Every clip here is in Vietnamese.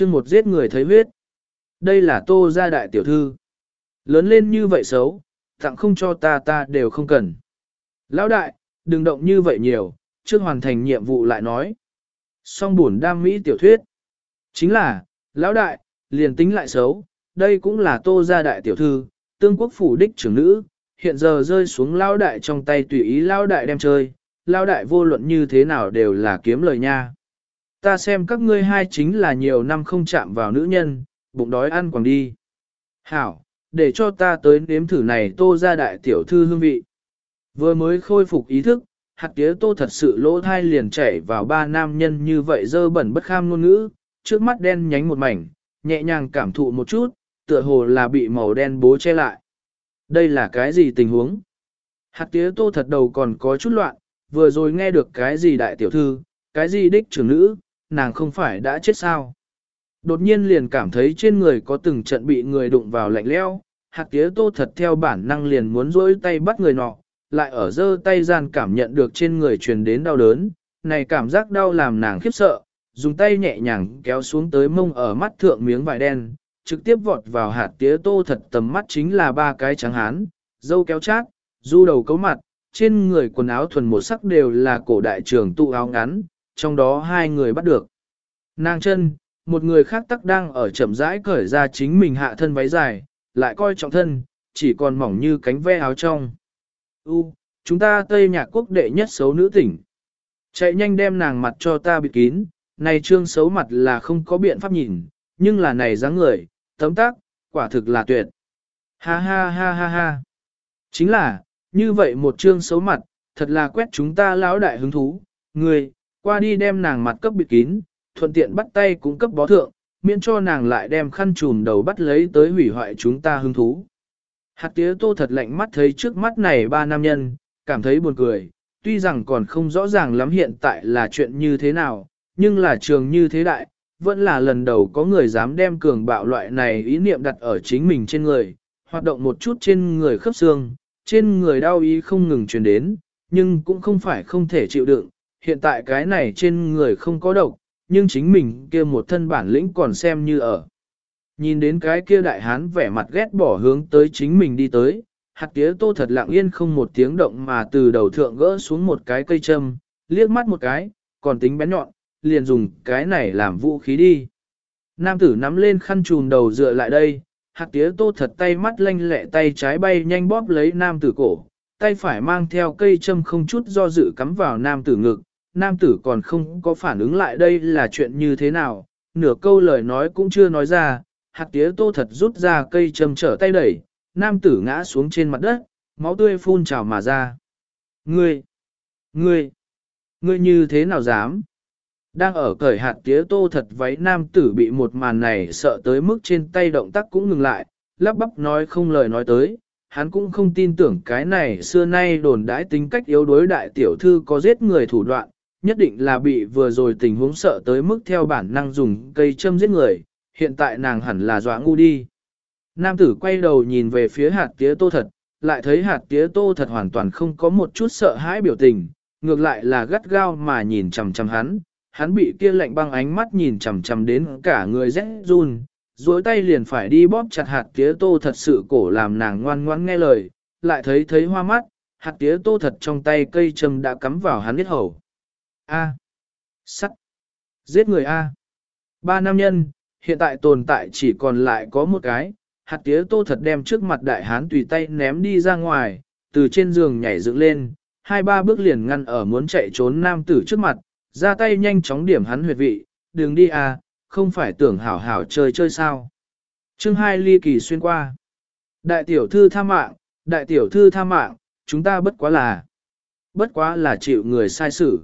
chương một giết người thấy huyết. Đây là tô gia đại tiểu thư. Lớn lên như vậy xấu, tặng không cho ta ta đều không cần. Lão đại, đừng động như vậy nhiều, trước hoàn thành nhiệm vụ lại nói. Song buồn đam mỹ tiểu thuyết. Chính là, lão đại, liền tính lại xấu, đây cũng là tô gia đại tiểu thư, tương quốc phủ đích trưởng nữ, hiện giờ rơi xuống lão đại trong tay tùy ý lão đại đem chơi, lão đại vô luận như thế nào đều là kiếm lời nha. Ta xem các ngươi hai chính là nhiều năm không chạm vào nữ nhân, bụng đói ăn quàng đi. Hảo, để cho ta tới nếm thử này tô ra đại tiểu thư hương vị. Vừa mới khôi phục ý thức, hạt tía tô thật sự lỗ thai liền chảy vào ba nam nhân như vậy dơ bẩn bất kham ngôn ngữ, trước mắt đen nhánh một mảnh, nhẹ nhàng cảm thụ một chút, tựa hồ là bị màu đen bố che lại. Đây là cái gì tình huống? Hạt tía tô thật đầu còn có chút loạn, vừa rồi nghe được cái gì đại tiểu thư, cái gì đích trưởng nữ, nàng không phải đã chết sao? Đột nhiên liền cảm thấy trên người có từng trận bị người đụng vào lạnh leo, hạt tía tô thật theo bản năng liền muốn rỗi tay bắt người nọ, lại ở giơ tay gian cảm nhận được trên người truyền đến đau đớn, này cảm giác đau làm nàng khiếp sợ, dùng tay nhẹ nhàng kéo xuống tới mông ở mắt thượng miếng vải đen, trực tiếp vọt vào hạt tía tô thật tầm mắt chính là ba cái trắng hán, dâu kéo chát, du đầu cấu mặt, trên người quần áo thuần một sắc đều là cổ đại trường tụ áo ngắn, trong đó hai người bắt được. Nàng chân, một người khác tắc đang ở chậm rãi cởi ra chính mình hạ thân váy dài, lại coi trọng thân, chỉ còn mỏng như cánh ve áo trong. U, chúng ta Tây Nhạc Quốc đệ nhất xấu nữ tỉnh. Chạy nhanh đem nàng mặt cho ta bịt kín, này trương xấu mặt là không có biện pháp nhìn, nhưng là này dáng người, tấm tác, quả thực là tuyệt. Ha ha ha ha ha. Chính là, như vậy một trương xấu mặt, thật là quét chúng ta lão đại hứng thú, người, qua đi đem nàng mặt cấp bịt kín, thuận tiện bắt tay cũng cấp bó thượng, miễn cho nàng lại đem khăn trùm đầu bắt lấy tới hủy hoại chúng ta hứng thú. Hạt tía tô thật lạnh mắt thấy trước mắt này ba nam nhân, cảm thấy buồn cười, tuy rằng còn không rõ ràng lắm hiện tại là chuyện như thế nào, nhưng là trường như thế đại, vẫn là lần đầu có người dám đem cường bạo loại này ý niệm đặt ở chính mình trên người, hoạt động một chút trên người khớp xương, trên người đau ý không ngừng truyền đến, nhưng cũng không phải không thể chịu đựng, hiện tại cái này trên người không có độc, nhưng chính mình kia một thân bản lĩnh còn xem như ở. Nhìn đến cái kia đại hán vẻ mặt ghét bỏ hướng tới chính mình đi tới, hạt tía tô thật lặng yên không một tiếng động mà từ đầu thượng gỡ xuống một cái cây châm, liếc mắt một cái, còn tính bén nhọn, liền dùng cái này làm vũ khí đi. Nam tử nắm lên khăn trùm đầu dựa lại đây, hạt tía tô thật tay mắt lanh lẹ tay trái bay nhanh bóp lấy nam tử cổ, tay phải mang theo cây châm không chút do dự cắm vào nam tử ngực, nam tử còn không có phản ứng lại đây là chuyện như thế nào, nửa câu lời nói cũng chưa nói ra, hạt tía tô thật rút ra cây châm trở tay đẩy, nam tử ngã xuống trên mặt đất, máu tươi phun trào mà ra. Ngươi! Ngươi! Ngươi như thế nào dám? Đang ở cởi hạt tía tô thật váy nam tử bị một màn này sợ tới mức trên tay động tác cũng ngừng lại, lắp bắp nói không lời nói tới, hắn cũng không tin tưởng cái này xưa nay đồn đãi tính cách yếu đối đại tiểu thư có giết người thủ đoạn, nhất định là bị vừa rồi tình huống sợ tới mức theo bản năng dùng cây châm giết người, hiện tại nàng hẳn là dọa ngu đi. Nam tử quay đầu nhìn về phía hạt tía tô thật, lại thấy hạt tía tô thật hoàn toàn không có một chút sợ hãi biểu tình, ngược lại là gắt gao mà nhìn chằm chằm hắn, hắn bị kia lạnh băng ánh mắt nhìn chằm chằm đến cả người rẽ run, duỗi tay liền phải đi bóp chặt hạt tía tô thật sự cổ làm nàng ngoan ngoãn nghe lời, lại thấy thấy hoa mắt, hạt tía tô thật trong tay cây châm đã cắm vào hắn biết hầu. A. Sắt. Giết người A. Ba nam nhân, hiện tại tồn tại chỉ còn lại có một cái, hạt tía tô thật đem trước mặt đại hán tùy tay ném đi ra ngoài, từ trên giường nhảy dựng lên, hai ba bước liền ngăn ở muốn chạy trốn nam tử trước mặt, ra tay nhanh chóng điểm hắn huyệt vị, đừng đi à, không phải tưởng hảo hảo chơi chơi sao. chương hai ly kỳ xuyên qua. Đại tiểu thư tha mạng, đại tiểu thư tha mạng, chúng ta bất quá là, bất quá là chịu người sai xử.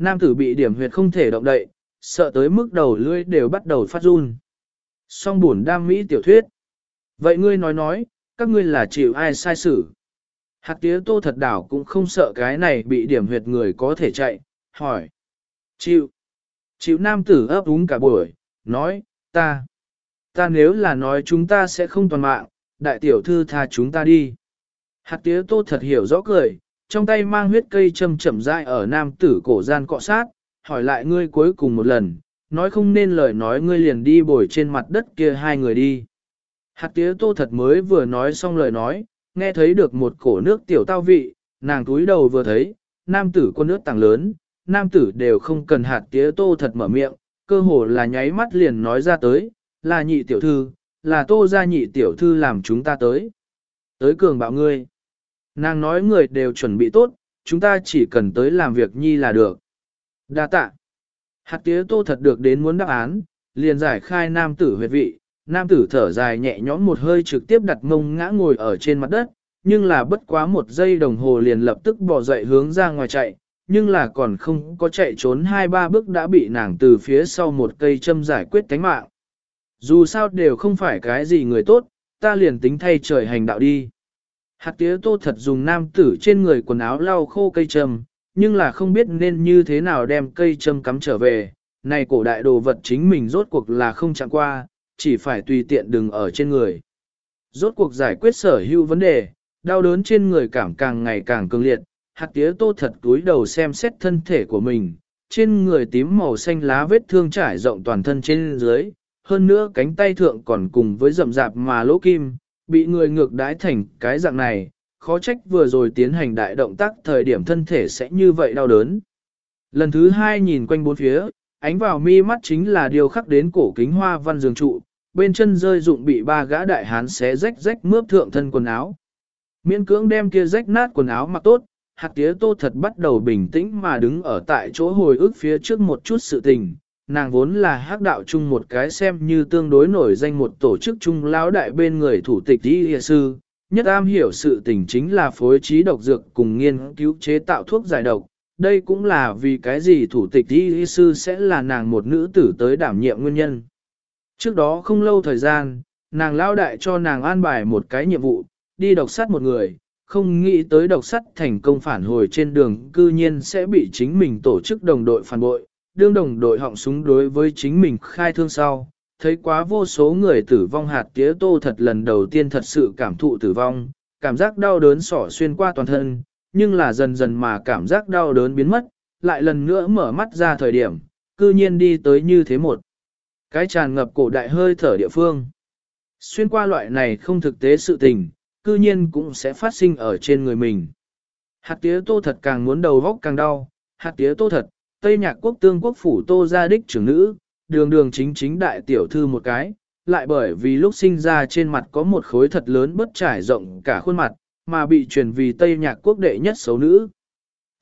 Nam tử bị điểm huyệt không thể động đậy, sợ tới mức đầu lưỡi đều bắt đầu phát run. Song buồn đam mỹ tiểu thuyết. Vậy ngươi nói nói, các ngươi là chịu ai sai xử? Hạt tía tô thật đảo cũng không sợ cái này bị điểm huyệt người có thể chạy, hỏi. Chịu. Chịu nam tử ấp úng cả buổi, nói, ta. Ta nếu là nói chúng ta sẽ không toàn mạng, đại tiểu thư tha chúng ta đi. Hạt tía tô thật hiểu rõ cười, trong tay mang huyết cây châm chậm rãi ở nam tử cổ gian cọ sát, hỏi lại ngươi cuối cùng một lần, nói không nên lời nói ngươi liền đi bồi trên mặt đất kia hai người đi. Hạt tía tô thật mới vừa nói xong lời nói, nghe thấy được một cổ nước tiểu tao vị, nàng túi đầu vừa thấy, nam tử con nước tàng lớn, nam tử đều không cần hạt tía tô thật mở miệng, cơ hồ là nháy mắt liền nói ra tới, là nhị tiểu thư, là tô ra nhị tiểu thư làm chúng ta tới. Tới cường bạo ngươi. Nàng nói người đều chuẩn bị tốt, chúng ta chỉ cần tới làm việc nhi là được. Đa tạ. Hạt tía tô thật được đến muốn đáp án, liền giải khai nam tử huyệt vị, nam tử thở dài nhẹ nhõm một hơi trực tiếp đặt mông ngã ngồi ở trên mặt đất, nhưng là bất quá một giây đồng hồ liền lập tức bỏ dậy hướng ra ngoài chạy, nhưng là còn không có chạy trốn hai ba bước đã bị nàng từ phía sau một cây châm giải quyết tánh mạng. Dù sao đều không phải cái gì người tốt, ta liền tính thay trời hành đạo đi. Hạt tía tô thật dùng nam tử trên người quần áo lau khô cây trầm, nhưng là không biết nên như thế nào đem cây trầm cắm trở về. Này cổ đại đồ vật chính mình rốt cuộc là không chạm qua, chỉ phải tùy tiện đừng ở trên người. Rốt cuộc giải quyết sở hữu vấn đề, đau đớn trên người cảm càng ngày càng cường liệt, hạt tía tô thật túi đầu xem xét thân thể của mình, trên người tím màu xanh lá vết thương trải rộng toàn thân trên dưới, hơn nữa cánh tay thượng còn cùng với rậm rạp mà lỗ kim, bị người ngược đái thành cái dạng này, khó trách vừa rồi tiến hành đại động tác thời điểm thân thể sẽ như vậy đau đớn. Lần thứ hai nhìn quanh bốn phía, ánh vào mi mắt chính là điều khắc đến cổ kính hoa văn giường trụ, bên chân rơi dụng bị ba gã đại hán xé rách rách mướp thượng thân quần áo. Miễn cưỡng đem kia rách nát quần áo mặc tốt, hạt tía tô thật bắt đầu bình tĩnh mà đứng ở tại chỗ hồi ức phía trước một chút sự tình. Nàng vốn là hắc đạo chung một cái xem như tương đối nổi danh một tổ chức chung lão đại bên người thủ tịch y sư, nhất am hiểu sự tình chính là phối trí độc dược cùng nghiên cứu chế tạo thuốc giải độc. Đây cũng là vì cái gì thủ tịch y sư sẽ là nàng một nữ tử tới đảm nhiệm nguyên nhân. Trước đó không lâu thời gian, nàng lao đại cho nàng an bài một cái nhiệm vụ, đi độc sát một người, không nghĩ tới độc sắt thành công phản hồi trên đường cư nhiên sẽ bị chính mình tổ chức đồng đội phản bội, đương đồng đội họng súng đối với chính mình khai thương sau, thấy quá vô số người tử vong hạt tía tô thật lần đầu tiên thật sự cảm thụ tử vong, cảm giác đau đớn sỏ xuyên qua toàn thân, nhưng là dần dần mà cảm giác đau đớn biến mất, lại lần nữa mở mắt ra thời điểm, cư nhiên đi tới như thế một. Cái tràn ngập cổ đại hơi thở địa phương. Xuyên qua loại này không thực tế sự tình, cư nhiên cũng sẽ phát sinh ở trên người mình. Hạt tía tô thật càng muốn đầu vóc càng đau, hạt tía tô thật, Tây Nhạc Quốc tương quốc phủ tô gia đích trưởng nữ, đường đường chính chính đại tiểu thư một cái, lại bởi vì lúc sinh ra trên mặt có một khối thật lớn bất trải rộng cả khuôn mặt, mà bị truyền vì Tây Nhạc Quốc đệ nhất xấu nữ.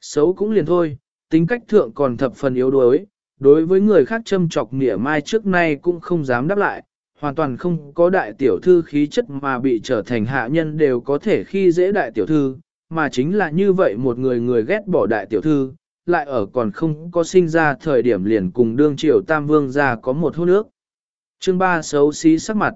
Xấu cũng liền thôi, tính cách thượng còn thập phần yếu đuối, đối với người khác châm chọc nghĩa mai trước nay cũng không dám đáp lại, hoàn toàn không có đại tiểu thư khí chất mà bị trở thành hạ nhân đều có thể khi dễ đại tiểu thư, mà chính là như vậy một người người ghét bỏ đại tiểu thư, lại ở còn không có sinh ra thời điểm liền cùng đương triều Tam Vương gia có một hôn nước. Chương 3 xấu xí sắc mặt.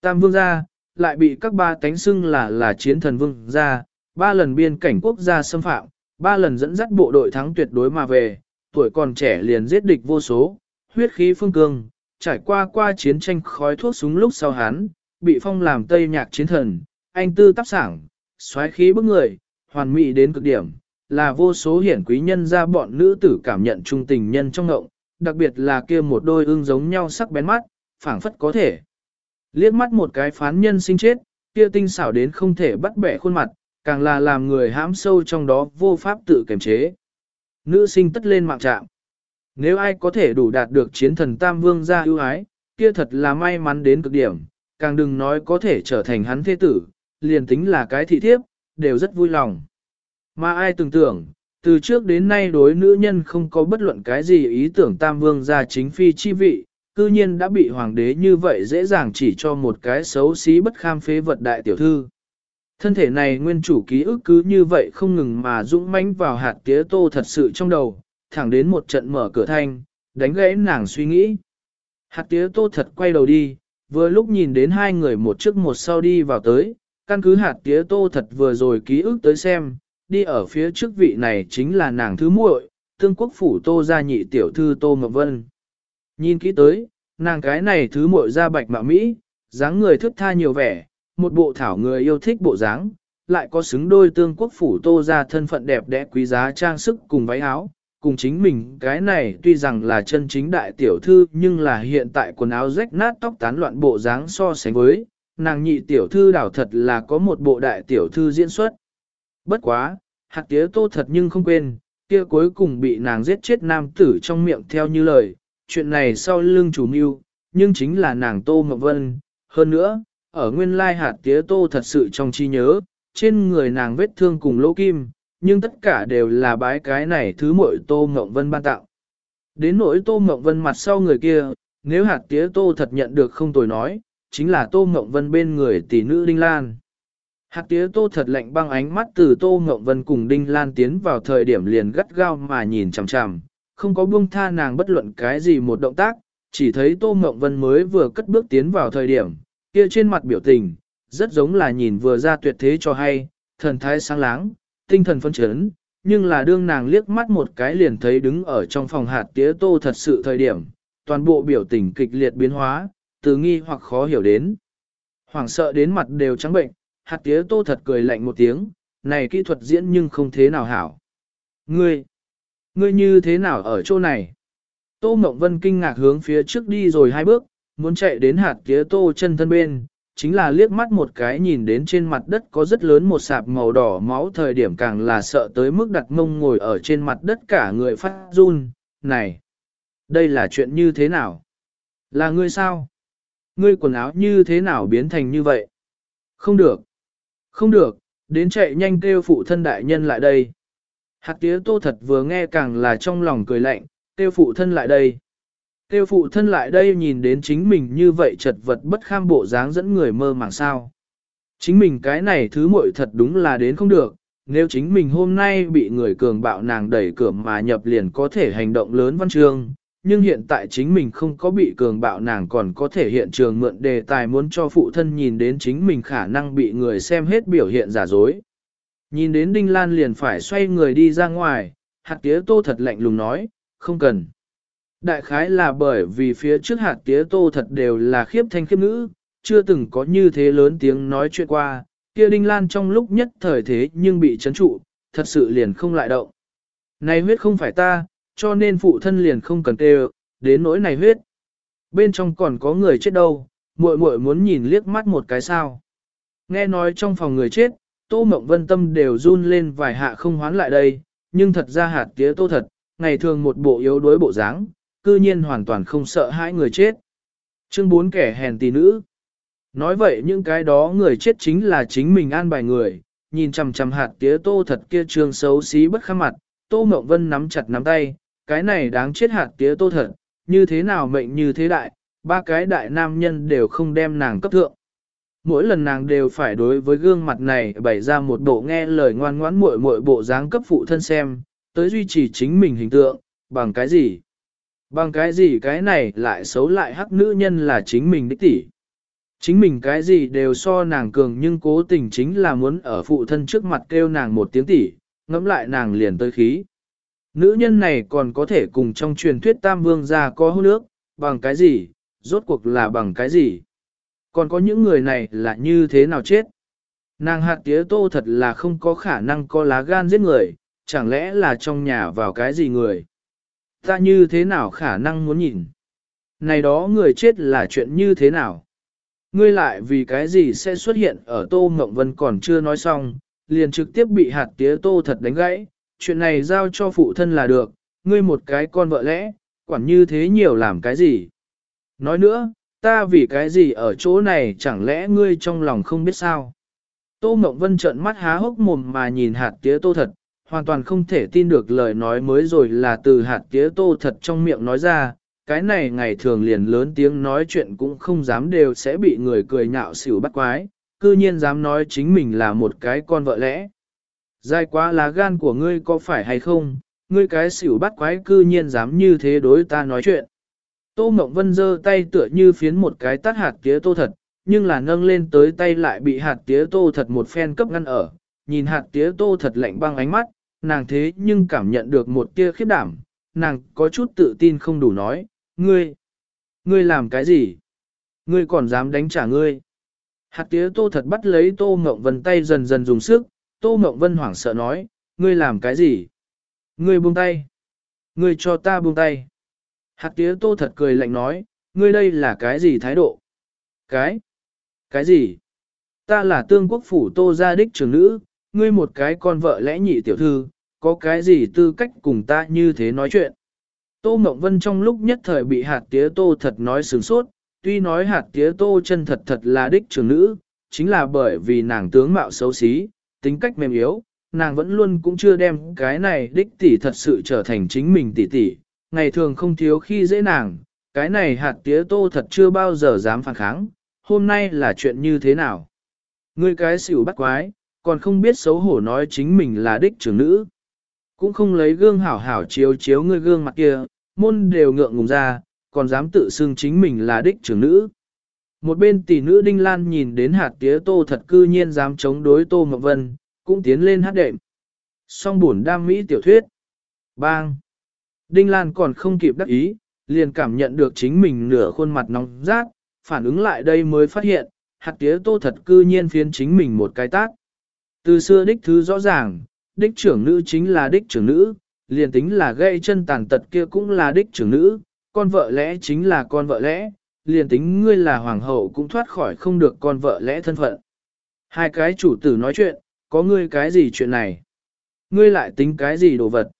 Tam Vương gia, lại bị các ba tánh xưng là là chiến thần Vương gia, ba lần biên cảnh quốc gia xâm phạm, ba lần dẫn dắt bộ đội thắng tuyệt đối mà về, tuổi còn trẻ liền giết địch vô số, huyết khí phương cương, trải qua qua chiến tranh khói thuốc súng lúc sau hắn, bị phong làm tây nhạc chiến thần, anh tư tác sảng, xoáy khí bức người, hoàn mỹ đến cực điểm, là vô số hiển quý nhân ra bọn nữ tử cảm nhận trung tình nhân trong ngộng, đặc biệt là kia một đôi ương giống nhau sắc bén mắt, phảng phất có thể. Liếc mắt một cái phán nhân sinh chết, kia tinh xảo đến không thể bắt bẻ khuôn mặt, càng là làm người hãm sâu trong đó vô pháp tự kiềm chế. Nữ sinh tất lên mạng trạm. Nếu ai có thể đủ đạt được chiến thần Tam Vương gia ưu ái, kia thật là may mắn đến cực điểm, càng đừng nói có thể trở thành hắn thế tử, liền tính là cái thị thiếp, đều rất vui lòng. Mà ai tưởng tưởng, từ trước đến nay đối nữ nhân không có bất luận cái gì ý tưởng Tam Vương gia chính phi chi vị, cư nhiên đã bị hoàng đế như vậy dễ dàng chỉ cho một cái xấu xí bất kham phế vật đại tiểu thư. Thân thể này nguyên chủ ký ức cứ như vậy không ngừng mà dũng mãnh vào hạt tía tô thật sự trong đầu, thẳng đến một trận mở cửa thanh, đánh gãy nàng suy nghĩ. Hạt tía tô thật quay đầu đi, vừa lúc nhìn đến hai người một trước một sau đi vào tới, căn cứ hạt tía tô thật vừa rồi ký ức tới xem, đi ở phía trước vị này chính là nàng thứ muội, tương quốc phủ tô gia nhị tiểu thư tô ngọc vân. Nhìn kỹ tới, nàng cái này thứ muội ra bạch mạ Mỹ, dáng người thức tha nhiều vẻ, một bộ thảo người yêu thích bộ dáng, lại có xứng đôi tương quốc phủ tô ra thân phận đẹp đẽ quý giá trang sức cùng váy áo, cùng chính mình cái này tuy rằng là chân chính đại tiểu thư nhưng là hiện tại quần áo rách nát tóc tán loạn bộ dáng so sánh với, nàng nhị tiểu thư đảo thật là có một bộ đại tiểu thư diễn xuất. Bất quá, hạt tía tô thật nhưng không quên, kia cuối cùng bị nàng giết chết nam tử trong miệng theo như lời, chuyện này sau lưng chủ mưu, nhưng chính là nàng Tô mộng Vân. Hơn nữa, ở nguyên lai hạt tía tô thật sự trong chi nhớ, trên người nàng vết thương cùng lỗ kim, nhưng tất cả đều là bái cái này thứ muội Tô mộng Vân ban tạo. Đến nỗi Tô mộng Vân mặt sau người kia, nếu hạt tía tô thật nhận được không tồi nói, chính là Tô mộng Vân bên người tỷ nữ Đinh Lan. Hạt tía tô thật lạnh băng ánh mắt từ Tô ngộng Vân cùng Đinh Lan tiến vào thời điểm liền gắt gao mà nhìn chằm chằm, không có buông tha nàng bất luận cái gì một động tác, chỉ thấy Tô ngộng Vân mới vừa cất bước tiến vào thời điểm, kia trên mặt biểu tình, rất giống là nhìn vừa ra tuyệt thế cho hay, thần thái sáng láng, tinh thần phân chấn, nhưng là đương nàng liếc mắt một cái liền thấy đứng ở trong phòng hạt tía tô thật sự thời điểm, toàn bộ biểu tình kịch liệt biến hóa, từ nghi hoặc khó hiểu đến. Hoảng sợ đến mặt đều trắng bệnh, hạt tía tô thật cười lạnh một tiếng, này kỹ thuật diễn nhưng không thế nào hảo. Ngươi, ngươi như thế nào ở chỗ này? Tô Mộng Vân kinh ngạc hướng phía trước đi rồi hai bước, muốn chạy đến hạt tía tô chân thân bên, chính là liếc mắt một cái nhìn đến trên mặt đất có rất lớn một sạp màu đỏ máu thời điểm càng là sợ tới mức đặt mông ngồi ở trên mặt đất cả người phát run, này, đây là chuyện như thế nào? Là ngươi sao? Ngươi quần áo như thế nào biến thành như vậy? Không được. Không được, đến chạy nhanh kêu phụ thân đại nhân lại đây. Hạt tía tô thật vừa nghe càng là trong lòng cười lạnh, kêu phụ thân lại đây. Kêu phụ thân lại đây nhìn đến chính mình như vậy chật vật bất kham bộ dáng dẫn người mơ màng sao. Chính mình cái này thứ muội thật đúng là đến không được, nếu chính mình hôm nay bị người cường bạo nàng đẩy cửa mà nhập liền có thể hành động lớn văn chương, nhưng hiện tại chính mình không có bị cường bạo nàng còn có thể hiện trường mượn đề tài muốn cho phụ thân nhìn đến chính mình khả năng bị người xem hết biểu hiện giả dối. Nhìn đến Đinh Lan liền phải xoay người đi ra ngoài, hạt tía tô thật lạnh lùng nói, không cần. Đại khái là bởi vì phía trước hạt tía tô thật đều là khiếp thanh khiếp nữ, chưa từng có như thế lớn tiếng nói chuyện qua, kia Đinh Lan trong lúc nhất thời thế nhưng bị chấn trụ, thật sự liền không lại động. Này huyết không phải ta, cho nên phụ thân liền không cần kêu, đến nỗi này huyết. Bên trong còn có người chết đâu, muội muội muốn nhìn liếc mắt một cái sao. Nghe nói trong phòng người chết, Tô Mộng Vân Tâm đều run lên vài hạ không hoán lại đây, nhưng thật ra hạt tía tô thật, ngày thường một bộ yếu đuối bộ dáng, cư nhiên hoàn toàn không sợ hãi người chết. Chương bốn kẻ hèn tỷ nữ. Nói vậy những cái đó người chết chính là chính mình an bài người, nhìn chằm chằm hạt tía tô thật kia trương xấu xí bất khắc mặt, Tô Mộng Vân nắm chặt nắm tay, cái này đáng chết hạt tía tô thật, như thế nào mệnh như thế đại, ba cái đại nam nhân đều không đem nàng cấp thượng. Mỗi lần nàng đều phải đối với gương mặt này bày ra một bộ nghe lời ngoan ngoãn muội muội bộ dáng cấp phụ thân xem, tới duy trì chính mình hình tượng, bằng cái gì? Bằng cái gì cái này lại xấu lại hắc nữ nhân là chính mình đích tỷ. Chính mình cái gì đều so nàng cường nhưng cố tình chính là muốn ở phụ thân trước mặt kêu nàng một tiếng tỷ, ngẫm lại nàng liền tới khí. Nữ nhân này còn có thể cùng trong truyền thuyết Tam Vương gia có hôn nước, bằng cái gì, rốt cuộc là bằng cái gì. Còn có những người này là như thế nào chết. Nàng hạt tía tô thật là không có khả năng có lá gan giết người, chẳng lẽ là trong nhà vào cái gì người. Ta như thế nào khả năng muốn nhìn. Này đó người chết là chuyện như thế nào. Ngươi lại vì cái gì sẽ xuất hiện ở Tô mộng Vân còn chưa nói xong, liền trực tiếp bị hạt tía tô thật đánh gãy, chuyện này giao cho phụ thân là được, ngươi một cái con vợ lẽ, quản như thế nhiều làm cái gì. Nói nữa, ta vì cái gì ở chỗ này chẳng lẽ ngươi trong lòng không biết sao. Tô Mộng Vân trợn mắt há hốc mồm mà nhìn hạt tía tô thật, hoàn toàn không thể tin được lời nói mới rồi là từ hạt tía tô thật trong miệng nói ra, cái này ngày thường liền lớn tiếng nói chuyện cũng không dám đều sẽ bị người cười nhạo xỉu bắt quái, cư nhiên dám nói chính mình là một cái con vợ lẽ. Dài quá lá gan của ngươi có phải hay không, ngươi cái xỉu bắt quái cư nhiên dám như thế đối ta nói chuyện. Tô Mộng Vân giơ tay tựa như phiến một cái tát hạt tía tô thật, nhưng là nâng lên tới tay lại bị hạt tía tô thật một phen cấp ngăn ở, nhìn hạt tía tô thật lạnh băng ánh mắt, nàng thế nhưng cảm nhận được một tia khiếp đảm, nàng có chút tự tin không đủ nói, ngươi, ngươi làm cái gì? Ngươi còn dám đánh trả ngươi? Hạt tía tô thật bắt lấy tô Mộng Vân tay dần dần dùng sức, Tô Mộng Vân hoảng sợ nói, ngươi làm cái gì? Ngươi buông tay. Ngươi cho ta buông tay. Hạt tía tô thật cười lạnh nói, ngươi đây là cái gì thái độ? Cái? Cái gì? Ta là tương quốc phủ tô gia đích trưởng nữ, ngươi một cái con vợ lẽ nhị tiểu thư, có cái gì tư cách cùng ta như thế nói chuyện? Tô Mộng Vân trong lúc nhất thời bị hạt tía tô thật nói sướng sốt, tuy nói hạt tía tô chân thật thật là đích trưởng nữ, chính là bởi vì nàng tướng mạo xấu xí, tính cách mềm yếu, nàng vẫn luôn cũng chưa đem cái này đích tỷ thật sự trở thành chính mình tỷ tỷ, ngày thường không thiếu khi dễ nàng, cái này hạt tía tô thật chưa bao giờ dám phản kháng, hôm nay là chuyện như thế nào? Ngươi cái xỉu bắt quái, còn không biết xấu hổ nói chính mình là đích trưởng nữ. Cũng không lấy gương hảo hảo chiếu chiếu ngươi gương mặt kia, môn đều ngượng ngùng ra, còn dám tự xưng chính mình là đích trưởng nữ. Một bên tỷ nữ Đinh Lan nhìn đến hạt tía tô thật cư nhiên dám chống đối tô Mộc Vân, cũng tiến lên hát đệm. Song buồn đam mỹ tiểu thuyết. Bang! Đinh Lan còn không kịp đắc ý, liền cảm nhận được chính mình nửa khuôn mặt nóng rát, phản ứng lại đây mới phát hiện, hạt tía tô thật cư nhiên phiến chính mình một cái tác. Từ xưa đích thứ rõ ràng, đích trưởng nữ chính là đích trưởng nữ, liền tính là gây chân tàn tật kia cũng là đích trưởng nữ, con vợ lẽ chính là con vợ lẽ, liền tính ngươi là hoàng hậu cũng thoát khỏi không được con vợ lẽ thân phận. Hai cái chủ tử nói chuyện, có ngươi cái gì chuyện này? Ngươi lại tính cái gì đồ vật?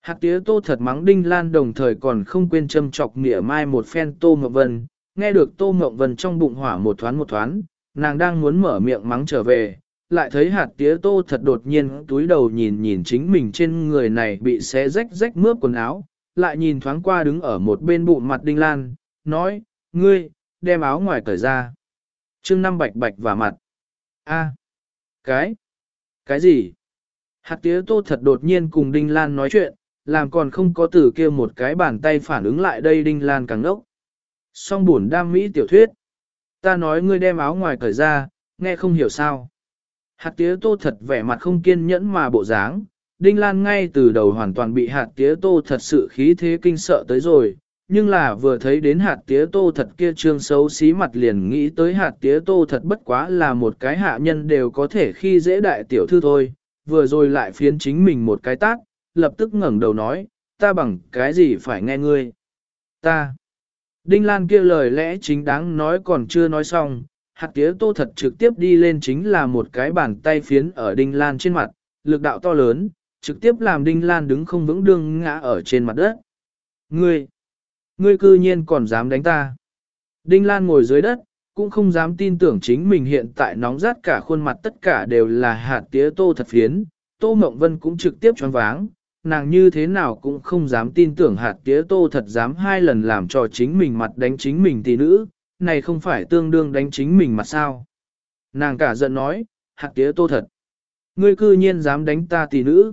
Hạt tía tô thật mắng đinh lan đồng thời còn không quên châm chọc mỉa mai một phen tô mộng vân, nghe được tô mộng vân trong bụng hỏa một thoáng một thoáng, nàng đang muốn mở miệng mắng trở về, lại thấy hạt tía tô thật đột nhiên túi đầu nhìn nhìn chính mình trên người này bị xé rách rách mướp quần áo, lại nhìn thoáng qua đứng ở một bên bụng mặt đinh lan, nói, ngươi, đem áo ngoài cởi ra. Trương năm bạch bạch và mặt. a cái, cái gì? Hạt tía tô thật đột nhiên cùng Đinh Lan nói chuyện, làm còn không có từ kia một cái bàn tay phản ứng lại đây Đinh Lan càng ngốc. Song buồn đam mỹ tiểu thuyết. Ta nói ngươi đem áo ngoài cởi ra, nghe không hiểu sao. Hạt tía tô thật vẻ mặt không kiên nhẫn mà bộ dáng, Đinh Lan ngay từ đầu hoàn toàn bị hạt tía tô thật sự khí thế kinh sợ tới rồi, nhưng là vừa thấy đến hạt tía tô thật kia trương xấu xí mặt liền nghĩ tới hạt tía tô thật bất quá là một cái hạ nhân đều có thể khi dễ đại tiểu thư thôi, vừa rồi lại phiến chính mình một cái tác, lập tức ngẩng đầu nói, ta bằng cái gì phải nghe ngươi? Ta! Đinh Lan kia lời lẽ chính đáng nói còn chưa nói xong, hạt tía tô thật trực tiếp đi lên chính là một cái bàn tay phiến ở Đinh Lan trên mặt, lực đạo to lớn, trực tiếp làm Đinh Lan đứng không vững đương ngã ở trên mặt đất. Ngươi! Ngươi cư nhiên còn dám đánh ta. Đinh Lan ngồi dưới đất, cũng không dám tin tưởng chính mình hiện tại nóng rát cả khuôn mặt tất cả đều là hạt tía tô thật phiến. Tô Mộng Vân cũng trực tiếp choáng váng, nàng như thế nào cũng không dám tin tưởng hạt tía tô thật dám hai lần làm cho chính mình mặt đánh chính mình tỷ nữ, này không phải tương đương đánh chính mình mặt sao. Nàng cả giận nói, hạt tía tô thật. Ngươi cư nhiên dám đánh ta tỷ nữ.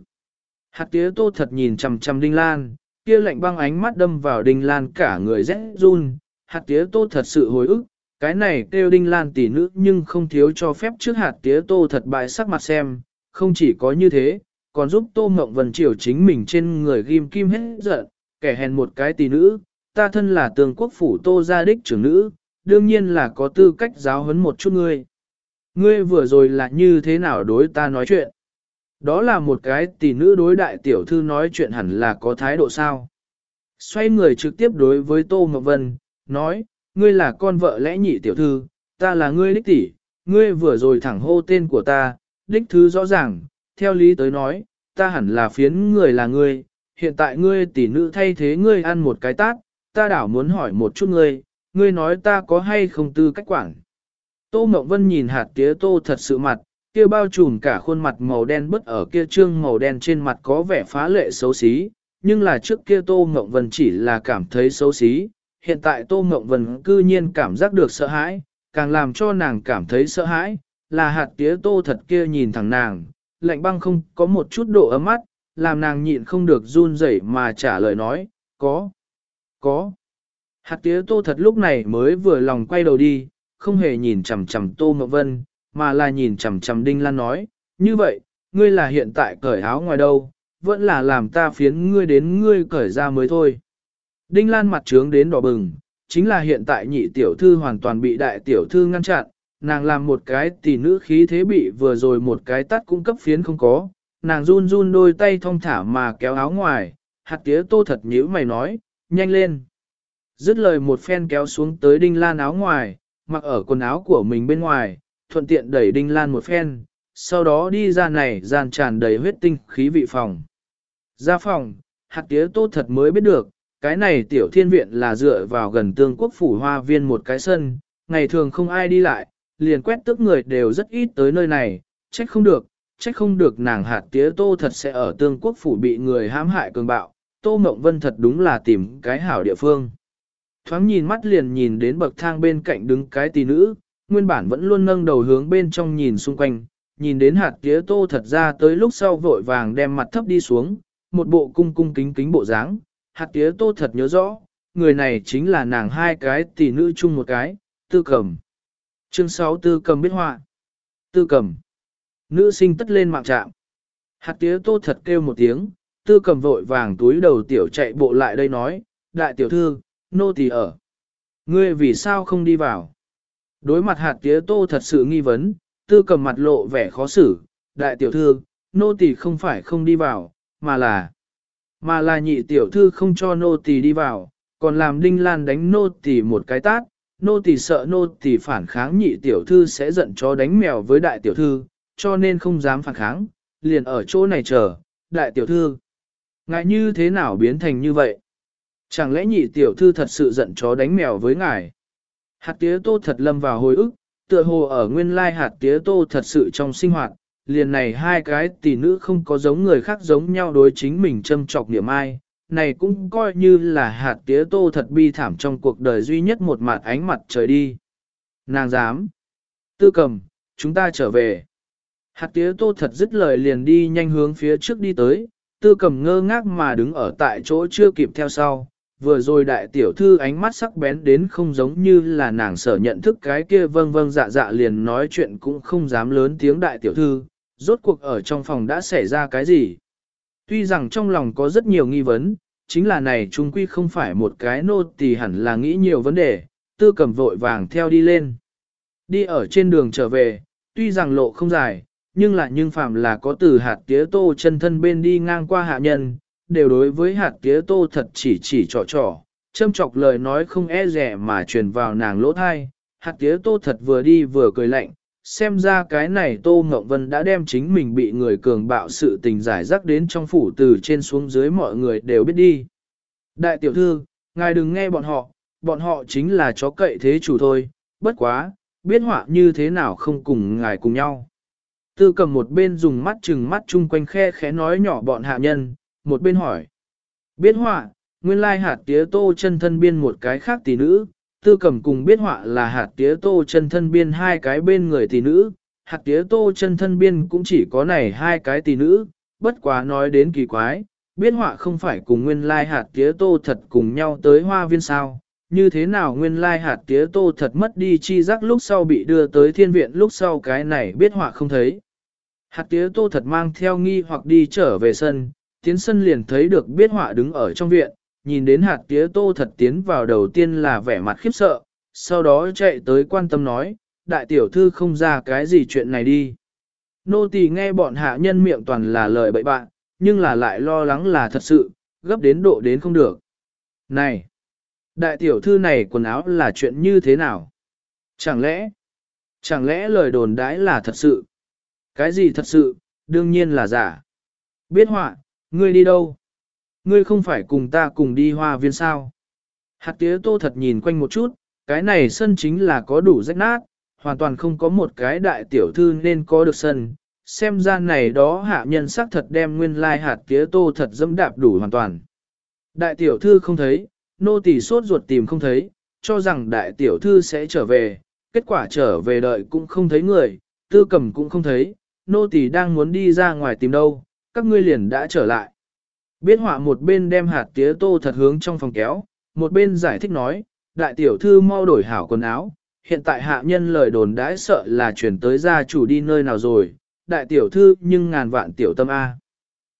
Hạt tía tô thật nhìn chằm chằm Đinh Lan, kia lạnh băng ánh mắt đâm vào Đinh Lan cả người rẽ run, hạt tía tô thật sự hồi ức, cái này kêu Đinh Lan tỷ nữ nhưng không thiếu cho phép trước hạt tía tô thật bại sắc mặt xem, không chỉ có như thế, còn giúp tô mộng vần triều chính mình trên người ghim kim hết giận, kẻ hèn một cái tỷ nữ, ta thân là tường quốc phủ tô gia đích trưởng nữ, đương nhiên là có tư cách giáo huấn một chút ngươi. Ngươi vừa rồi là như thế nào đối ta nói chuyện? Đó là một cái tỷ nữ đối đại tiểu thư nói chuyện hẳn là có thái độ sao. Xoay người trực tiếp đối với Tô Ngọc Vân, nói, ngươi là con vợ lẽ nhị tiểu thư, ta là ngươi đích tỷ, ngươi vừa rồi thẳng hô tên của ta, đích thứ rõ ràng, theo lý tới nói, ta hẳn là phiến người là ngươi, hiện tại ngươi tỷ nữ thay thế ngươi ăn một cái tát, ta đảo muốn hỏi một chút ngươi, ngươi nói ta có hay không tư cách quản. Tô Mộng Vân nhìn hạt tía tô thật sự mặt, kia bao trùm cả khuôn mặt màu đen bất ở kia trương màu đen trên mặt có vẻ phá lệ xấu xí, nhưng là trước kia Tô Ngộng Vân chỉ là cảm thấy xấu xí, hiện tại Tô Ngộng Vân cư nhiên cảm giác được sợ hãi, càng làm cho nàng cảm thấy sợ hãi, là hạt tía Tô thật kia nhìn thẳng nàng, lạnh băng không có một chút độ ấm mắt, làm nàng nhịn không được run rẩy mà trả lời nói, có, có. Hạt tía Tô thật lúc này mới vừa lòng quay đầu đi, không hề nhìn chằm chằm Tô Ngộng Vân, mà là nhìn chằm chằm Đinh Lan nói, như vậy, ngươi là hiện tại cởi áo ngoài đâu, vẫn là làm ta phiến ngươi đến ngươi cởi ra mới thôi. Đinh Lan mặt trướng đến đỏ bừng, chính là hiện tại nhị tiểu thư hoàn toàn bị đại tiểu thư ngăn chặn, nàng làm một cái tỷ nữ khí thế bị vừa rồi một cái tắt cung cấp phiến không có, nàng run run đôi tay thong thả mà kéo áo ngoài, hạt tía tô thật nhíu mày nói, nhanh lên. Dứt lời một phen kéo xuống tới đinh lan áo ngoài, mặc ở quần áo của mình bên ngoài, thuận tiện đẩy đinh lan một phen, sau đó đi ra này gian tràn đầy huyết tinh khí vị phòng. Ra phòng, hạt tía tô thật mới biết được, cái này tiểu thiên viện là dựa vào gần tương quốc phủ hoa viên một cái sân, ngày thường không ai đi lại, liền quét tức người đều rất ít tới nơi này, trách không được, trách không được nàng hạt tía tô thật sẽ ở tương quốc phủ bị người hãm hại cường bạo, tô mộng vân thật đúng là tìm cái hảo địa phương. Thoáng nhìn mắt liền nhìn đến bậc thang bên cạnh đứng cái tỷ nữ, nguyên bản vẫn luôn nâng đầu hướng bên trong nhìn xung quanh, nhìn đến hạt tía tô thật ra tới lúc sau vội vàng đem mặt thấp đi xuống, một bộ cung cung kính kính bộ dáng, hạt tía tô thật nhớ rõ, người này chính là nàng hai cái tỷ nữ chung một cái, tư cầm. Chương 6 tư cầm biết họa. Tư cầm. Nữ sinh tất lên mạng trạm. Hạt tía tô thật kêu một tiếng, tư cầm vội vàng túi đầu tiểu chạy bộ lại đây nói, đại tiểu thư, nô tỳ ở. Ngươi vì sao không đi vào? Đối mặt hạt tía tô thật sự nghi vấn, tư cầm mặt lộ vẻ khó xử, đại tiểu thư, nô tỳ không phải không đi vào, mà là, mà là nhị tiểu thư không cho nô tỳ đi vào, còn làm đinh lan đánh nô tỳ một cái tát, nô tỳ sợ nô tỳ phản kháng nhị tiểu thư sẽ giận chó đánh mèo với đại tiểu thư, cho nên không dám phản kháng, liền ở chỗ này chờ, đại tiểu thư. Ngài như thế nào biến thành như vậy? Chẳng lẽ nhị tiểu thư thật sự giận chó đánh mèo với ngài? Hạt tía tô thật lâm vào hồi ức, tựa hồ ở nguyên lai hạt tía tô thật sự trong sinh hoạt, liền này hai cái tỷ nữ không có giống người khác giống nhau đối chính mình châm trọc niệm ai, này cũng coi như là hạt tía tô thật bi thảm trong cuộc đời duy nhất một mặt ánh mặt trời đi. Nàng dám. Tư cầm, chúng ta trở về. Hạt tía tô thật dứt lời liền đi nhanh hướng phía trước đi tới, tư cầm ngơ ngác mà đứng ở tại chỗ chưa kịp theo sau. Vừa rồi đại tiểu thư ánh mắt sắc bén đến không giống như là nàng sở nhận thức cái kia vâng vâng dạ dạ liền nói chuyện cũng không dám lớn tiếng đại tiểu thư, rốt cuộc ở trong phòng đã xảy ra cái gì. Tuy rằng trong lòng có rất nhiều nghi vấn, chính là này trung quy không phải một cái nô tỳ hẳn là nghĩ nhiều vấn đề, tư cầm vội vàng theo đi lên. Đi ở trên đường trở về, tuy rằng lộ không dài, nhưng lại nhưng phạm là có từ hạt tía tô chân thân bên đi ngang qua hạ nhân, đều đối với hạt tía tô thật chỉ chỉ trò trò, châm chọc lời nói không e rẻ mà truyền vào nàng lỗ thai, hạt tía tô thật vừa đi vừa cười lạnh, xem ra cái này Tô Ngọc Vân đã đem chính mình bị người cường bạo sự tình giải rắc đến trong phủ từ trên xuống dưới mọi người đều biết đi. Đại tiểu thư, ngài đừng nghe bọn họ, bọn họ chính là chó cậy thế chủ thôi, bất quá, biết họa như thế nào không cùng ngài cùng nhau. Tư cầm một bên dùng mắt chừng mắt chung quanh khe khẽ nói nhỏ bọn hạ nhân, một bên hỏi. Biết họa, nguyên lai hạt tía tô chân thân biên một cái khác tỷ nữ, tư cầm cùng biết họa là hạt tía tô chân thân biên hai cái bên người tỷ nữ, hạt tía tô chân thân biên cũng chỉ có này hai cái tỷ nữ, bất quá nói đến kỳ quái, biết họa không phải cùng nguyên lai hạt tía tô thật cùng nhau tới hoa viên sao, như thế nào nguyên lai hạt tía tô thật mất đi chi giác lúc sau bị đưa tới thiên viện lúc sau cái này biết họa không thấy. Hạt tía tô thật mang theo nghi hoặc đi trở về sân, tiến sân liền thấy được biết họa đứng ở trong viện, nhìn đến hạt tía tô thật tiến vào đầu tiên là vẻ mặt khiếp sợ, sau đó chạy tới quan tâm nói, đại tiểu thư không ra cái gì chuyện này đi. Nô tỳ nghe bọn hạ nhân miệng toàn là lời bậy bạn, nhưng là lại lo lắng là thật sự, gấp đến độ đến không được. Này, đại tiểu thư này quần áo là chuyện như thế nào? Chẳng lẽ, chẳng lẽ lời đồn đãi là thật sự? Cái gì thật sự, đương nhiên là giả. Biết họa, ngươi đi đâu? Ngươi không phải cùng ta cùng đi hoa viên sao? Hạt tía tô thật nhìn quanh một chút, cái này sân chính là có đủ rách nát, hoàn toàn không có một cái đại tiểu thư nên có được sân. Xem ra này đó hạ nhân sắc thật đem nguyên lai hạt tía tô thật dẫm đạp đủ hoàn toàn. Đại tiểu thư không thấy, nô tỳ sốt ruột tìm không thấy, cho rằng đại tiểu thư sẽ trở về, kết quả trở về đợi cũng không thấy người, tư cầm cũng không thấy, nô tỳ đang muốn đi ra ngoài tìm đâu, các ngươi liền đã trở lại. Biết họa một bên đem hạt tía tô thật hướng trong phòng kéo, một bên giải thích nói, đại tiểu thư mau đổi hảo quần áo, hiện tại hạ nhân lời đồn đãi sợ là chuyển tới gia chủ đi nơi nào rồi, đại tiểu thư nhưng ngàn vạn tiểu tâm A.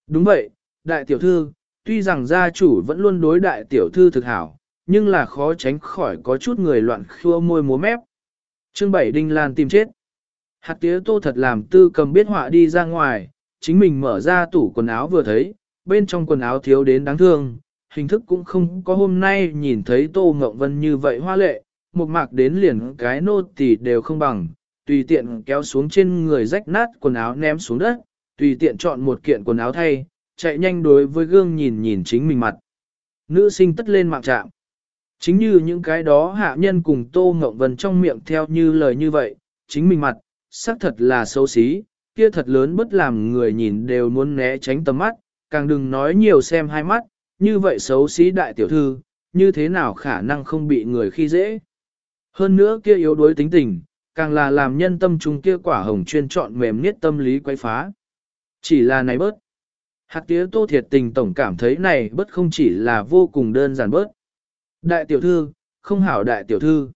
Đúng vậy, đại tiểu thư, tuy rằng gia chủ vẫn luôn đối đại tiểu thư thực hảo, nhưng là khó tránh khỏi có chút người loạn khua môi múa mép. Chương bảy Đinh Lan tìm chết. Hạt tía tô thật làm tư cầm biết họa đi ra ngoài, chính mình mở ra tủ quần áo vừa thấy, bên trong quần áo thiếu đến đáng thương, hình thức cũng không có hôm nay nhìn thấy Tô Ngộng Vân như vậy hoa lệ, một mạc đến liền cái nô tỳ đều không bằng, tùy tiện kéo xuống trên người rách nát quần áo ném xuống đất, tùy tiện chọn một kiện quần áo thay, chạy nhanh đối với gương nhìn nhìn chính mình mặt. Nữ sinh tất lên mạng trạm. Chính như những cái đó hạ nhân cùng Tô Ngộng Vân trong miệng theo như lời như vậy, chính mình mặt, xác thật là xấu xí, kia thật lớn bất làm người nhìn đều muốn né tránh tầm mắt, càng đừng nói nhiều xem hai mắt, như vậy xấu xí đại tiểu thư, như thế nào khả năng không bị người khi dễ. Hơn nữa kia yếu đuối tính tình, càng là làm nhân tâm trung kia quả hồng chuyên chọn mềm niết tâm lý quay phá. Chỉ là này bớt. Hạt tía tô thiệt tình tổng cảm thấy này bớt không chỉ là vô cùng đơn giản bớt. Đại tiểu thư, không hảo đại tiểu thư.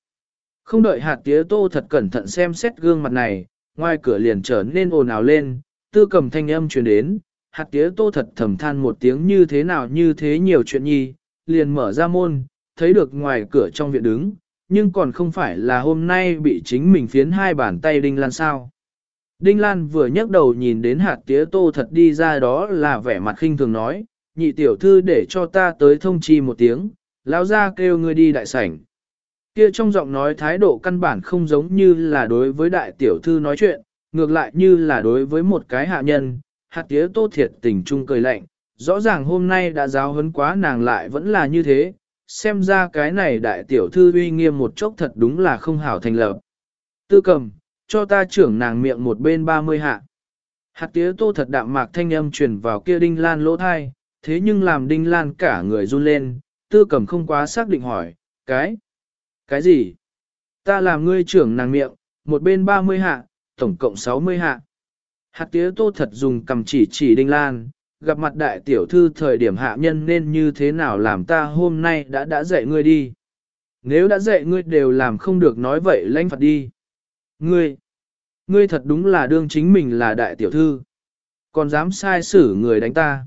Không đợi hạt tía tô thật cẩn thận xem xét gương mặt này, ngoài cửa liền trở nên ồn ào lên, tư cầm thanh âm truyền đến, hạt tía tô thật thầm than một tiếng như thế nào như thế nhiều chuyện nhi, liền mở ra môn, thấy được ngoài cửa trong viện đứng, nhưng còn không phải là hôm nay bị chính mình phiến hai bàn tay Đinh Lan sao. Đinh Lan vừa nhấc đầu nhìn đến hạt tía tô thật đi ra đó là vẻ mặt khinh thường nói, nhị tiểu thư để cho ta tới thông chi một tiếng, lão ra kêu ngươi đi đại sảnh. Kia trong giọng nói thái độ căn bản không giống như là đối với đại tiểu thư nói chuyện, ngược lại như là đối với một cái hạ nhân, hạt tía tô thiệt tình trung cười lạnh, rõ ràng hôm nay đã giáo huấn quá nàng lại vẫn là như thế, xem ra cái này đại tiểu thư uy nghiêm một chốc thật đúng là không hảo thành lập. Tư cầm, cho ta trưởng nàng miệng một bên ba mươi hạ. Hạt tía tô thật đạm mạc thanh âm truyền vào kia đinh lan lỗ thai, thế nhưng làm đinh lan cả người run lên, tư cầm không quá xác định hỏi, cái, cái gì? Ta làm ngươi trưởng nàng miệng, một bên ba mươi hạ, tổng cộng sáu mươi hạ. Hạt tía tô thật dùng cầm chỉ chỉ đinh lan, gặp mặt đại tiểu thư thời điểm hạ nhân nên như thế nào làm ta hôm nay đã đã dạy ngươi đi. Nếu đã dạy ngươi đều làm không được nói vậy lãnh phạt đi. Ngươi, ngươi thật đúng là đương chính mình là đại tiểu thư. Còn dám sai xử người đánh ta.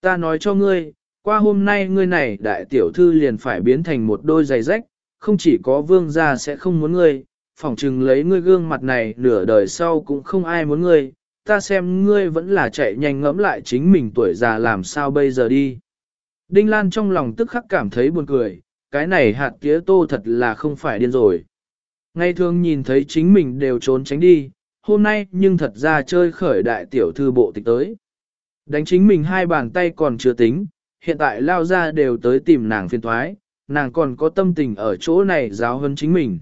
Ta nói cho ngươi, qua hôm nay ngươi này đại tiểu thư liền phải biến thành một đôi giày rách, không chỉ có vương gia sẽ không muốn ngươi, phỏng chừng lấy ngươi gương mặt này nửa đời sau cũng không ai muốn ngươi, ta xem ngươi vẫn là chạy nhanh ngẫm lại chính mình tuổi già làm sao bây giờ đi. Đinh Lan trong lòng tức khắc cảm thấy buồn cười, cái này hạt tía tô thật là không phải điên rồi. Ngày thường nhìn thấy chính mình đều trốn tránh đi, hôm nay nhưng thật ra chơi khởi đại tiểu thư bộ tịch tới. Đánh chính mình hai bàn tay còn chưa tính, hiện tại lao ra đều tới tìm nàng phiên thoái, nàng còn có tâm tình ở chỗ này giáo hơn chính mình.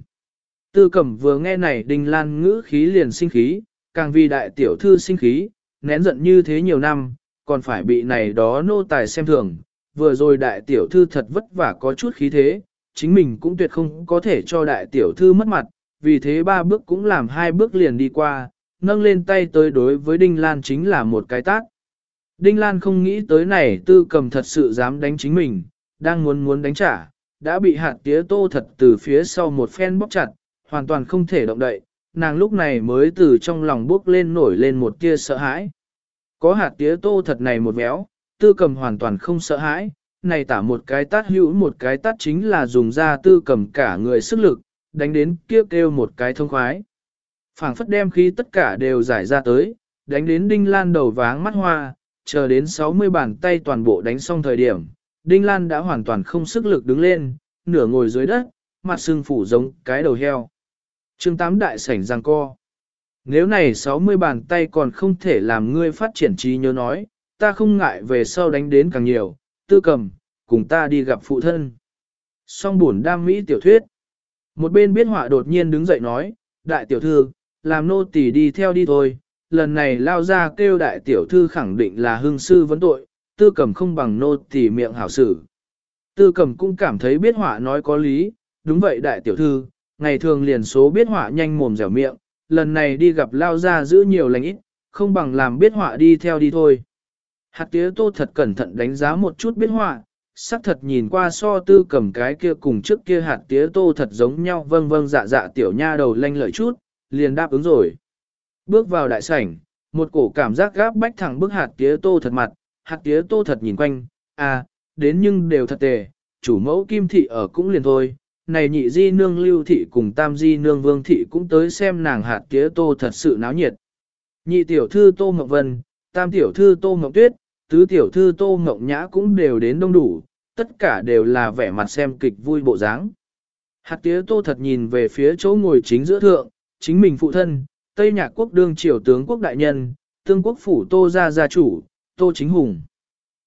Tư cẩm vừa nghe này đinh lan ngữ khí liền sinh khí, càng vì đại tiểu thư sinh khí, nén giận như thế nhiều năm, còn phải bị này đó nô tài xem thường. Vừa rồi đại tiểu thư thật vất vả có chút khí thế, chính mình cũng tuyệt không có thể cho đại tiểu thư mất mặt, vì thế ba bước cũng làm hai bước liền đi qua, nâng lên tay tới đối với Đinh Lan chính là một cái tát. Đinh Lan không nghĩ tới này tư cầm thật sự dám đánh chính mình, đang muốn muốn đánh trả, đã bị hạt tía tô thật từ phía sau một phen bóc chặt, hoàn toàn không thể động đậy, nàng lúc này mới từ trong lòng bước lên nổi lên một tia sợ hãi. Có hạt tía tô thật này một béo, tư cầm hoàn toàn không sợ hãi, này tả một cái tát hữu một cái tát chính là dùng ra tư cầm cả người sức lực, đánh đến kia kêu một cái thông khoái. phảng phất đem khí tất cả đều giải ra tới, đánh đến đinh lan đầu váng mắt hoa, chờ đến 60 bàn tay toàn bộ đánh xong thời điểm, đinh lan đã hoàn toàn không sức lực đứng lên, nửa ngồi dưới đất, mặt sưng phủ giống cái đầu heo. chương tám đại sảnh giang co. Nếu này 60 bàn tay còn không thể làm ngươi phát triển trí nhớ nói, ta không ngại về sau đánh đến càng nhiều, tư cầm, cùng ta đi gặp phụ thân. Song buồn đam mỹ tiểu thuyết. Một bên biết họa đột nhiên đứng dậy nói, đại tiểu thư, làm nô tỳ đi theo đi thôi, lần này lao ra kêu đại tiểu thư khẳng định là hương sư vấn tội, tư cầm không bằng nô tỳ miệng hảo sử. Tư cầm cũng cảm thấy biết họa nói có lý, đúng vậy đại tiểu thư, ngày thường liền số biết họa nhanh mồm dẻo miệng, lần này đi gặp lao ra giữ nhiều lành ít, không bằng làm biết họa đi theo đi thôi. Hạt tía tô thật cẩn thận đánh giá một chút biết họa, sắc thật nhìn qua so tư cầm cái kia cùng trước kia hạt tía tô thật giống nhau vâng vâng dạ dạ tiểu nha đầu lanh lợi chút, liền đáp ứng rồi. Bước vào đại sảnh, một cổ cảm giác gáp bách thẳng bước hạt tía tô thật mặt, hạt tía tô thật nhìn quanh, à, đến nhưng đều thật tề, chủ mẫu kim thị ở cũng liền thôi, này nhị di nương lưu thị cùng tam di nương vương thị cũng tới xem nàng hạt tía tô thật sự náo nhiệt. Nhị tiểu thư tô mộng vân, tam tiểu thư tô mộng tuyết, tứ tiểu thư tô mộng nhã cũng đều đến đông đủ, tất cả đều là vẻ mặt xem kịch vui bộ dáng. Hạt tía tô thật nhìn về phía chỗ ngồi chính giữa thượng, chính mình phụ thân, Tây Nhạc quốc đương triều tướng quốc đại nhân, tương quốc phủ tô gia gia chủ, tô chính hùng.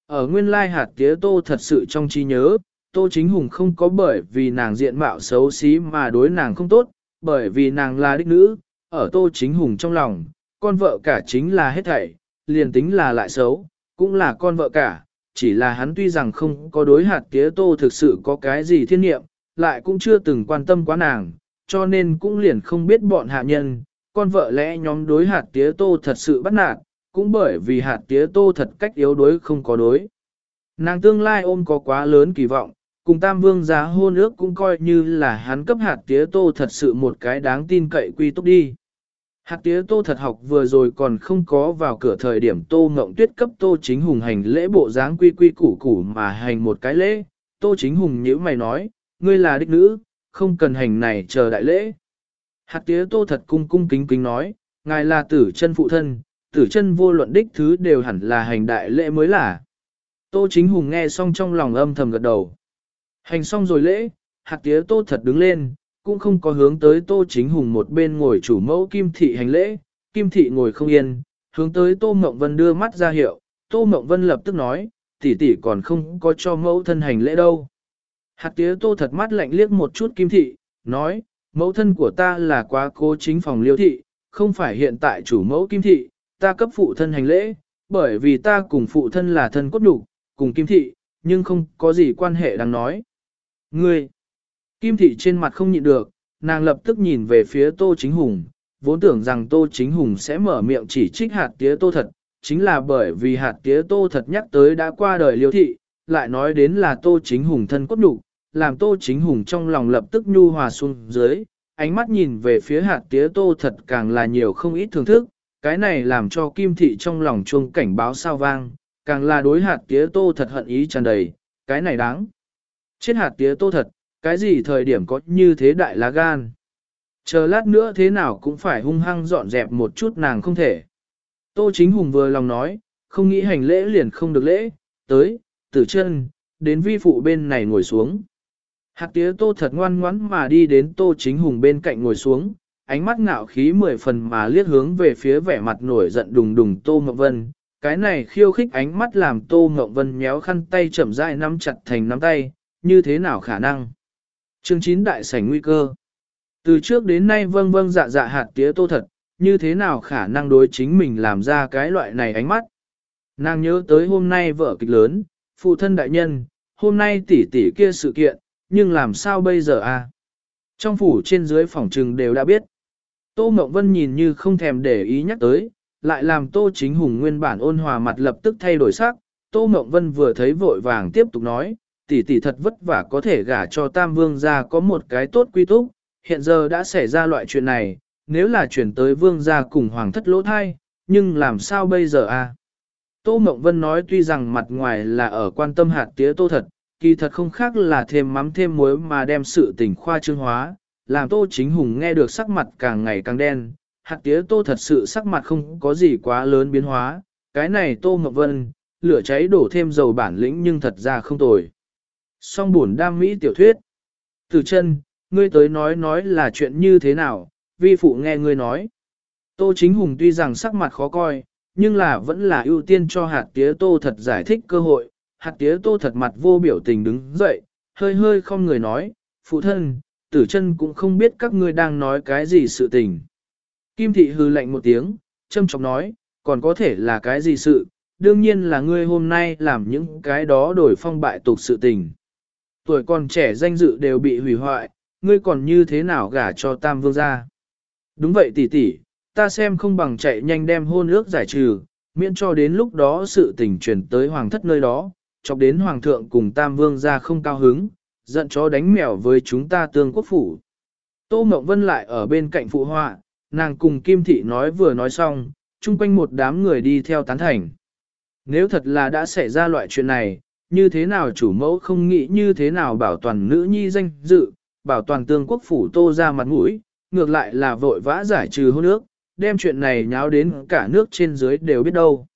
Ở nguyên lai hạt tía tô thật sự trong trí nhớ, tô chính hùng không có bởi vì nàng diện mạo xấu xí mà đối nàng không tốt, bởi vì nàng là đích nữ, ở tô chính hùng trong lòng, con vợ cả chính là hết thảy, liền tính là lại xấu, cũng là con vợ cả, chỉ là hắn tuy rằng không có đối hạt tía tô thực sự có cái gì thiên niệm, lại cũng chưa từng quan tâm quá nàng, cho nên cũng liền không biết bọn hạ nhân, con vợ lẽ nhóm đối hạt tía tô thật sự bắt nạt, cũng bởi vì hạt tía tô thật cách yếu đối không có đối. Nàng tương lai ôm có quá lớn kỳ vọng, cùng tam vương giá hôn ước cũng coi như là hắn cấp hạt tía tô thật sự một cái đáng tin cậy quy túc đi. Hạt tía tô thật học vừa rồi còn không có vào cửa thời điểm tô ngộng tuyết cấp tô chính hùng hành lễ bộ dáng quy quy củ củ mà hành một cái lễ, tô chính hùng nhữ mày nói, ngươi là đích nữ, không cần hành này chờ đại lễ. Hạt tía tô thật cung cung kính kính nói, ngài là tử chân phụ thân, tử chân vô luận đích thứ đều hẳn là hành đại lễ mới là. Tô chính hùng nghe xong trong lòng âm thầm gật đầu. Hành xong rồi lễ, hạt tía tô thật đứng lên, cũng không có hướng tới tô chính hùng một bên ngồi chủ mẫu kim thị hành lễ, kim thị ngồi không yên, hướng tới tô mộng vân đưa mắt ra hiệu, tô mộng vân lập tức nói, tỷ tỷ còn không có cho mẫu thân hành lễ đâu. Hạt tía tô thật mắt lạnh liếc một chút kim thị, nói, mẫu thân của ta là quá cố chính phòng liêu thị, không phải hiện tại chủ mẫu kim thị, ta cấp phụ thân hành lễ, bởi vì ta cùng phụ thân là thân cốt đủ, cùng kim thị, nhưng không có gì quan hệ đáng nói. Ngươi, kim thị trên mặt không nhịn được, nàng lập tức nhìn về phía tô chính hùng, vốn tưởng rằng tô chính hùng sẽ mở miệng chỉ trích hạt tía tô thật, chính là bởi vì hạt tía tô thật nhắc tới đã qua đời liêu thị, lại nói đến là tô chính hùng thân cốt đủ, làm tô chính hùng trong lòng lập tức nhu hòa xuống dưới, ánh mắt nhìn về phía hạt tía tô thật càng là nhiều không ít thưởng thức, cái này làm cho kim thị trong lòng chuông cảnh báo sao vang, càng là đối hạt tía tô thật hận ý tràn đầy, cái này đáng. Chết hạt tía tô thật, cái gì thời điểm có như thế đại lá gan. Chờ lát nữa thế nào cũng phải hung hăng dọn dẹp một chút nàng không thể. Tô chính hùng vừa lòng nói, không nghĩ hành lễ liền không được lễ, tới, tử chân, đến vi phụ bên này ngồi xuống. Hạt tía tô thật ngoan ngoãn mà đi đến tô chính hùng bên cạnh ngồi xuống, ánh mắt ngạo khí mười phần mà liếc hướng về phía vẻ mặt nổi giận đùng đùng tô ngọc vân. Cái này khiêu khích ánh mắt làm tô ngọc vân nhéo khăn tay chậm rãi nắm chặt thành nắm tay, như thế nào khả năng? Chương 9 đại sảnh nguy cơ. Từ trước đến nay vâng vâng dạ dạ hạt tía tô thật, như thế nào khả năng đối chính mình làm ra cái loại này ánh mắt? Nàng nhớ tới hôm nay vợ kịch lớn, phụ thân đại nhân, hôm nay tỷ tỷ kia sự kiện, nhưng làm sao bây giờ a? Trong phủ trên dưới phòng trừng đều đã biết. Tô Mộng Vân nhìn như không thèm để ý nhắc tới, lại làm Tô Chính Hùng nguyên bản ôn hòa mặt lập tức thay đổi sắc. Tô Mộng Vân vừa thấy vội vàng tiếp tục nói, tỷ tỷ thật vất vả có thể gả cho Tam Vương gia có một cái tốt quy túc, hiện giờ đã xảy ra loại chuyện này, nếu là chuyển tới Vương gia cùng Hoàng thất lỗ thai, nhưng làm sao bây giờ a? Tô Mộng Vân nói tuy rằng mặt ngoài là ở quan tâm hạt tía tô thật, kỳ thật không khác là thêm mắm thêm muối mà đem sự tình khoa trương hóa, làm Tô Chính Hùng nghe được sắc mặt càng ngày càng đen, hạt tía Tô thật sự sắc mặt không có gì quá lớn biến hóa, cái này Tô Ngọc Vân, lửa cháy đổ thêm dầu bản lĩnh nhưng thật ra không tồi. Song buồn đam mỹ tiểu thuyết. Từ chân, ngươi tới nói nói là chuyện như thế nào, vi phụ nghe ngươi nói. Tô Chính Hùng tuy rằng sắc mặt khó coi, nhưng là vẫn là ưu tiên cho hạt tía Tô thật giải thích cơ hội, hạt tía tô thật mặt vô biểu tình đứng dậy, hơi hơi không người nói, phụ thân, tử chân cũng không biết các ngươi đang nói cái gì sự tình. Kim thị hư lạnh một tiếng, châm chọc nói, còn có thể là cái gì sự, đương nhiên là ngươi hôm nay làm những cái đó đổi phong bại tục sự tình. Tuổi còn trẻ danh dự đều bị hủy hoại, ngươi còn như thế nào gả cho tam vương gia. Đúng vậy tỷ tỷ, ta xem không bằng chạy nhanh đem hôn ước giải trừ, miễn cho đến lúc đó sự tình truyền tới hoàng thất nơi đó, chọc đến hoàng thượng cùng tam vương gia không cao hứng, giận chó đánh mèo với chúng ta tương quốc phủ. Tô Mộng Vân lại ở bên cạnh phụ họa, nàng cùng Kim Thị nói vừa nói xong, chung quanh một đám người đi theo tán thành. Nếu thật là đã xảy ra loại chuyện này, như thế nào chủ mẫu không nghĩ như thế nào bảo toàn nữ nhi danh dự, bảo toàn tương quốc phủ tô ra mặt mũi, ngược lại là vội vã giải trừ hôn nước, đem chuyện này nháo đến cả nước trên dưới đều biết đâu.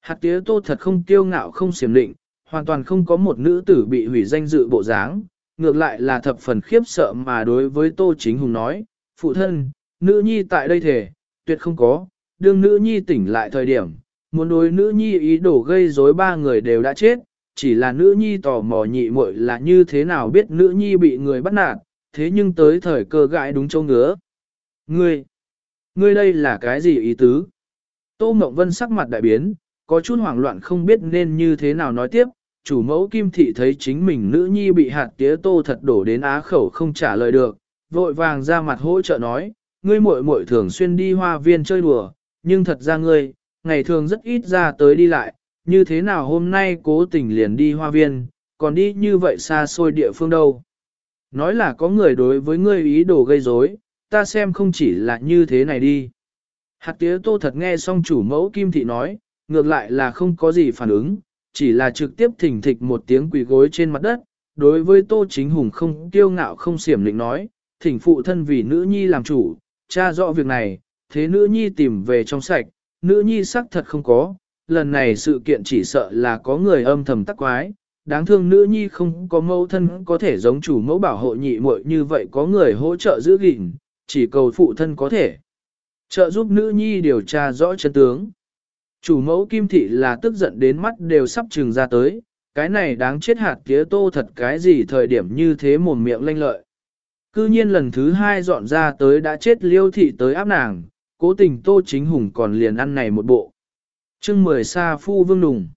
Hạt tía tô thật không kiêu ngạo không xiểm định, hoàn toàn không có một nữ tử bị hủy danh dự bộ dáng, ngược lại là thập phần khiếp sợ mà đối với tô chính hùng nói, phụ thân, nữ nhi tại đây thể, tuyệt không có, đương nữ nhi tỉnh lại thời điểm, muốn đối nữ nhi ý đồ gây rối ba người đều đã chết, chỉ là nữ nhi tò mò nhị muội là như thế nào biết nữ nhi bị người bắt nạt, thế nhưng tới thời cơ gãi đúng châu ngứa. Ngươi, ngươi đây là cái gì ý tứ? Tô Mộng Vân sắc mặt đại biến, có chút hoảng loạn không biết nên như thế nào nói tiếp, chủ mẫu Kim Thị thấy chính mình nữ nhi bị hạt tía tô thật đổ đến á khẩu không trả lời được, vội vàng ra mặt hỗ trợ nói, ngươi muội muội thường xuyên đi hoa viên chơi đùa, nhưng thật ra ngươi, ngày thường rất ít ra tới đi lại, như thế nào hôm nay cố tình liền đi hoa viên, còn đi như vậy xa xôi địa phương đâu. Nói là có người đối với ngươi ý đồ gây rối, ta xem không chỉ là như thế này đi. Hạt tía tô thật nghe xong chủ mẫu Kim Thị nói, ngược lại là không có gì phản ứng, chỉ là trực tiếp thỉnh thịch một tiếng quỳ gối trên mặt đất. Đối với Tô Chính Hùng không kiêu ngạo không xiểm định nói, thỉnh phụ thân vì nữ nhi làm chủ, cha rõ việc này, thế nữ nhi tìm về trong sạch, nữ nhi sắc thật không có, lần này sự kiện chỉ sợ là có người âm thầm tắc quái, đáng thương nữ nhi không có mẫu thân có thể giống chủ mẫu bảo hộ nhị muội như vậy có người hỗ trợ giữ gìn, chỉ cầu phụ thân có thể trợ giúp nữ nhi điều tra rõ chân tướng. Chủ mẫu kim thị là tức giận đến mắt đều sắp trừng ra tới, cái này đáng chết hạt tía tô thật cái gì thời điểm như thế mồm miệng lanh lợi. Cư nhiên lần thứ hai dọn ra tới đã chết liêu thị tới áp nàng, cố tình tô chính hùng còn liền ăn này một bộ. chương mười xa phu vương đùng.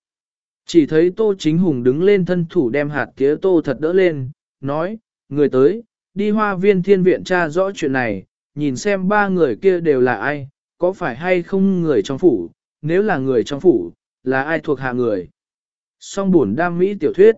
Chỉ thấy tô chính hùng đứng lên thân thủ đem hạt tía tô thật đỡ lên, nói, người tới, đi hoa viên thiên viện tra rõ chuyện này, nhìn xem ba người kia đều là ai, có phải hay không người trong phủ, nếu là người trong phủ, là ai thuộc hạ người. Song buồn đam mỹ tiểu thuyết.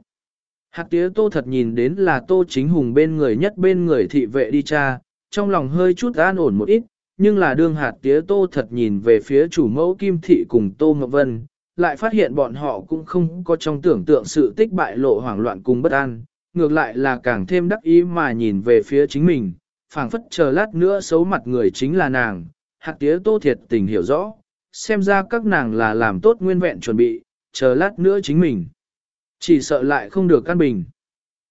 Hạt tía tô thật nhìn đến là tô chính hùng bên người nhất bên người thị vệ đi cha, trong lòng hơi chút an ổn một ít, nhưng là đương hạt tía tô thật nhìn về phía chủ mẫu kim thị cùng tô ngọc vân, lại phát hiện bọn họ cũng không có trong tưởng tượng sự tích bại lộ hoảng loạn cùng bất an, ngược lại là càng thêm đắc ý mà nhìn về phía chính mình, phảng phất chờ lát nữa xấu mặt người chính là nàng, hạt tía tô thiệt tình hiểu rõ, xem ra các nàng là làm tốt nguyên vẹn chuẩn bị, chờ lát nữa chính mình. Chỉ sợ lại không được căn bình.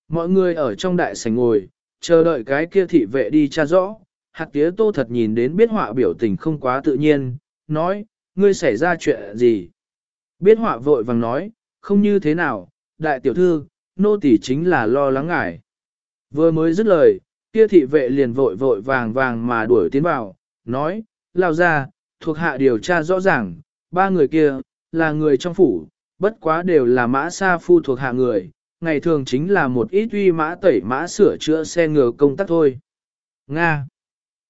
Mọi người ở trong đại sảnh ngồi, chờ đợi cái kia thị vệ đi tra rõ, hạt tía tô thật nhìn đến biết họa biểu tình không quá tự nhiên, nói, ngươi xảy ra chuyện gì? Biết họa vội vàng nói, không như thế nào, đại tiểu thư, nô tỷ chính là lo lắng ngại. Vừa mới dứt lời, kia thị vệ liền vội vội vàng vàng mà đuổi tiến vào, nói, lao ra, thuộc hạ điều tra rõ ràng, ba người kia, là người trong phủ, bất quá đều là mã sa phu thuộc hạ người, ngày thường chính là một ít uy mã tẩy mã sửa chữa xe ngựa công tác thôi. Nga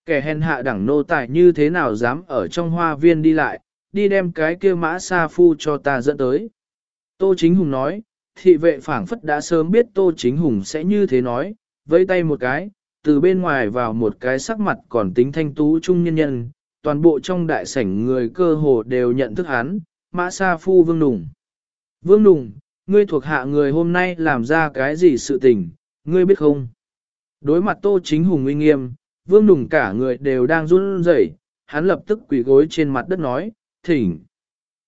Kẻ hèn hạ đẳng nô tài như thế nào dám ở trong hoa viên đi lại, đi đem cái kia mã sa phu cho ta dẫn tới. Tô Chính Hùng nói, thị vệ phảng phất đã sớm biết Tô Chính Hùng sẽ như thế nói, vẫy tay một cái, từ bên ngoài vào một cái sắc mặt còn tính thanh tú trung nhân nhân, toàn bộ trong đại sảnh người cơ hồ đều nhận thức hắn, mã sa phu vương nùng. Vương nùng, ngươi thuộc hạ người hôm nay làm ra cái gì sự tình, ngươi biết không? Đối mặt tô chính hùng uy nghiêm, vương nùng cả người đều đang run rẩy, hắn lập tức quỳ gối trên mặt đất nói, thỉnh,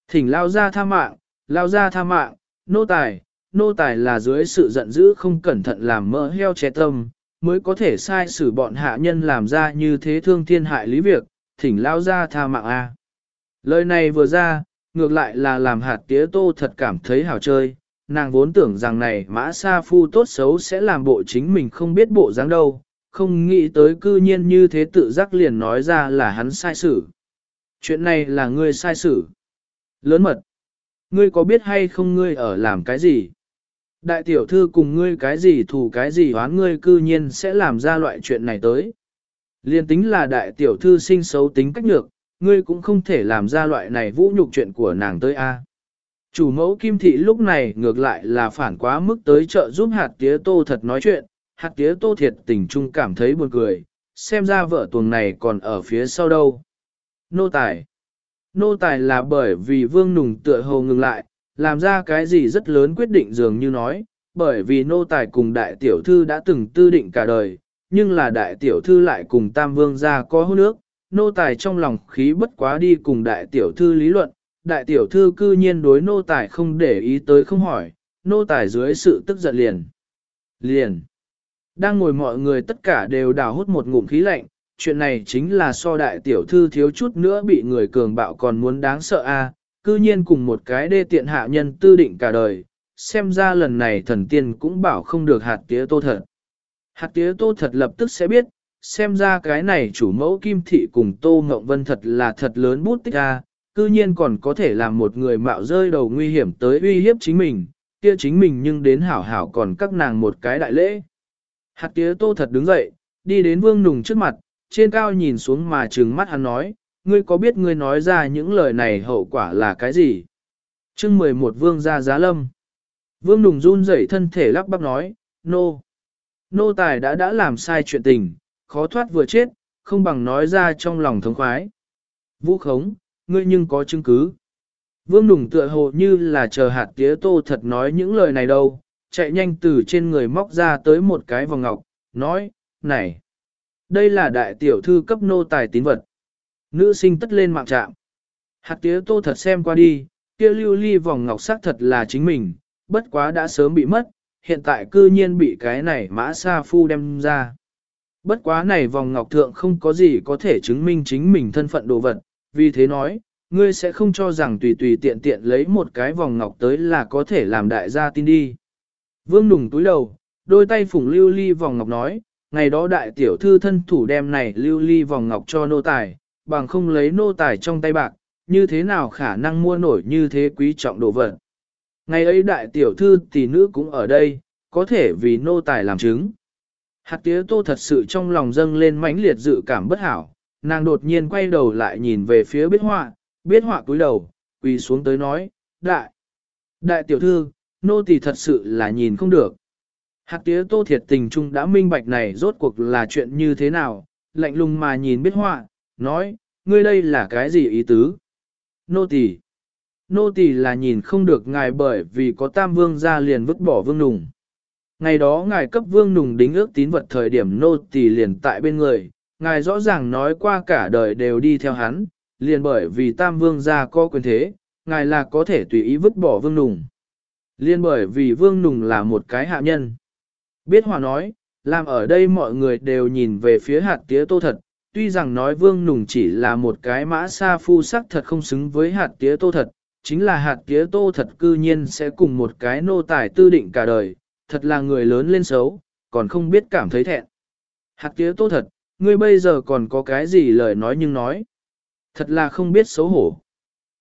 thỉnh lao ra tha mạng, lao ra tha mạng, nô tài, nô tài là dưới sự giận dữ không cẩn thận làm mỡ heo che tâm, mới có thể sai xử bọn hạ nhân làm ra như thế thương thiên hại lý việc, thỉnh lao ra tha mạng A. Lời này vừa ra, ngược lại là làm hạt tía tô thật cảm thấy hào chơi, nàng vốn tưởng rằng này mã sa phu tốt xấu sẽ làm bộ chính mình không biết bộ dáng đâu, không nghĩ tới cư nhiên như thế tự giác liền nói ra là hắn sai xử. Chuyện này là ngươi sai xử. Lớn mật. Ngươi có biết hay không ngươi ở làm cái gì? Đại tiểu thư cùng ngươi cái gì thù cái gì hoán ngươi cư nhiên sẽ làm ra loại chuyện này tới. Liên tính là đại tiểu thư sinh xấu tính cách nhược, ngươi cũng không thể làm ra loại này vũ nhục chuyện của nàng tới a. Chủ mẫu kim thị lúc này ngược lại là phản quá mức tới chợ giúp hạt tía tô thật nói chuyện, hạt tía tô thiệt tình trung cảm thấy buồn cười, xem ra vợ tuồng này còn ở phía sau đâu. Nô tài Nô tài là bởi vì vương nùng tựa hồ ngừng lại, làm ra cái gì rất lớn quyết định dường như nói, bởi vì nô tài cùng đại tiểu thư đã từng tư định cả đời, nhưng là đại tiểu thư lại cùng tam vương gia có hôn nước, nô tài trong lòng khí bất quá đi cùng đại tiểu thư lý luận, đại tiểu thư cư nhiên đối nô tài không để ý tới không hỏi, nô tài dưới sự tức giận liền. Liền. Đang ngồi mọi người tất cả đều đào hút một ngụm khí lạnh, chuyện này chính là so đại tiểu thư thiếu chút nữa bị người cường bạo còn muốn đáng sợ a cư nhiên cùng một cái đê tiện hạ nhân tư định cả đời, xem ra lần này thần tiên cũng bảo không được hạt tía tô thật. Hạt tía tô thật lập tức sẽ biết, xem ra cái này chủ mẫu kim thị cùng tô ngộng vân thật là thật lớn bút tích ra, cư nhiên còn có thể làm một người mạo rơi đầu nguy hiểm tới uy hiếp chính mình, kia chính mình nhưng đến hảo hảo còn các nàng một cái đại lễ. Hạt tía tô thật đứng dậy, đi đến vương nùng trước mặt, trên cao nhìn xuống mà trừng mắt hắn nói, ngươi có biết ngươi nói ra những lời này hậu quả là cái gì? chương 11 vương ra giá lâm. Vương nùng run rẩy thân thể lắp bắp nói, nô. Nô tài đã đã làm sai chuyện tình, khó thoát vừa chết, không bằng nói ra trong lòng thống khoái. Vũ khống, ngươi nhưng có chứng cứ. Vương đủng tựa hồ như là chờ hạt tía tô thật nói những lời này đâu, chạy nhanh từ trên người móc ra tới một cái vòng ngọc, nói, này, đây là đại tiểu thư cấp nô tài tín vật. Nữ sinh tất lên mạng trạm. Hạt tía tô thật xem qua đi, kia lưu ly vòng ngọc sắc thật là chính mình, bất quá đã sớm bị mất, hiện tại cư nhiên bị cái này mã sa phu đem ra. Bất quá này vòng ngọc thượng không có gì có thể chứng minh chính mình thân phận đồ vật, vì thế nói, ngươi sẽ không cho rằng tùy tùy tiện tiện lấy một cái vòng ngọc tới là có thể làm đại gia tin đi. Vương nùng túi đầu, đôi tay phủng lưu ly vòng ngọc nói, ngày đó đại tiểu thư thân thủ đem này lưu ly vòng ngọc cho nô tài, bằng không lấy nô tài trong tay bạc, như thế nào khả năng mua nổi như thế quý trọng đồ vật. Ngày ấy đại tiểu thư tỷ nữ cũng ở đây, có thể vì nô tài làm chứng. Hạt tía tô thật sự trong lòng dâng lên mãnh liệt dự cảm bất hảo, nàng đột nhiên quay đầu lại nhìn về phía biết họa, biết họa cúi đầu, quỳ xuống tới nói, đại, đại tiểu thư, nô tỳ thật sự là nhìn không được. Hạt tía tô thiệt tình trung đã minh bạch này rốt cuộc là chuyện như thế nào, lạnh lùng mà nhìn biết họa, nói, ngươi đây là cái gì ý tứ? Nô tỳ, nô tỳ là nhìn không được ngài bởi vì có tam vương ra liền vứt bỏ vương nùng. Ngày đó ngài cấp vương nùng đính ước tín vật thời điểm nô tỳ liền tại bên người, ngài rõ ràng nói qua cả đời đều đi theo hắn, liền bởi vì tam vương gia có quyền thế, ngài là có thể tùy ý vứt bỏ vương nùng. Liên bởi vì vương nùng là một cái hạ nhân. Biết hòa nói, làm ở đây mọi người đều nhìn về phía hạt tía tô thật, tuy rằng nói vương nùng chỉ là một cái mã sa phu sắc thật không xứng với hạt tía tô thật, chính là hạt tía tô thật cư nhiên sẽ cùng một cái nô tài tư định cả đời, thật là người lớn lên xấu, còn không biết cảm thấy thẹn. Hạt tía tô thật, ngươi bây giờ còn có cái gì lời nói nhưng nói. Thật là không biết xấu hổ.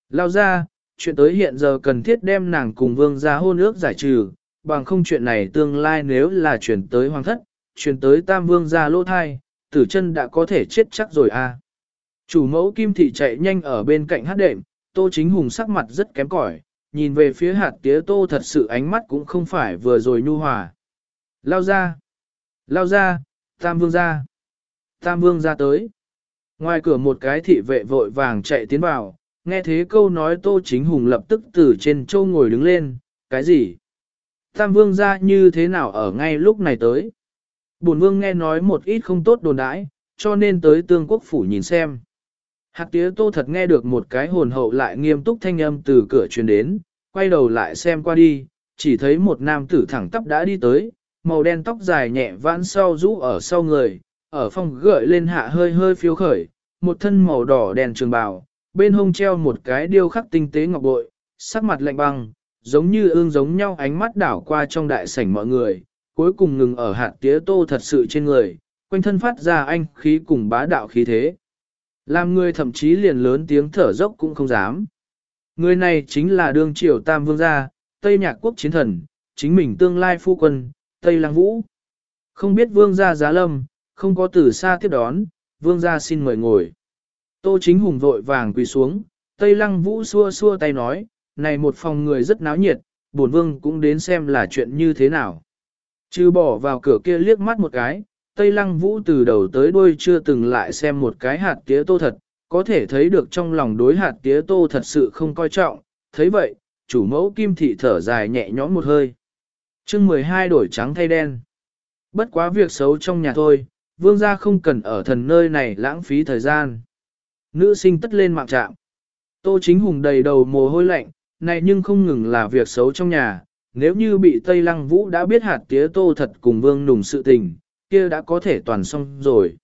Lao ra, chuyện tới hiện giờ cần thiết đem nàng cùng vương ra hôn ước giải trừ, bằng không chuyện này tương lai nếu là chuyển tới hoàng thất, chuyển tới tam vương ra lỗ thai, tử chân đã có thể chết chắc rồi à. Chủ mẫu kim thị chạy nhanh ở bên cạnh hát đệm, tô chính hùng sắc mặt rất kém cỏi, nhìn về phía hạt tía tô thật sự ánh mắt cũng không phải vừa rồi nhu hòa. Lao ra! Lao ra! Tam vương ra! Tam vương ra tới. Ngoài cửa một cái thị vệ vội vàng chạy tiến vào, nghe thế câu nói Tô Chính Hùng lập tức từ trên châu ngồi đứng lên, cái gì? Tam vương ra như thế nào ở ngay lúc này tới? Bổn vương nghe nói một ít không tốt đồn đãi, cho nên tới tương quốc phủ nhìn xem. Hạt tía tô thật nghe được một cái hồn hậu lại nghiêm túc thanh âm từ cửa truyền đến, quay đầu lại xem qua đi, chỉ thấy một nam tử thẳng tắp đã đi tới, màu đen tóc dài nhẹ vãn sau rũ ở sau người, ở phòng gợi lên hạ hơi hơi phiếu khởi, một thân màu đỏ đèn trường bào, bên hông treo một cái điêu khắc tinh tế ngọc bội, sắc mặt lạnh băng, giống như ương giống nhau ánh mắt đảo qua trong đại sảnh mọi người, cuối cùng ngừng ở hạt tía tô thật sự trên người, quanh thân phát ra anh khí cùng bá đạo khí thế. Làm người thậm chí liền lớn tiếng thở dốc cũng không dám. Người này chính là đương triều tam vương gia, Tây Nhạc quốc chiến thần, chính mình tương lai phu quân, Tây Lăng Vũ. Không biết vương gia giá lâm, không có từ xa tiếp đón, vương gia xin mời ngồi. Tô chính hùng vội vàng quỳ xuống, Tây Lăng Vũ xua xua tay nói, này một phòng người rất náo nhiệt, bổn vương cũng đến xem là chuyện như thế nào. Chứ bỏ vào cửa kia liếc mắt một cái, Tây Lăng Vũ từ đầu tới đuôi chưa từng lại xem một cái hạt tía tô thật, có thể thấy được trong lòng đối hạt tía tô thật sự không coi trọng, thấy vậy, chủ mẫu kim thị thở dài nhẹ nhõm một hơi. chương 12 đổi trắng thay đen. Bất quá việc xấu trong nhà thôi, vương gia không cần ở thần nơi này lãng phí thời gian. Nữ sinh tất lên mạng trạm. Tô chính hùng đầy đầu mồ hôi lạnh, này nhưng không ngừng là việc xấu trong nhà, nếu như bị Tây Lăng Vũ đã biết hạt tía tô thật cùng vương nùng sự tình, kia đã có thể toàn xong rồi.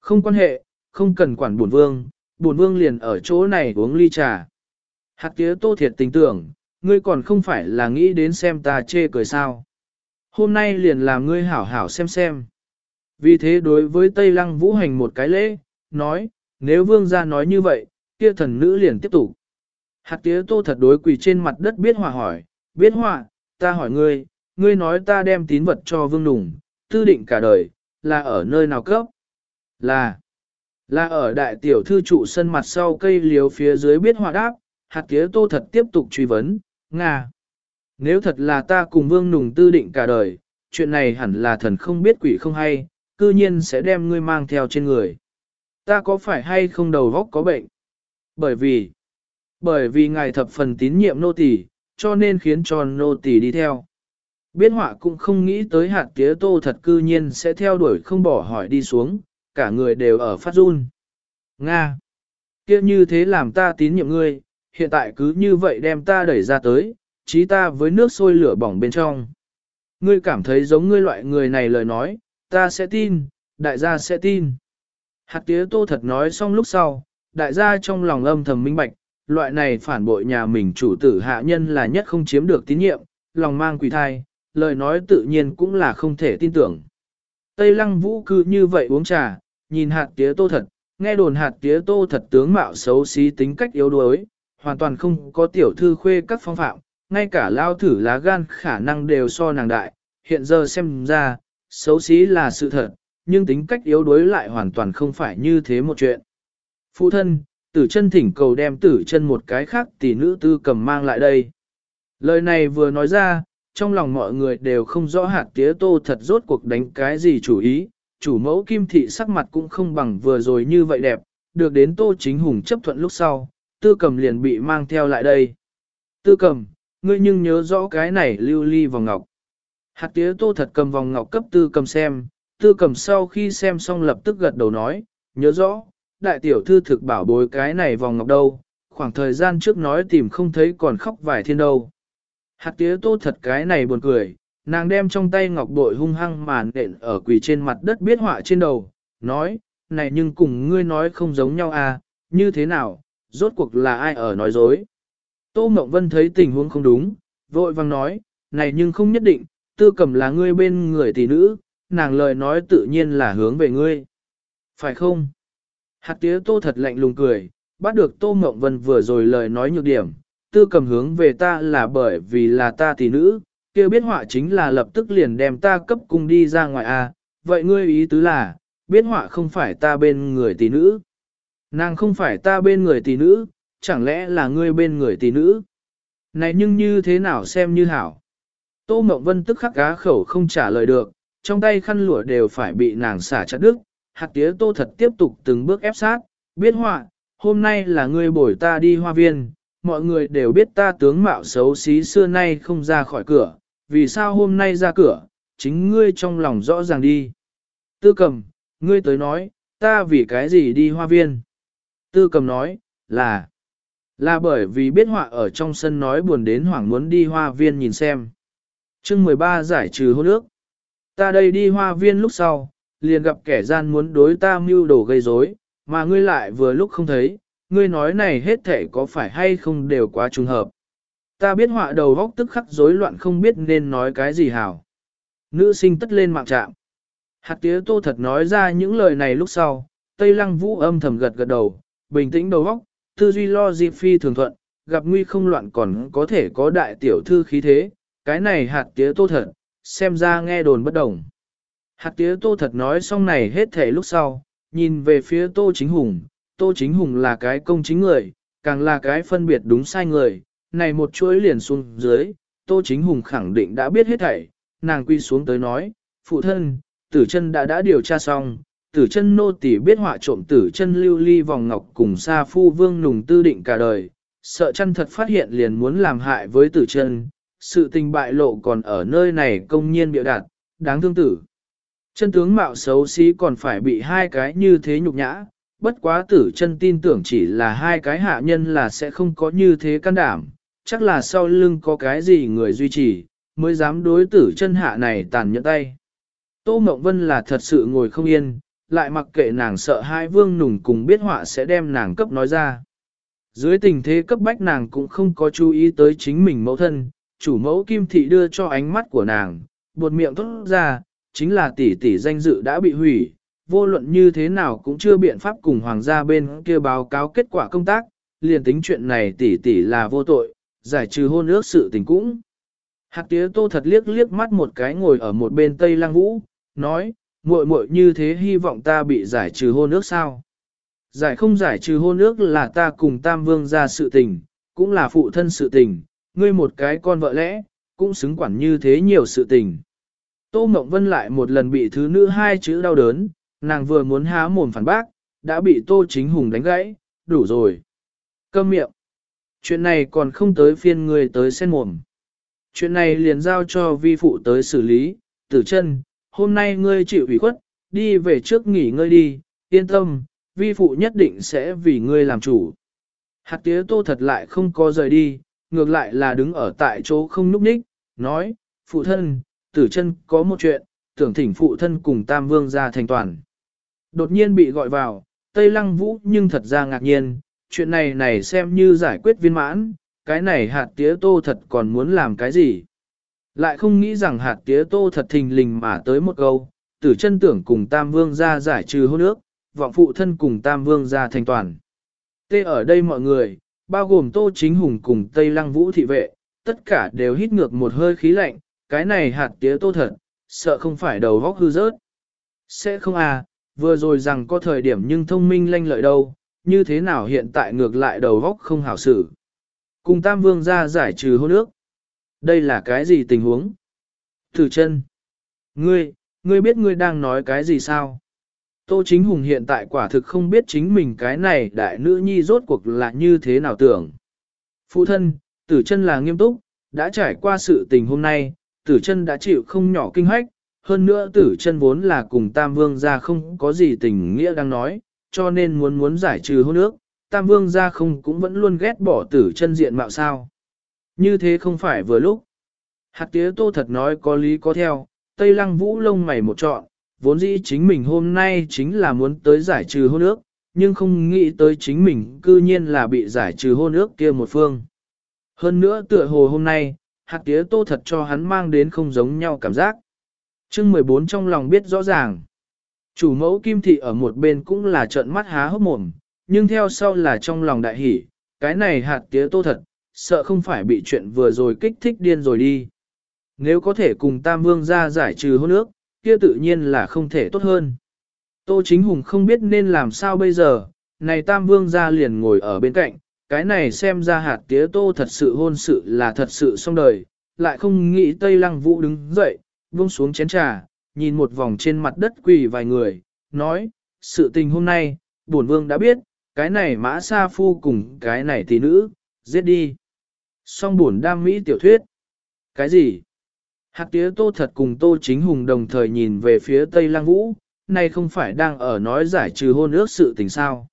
Không quan hệ, không cần quản buồn vương, buồn vương liền ở chỗ này uống ly trà. Hạt tía tô thiệt tình tưởng, ngươi còn không phải là nghĩ đến xem ta chê cười sao. Hôm nay liền làm ngươi hảo hảo xem xem. Vì thế đối với Tây Lăng Vũ hành một cái lễ, nói, nếu vương gia nói như vậy, kia thần nữ liền tiếp tục. Hạt tía tô thật đối quỳ trên mặt đất biết hòa hỏi, biết hòa, ta hỏi ngươi, ngươi nói ta đem tín vật cho vương đủng, tư định cả đời, là ở nơi nào cấp? Là, là ở đại tiểu thư trụ sân mặt sau cây liếu phía dưới biết hòa đáp, hạt tía tô thật tiếp tục truy vấn, Nga. Nếu thật là ta cùng vương nùng tư định cả đời, chuyện này hẳn là thần không biết quỷ không hay, cư nhiên sẽ đem ngươi mang theo trên người. Ta có phải hay không đầu góc có bệnh? Bởi vì, bởi vì ngài thập phần tín nhiệm nô tỳ, cho nên khiến cho nô tỳ đi theo. Biết họa cũng không nghĩ tới hạt tía tô thật cư nhiên sẽ theo đuổi không bỏ hỏi đi xuống, cả người đều ở phát run. Nga! kia như thế làm ta tín nhiệm ngươi, hiện tại cứ như vậy đem ta đẩy ra tới, trí ta với nước sôi lửa bỏng bên trong. Ngươi cảm thấy giống ngươi loại người này lời nói, ta sẽ tin, đại gia sẽ tin. Hạt tía tô thật nói xong lúc sau, đại gia trong lòng âm thầm minh bạch, loại này phản bội nhà mình chủ tử hạ nhân là nhất không chiếm được tín nhiệm, lòng mang quỷ thai, lời nói tự nhiên cũng là không thể tin tưởng. Tây lăng vũ cứ như vậy uống trà, nhìn hạt tía tô thật, nghe đồn hạt tía tô thật tướng mạo xấu xí tính cách yếu đuối, hoàn toàn không có tiểu thư khuê các phong phạm, ngay cả lao thử lá gan khả năng đều so nàng đại, hiện giờ xem ra, xấu xí là sự thật, nhưng tính cách yếu đuối lại hoàn toàn không phải như thế một chuyện. Phụ thân, tử chân thỉnh cầu đem tử chân một cái khác tỷ nữ tư cầm mang lại đây. Lời này vừa nói ra, trong lòng mọi người đều không rõ hạt tía tô thật rốt cuộc đánh cái gì chủ ý, chủ mẫu kim thị sắc mặt cũng không bằng vừa rồi như vậy đẹp, được đến tô chính hùng chấp thuận lúc sau, tư cầm liền bị mang theo lại đây. Tư cầm, ngươi nhưng nhớ rõ cái này lưu ly vòng ngọc. Hạt tía tô thật cầm vòng ngọc cấp tư cầm xem, tư cầm sau khi xem xong lập tức gật đầu nói, nhớ rõ, đại tiểu thư thực bảo bối cái này vòng ngọc đâu, khoảng thời gian trước nói tìm không thấy còn khóc vài thiên đâu. Hạt tía tô thật cái này buồn cười, nàng đem trong tay ngọc bội hung hăng màn nện ở quỳ trên mặt đất biết họa trên đầu, nói, này nhưng cùng ngươi nói không giống nhau à, như thế nào, rốt cuộc là ai ở nói dối. Tô Mộng Vân thấy tình huống không đúng, vội vang nói, này nhưng không nhất định, tư cầm là ngươi bên người tỷ nữ, nàng lời nói tự nhiên là hướng về ngươi. Phải không? Hạt tía tô thật lạnh lùng cười, bắt được tô mộng vân vừa rồi lời nói nhược điểm, tư cầm hướng về ta là bởi vì là ta tỷ nữ, kia biết họa chính là lập tức liền đem ta cấp cung đi ra ngoài a. À. vậy ngươi ý tứ là, biết họa không phải ta bên người tỷ nữ. Nàng không phải ta bên người tỷ nữ, chẳng lẽ là ngươi bên người tỷ nữ? Này nhưng như thế nào xem như hảo? Tô Mộng Vân tức khắc cá khẩu không trả lời được, trong tay khăn lụa đều phải bị nàng xả chặt đứt, hạt tía tô thật tiếp tục từng bước ép sát, biết họa, hôm nay là ngươi bổi ta đi hoa viên, mọi người đều biết ta tướng mạo xấu xí xưa nay không ra khỏi cửa, vì sao hôm nay ra cửa, chính ngươi trong lòng rõ ràng đi. Tư cầm, ngươi tới nói, ta vì cái gì đi hoa viên? Tư cầm nói, là, là bởi vì biết họa ở trong sân nói buồn đến hoảng muốn đi hoa viên nhìn xem. chương 13 giải trừ hôn ước. Ta đây đi hoa viên lúc sau, liền gặp kẻ gian muốn đối ta mưu đồ gây rối, mà ngươi lại vừa lúc không thấy, ngươi nói này hết thể có phải hay không đều quá trùng hợp. Ta biết họa đầu góc tức khắc rối loạn không biết nên nói cái gì hảo. Nữ sinh tất lên mạng trạm. Hạt tía tô thật nói ra những lời này lúc sau, Tây Lăng Vũ âm thầm gật gật đầu, bình tĩnh đầu góc, tư duy lo dịp phi thường thuận, gặp nguy không loạn còn có thể có đại tiểu thư khí thế, cái này hạt tía tô thật, xem ra nghe đồn bất đồng. Hạt tía tô thật nói xong này hết thể lúc sau, nhìn về phía tô chính hùng, tô chính hùng là cái công chính người, càng là cái phân biệt đúng sai người, này một chuỗi liền xuống dưới, tô chính hùng khẳng định đã biết hết thảy, nàng quy xuống tới nói, phụ thân, tử chân đã đã điều tra xong, tử chân nô tỳ biết họa trộm tử chân lưu ly vòng ngọc cùng sa phu vương nùng tư định cả đời, sợ chân thật phát hiện liền muốn làm hại với tử chân, sự tình bại lộ còn ở nơi này công nhiên biểu đạt, đáng thương tử. Chân tướng mạo xấu xí còn phải bị hai cái như thế nhục nhã, bất quá tử chân tin tưởng chỉ là hai cái hạ nhân là sẽ không có như thế can đảm, chắc là sau lưng có cái gì người duy trì, mới dám đối tử chân hạ này tàn nhẫn tay. Tô Mộng Vân là thật sự ngồi không yên, lại mặc kệ nàng sợ hai vương nùng cùng biết họa sẽ đem nàng cấp nói ra. Dưới tình thế cấp bách nàng cũng không có chú ý tới chính mình mẫu thân, chủ mẫu kim thị đưa cho ánh mắt của nàng, buột miệng thốt ra, chính là tỷ tỷ danh dự đã bị hủy, vô luận như thế nào cũng chưa biện pháp cùng hoàng gia bên kia báo cáo kết quả công tác, liền tính chuyện này tỷ tỷ là vô tội, giải trừ hôn ước sự tình cũng. Hạt tía tô thật liếc liếc mắt một cái ngồi ở một bên Tây Lang Vũ, nói, muội muội như thế hy vọng ta bị giải trừ hôn ước sao? Giải không giải trừ hôn ước là ta cùng Tam Vương ra sự tình, cũng là phụ thân sự tình, ngươi một cái con vợ lẽ, cũng xứng quản như thế nhiều sự tình. Tô Mộng Vân lại một lần bị thứ nữ hai chữ đau đớn, nàng vừa muốn há mồm phản bác, đã bị Tô Chính Hùng đánh gãy, đủ rồi. Câm miệng. Chuyện này còn không tới phiên người tới sen mồm. Chuyện này liền giao cho vi phụ tới xử lý, tử chân, hôm nay ngươi chịu ủy khuất, đi về trước nghỉ ngơi đi, yên tâm, vi phụ nhất định sẽ vì ngươi làm chủ. Hạt tía tô thật lại không có rời đi, ngược lại là đứng ở tại chỗ không núp ních, nói, phụ thân, tử chân có một chuyện, tưởng thỉnh phụ thân cùng tam vương ra thành toàn. Đột nhiên bị gọi vào, Tây Lăng Vũ nhưng thật ra ngạc nhiên, chuyện này này xem như giải quyết viên mãn, cái này hạt tía tô thật còn muốn làm cái gì. Lại không nghĩ rằng hạt tía tô thật thình lình mà tới một câu, tử chân tưởng cùng Tam Vương ra giải trừ hôn ước, vọng phụ thân cùng Tam Vương ra thành toàn. Tê ở đây mọi người, bao gồm Tô Chính Hùng cùng Tây Lăng Vũ thị vệ, tất cả đều hít ngược một hơi khí lạnh, cái này hạt tía tô thật, sợ không phải đầu góc hư rớt. Sẽ không à, vừa rồi rằng có thời điểm nhưng thông minh lanh lợi đâu, như thế nào hiện tại ngược lại đầu góc không hảo xử. Cùng Tam Vương ra giải trừ hôn ước. Đây là cái gì tình huống? Thử chân. Ngươi, ngươi biết ngươi đang nói cái gì sao? Tô Chính Hùng hiện tại quả thực không biết chính mình cái này đại nữ nhi rốt cuộc là như thế nào tưởng. Phụ thân, tử chân là nghiêm túc, đã trải qua sự tình hôm nay, tử chân đã chịu không nhỏ kinh hoách, hơn nữa tử chân vốn là cùng Tam Vương ra không có gì tình nghĩa đang nói, cho nên muốn muốn giải trừ hôn ước, Tam Vương ra không cũng vẫn luôn ghét bỏ tử chân diện mạo sao. Như thế không phải vừa lúc. Hạt tía tô thật nói có lý có theo, Tây Lăng Vũ lông mày một trọn, vốn dĩ chính mình hôm nay chính là muốn tới giải trừ hôn ước, nhưng không nghĩ tới chính mình cư nhiên là bị giải trừ hôn ước kia một phương. Hơn nữa tựa hồ hôm nay, hạt tía tô thật cho hắn mang đến không giống nhau cảm giác chương 14 trong lòng biết rõ ràng. Chủ mẫu kim thị ở một bên cũng là trợn mắt há hốc mồm, nhưng theo sau là trong lòng đại hỉ, cái này hạt tía tô thật, sợ không phải bị chuyện vừa rồi kích thích điên rồi đi. Nếu có thể cùng Tam Vương ra giải trừ hôn ước, kia tự nhiên là không thể tốt hơn. Tô Chính Hùng không biết nên làm sao bây giờ, này Tam Vương ra liền ngồi ở bên cạnh, cái này xem ra hạt tía tô thật sự hôn sự là thật sự xong đời, lại không nghĩ Tây Lăng Vũ đứng dậy, buông xuống chén trà, nhìn một vòng trên mặt đất quỳ vài người, nói, sự tình hôm nay, bổn vương đã biết, cái này mã sa phu cùng cái này tỷ nữ, giết đi. Song buồn đam mỹ tiểu thuyết. Cái gì? Hạt tía tô thật cùng tô chính hùng đồng thời nhìn về phía Tây Lang Vũ, này không phải đang ở nói giải trừ hôn ước sự tình sao.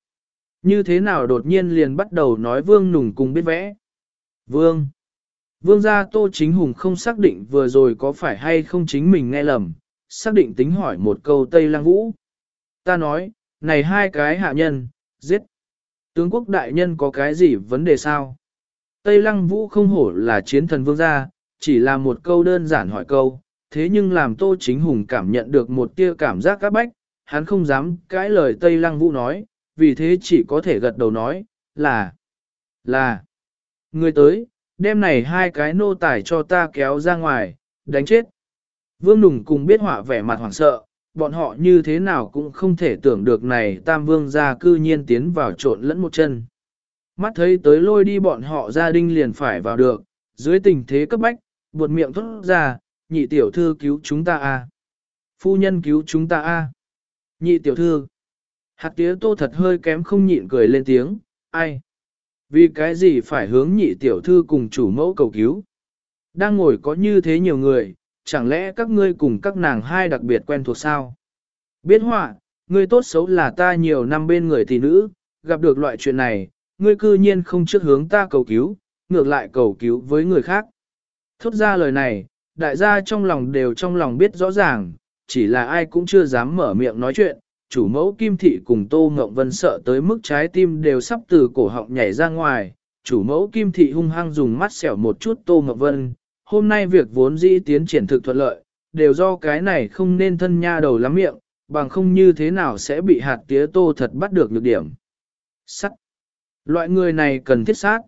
Như thế nào đột nhiên liền bắt đầu nói vương nùng cùng biết vẽ. Vương. Vương gia tô chính hùng không xác định vừa rồi có phải hay không chính mình nghe lầm, xác định tính hỏi một câu Tây Lang Vũ. Ta nói, này hai cái hạ nhân, giết. Tướng quốc đại nhân có cái gì vấn đề sao? Tây Lăng Vũ không hổ là chiến thần vương gia, chỉ là một câu đơn giản hỏi câu, thế nhưng làm Tô Chính Hùng cảm nhận được một tia cảm giác các bách, hắn không dám cãi lời Tây Lăng Vũ nói, vì thế chỉ có thể gật đầu nói, là, là, người tới, đêm này hai cái nô tải cho ta kéo ra ngoài, đánh chết. Vương Nùng cùng biết họa vẻ mặt hoảng sợ, bọn họ như thế nào cũng không thể tưởng được này Tam Vương gia cư nhiên tiến vào trộn lẫn một chân. Mắt thấy tới lôi đi bọn họ gia đình liền phải vào được, dưới tình thế cấp bách, buột miệng thốt ra, nhị tiểu thư cứu chúng ta a Phu nhân cứu chúng ta a Nhị tiểu thư. Hạt tía tô thật hơi kém không nhịn cười lên tiếng, ai? Vì cái gì phải hướng nhị tiểu thư cùng chủ mẫu cầu cứu? Đang ngồi có như thế nhiều người, chẳng lẽ các ngươi cùng các nàng hai đặc biệt quen thuộc sao? Biết họa, ngươi tốt xấu là ta nhiều năm bên người tỷ nữ, gặp được loại chuyện này, ngươi cư nhiên không trước hướng ta cầu cứu, ngược lại cầu cứu với người khác. Thốt ra lời này, đại gia trong lòng đều trong lòng biết rõ ràng, chỉ là ai cũng chưa dám mở miệng nói chuyện, chủ mẫu Kim Thị cùng Tô Ngộng Vân sợ tới mức trái tim đều sắp từ cổ họng nhảy ra ngoài, chủ mẫu Kim Thị hung hăng dùng mắt xẻo một chút Tô Ngộng Vân, hôm nay việc vốn dĩ tiến triển thực thuận lợi, đều do cái này không nên thân nha đầu lắm miệng, bằng không như thế nào sẽ bị hạt tía Tô thật bắt được nhược điểm. Sắt. Loại người này cần thiết sát.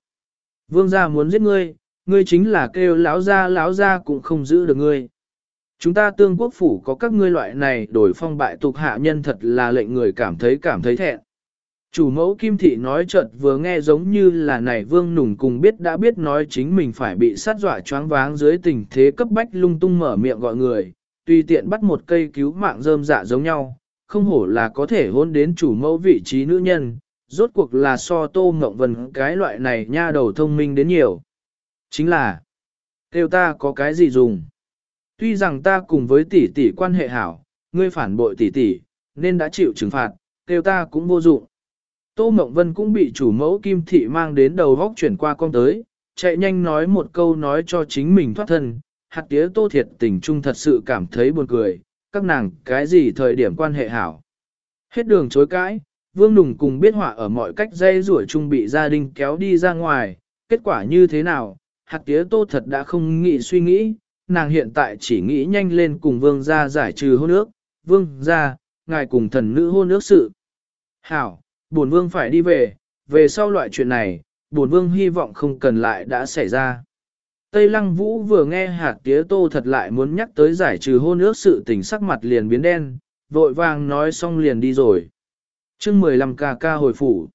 Vương gia muốn giết ngươi, ngươi chính là kêu lão gia lão gia cũng không giữ được ngươi. Chúng ta tương quốc phủ có các ngươi loại này đổi phong bại tục hạ nhân thật là lệnh người cảm thấy cảm thấy thẹn. Chủ mẫu Kim Thị nói chợt vừa nghe giống như là này vương nùng cùng biết đã biết nói chính mình phải bị sát dọa choáng váng dưới tình thế cấp bách lung tung mở miệng gọi người, tùy tiện bắt một cây cứu mạng rơm dạ giống nhau, không hổ là có thể hôn đến chủ mẫu vị trí nữ nhân, rốt cuộc là so tô ngộng vần cái loại này nha đầu thông minh đến nhiều. Chính là, kêu ta có cái gì dùng. Tuy rằng ta cùng với tỷ tỷ quan hệ hảo, ngươi phản bội tỷ tỷ, nên đã chịu trừng phạt, kêu ta cũng vô dụng. Tô Mộng Vân cũng bị chủ mẫu Kim Thị mang đến đầu góc chuyển qua con tới, chạy nhanh nói một câu nói cho chính mình thoát thân, hạt tía Tô Thiệt tình trung thật sự cảm thấy buồn cười, các nàng cái gì thời điểm quan hệ hảo. Hết đường chối cãi, Vương Nùng cùng biết họa ở mọi cách dây rủi chung bị gia đình kéo đi ra ngoài, kết quả như thế nào, hạt tía Tô thật đã không nghĩ suy nghĩ, nàng hiện tại chỉ nghĩ nhanh lên cùng vương gia giải trừ hôn ước, vương gia, ngài cùng thần nữ hôn ước sự. Hảo, bổn vương phải đi về, về sau loại chuyện này, bổn vương hy vọng không cần lại đã xảy ra. Tây Lăng Vũ vừa nghe hạt tía tô thật lại muốn nhắc tới giải trừ hôn ước sự tình sắc mặt liền biến đen, vội vàng nói xong liền đi rồi. chương 15 ca ca hồi phủ.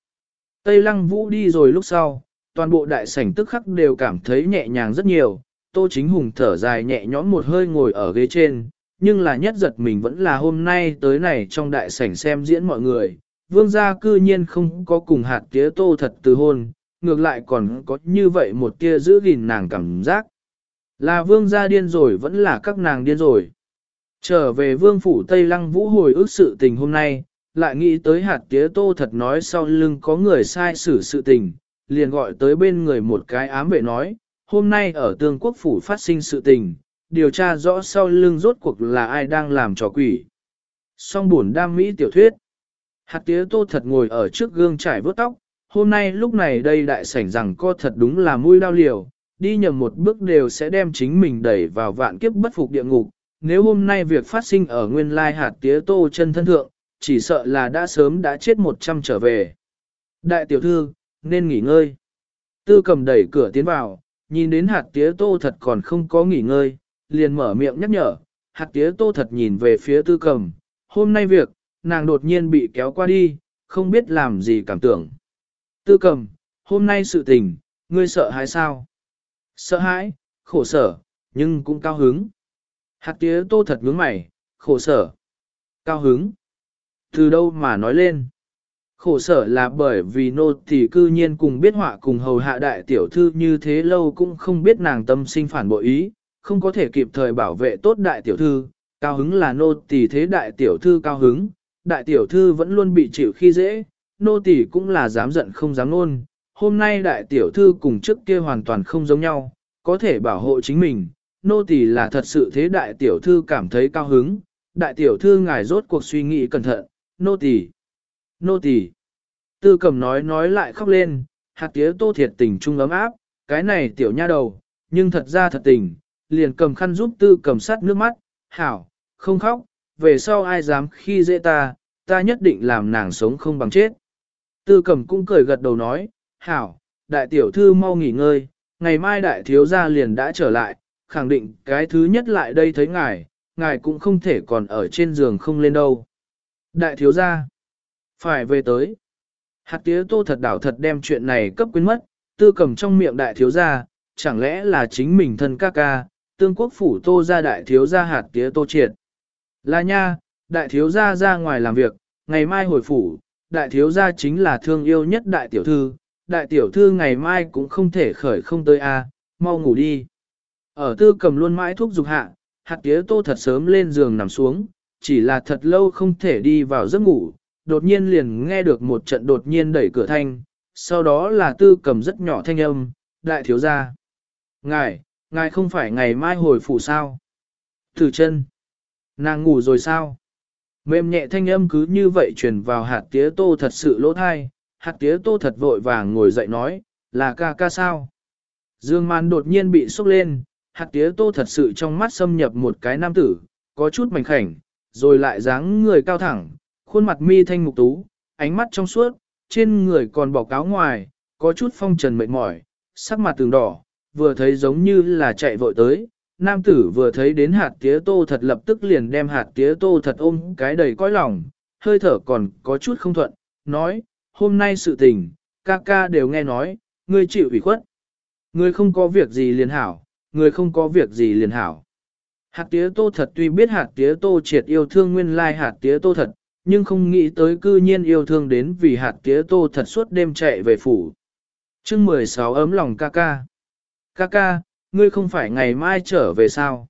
Tây Lăng Vũ đi rồi lúc sau, toàn bộ đại sảnh tức khắc đều cảm thấy nhẹ nhàng rất nhiều, Tô Chính Hùng thở dài nhẹ nhõm một hơi ngồi ở ghế trên, nhưng là nhất giật mình vẫn là hôm nay tới này trong đại sảnh xem diễn mọi người. Vương gia cư nhiên không có cùng hạt tía tô thật từ hôn, ngược lại còn có như vậy một tia giữ gìn nàng cảm giác. Là vương gia điên rồi vẫn là các nàng điên rồi. Trở về vương phủ Tây Lăng Vũ hồi ước sự tình hôm nay, lại nghĩ tới hạt tía tô thật nói sau lưng có người sai xử sự tình, liền gọi tới bên người một cái ám vệ nói, hôm nay ở tương quốc phủ phát sinh sự tình, điều tra rõ sau lưng rốt cuộc là ai đang làm trò quỷ. Song buồn đam mỹ tiểu thuyết. Hạt tía tô thật ngồi ở trước gương trải vớt tóc, hôm nay lúc này đây đại sảnh rằng co thật đúng là mũi đau liều, đi nhầm một bước đều sẽ đem chính mình đẩy vào vạn kiếp bất phục địa ngục. Nếu hôm nay việc phát sinh ở nguyên lai hạt tía tô chân thân thượng, chỉ sợ là đã sớm đã chết một trăm trở về. Đại tiểu thư, nên nghỉ ngơi. Tư cầm đẩy cửa tiến vào, nhìn đến hạt tía tô thật còn không có nghỉ ngơi, liền mở miệng nhắc nhở, hạt tía tô thật nhìn về phía tư cầm, hôm nay việc, nàng đột nhiên bị kéo qua đi, không biết làm gì cảm tưởng. Tư cầm, hôm nay sự tình, ngươi sợ hãi sao? Sợ hãi, khổ sở, nhưng cũng cao hứng. Hạt tía tô thật ngưỡng mày, khổ sở, cao hứng. Từ đâu mà nói lên? Khổ sở là bởi vì nô tỳ cư nhiên cùng biết họa cùng hầu hạ đại tiểu thư như thế lâu cũng không biết nàng tâm sinh phản bội ý, không có thể kịp thời bảo vệ tốt đại tiểu thư, cao hứng là nô tỳ thế đại tiểu thư cao hứng, đại tiểu thư vẫn luôn bị chịu khi dễ, nô tỳ cũng là dám giận không dám nôn, hôm nay đại tiểu thư cùng trước kia hoàn toàn không giống nhau, có thể bảo hộ chính mình, nô tỳ là thật sự thế đại tiểu thư cảm thấy cao hứng, đại tiểu thư ngài rốt cuộc suy nghĩ cẩn thận, nô tỳ Nô tỳ. Tư cầm nói nói lại khóc lên, hạt tía tô thiệt tình trung ấm áp, cái này tiểu nha đầu, nhưng thật ra thật tình, liền cầm khăn giúp tư cầm sát nước mắt, hảo, không khóc, về sau ai dám khi dễ ta, ta nhất định làm nàng sống không bằng chết. Tư cầm cũng cười gật đầu nói, hảo, đại tiểu thư mau nghỉ ngơi, ngày mai đại thiếu gia liền đã trở lại, khẳng định cái thứ nhất lại đây thấy ngài, ngài cũng không thể còn ở trên giường không lên đâu. Đại thiếu gia, phải về tới. Hạt tía tô thật đảo thật đem chuyện này cấp quyến mất, tư cầm trong miệng đại thiếu gia, chẳng lẽ là chính mình thân ca ca, tương quốc phủ tô ra đại thiếu gia hạt tía tô triệt. Là nha, đại thiếu gia ra ngoài làm việc, ngày mai hồi phủ, đại thiếu gia chính là thương yêu nhất đại tiểu thư, đại tiểu thư ngày mai cũng không thể khởi không tới a, mau ngủ đi. Ở tư cầm luôn mãi thuốc dục hạ, hạt tía tô thật sớm lên giường nằm xuống, chỉ là thật lâu không thể đi vào giấc ngủ, đột nhiên liền nghe được một trận đột nhiên đẩy cửa thanh, sau đó là tư cầm rất nhỏ thanh âm, đại thiếu gia. Ngài, ngài không phải ngày mai hồi phủ sao? Thử chân. Nàng ngủ rồi sao? Mềm nhẹ thanh âm cứ như vậy truyền vào hạt tía tô thật sự lỗ thai, hạt tía tô thật vội vàng ngồi dậy nói, là ca ca sao? Dương man đột nhiên bị sốc lên, hạt tía tô thật sự trong mắt xâm nhập một cái nam tử, có chút mảnh khảnh, rồi lại dáng người cao thẳng, khuôn mặt mi thanh mục tú, ánh mắt trong suốt, trên người còn bỏ cáo ngoài, có chút phong trần mệt mỏi, sắc mặt tường đỏ, vừa thấy giống như là chạy vội tới. Nam tử vừa thấy đến hạt tía tô thật lập tức liền đem hạt tía tô thật ôm cái đầy cõi lòng, hơi thở còn có chút không thuận, nói, hôm nay sự tình, ca ca đều nghe nói, ngươi chịu ủy khuất. Ngươi không có việc gì liền hảo, ngươi không có việc gì liền hảo. Hạt tía tô thật tuy biết hạt tía tô triệt yêu thương nguyên lai hạt tía tô thật, nhưng không nghĩ tới cư nhiên yêu thương đến vì hạt tía tô thật suốt đêm chạy về phủ. chương 16 ấm lòng ca ca. Ca ca, ngươi không phải ngày mai trở về sao?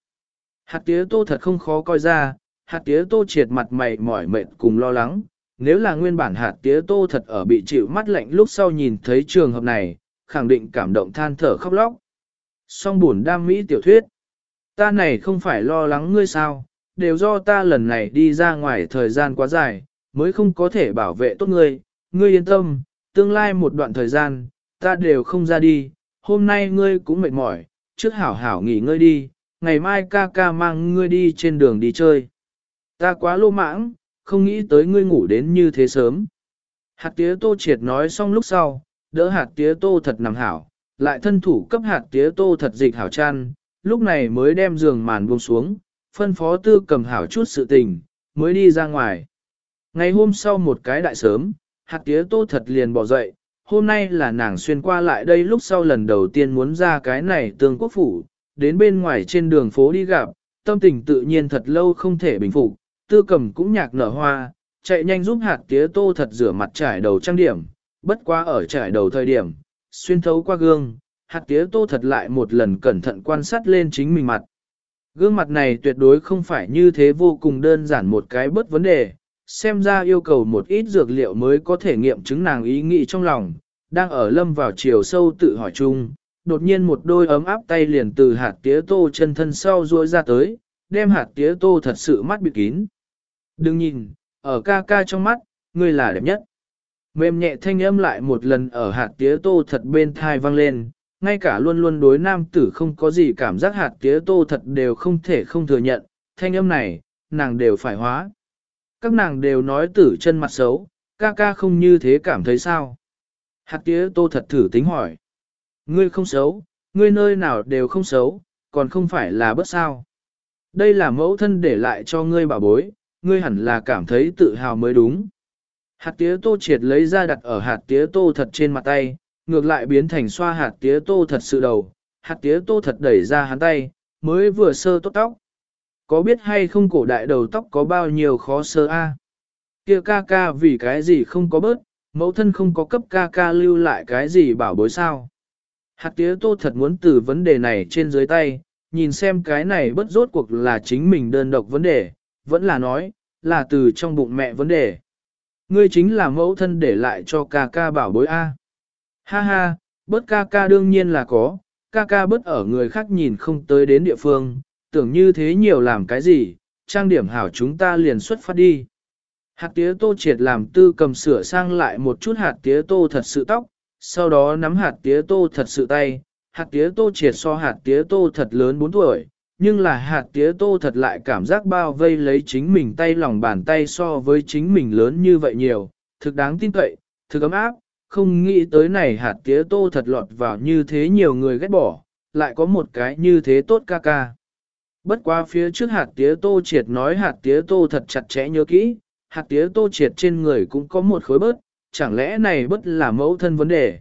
Hạt tía tô thật không khó coi ra, hạt tía tô triệt mặt mày mỏi mệt cùng lo lắng. Nếu là nguyên bản hạt tía tô thật ở bị chịu mắt lạnh lúc sau nhìn thấy trường hợp này, khẳng định cảm động than thở khóc lóc. Song buồn đam mỹ tiểu thuyết. Ta này không phải lo lắng ngươi sao, đều do ta lần này đi ra ngoài thời gian quá dài, mới không có thể bảo vệ tốt ngươi, ngươi yên tâm, tương lai một đoạn thời gian, ta đều không ra đi, hôm nay ngươi cũng mệt mỏi, trước hảo hảo nghỉ ngơi đi, ngày mai ca ca mang ngươi đi trên đường đi chơi. Ta quá lô mãng, không nghĩ tới ngươi ngủ đến như thế sớm. Hạt tía tô triệt nói xong lúc sau, đỡ hạt tía tô thật nằm hảo, lại thân thủ cấp hạt tía tô thật dịch hảo chăn, lúc này mới đem giường màn buông xuống, phân phó tư cầm hảo chút sự tình, mới đi ra ngoài. Ngày hôm sau một cái đại sớm, hạt tía tô thật liền bỏ dậy, hôm nay là nàng xuyên qua lại đây lúc sau lần đầu tiên muốn ra cái này tương quốc phủ, đến bên ngoài trên đường phố đi gặp, tâm tình tự nhiên thật lâu không thể bình phục, tư cầm cũng nhạc nở hoa, chạy nhanh giúp hạt tía tô thật rửa mặt trải đầu trang điểm, bất quá ở trải đầu thời điểm, xuyên thấu qua gương, hạt tía tô thật lại một lần cẩn thận quan sát lên chính mình mặt. Gương mặt này tuyệt đối không phải như thế vô cùng đơn giản một cái bất vấn đề, xem ra yêu cầu một ít dược liệu mới có thể nghiệm chứng nàng ý nghĩ trong lòng, đang ở lâm vào chiều sâu tự hỏi chung, đột nhiên một đôi ấm áp tay liền từ hạt tía tô chân thân sau ruôi ra tới, đem hạt tía tô thật sự mắt bị kín. Đừng nhìn, ở ca ca trong mắt, ngươi là đẹp nhất. Mềm nhẹ thanh âm lại một lần ở hạt tía tô thật bên thai vang lên, ngay cả luôn luôn đối nam tử không có gì cảm giác hạt tía tô thật đều không thể không thừa nhận, thanh âm này, nàng đều phải hóa. Các nàng đều nói tử chân mặt xấu, ca ca không như thế cảm thấy sao. Hạt tía tô thật thử tính hỏi. Ngươi không xấu, ngươi nơi nào đều không xấu, còn không phải là bất sao. Đây là mẫu thân để lại cho ngươi bảo bối, ngươi hẳn là cảm thấy tự hào mới đúng. Hạt tía tô triệt lấy ra đặt ở hạt tía tô thật trên mặt tay, ngược lại biến thành xoa hạt tía tô thật sự đầu, hạt tía tô thật đẩy ra hắn tay, mới vừa sơ tốt tóc. Có biết hay không cổ đại đầu tóc có bao nhiêu khó sơ a? Kia ca ca vì cái gì không có bớt, mẫu thân không có cấp ca ca lưu lại cái gì bảo bối sao. Hạt tía tô thật muốn từ vấn đề này trên dưới tay, nhìn xem cái này bất rốt cuộc là chính mình đơn độc vấn đề, vẫn là nói, là từ trong bụng mẹ vấn đề. Ngươi chính là mẫu thân để lại cho ca ca bảo bối A. Ha ha, bớt ca ca đương nhiên là có, ca ca bớt ở người khác nhìn không tới đến địa phương, tưởng như thế nhiều làm cái gì, trang điểm hảo chúng ta liền xuất phát đi. Hạt tía tô triệt làm tư cầm sửa sang lại một chút hạt tía tô thật sự tóc, sau đó nắm hạt tía tô thật sự tay, hạt tía tô triệt so hạt tía tô thật lớn 4 tuổi, nhưng là hạt tía tô thật lại cảm giác bao vây lấy chính mình tay lòng bàn tay so với chính mình lớn như vậy nhiều, thực đáng tin cậy, thực ấm áp, không nghĩ tới này hạt tía tô thật lọt vào như thế nhiều người ghét bỏ, lại có một cái như thế tốt ca ca. Bất qua phía trước hạt tía tô triệt nói hạt tía tô thật chặt chẽ nhớ kỹ, hạt tía tô triệt trên người cũng có một khối bớt, chẳng lẽ này bớt là mẫu thân vấn đề.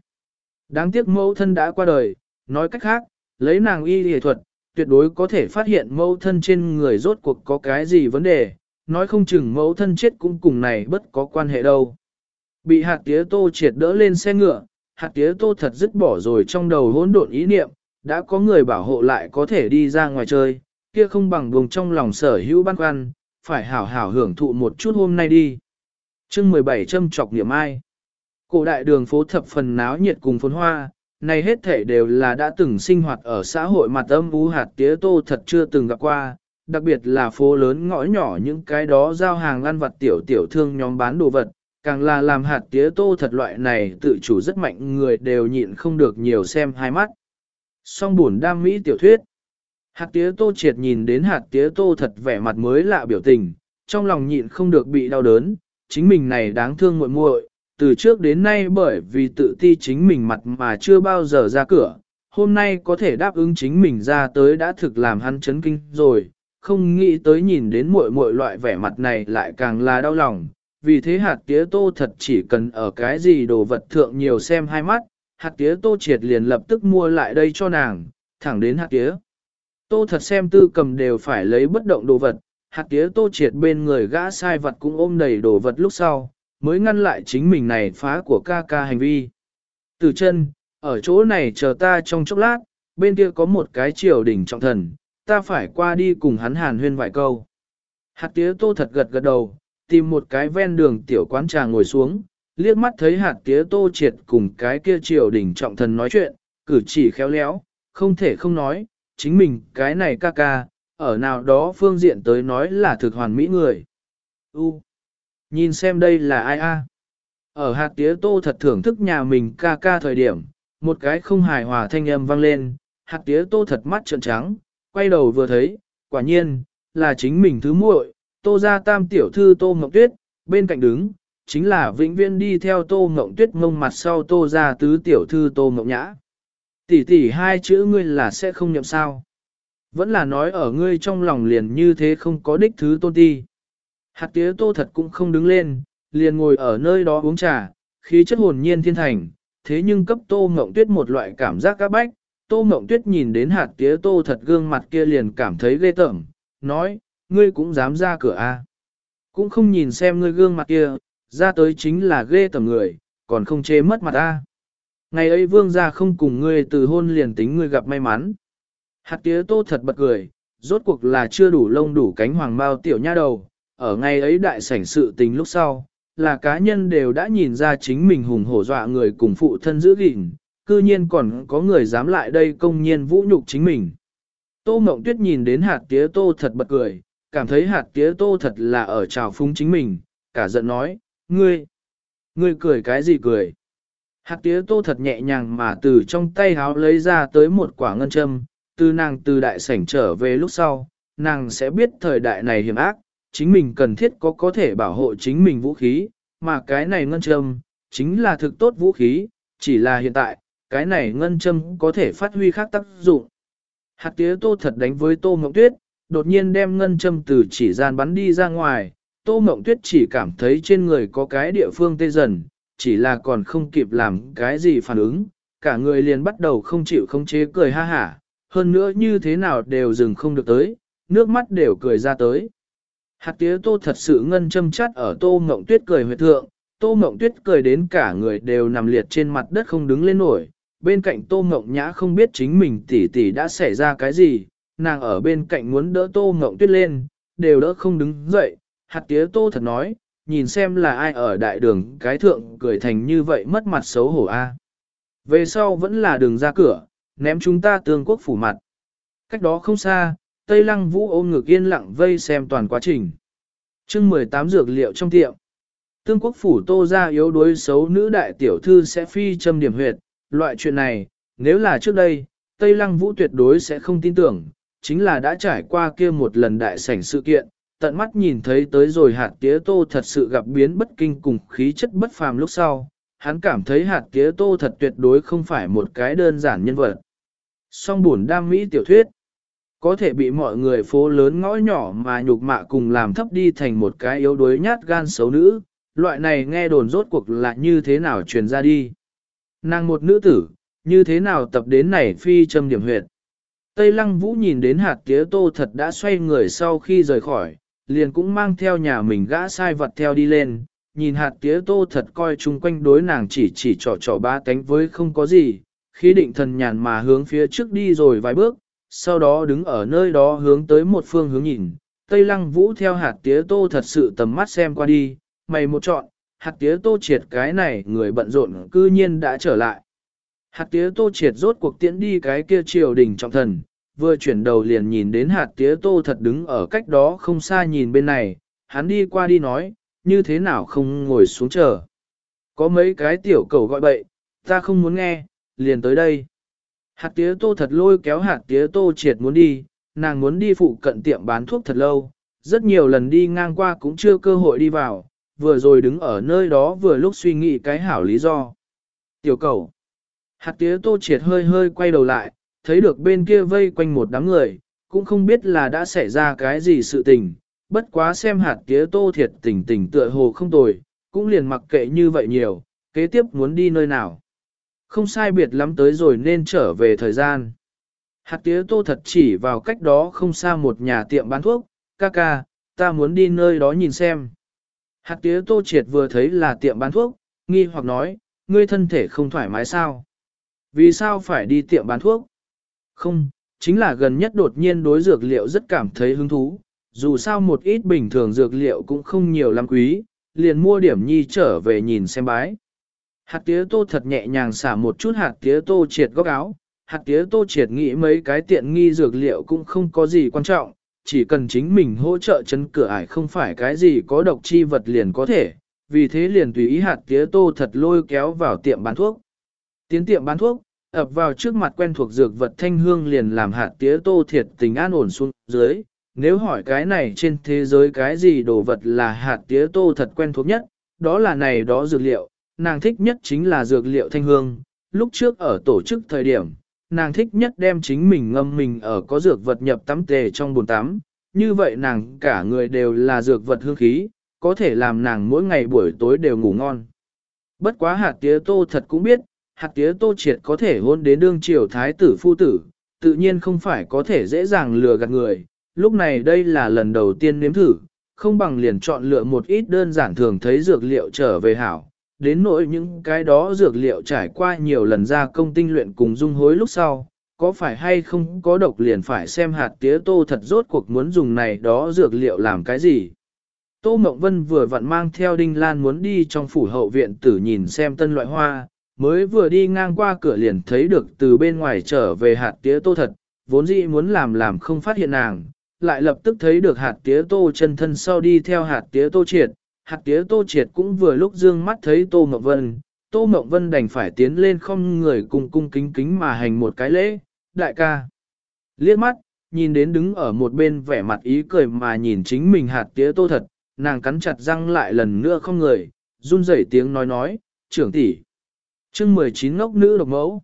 Đáng tiếc mẫu thân đã qua đời, nói cách khác, lấy nàng y y thuật, tuyệt đối có thể phát hiện mẫu thân trên người rốt cuộc có cái gì vấn đề, nói không chừng mẫu thân chết cũng cùng này bất có quan hệ đâu. Bị hạt tía tô triệt đỡ lên xe ngựa, hạt tía tô thật dứt bỏ rồi trong đầu hỗn độn ý niệm, đã có người bảo hộ lại có thể đi ra ngoài chơi, kia không bằng vùng trong lòng sở hữu băn khoăn, phải hảo hảo hưởng thụ một chút hôm nay đi. chương 17 châm trọc niệm ai. Cổ đại đường phố thập phần náo nhiệt cùng phồn hoa, này hết thể đều là đã từng sinh hoạt ở xã hội mặt âm vũ hạt tía tô thật chưa từng gặp qua, đặc biệt là phố lớn ngõ nhỏ những cái đó giao hàng ăn vặt tiểu tiểu thương nhóm bán đồ vật, càng là làm hạt tía tô thật loại này tự chủ rất mạnh người đều nhịn không được nhiều xem hai mắt. Song buồn đam mỹ tiểu thuyết. Hạt tía tô triệt nhìn đến hạt tía tô thật vẻ mặt mới lạ biểu tình, trong lòng nhịn không được bị đau đớn, chính mình này đáng thương muội muội, từ trước đến nay bởi vì tự ti chính mình mặt mà chưa bao giờ ra cửa, hôm nay có thể đáp ứng chính mình ra tới đã thực làm hắn chấn kinh rồi, không nghĩ tới nhìn đến muội muội loại vẻ mặt này lại càng là đau lòng, vì thế hạt tía tô thật chỉ cần ở cái gì đồ vật thượng nhiều xem hai mắt, hạt tía tô triệt liền lập tức mua lại đây cho nàng, thẳng đến hạt tía. Tô thật xem tư cầm đều phải lấy bất động đồ vật, hạt tía tô triệt bên người gã sai vật cũng ôm đầy đồ vật lúc sau, mới ngăn lại chính mình này phá của ca ca hành vi. Từ chân, ở chỗ này chờ ta trong chốc lát, bên kia có một cái triều đỉnh trọng thần, ta phải qua đi cùng hắn hàn huyên vài câu. Hạt tía tô thật gật gật đầu, tìm một cái ven đường tiểu quán trà ngồi xuống, liếc mắt thấy hạt tía tô triệt cùng cái kia triều đỉnh trọng thần nói chuyện, cử chỉ khéo léo, không thể không nói, chính mình cái này ca ca, ở nào đó phương diện tới nói là thực hoàn mỹ người. U, nhìn xem đây là ai a? Ở hạt tía tô thật thưởng thức nhà mình ca ca thời điểm, một cái không hài hòa thanh âm vang lên, hạt tía tô thật mắt trợn trắng, quay đầu vừa thấy, quả nhiên, là chính mình thứ muội, tô ra tam tiểu thư tô mộng tuyết, bên cạnh đứng, chính là vĩnh viên đi theo tô mộng tuyết ngông mặt sau tô ra tứ tiểu thư tô mộng nhã. Tỷ tỷ hai chữ ngươi là sẽ không nhậm sao. Vẫn là nói ở ngươi trong lòng liền như thế không có đích thứ tôn ti. Hạt tía tô thật cũng không đứng lên, liền ngồi ở nơi đó uống trà, khí chất hồn nhiên thiên thành, thế nhưng cấp tô mộng tuyết một loại cảm giác các bách. Tô mộng tuyết nhìn đến hạt tía tô thật gương mặt kia liền cảm thấy ghê tởm, nói, ngươi cũng dám ra cửa a? À? Cũng không nhìn xem ngươi gương mặt kia, ra tới chính là ghê tầm người, còn không chê mất mặt a. Ngày ấy vương gia không cùng ngươi từ hôn liền tính ngươi gặp may mắn. Hạt tía tô thật bật cười, rốt cuộc là chưa đủ lông đủ cánh hoàng bao tiểu nha đầu, ở ngày ấy đại sảnh sự tình lúc sau, là cá nhân đều đã nhìn ra chính mình hùng hổ dọa người cùng phụ thân giữ gìn, cư nhiên còn có người dám lại đây công nhiên vũ nhục chính mình. Tô Mộng Tuyết nhìn đến hạt tía tô thật bật cười, cảm thấy hạt tía tô thật là ở trào phúng chính mình, cả giận nói, ngươi, ngươi cười cái gì cười. Hạt tía tô thật nhẹ nhàng mà từ trong tay háo lấy ra tới một quả ngân châm, từ nàng từ đại sảnh trở về lúc sau, nàng sẽ biết thời đại này hiểm ác, chính mình cần thiết có có thể bảo hộ chính mình vũ khí, mà cái này ngân châm, chính là thực tốt vũ khí, chỉ là hiện tại, cái này ngân châm có thể phát huy khác tác dụng. Hạt tía tô thật đánh với tô mộng tuyết, đột nhiên đem ngân châm từ chỉ gian bắn đi ra ngoài, tô mộng tuyết chỉ cảm thấy trên người có cái địa phương tê dần, chỉ là còn không kịp làm cái gì phản ứng, cả người liền bắt đầu không chịu không chế cười ha hả, hơn nữa như thế nào đều dừng không được tới, nước mắt đều cười ra tới. Hạt tía tô thật sự ngân châm chắt ở tô mộng tuyết cười huyệt thượng, tô mộng tuyết cười đến cả người đều nằm liệt trên mặt đất không đứng lên nổi, bên cạnh tô mộng nhã không biết chính mình tỷ tỷ đã xảy ra cái gì, nàng ở bên cạnh muốn đỡ tô ngộng tuyết lên, đều đỡ không đứng dậy, hạt tía tô thật nói, nhìn xem là ai ở đại đường cái thượng cười thành như vậy mất mặt xấu hổ a. Về sau vẫn là đường ra cửa, ném chúng ta tương quốc phủ mặt. Cách đó không xa, Tây Lăng Vũ ôm ngực yên lặng vây xem toàn quá trình. chương 18 dược liệu trong tiệm. Tương quốc phủ tô ra yếu đuối xấu nữ đại tiểu thư sẽ phi châm điểm huyệt. Loại chuyện này, nếu là trước đây, Tây Lăng Vũ tuyệt đối sẽ không tin tưởng, chính là đã trải qua kia một lần đại sảnh sự kiện, tận mắt nhìn thấy tới rồi hạt tía tô thật sự gặp biến bất kinh cùng khí chất bất phàm lúc sau, hắn cảm thấy hạt tía tô thật tuyệt đối không phải một cái đơn giản nhân vật. Song buồn đam mỹ tiểu thuyết, có thể bị mọi người phố lớn ngõ nhỏ mà nhục mạ cùng làm thấp đi thành một cái yếu đuối nhát gan xấu nữ, loại này nghe đồn rốt cuộc là như thế nào truyền ra đi. Nàng một nữ tử, như thế nào tập đến này phi châm điểm huyệt. Tây Lăng Vũ nhìn đến hạt tía tô thật đã xoay người sau khi rời khỏi, liền cũng mang theo nhà mình gã sai vật theo đi lên, nhìn hạt tía tô thật coi chung quanh đối nàng chỉ chỉ trò trò ba cánh với không có gì, khi định thần nhàn mà hướng phía trước đi rồi vài bước, sau đó đứng ở nơi đó hướng tới một phương hướng nhìn, Tây Lăng Vũ theo hạt tía tô thật sự tầm mắt xem qua đi, mày một chọn, hạt tía tô triệt cái này người bận rộn cư nhiên đã trở lại. Hạt tía tô triệt rốt cuộc tiễn đi cái kia triều đình trọng thần, vừa chuyển đầu liền nhìn đến hạt tía tô thật đứng ở cách đó không xa nhìn bên này, hắn đi qua đi nói, như thế nào không ngồi xuống chờ. Có mấy cái tiểu cầu gọi bậy, ta không muốn nghe, liền tới đây. Hạt tía tô thật lôi kéo hạt tía tô triệt muốn đi, nàng muốn đi phụ cận tiệm bán thuốc thật lâu, rất nhiều lần đi ngang qua cũng chưa cơ hội đi vào, vừa rồi đứng ở nơi đó vừa lúc suy nghĩ cái hảo lý do. Tiểu cầu. Hạt tía tô triệt hơi hơi quay đầu lại, thấy được bên kia vây quanh một đám người, cũng không biết là đã xảy ra cái gì sự tình, bất quá xem hạt tía tô thiệt tỉnh tỉnh tựa hồ không tồi, cũng liền mặc kệ như vậy nhiều, kế tiếp muốn đi nơi nào. Không sai biệt lắm tới rồi nên trở về thời gian. Hạt tía tô thật chỉ vào cách đó không xa một nhà tiệm bán thuốc, ca ca, ta muốn đi nơi đó nhìn xem. Hạt tía tô triệt vừa thấy là tiệm bán thuốc, nghi hoặc nói, ngươi thân thể không thoải mái sao? Vì sao phải đi tiệm bán thuốc? Không, chính là gần nhất đột nhiên đối dược liệu rất cảm thấy hứng thú, dù sao một ít bình thường dược liệu cũng không nhiều lắm quý, liền mua điểm nhi trở về nhìn xem bái. Hạt tía tô thật nhẹ nhàng xả một chút hạt tía tô triệt góc áo, hạt tía tô triệt nghĩ mấy cái tiện nghi dược liệu cũng không có gì quan trọng, chỉ cần chính mình hỗ trợ chấn cửa ải không phải cái gì có độc chi vật liền có thể, vì thế liền tùy ý hạt tía tô thật lôi kéo vào tiệm bán thuốc. Tiến tiệm bán thuốc, ập vào trước mặt quen thuộc dược vật thanh hương liền làm hạt tía tô thiệt tình an ổn xuống dưới. Nếu hỏi cái này trên thế giới cái gì đồ vật là hạt tía tô thật quen thuộc nhất, đó là này đó dược liệu, nàng thích nhất chính là dược liệu thanh hương. Lúc trước ở tổ chức thời điểm, nàng thích nhất đem chính mình ngâm mình ở có dược vật nhập tắm tề trong bồn tắm, như vậy nàng cả người đều là dược vật hương khí, có thể làm nàng mỗi ngày buổi tối đều ngủ ngon. Bất quá hạt tía tô thật cũng biết, hạt tía tô triệt có thể hôn đến đương triều thái tử phu tử, tự nhiên không phải có thể dễ dàng lừa gạt người. Lúc này đây là lần đầu tiên nếm thử, không bằng liền chọn lựa một ít đơn giản thường thấy dược liệu trở về hảo. Đến nỗi những cái đó dược liệu trải qua nhiều lần ra công tinh luyện cùng dung hối lúc sau, có phải hay không có độc liền phải xem hạt tía tô thật rốt cuộc muốn dùng này đó dược liệu làm cái gì. Tô Mộng Vân vừa vặn mang theo Đinh Lan muốn đi trong phủ hậu viện tử nhìn xem tân loại hoa, mới vừa đi ngang qua cửa liền thấy được từ bên ngoài trở về hạt tía tô thật, vốn dĩ muốn làm làm không phát hiện nàng, lại lập tức thấy được hạt tía tô chân thân sau đi theo hạt tía tô triệt, hạt tía tô triệt cũng vừa lúc dương mắt thấy tô mộng vân, tô mộng vân đành phải tiến lên không người cùng cung kính kính mà hành một cái lễ, đại ca. Liếc mắt, nhìn đến đứng ở một bên vẻ mặt ý cười mà nhìn chính mình hạt tía tô thật, nàng cắn chặt răng lại lần nữa không người, run rẩy tiếng nói nói, trưởng tỷ chương 19 ngốc nữ độc mẫu.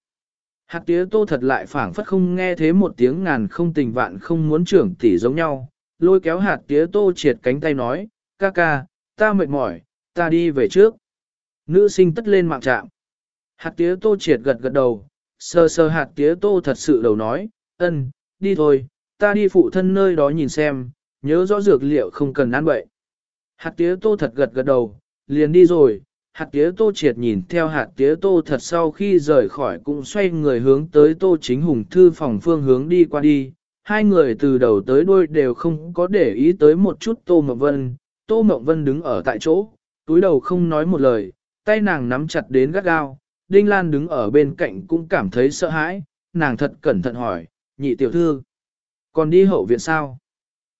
Hạt tía tô thật lại phảng phất không nghe thế một tiếng ngàn không tình vạn không muốn trưởng tỷ giống nhau, lôi kéo hạt tía tô triệt cánh tay nói, ca ca, ta mệt mỏi, ta đi về trước. Nữ sinh tất lên mạng trạm. Hạt tía tô triệt gật gật đầu, sơ sơ hạt tía tô thật sự đầu nói, ân, đi thôi, ta đi phụ thân nơi đó nhìn xem, nhớ rõ dược liệu không cần ăn bậy. Hạt tía tô thật gật gật đầu, liền đi rồi, hạt tía tô triệt nhìn theo hạt tía tô thật sau khi rời khỏi cũng xoay người hướng tới tô chính hùng thư phòng phương hướng đi qua đi. Hai người từ đầu tới đuôi đều không có để ý tới một chút tô mộng vân. Tô mộng vân đứng ở tại chỗ, túi đầu không nói một lời, tay nàng nắm chặt đến gắt gao. Đinh Lan đứng ở bên cạnh cũng cảm thấy sợ hãi, nàng thật cẩn thận hỏi, nhị tiểu thư, còn đi hậu viện sao?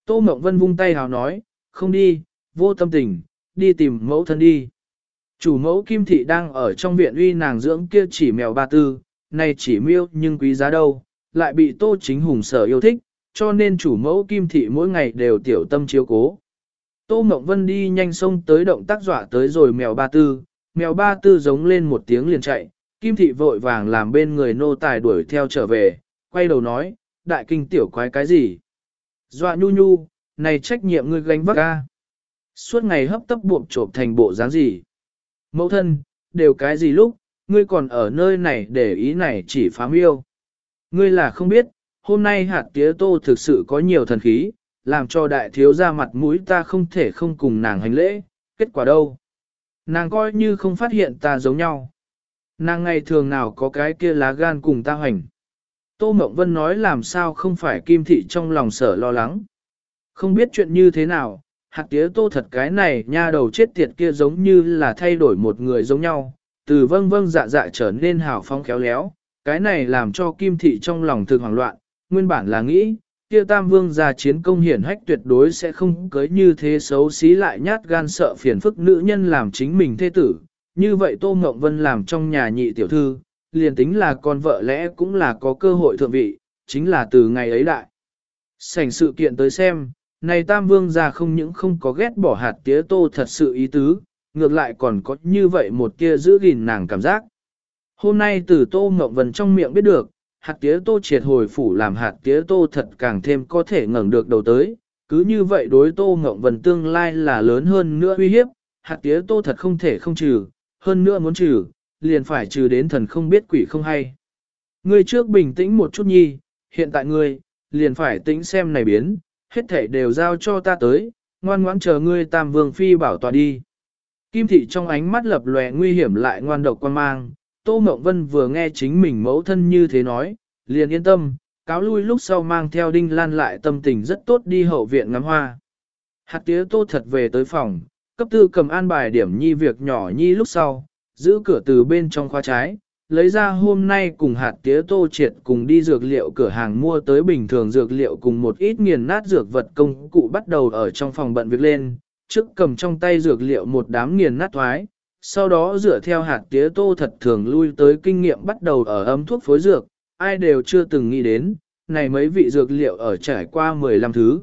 Tô Mộng Vân vung tay hào nói, không đi, vô tâm tình, đi tìm mẫu thân đi. Chủ mẫu Kim Thị đang ở trong viện uy nàng dưỡng kia chỉ mèo ba tư, này chỉ miêu nhưng quý giá đâu, lại bị Tô Chính Hùng sở yêu thích, cho nên chủ mẫu Kim Thị mỗi ngày đều tiểu tâm chiếu cố. Tô Mộng Vân đi nhanh sông tới động tác dọa tới rồi mèo ba tư, mèo ba tư giống lên một tiếng liền chạy, Kim Thị vội vàng làm bên người nô tài đuổi theo trở về, quay đầu nói, đại kinh tiểu quái cái gì? Dọa nhu nhu, này trách nhiệm ngươi gánh vác ca. Suốt ngày hấp tấp buộc trộm thành bộ dáng gì? Mẫu thân, đều cái gì lúc, ngươi còn ở nơi này để ý này chỉ phám yêu. Ngươi là không biết, hôm nay hạt tía tô thực sự có nhiều thần khí, làm cho đại thiếu ra mặt mũi ta không thể không cùng nàng hành lễ, kết quả đâu. Nàng coi như không phát hiện ta giống nhau. Nàng ngày thường nào có cái kia lá gan cùng ta hành. Tô Mộng Vân nói làm sao không phải kim thị trong lòng sở lo lắng. Không biết chuyện như thế nào, hạt tía tô thật cái này nha đầu chết tiệt kia giống như là thay đổi một người giống nhau, từ vâng vâng dạ dạ trở nên hào phong khéo léo, cái này làm cho kim thị trong lòng thực hoảng loạn, nguyên bản là nghĩ, kia tam vương ra chiến công hiển hách tuyệt đối sẽ không cưới như thế xấu xí lại nhát gan sợ phiền phức nữ nhân làm chính mình thế tử, như vậy Tô Ngộng Vân làm trong nhà nhị tiểu thư, liền tính là con vợ lẽ cũng là có cơ hội thượng vị, chính là từ ngày ấy đại. Sảnh sự kiện tới xem, này Tam Vương ra không những không có ghét bỏ hạt tía tô thật sự ý tứ, ngược lại còn có như vậy một kia giữ gìn nàng cảm giác. Hôm nay từ Tô Ngộng Vân trong miệng biết được, hạt tía tô triệt hồi phủ làm hạt tía tô thật càng thêm có thể ngẩng được đầu tới, cứ như vậy đối Tô Ngộng Vân tương lai là lớn hơn nữa uy hiếp, hạt tía tô thật không thể không trừ, hơn nữa muốn trừ, liền phải trừ đến thần không biết quỷ không hay. Ngươi trước bình tĩnh một chút nhi, hiện tại ngươi, liền phải tĩnh xem này biến, hết thể đều giao cho ta tới, ngoan ngoãn chờ ngươi tam vương phi bảo tòa đi. Kim thị trong ánh mắt lập lòe nguy hiểm lại ngoan độc quan mang, Tô Mộng Vân vừa nghe chính mình mẫu thân như thế nói, liền yên tâm, cáo lui lúc sau mang theo đinh lan lại tâm tình rất tốt đi hậu viện ngắm hoa. Hạt tía tô thật về tới phòng, cấp tư cầm an bài điểm nhi việc nhỏ nhi lúc sau, giữ cửa từ bên trong khoa trái, lấy ra hôm nay cùng hạt tía tô triệt cùng đi dược liệu cửa hàng mua tới bình thường dược liệu cùng một ít nghiền nát dược vật công cụ bắt đầu ở trong phòng bận việc lên, trước cầm trong tay dược liệu một đám nghiền nát thoái, sau đó dựa theo hạt tía tô thật thường lui tới kinh nghiệm bắt đầu ở ấm thuốc phối dược, ai đều chưa từng nghĩ đến, này mấy vị dược liệu ở trải qua 15 thứ.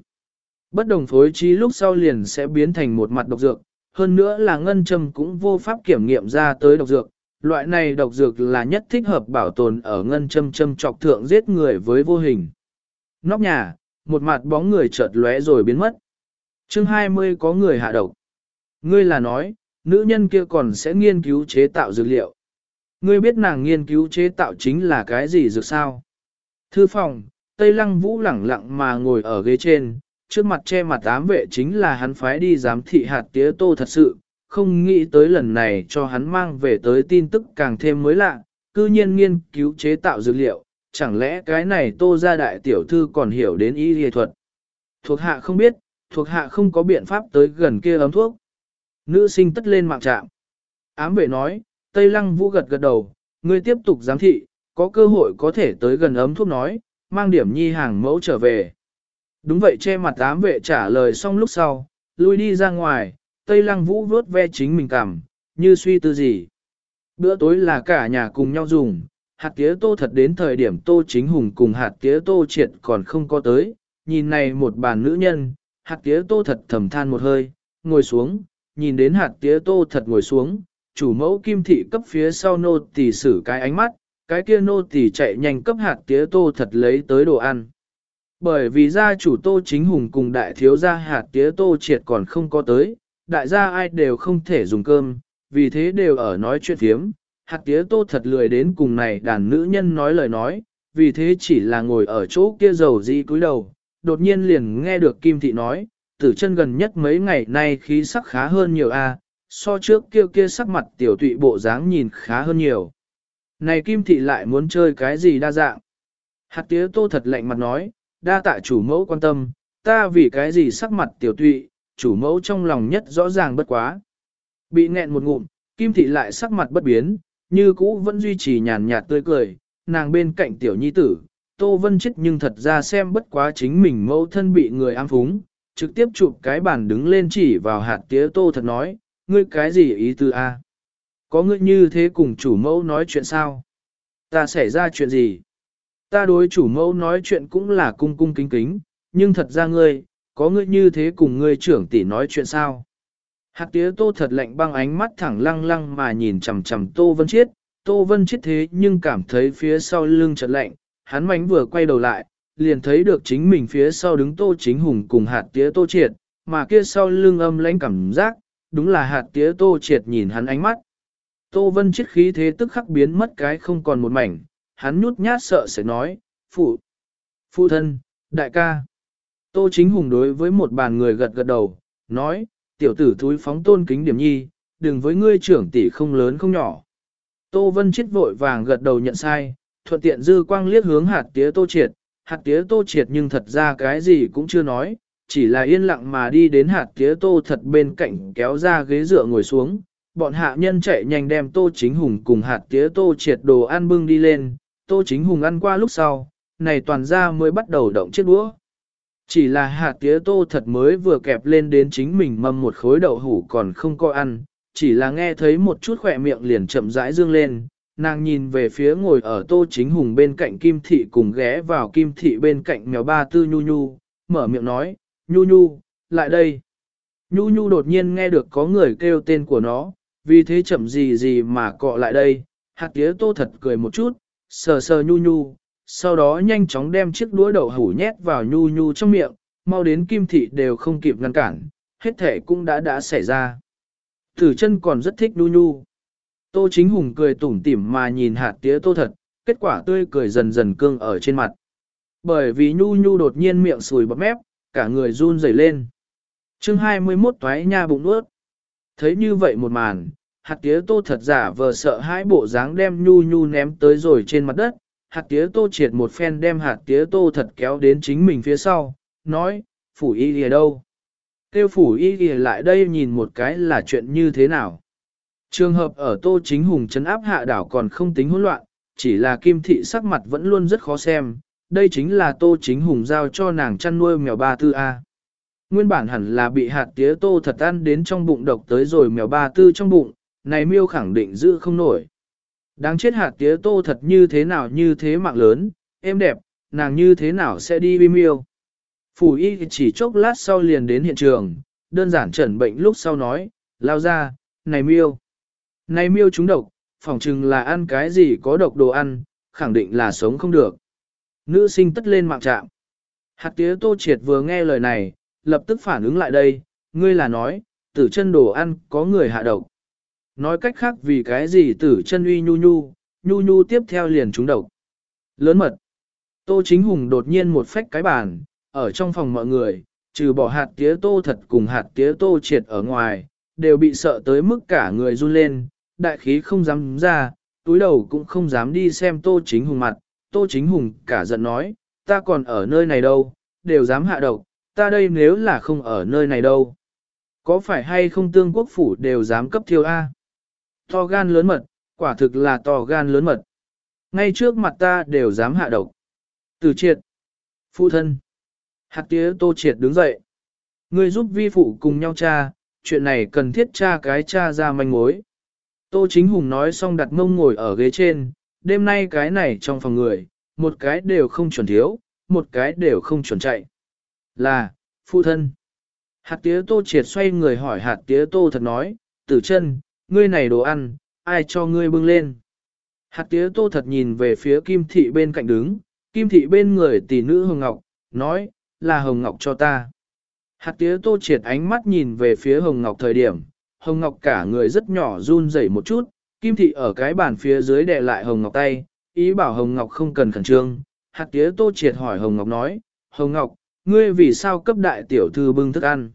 Bất đồng phối trí lúc sau liền sẽ biến thành một mặt độc dược, hơn nữa là ngân châm cũng vô pháp kiểm nghiệm ra tới độc dược. Loại này độc dược là nhất thích hợp bảo tồn ở ngân châm châm trọc thượng giết người với vô hình. Nóc nhà, một mặt bóng người chợt lóe rồi biến mất. chương 20 có người hạ độc. Ngươi là nói, nữ nhân kia còn sẽ nghiên cứu chế tạo dược liệu. Ngươi biết nàng nghiên cứu chế tạo chính là cái gì dược sao? Thư phòng, Tây Lăng Vũ lẳng lặng mà ngồi ở ghế trên, trước mặt che mặt ám vệ chính là hắn phái đi giám thị hạt tía tô thật sự, không nghĩ tới lần này cho hắn mang về tới tin tức càng thêm mới lạ, cư nhiên nghiên cứu chế tạo dược liệu, chẳng lẽ cái này tô ra đại tiểu thư còn hiểu đến y y thuật. Thuộc hạ không biết, thuộc hạ không có biện pháp tới gần kia ấm thuốc. Nữ sinh tất lên mạng trạm. Ám vệ nói, Tây Lăng Vũ gật gật đầu, ngươi tiếp tục giám thị, có cơ hội có thể tới gần ấm thuốc nói, mang điểm nhi hàng mẫu trở về. Đúng vậy che mặt ám vệ trả lời xong lúc sau, lui đi ra ngoài, Tây Lăng Vũ vớt ve chính mình cảm, như suy tư gì. Bữa tối là cả nhà cùng nhau dùng, hạt tía tô thật đến thời điểm tô chính hùng cùng hạt tía tô triệt còn không có tới, nhìn này một bàn nữ nhân, hạt tía tô thật thầm than một hơi, ngồi xuống, nhìn đến hạt tía tô thật ngồi xuống, chủ mẫu kim thị cấp phía sau nô tỳ xử cái ánh mắt, cái kia nô tỳ chạy nhanh cấp hạt tía tô thật lấy tới đồ ăn. Bởi vì gia chủ Tô Chính Hùng cùng đại thiếu gia hạt tía Tô Triệt còn không có tới, đại gia ai đều không thể dùng cơm, vì thế đều ở nói chuyện thiếm. Hạt tía Tô thật lười đến cùng này đàn nữ nhân nói lời nói, vì thế chỉ là ngồi ở chỗ kia dầu di cúi đầu, đột nhiên liền nghe được Kim Thị nói, tử chân gần nhất mấy ngày nay khí sắc khá hơn nhiều a, so trước kia kia sắc mặt tiểu tụy bộ dáng nhìn khá hơn nhiều. Này Kim Thị lại muốn chơi cái gì đa dạng? Hạt tía Tô thật lạnh mặt nói, đa tạ chủ mẫu quan tâm, ta vì cái gì sắc mặt tiểu tụy, chủ mẫu trong lòng nhất rõ ràng bất quá. Bị nghẹn một ngụm, kim thị lại sắc mặt bất biến, như cũ vẫn duy trì nhàn nhạt tươi cười, nàng bên cạnh tiểu nhi tử, tô vân chết nhưng thật ra xem bất quá chính mình mẫu thân bị người ám phúng, trực tiếp chụp cái bàn đứng lên chỉ vào hạt tía tô thật nói, ngươi cái gì ý tư a? Có ngươi như thế cùng chủ mẫu nói chuyện sao? Ta xảy ra chuyện gì? Ta đối chủ mẫu nói chuyện cũng là cung cung kính kính, nhưng thật ra ngươi, có ngươi như thế cùng ngươi trưởng tỷ nói chuyện sao? Hạt tía tô thật lạnh băng ánh mắt thẳng lăng lăng mà nhìn chằm chằm tô vân chiết, tô vân chiết thế nhưng cảm thấy phía sau lưng chợt lạnh, hắn mánh vừa quay đầu lại, liền thấy được chính mình phía sau đứng tô chính hùng cùng hạt tía tô triệt, mà kia sau lưng âm lãnh cảm giác, đúng là hạt tía tô triệt nhìn hắn ánh mắt. Tô vân chiết khí thế tức khắc biến mất cái không còn một mảnh, hắn nhút nhát sợ sẽ nói, phụ, phụ thân, đại ca. Tô chính hùng đối với một bàn người gật gật đầu, nói, tiểu tử thúi phóng tôn kính điểm nhi, đừng với ngươi trưởng tỷ không lớn không nhỏ. Tô vân chết vội vàng gật đầu nhận sai, thuận tiện dư quang liếc hướng hạt tía tô triệt, hạt tía tô triệt nhưng thật ra cái gì cũng chưa nói, chỉ là yên lặng mà đi đến hạt tía tô thật bên cạnh kéo ra ghế dựa ngồi xuống. Bọn hạ nhân chạy nhanh đem tô chính hùng cùng hạt tía tô triệt đồ ăn bưng đi lên, tô chính hùng ăn qua lúc sau, này toàn ra mới bắt đầu động chiếc đũa. Chỉ là hạt tía tô thật mới vừa kẹp lên đến chính mình mâm một khối đậu hủ còn không có ăn, chỉ là nghe thấy một chút khỏe miệng liền chậm rãi dương lên, nàng nhìn về phía ngồi ở tô chính hùng bên cạnh kim thị cùng ghé vào kim thị bên cạnh mèo ba tư nhu nhu, mở miệng nói, nhu nhu, lại đây. Nhu nhu đột nhiên nghe được có người kêu tên của nó, vì thế chậm gì gì mà cọ lại đây, hạt tía tô thật cười một chút, sờ sờ nhu nhu, sau đó nhanh chóng đem chiếc đũa đậu hủ nhét vào nhu nhu trong miệng, mau đến kim thị đều không kịp ngăn cản, hết thể cũng đã đã xảy ra. Tử chân còn rất thích nhu nhu. Tô chính hùng cười tủm tỉm mà nhìn hạt tía tô thật, kết quả tươi cười dần dần cương ở trên mặt. Bởi vì nhu nhu đột nhiên miệng sùi bắp mép, cả người run rẩy lên. chương 21 toái nha bụng nuốt. Thấy như vậy một màn, hạt tía tô thật giả vờ sợ hãi bộ dáng đem nhu nhu ném tới rồi trên mặt đất, hạt tía tô triệt một phen đem hạt tía tô thật kéo đến chính mình phía sau, nói, phủ y lìa đâu? Kêu phủ y lìa lại đây nhìn một cái là chuyện như thế nào? Trường hợp ở tô chính hùng chấn áp hạ đảo còn không tính hỗn loạn, chỉ là kim thị sắc mặt vẫn luôn rất khó xem, đây chính là tô chính hùng giao cho nàng chăn nuôi mèo ba tư A. Nguyên bản hẳn là bị hạt tía tô thật ăn đến trong bụng độc tới rồi mèo ba tư trong bụng, này miêu khẳng định giữ không nổi. Đáng chết hạt tía tô thật như thế nào như thế mạng lớn, êm đẹp, nàng như thế nào sẽ đi bim miêu. Phủ y chỉ chốc lát sau liền đến hiện trường, đơn giản chẩn bệnh lúc sau nói, lao ra, này miêu. Này miêu chúng độc, phỏng chừng là ăn cái gì có độc đồ ăn, khẳng định là sống không được. Nữ sinh tất lên mạng trạm. Hạt tía tô triệt vừa nghe lời này, lập tức phản ứng lại đây, ngươi là nói, tử chân đồ ăn có người hạ độc. Nói cách khác vì cái gì tử chân uy nhu nhu, nhu nhu tiếp theo liền trúng độc. Lớn mật. Tô chính hùng đột nhiên một phách cái bàn, ở trong phòng mọi người, trừ bỏ hạt tía tô thật cùng hạt tía tô triệt ở ngoài, đều bị sợ tới mức cả người run lên, đại khí không dám ra, túi đầu cũng không dám đi xem tô chính hùng mặt, tô chính hùng cả giận nói, ta còn ở nơi này đâu, đều dám hạ độc, ta đây nếu là không ở nơi này đâu. Có phải hay không tương quốc phủ đều dám cấp thiêu A? To gan lớn mật, quả thực là to gan lớn mật. Ngay trước mặt ta đều dám hạ độc. Từ triệt. Phụ thân. Hạt tía tô triệt đứng dậy. Người giúp vi phụ cùng nhau cha, chuyện này cần thiết cha cái cha ra manh mối. Tô chính hùng nói xong đặt mông ngồi ở ghế trên, đêm nay cái này trong phòng người, một cái đều không chuẩn thiếu, một cái đều không chuẩn chạy. Là, phụ thân. Hạt tía tô triệt xoay người hỏi hạt tía tô thật nói, tử chân, ngươi này đồ ăn, ai cho ngươi bưng lên. Hạt tía tô thật nhìn về phía kim thị bên cạnh đứng, kim thị bên người tỷ nữ Hồng Ngọc, nói, là Hồng Ngọc cho ta. Hạt tía tô triệt ánh mắt nhìn về phía Hồng Ngọc thời điểm, Hồng Ngọc cả người rất nhỏ run rẩy một chút, kim thị ở cái bàn phía dưới đè lại Hồng Ngọc tay, ý bảo Hồng Ngọc không cần khẩn trương. Hạt tía tô triệt hỏi Hồng Ngọc nói, Hồng Ngọc, ngươi vì sao cấp đại tiểu thư bưng thức ăn?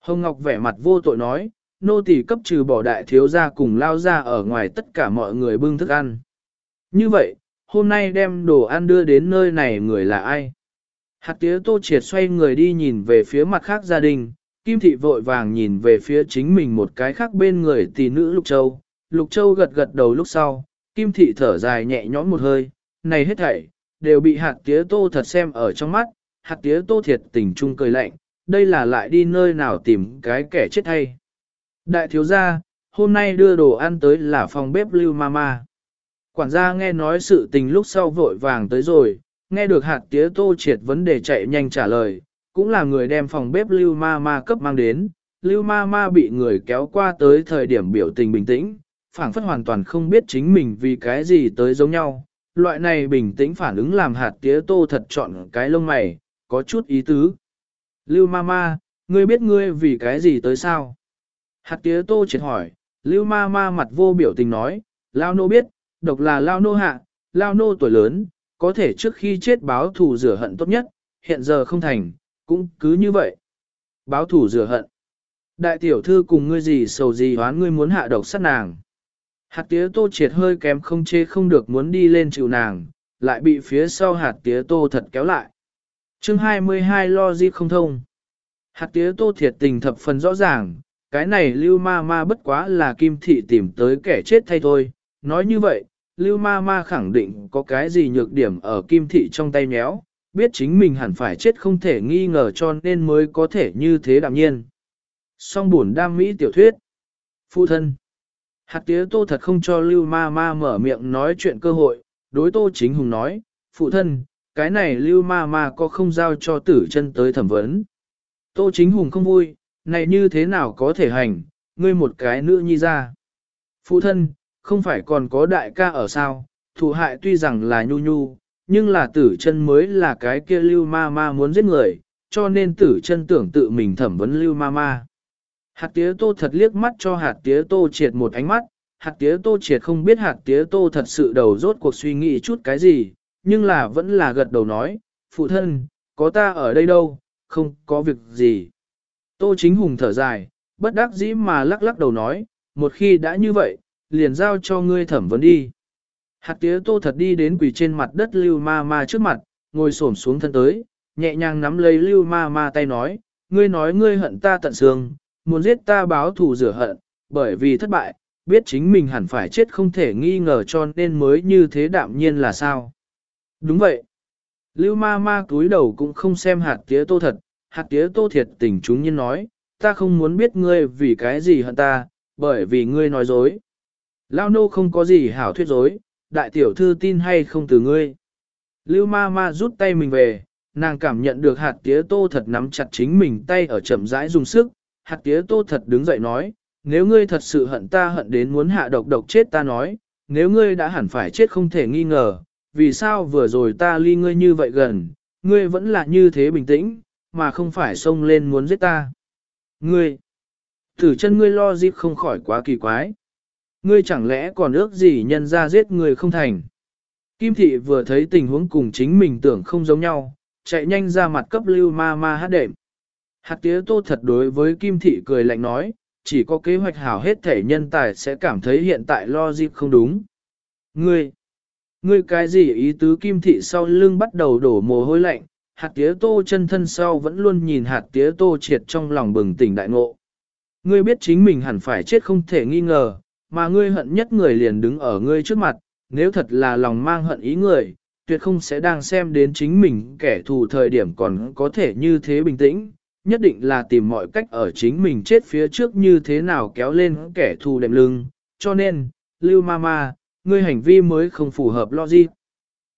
Hồng Ngọc vẻ mặt vô tội nói, nô tỳ cấp trừ bỏ đại thiếu gia cùng lao ra ở ngoài tất cả mọi người bưng thức ăn. Như vậy, hôm nay đem đồ ăn đưa đến nơi này người là ai? Hạt tía tô triệt xoay người đi nhìn về phía mặt khác gia đình, Kim thị vội vàng nhìn về phía chính mình một cái khác bên người tỷ nữ Lục Châu. Lục Châu gật gật đầu lúc sau, Kim thị thở dài nhẹ nhõm một hơi, này hết thảy, đều bị hạt tía tô thật xem ở trong mắt, hạt tía tô thiệt tình trung cười lạnh, đây là lại đi nơi nào tìm cái kẻ chết hay. Đại thiếu gia, hôm nay đưa đồ ăn tới là phòng bếp lưu mama. Quản gia nghe nói sự tình lúc sau vội vàng tới rồi, nghe được hạt tía tô triệt vấn đề chạy nhanh trả lời, cũng là người đem phòng bếp lưu ma ma cấp mang đến. Lưu ma ma bị người kéo qua tới thời điểm biểu tình bình tĩnh, phảng phất hoàn toàn không biết chính mình vì cái gì tới giống nhau. Loại này bình tĩnh phản ứng làm hạt tía tô thật chọn cái lông mày, có chút ý tứ. Lưu ma ma, ngươi biết ngươi vì cái gì tới sao? Hạt tía tô triệt hỏi, Lưu ma ma mặt vô biểu tình nói, Lao nô biết, độc là Lao nô hạ, Lao nô tuổi lớn, có thể trước khi chết báo thù rửa hận tốt nhất, hiện giờ không thành, cũng cứ như vậy. Báo thủ rửa hận. Đại tiểu thư cùng ngươi gì sầu gì hoán ngươi muốn hạ độc sát nàng. Hạt tía tô triệt hơi kém không chê không được muốn đi lên chịu nàng, lại bị phía sau hạt tía tô thật kéo lại. chương 22 lo gì không thông. Hạt tía tô thiệt tình thập phần rõ ràng, cái này lưu ma ma bất quá là kim thị tìm tới kẻ chết thay thôi. Nói như vậy, lưu ma ma khẳng định có cái gì nhược điểm ở kim thị trong tay méo, biết chính mình hẳn phải chết không thể nghi ngờ cho nên mới có thể như thế đạm nhiên. Song buồn đam mỹ tiểu thuyết. Phụ thân. Hạt tía tô thật không cho lưu ma ma mở miệng nói chuyện cơ hội, đối tô chính hùng nói, phụ thân, cái này lưu ma ma có không giao cho tử chân tới thẩm vấn. Tô chính hùng không vui, này như thế nào có thể hành, ngươi một cái nữ nhi ra. Phụ thân, không phải còn có đại ca ở sao, thủ hại tuy rằng là nhu nhu, nhưng là tử chân mới là cái kia lưu ma ma muốn giết người, cho nên tử chân tưởng tự mình thẩm vấn lưu ma ma. Hạt tía tô thật liếc mắt cho hạt tía tô triệt một ánh mắt, hạt tía tô triệt không biết hạt tía tô thật sự đầu rốt cuộc suy nghĩ chút cái gì, nhưng là vẫn là gật đầu nói, phụ thân, có ta ở đây đâu, không có việc gì. Tô chính hùng thở dài, bất đắc dĩ mà lắc lắc đầu nói, một khi đã như vậy, liền giao cho ngươi thẩm vấn đi. Hạt tía tô thật đi đến quỳ trên mặt đất lưu ma ma trước mặt, ngồi xổm xuống thân tới, nhẹ nhàng nắm lấy lưu ma ma tay nói, ngươi nói ngươi hận ta tận xương, muốn giết ta báo thù rửa hận, bởi vì thất bại, biết chính mình hẳn phải chết không thể nghi ngờ cho nên mới như thế đạm nhiên là sao. Đúng vậy. Lưu ma ma cúi đầu cũng không xem hạt tía tô thật, hạt tía tô thiệt tình chúng nhiên nói, ta không muốn biết ngươi vì cái gì hận ta, bởi vì ngươi nói dối. Lao nô không có gì hảo thuyết dối, đại tiểu thư tin hay không từ ngươi. Lưu ma ma rút tay mình về, nàng cảm nhận được hạt tía tô thật nắm chặt chính mình tay ở chậm rãi dùng sức, hạt tía tô thật đứng dậy nói, nếu ngươi thật sự hận ta hận đến muốn hạ độc độc chết ta nói, nếu ngươi đã hẳn phải chết không thể nghi ngờ, vì sao vừa rồi ta ly ngươi như vậy gần, ngươi vẫn là như thế bình tĩnh, mà không phải xông lên muốn giết ta. Ngươi, thử chân ngươi lo dịp không khỏi quá kỳ quái. Ngươi chẳng lẽ còn ước gì nhân ra giết người không thành. Kim thị vừa thấy tình huống cùng chính mình tưởng không giống nhau, chạy nhanh ra mặt cấp lưu ma ma hát đệm. Hạt tía tô thật đối với Kim thị cười lạnh nói, chỉ có kế hoạch hảo hết thể nhân tài sẽ cảm thấy hiện tại lo dịp không đúng. Ngươi, ngươi cái gì ý tứ Kim thị sau lưng bắt đầu đổ mồ hôi lạnh, hạt tía tô chân thân sau vẫn luôn nhìn hạt tía tô triệt trong lòng bừng tỉnh đại ngộ. Ngươi biết chính mình hẳn phải chết không thể nghi ngờ, mà ngươi hận nhất người liền đứng ở ngươi trước mặt, nếu thật là lòng mang hận ý người, tuyệt không sẽ đang xem đến chính mình kẻ thù thời điểm còn có thể như thế bình tĩnh, nhất định là tìm mọi cách ở chính mình chết phía trước như thế nào kéo lên kẻ thù đệm lưng, cho nên, Lưu Mama, ngươi hành vi mới không phù hợp logic.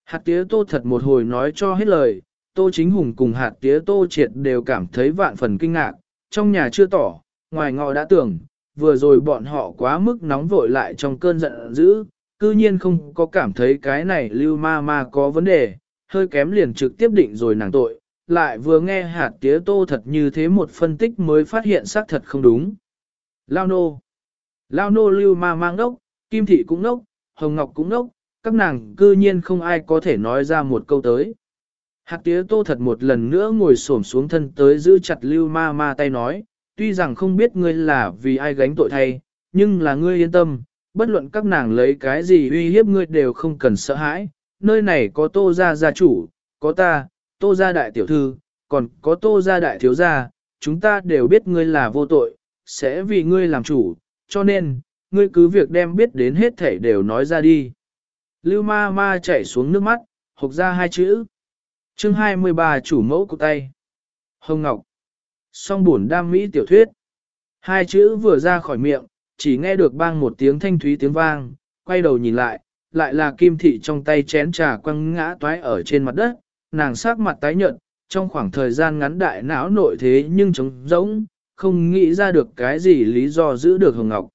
Hạt tía tô thật một hồi nói cho hết lời, tô chính hùng cùng hạt tía tô triệt đều cảm thấy vạn phần kinh ngạc, trong nhà chưa tỏ, ngoài ngọ đã tưởng, vừa rồi bọn họ quá mức nóng vội lại trong cơn giận dữ, cư nhiên không có cảm thấy cái này lưu ma ma có vấn đề, hơi kém liền trực tiếp định rồi nàng tội, lại vừa nghe hạt tía tô thật như thế một phân tích mới phát hiện xác thật không đúng. Lao nô Lao nô lưu ma mang đốc, kim thị cũng đốc, hồng ngọc cũng đốc, các nàng cư nhiên không ai có thể nói ra một câu tới. Hạc tía tô thật một lần nữa ngồi xổm xuống thân tới giữ chặt lưu ma ma tay nói, tuy rằng không biết ngươi là vì ai gánh tội thay, nhưng là ngươi yên tâm, bất luận các nàng lấy cái gì uy hiếp ngươi đều không cần sợ hãi, nơi này có tô gia gia chủ, có ta, tô gia đại tiểu thư, còn có tô gia đại thiếu gia, chúng ta đều biết ngươi là vô tội, sẽ vì ngươi làm chủ, cho nên, ngươi cứ việc đem biết đến hết thể đều nói ra đi. Lưu ma ma chảy xuống nước mắt, hộc ra hai chữ chương 23 chủ mẫu của tay. Hồng Ngọc song buồn đam mỹ tiểu thuyết. Hai chữ vừa ra khỏi miệng, chỉ nghe được bang một tiếng thanh thúy tiếng vang, quay đầu nhìn lại, lại là kim thị trong tay chén trà quăng ngã toái ở trên mặt đất, nàng sắc mặt tái nhợt, trong khoảng thời gian ngắn đại não nội thế nhưng trống rỗng, không nghĩ ra được cái gì lý do giữ được Hồng Ngọc.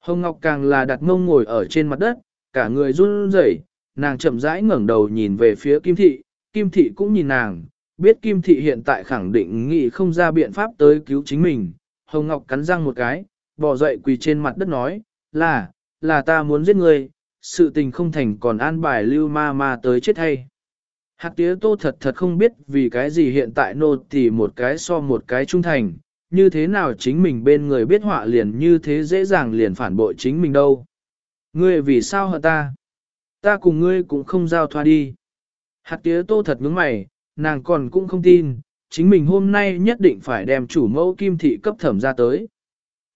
Hồng Ngọc càng là đặt mông ngồi ở trên mặt đất, cả người run rẩy, nàng chậm rãi ngẩng đầu nhìn về phía Kim Thị, Kim Thị cũng nhìn nàng, biết Kim Thị hiện tại khẳng định nghị không ra biện pháp tới cứu chính mình. Hồng Ngọc cắn răng một cái, bò dậy quỳ trên mặt đất nói, là, là ta muốn giết người, sự tình không thành còn an bài lưu ma ma tới chết hay. Hạt tía tô thật thật không biết vì cái gì hiện tại nô tỳ một cái so một cái trung thành, như thế nào chính mình bên người biết họa liền như thế dễ dàng liền phản bội chính mình đâu. Ngươi vì sao hả ta? Ta cùng ngươi cũng không giao thoa đi. Hạt tía tô thật ngứng mày, nàng còn cũng không tin, chính mình hôm nay nhất định phải đem chủ mẫu kim thị cấp thẩm ra tới.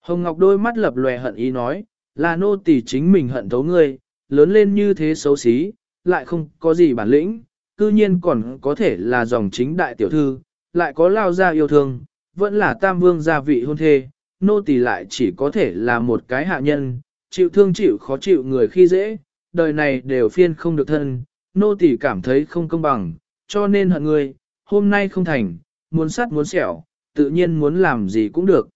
Hồng Ngọc đôi mắt lập lòe hận ý nói, là nô tỳ chính mình hận thấu ngươi, lớn lên như thế xấu xí, lại không có gì bản lĩnh, cư nhiên còn có thể là dòng chính đại tiểu thư, lại có lao ra yêu thương, vẫn là tam vương gia vị hôn thê, nô tỳ lại chỉ có thể là một cái hạ nhân, chịu thương chịu khó chịu người khi dễ, đời này đều phiên không được thân, nô tỳ cảm thấy không công bằng, cho nên hận ngươi, hôm nay không thành, muốn sắt muốn sẹo, tự nhiên muốn làm gì cũng được.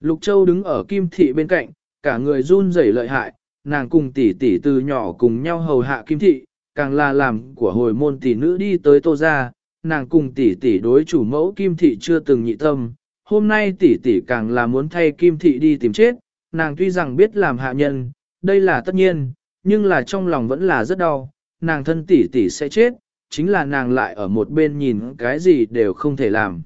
Lục Châu đứng ở kim thị bên cạnh, cả người run rẩy lợi hại, nàng cùng tỷ tỷ từ nhỏ cùng nhau hầu hạ kim thị, càng là làm của hồi môn tỷ nữ đi tới tô gia, nàng cùng tỷ tỷ đối chủ mẫu kim thị chưa từng nhị tâm, hôm nay tỷ tỷ càng là muốn thay kim thị đi tìm chết, nàng tuy rằng biết làm hạ nhân, đây là tất nhiên, nhưng là trong lòng vẫn là rất đau, nàng thân tỷ tỷ sẽ chết, chính là nàng lại ở một bên nhìn cái gì đều không thể làm.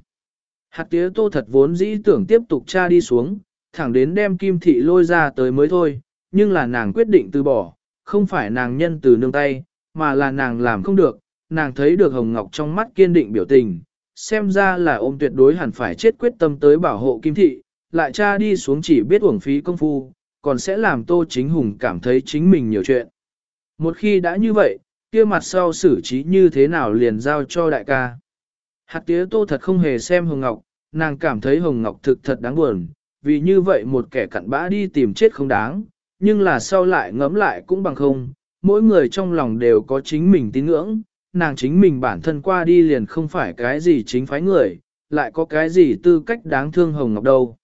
Hạt tía tô thật vốn dĩ tưởng tiếp tục tra đi xuống, thẳng đến đem kim thị lôi ra tới mới thôi, nhưng là nàng quyết định từ bỏ, không phải nàng nhân từ nương tay, mà là nàng làm không được, nàng thấy được Hồng Ngọc trong mắt kiên định biểu tình, xem ra là ôm tuyệt đối hẳn phải chết quyết tâm tới bảo hộ kim thị, lại tra đi xuống chỉ biết uổng phí công phu, còn sẽ làm Tô Chính Hùng cảm thấy chính mình nhiều chuyện. Một khi đã như vậy, kia mặt sau xử trí như thế nào liền giao cho đại ca. Hạt tía Tô thật không hề xem Hồng Ngọc, nàng cảm thấy Hồng Ngọc thực thật đáng buồn, vì như vậy một kẻ cặn bã đi tìm chết không đáng, nhưng là sau lại ngẫm lại cũng bằng không, mỗi người trong lòng đều có chính mình tín ngưỡng, nàng chính mình bản thân qua đi liền không phải cái gì chính phái người, lại có cái gì tư cách đáng thương Hồng Ngọc đâu.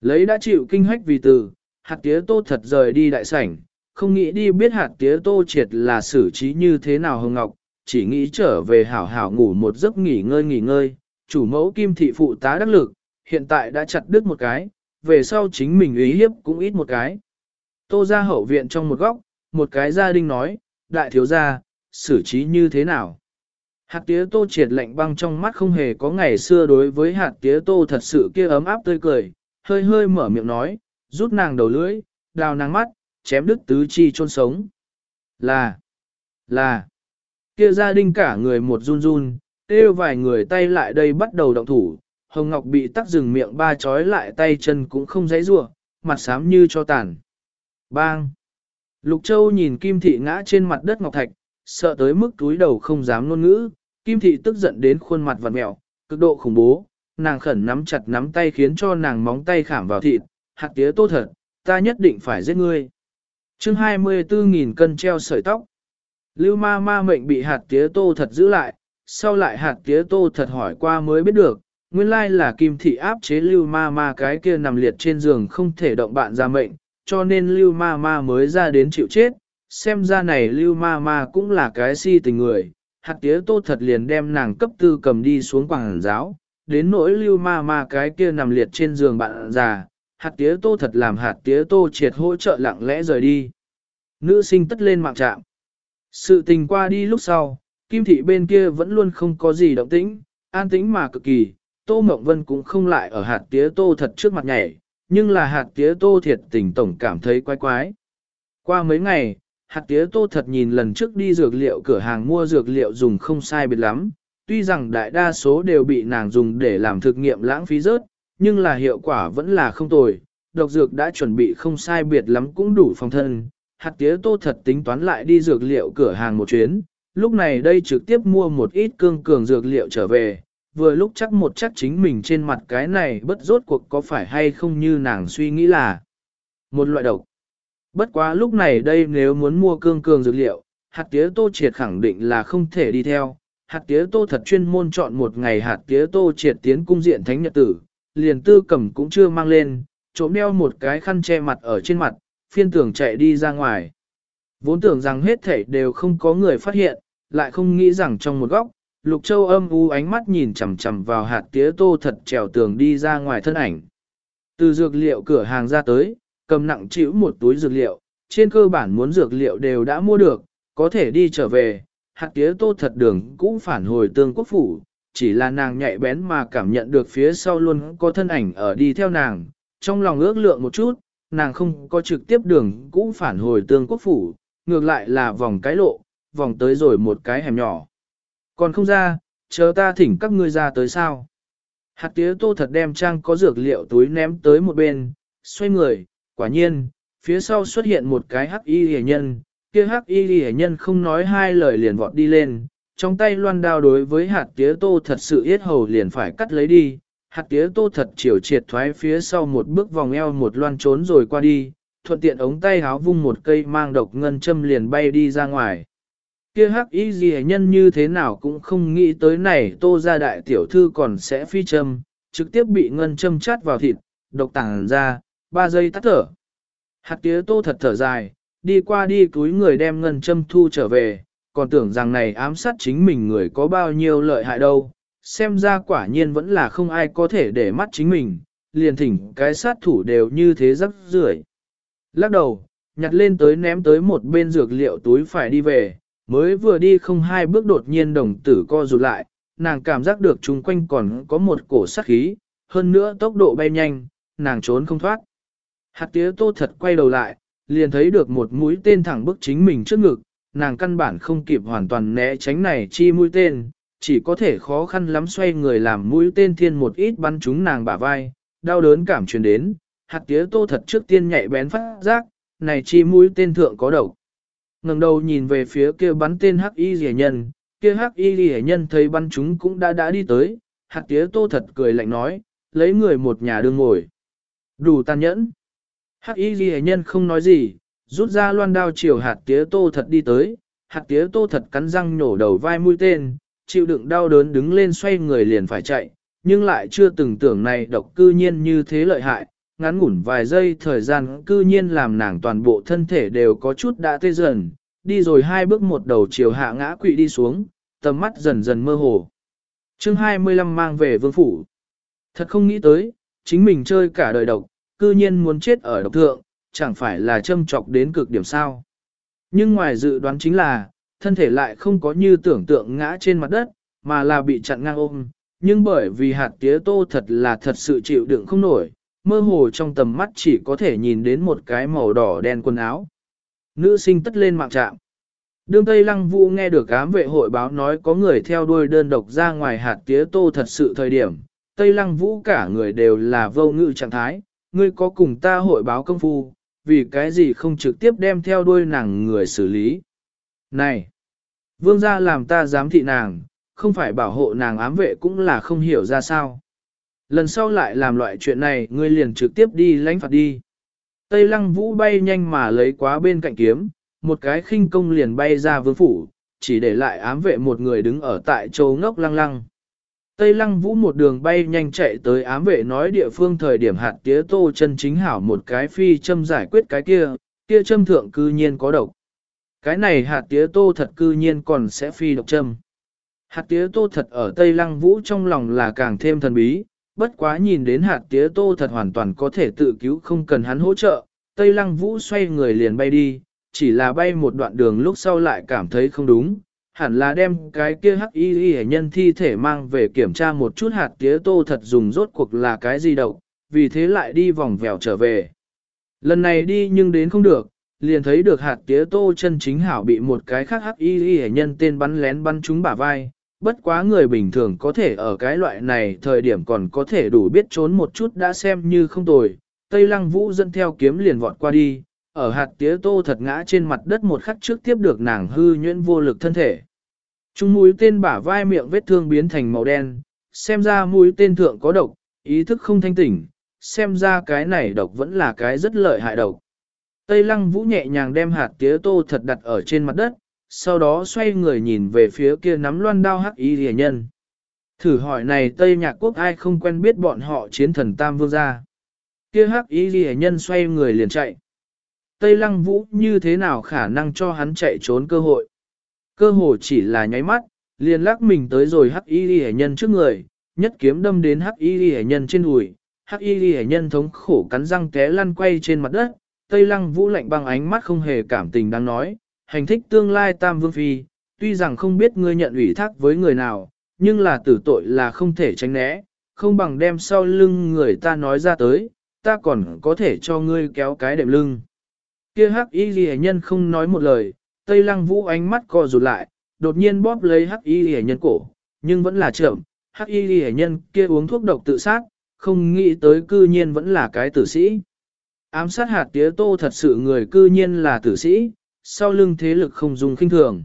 Lấy đã chịu kinh hách vì từ, hạt tía tô thật rời đi đại sảnh, không nghĩ đi biết hạt tía tô triệt là xử trí như thế nào Hồng Ngọc, chỉ nghĩ trở về hảo hảo ngủ một giấc nghỉ ngơi nghỉ ngơi, chủ mẫu kim thị phụ tá đắc lực, hiện tại đã chặt đứt một cái, về sau chính mình ý hiếp cũng ít một cái. Tô ra hậu viện trong một góc, một cái gia đình nói, đại thiếu gia, xử trí như thế nào? Hạt tía tô triệt lạnh băng trong mắt không hề có ngày xưa đối với hạt tía tô thật sự kia ấm áp tươi cười, hơi hơi mở miệng nói, rút nàng đầu lưỡi, đào nàng mắt, chém đứt tứ chi chôn sống. Là, là, kia gia đình cả người một run run, kêu vài người tay lại đây bắt đầu động thủ, Hồng Ngọc bị tắc rừng miệng ba chói lại tay chân cũng không dãy rủa, mặt xám như cho tàn. Bang! Lục Châu nhìn Kim Thị ngã trên mặt đất ngọc thạch, sợ tới mức túi đầu không dám ngôn ngữ, Kim Thị tức giận đến khuôn mặt vặn mẹo, cực độ khủng bố, nàng khẩn nắm chặt nắm tay khiến cho nàng móng tay khảm vào thịt, hạt tía tốt thật, ta nhất định phải giết ngươi chương 24.000 cân treo sợi tóc. Lưu ma ma mệnh bị hạt tía tô thật giữ lại, sau lại hạt tía tô thật hỏi qua mới biết được, nguyên lai là kim thị áp chế lưu ma ma cái kia nằm liệt trên giường không thể động bạn ra mệnh, cho nên lưu ma ma mới ra đến chịu chết, xem ra này lưu ma ma cũng là cái si tình người, hạt tía tô thật liền đem nàng cấp tư cầm đi xuống quảng giáo, đến nỗi lưu ma ma cái kia nằm liệt trên giường bạn già, hạt tía tô thật làm hạt tía tô triệt hỗ trợ lặng lẽ rời đi. Nữ sinh tất lên mạng trạm. Sự tình qua đi lúc sau, kim thị bên kia vẫn luôn không có gì động tĩnh, an tĩnh mà cực kỳ, tô mộng vân cũng không lại ở hạt tía tô thật trước mặt nhảy, nhưng là hạt tía tô thiệt tình tổng cảm thấy quái quái. Qua mấy ngày, hạt tía tô thật nhìn lần trước đi dược liệu cửa hàng mua dược liệu dùng không sai biệt lắm, tuy rằng đại đa số đều bị nàng dùng để làm thực nghiệm lãng phí rớt, nhưng là hiệu quả vẫn là không tồi, độc dược đã chuẩn bị không sai biệt lắm cũng đủ phòng thân. Hạt tía tô thật tính toán lại đi dược liệu cửa hàng một chuyến, lúc này đây trực tiếp mua một ít cương cường dược liệu trở về, vừa lúc chắc một chắc chính mình trên mặt cái này bất rốt cuộc có phải hay không như nàng suy nghĩ là một loại độc. Bất quá lúc này đây nếu muốn mua cương cường dược liệu, hạt tía tô triệt khẳng định là không thể đi theo. Hạt tía tô thật chuyên môn chọn một ngày hạt tía tô triệt tiến cung diện thánh nhật tử, liền tư cầm cũng chưa mang lên, trộm đeo một cái khăn che mặt ở trên mặt, phiên tưởng chạy đi ra ngoài. Vốn tưởng rằng hết thảy đều không có người phát hiện, lại không nghĩ rằng trong một góc, Lục Châu âm u ánh mắt nhìn chằm chằm vào hạt tía tô thật trèo tường đi ra ngoài thân ảnh. Từ dược liệu cửa hàng ra tới, cầm nặng chịu một túi dược liệu, trên cơ bản muốn dược liệu đều đã mua được, có thể đi trở về. Hạt tía tô thật đường cũng phản hồi tương quốc phủ, chỉ là nàng nhạy bén mà cảm nhận được phía sau luôn có thân ảnh ở đi theo nàng, trong lòng ước lượng một chút, nàng không có trực tiếp đường cũng phản hồi tương quốc phủ, ngược lại là vòng cái lộ, vòng tới rồi một cái hẻm nhỏ. Còn không ra, chờ ta thỉnh các ngươi ra tới sao. Hạt tía tô thật đem trang có dược liệu túi ném tới một bên, xoay người, quả nhiên, phía sau xuất hiện một cái hắc y hề nhân, kia hắc y hề nhân không nói hai lời liền vọt đi lên, trong tay loan đao đối với hạt tía tô thật sự yết hầu liền phải cắt lấy đi, hạt tía tô thật chiều triệt thoái phía sau một bước vòng eo một loan trốn rồi qua đi, thuận tiện ống tay háo vung một cây mang độc ngân châm liền bay đi ra ngoài. Kia hắc y gì nhân như thế nào cũng không nghĩ tới này tô ra đại tiểu thư còn sẽ phi châm, trực tiếp bị ngân châm chát vào thịt, độc tàng ra, ba giây tắt thở. Hạt tía tô thật thở dài, đi qua đi túi người đem ngân châm thu trở về, còn tưởng rằng này ám sát chính mình người có bao nhiêu lợi hại đâu, xem ra quả nhiên vẫn là không ai có thể để mắt chính mình, liền thỉnh cái sát thủ đều như thế rắc rưởi. Lắc đầu, nhặt lên tới ném tới một bên dược liệu túi phải đi về, mới vừa đi không hai bước đột nhiên đồng tử co rụt lại, nàng cảm giác được chung quanh còn có một cổ sát khí, hơn nữa tốc độ bay nhanh, nàng trốn không thoát. Hạt tía tô thật quay đầu lại, liền thấy được một mũi tên thẳng bức chính mình trước ngực, nàng căn bản không kịp hoàn toàn né tránh này chi mũi tên, chỉ có thể khó khăn lắm xoay người làm mũi tên thiên một ít bắn trúng nàng bả vai, đau đớn cảm truyền đến, hạt tía tô thật trước tiên nhạy bén phát giác, này chi mũi tên thượng có độc. ngẩng đầu nhìn về phía kia bắn tên hắc y rẻ nhân, kia hắc y rẻ nhân thấy bắn chúng cũng đã đã đi tới, hạt tía tô thật cười lạnh nói, lấy người một nhà đương ngồi. Đủ tàn nhẫn. Hắc y rẻ nhân không nói gì, rút ra loan đao chiều hạt tía tô thật đi tới, hạt tía tô thật cắn răng nhổ đầu vai mũi tên, chịu đựng đau đớn đứng lên xoay người liền phải chạy, nhưng lại chưa từng tưởng này độc cư nhiên như thế lợi hại, ngắn ngủn vài giây thời gian cư nhiên làm nàng toàn bộ thân thể đều có chút đã tê dần, đi rồi hai bước một đầu chiều hạ ngã quỵ đi xuống, tầm mắt dần dần mơ hồ. chương 25 mang về vương phủ. Thật không nghĩ tới, chính mình chơi cả đời độc, cư nhiên muốn chết ở độc thượng, chẳng phải là châm trọc đến cực điểm sao. Nhưng ngoài dự đoán chính là, thân thể lại không có như tưởng tượng ngã trên mặt đất, mà là bị chặn ngang ôm, nhưng bởi vì hạt tía tô thật là thật sự chịu đựng không nổi, mơ hồ trong tầm mắt chỉ có thể nhìn đến một cái màu đỏ đen quần áo. Nữ sinh tất lên mạng trạm. Đương Tây Lăng Vũ nghe được ám vệ hội báo nói có người theo đuôi đơn độc ra ngoài hạt tía tô thật sự thời điểm, Tây Lăng Vũ cả người đều là vô ngự trạng thái, ngươi có cùng ta hội báo công phu, vì cái gì không trực tiếp đem theo đuôi nàng người xử lý. Này! Vương gia làm ta giám thị nàng, không phải bảo hộ nàng ám vệ cũng là không hiểu ra sao. Lần sau lại làm loại chuyện này ngươi liền trực tiếp đi lãnh phạt đi. Tây lăng vũ bay nhanh mà lấy quá bên cạnh kiếm, một cái khinh công liền bay ra vương phủ, chỉ để lại ám vệ một người đứng ở tại châu ngốc lăng lăng. Tây lăng vũ một đường bay nhanh chạy tới ám vệ nói địa phương thời điểm hạt tía tô chân chính hảo một cái phi châm giải quyết cái kia, kia châm thượng cư nhiên có độc. Cái này hạt tía tô thật cư nhiên còn sẽ phi độc châm. Hạt tía tô thật ở Tây lăng vũ trong lòng là càng thêm thần bí, bất quá nhìn đến hạt tía tô thật hoàn toàn có thể tự cứu không cần hắn hỗ trợ. Tây lăng vũ xoay người liền bay đi, chỉ là bay một đoạn đường lúc sau lại cảm thấy không đúng, hẳn là đem cái kia hắc y y nhân thi thể mang về kiểm tra một chút hạt tía tô thật dùng rốt cuộc là cái gì đậu, vì thế lại đi vòng vèo trở về. Lần này đi nhưng đến không được, liền thấy được hạt tía tô chân chính hảo bị một cái khác hắc y y nhân tên bắn lén bắn trúng bả vai. Bất quá người bình thường có thể ở cái loại này thời điểm còn có thể đủ biết trốn một chút đã xem như không tồi. Tây lăng vũ dẫn theo kiếm liền vọt qua đi, ở hạt tía tô thật ngã trên mặt đất một khắc trước tiếp được nàng hư nhuyễn vô lực thân thể. Trung mũi tên bả vai miệng vết thương biến thành màu đen, xem ra mũi tên thượng có độc, ý thức không thanh tỉnh, xem ra cái này độc vẫn là cái rất lợi hại độc. Tây lăng vũ nhẹ nhàng đem hạt tía tô thật đặt ở trên mặt đất, sau đó xoay người nhìn về phía kia nắm loan đao hắc y rìa nhân. Thử hỏi này Tây Nhạc Quốc ai không quen biết bọn họ chiến thần Tam Vương gia. Kia hắc y rìa nhân xoay người liền chạy. Tây Lăng Vũ như thế nào khả năng cho hắn chạy trốn cơ hội. Cơ hội chỉ là nháy mắt, liền lắc mình tới rồi hắc y ghi nhân trước người, nhất kiếm đâm đến hắc y ghi nhân trên đùi. Hắc y ghi nhân thống khổ cắn răng té lăn quay trên mặt đất, Tây Lăng Vũ lạnh băng ánh mắt không hề cảm tình đang nói, hành thích tương lai Tam Vương Phi, tuy rằng không biết ngươi nhận ủy thác với người nào, nhưng là tử tội là không thể tránh né, không bằng đem sau lưng người ta nói ra tới, ta còn có thể cho ngươi kéo cái đệm lưng. Kia hắc y ghi nhân không nói một lời, Tây Lăng Vũ ánh mắt co rụt lại, đột nhiên bóp lấy hắc y ghi nhân cổ, nhưng vẫn là chậm, hắc y ghi nhân kia uống thuốc độc tự sát, không nghĩ tới cư nhiên vẫn là cái tử sĩ. Ám sát hạt tía tô thật sự người cư nhiên là tử sĩ, sau lưng thế lực không dùng kinh thường.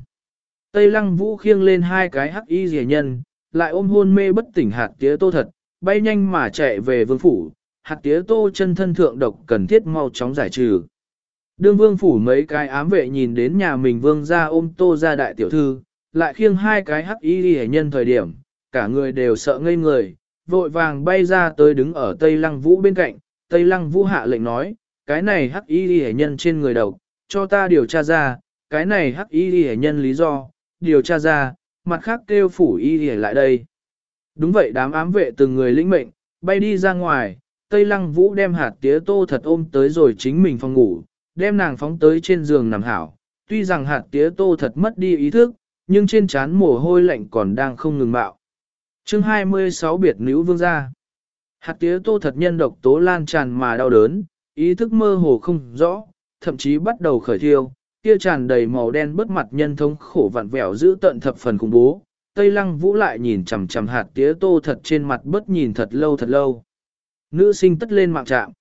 Tây lăng vũ khiêng lên hai cái hắc y rẻ nhân, lại ôm hôn mê bất tỉnh hạt tía tô thật, bay nhanh mà chạy về vương phủ, hạt tía tô chân thân thượng độc cần thiết mau chóng giải trừ. Đương vương phủ mấy cái ám vệ nhìn đến nhà mình vương ra ôm tô ra đại tiểu thư, lại khiêng hai cái hắc y rẻ nhân thời điểm, cả người đều sợ ngây người, vội vàng bay ra tới đứng ở Tây Lăng Vũ bên cạnh, Tây Lăng Vũ hạ lệnh nói, cái này hắc y hệ nhân trên người độc, cho ta điều tra ra, cái này hắc y hệ nhân lý do, điều tra ra, mặt khác kêu phủ y hệ lại đây. Đúng vậy đám ám vệ từng người lĩnh mệnh, bay đi ra ngoài, Tây Lăng Vũ đem hạt tía tô thật ôm tới rồi chính mình phòng ngủ, đem nàng phóng tới trên giường nằm hảo. Tuy rằng hạt tía tô thật mất đi ý thức, nhưng trên trán mồ hôi lạnh còn đang không ngừng bạo. chương 26 biệt nữ vương gia. Hạt tía tô thật nhân độc tố lan tràn mà đau đớn, ý thức mơ hồ không rõ, thậm chí bắt đầu khởi thiêu, kia tràn đầy màu đen bất mặt nhân thống khổ vặn vẹo giữ tận thập phần khủng bố. Tây lăng vũ lại nhìn chằm chằm hạt tía tô thật trên mặt bất nhìn thật lâu thật lâu. Nữ sinh tất lên mạng trạm.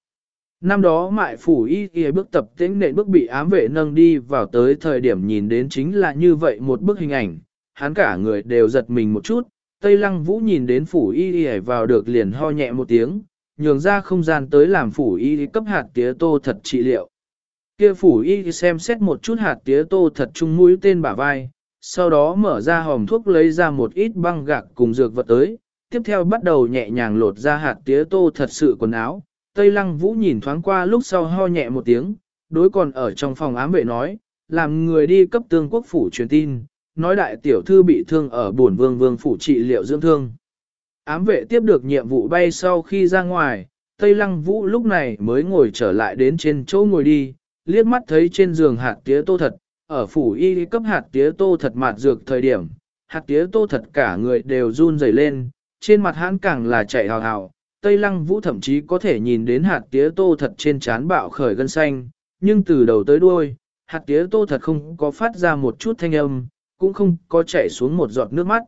Năm đó mại phủ y y bước tập tĩnh nện bước bị ám vệ nâng đi vào tới thời điểm nhìn đến chính là như vậy một bức hình ảnh, hắn cả người đều giật mình một chút, Tây Lăng Vũ nhìn đến phủ y y vào được liền ho nhẹ một tiếng, nhường ra không gian tới làm phủ y cấp hạt tía tô thật trị liệu. Kia phủ y xem xét một chút hạt tía tô thật trung mũi tên bả vai, sau đó mở ra hòm thuốc lấy ra một ít băng gạc cùng dược vật tới, tiếp theo bắt đầu nhẹ nhàng lột ra hạt tía tô thật sự quần áo. Tây Lăng Vũ nhìn thoáng qua lúc sau ho nhẹ một tiếng, đối còn ở trong phòng ám vệ nói, làm người đi cấp tương quốc phủ truyền tin, nói đại tiểu thư bị thương ở buồn vương vương phủ trị liệu dưỡng thương. Ám vệ tiếp được nhiệm vụ bay sau khi ra ngoài, Tây Lăng Vũ lúc này mới ngồi trở lại đến trên chỗ ngồi đi, liếc mắt thấy trên giường hạt tía tô thật, ở phủ y cấp hạt tía tô thật mạt dược thời điểm, hạt tía tô thật cả người đều run rẩy lên, trên mặt hắn càng là chạy hào hào. Tây Lăng Vũ thậm chí có thể nhìn đến hạt tía tô thật trên trán bạo khởi gân xanh, nhưng từ đầu tới đuôi, hạt tía tô thật không có phát ra một chút thanh âm, cũng không có chảy xuống một giọt nước mắt.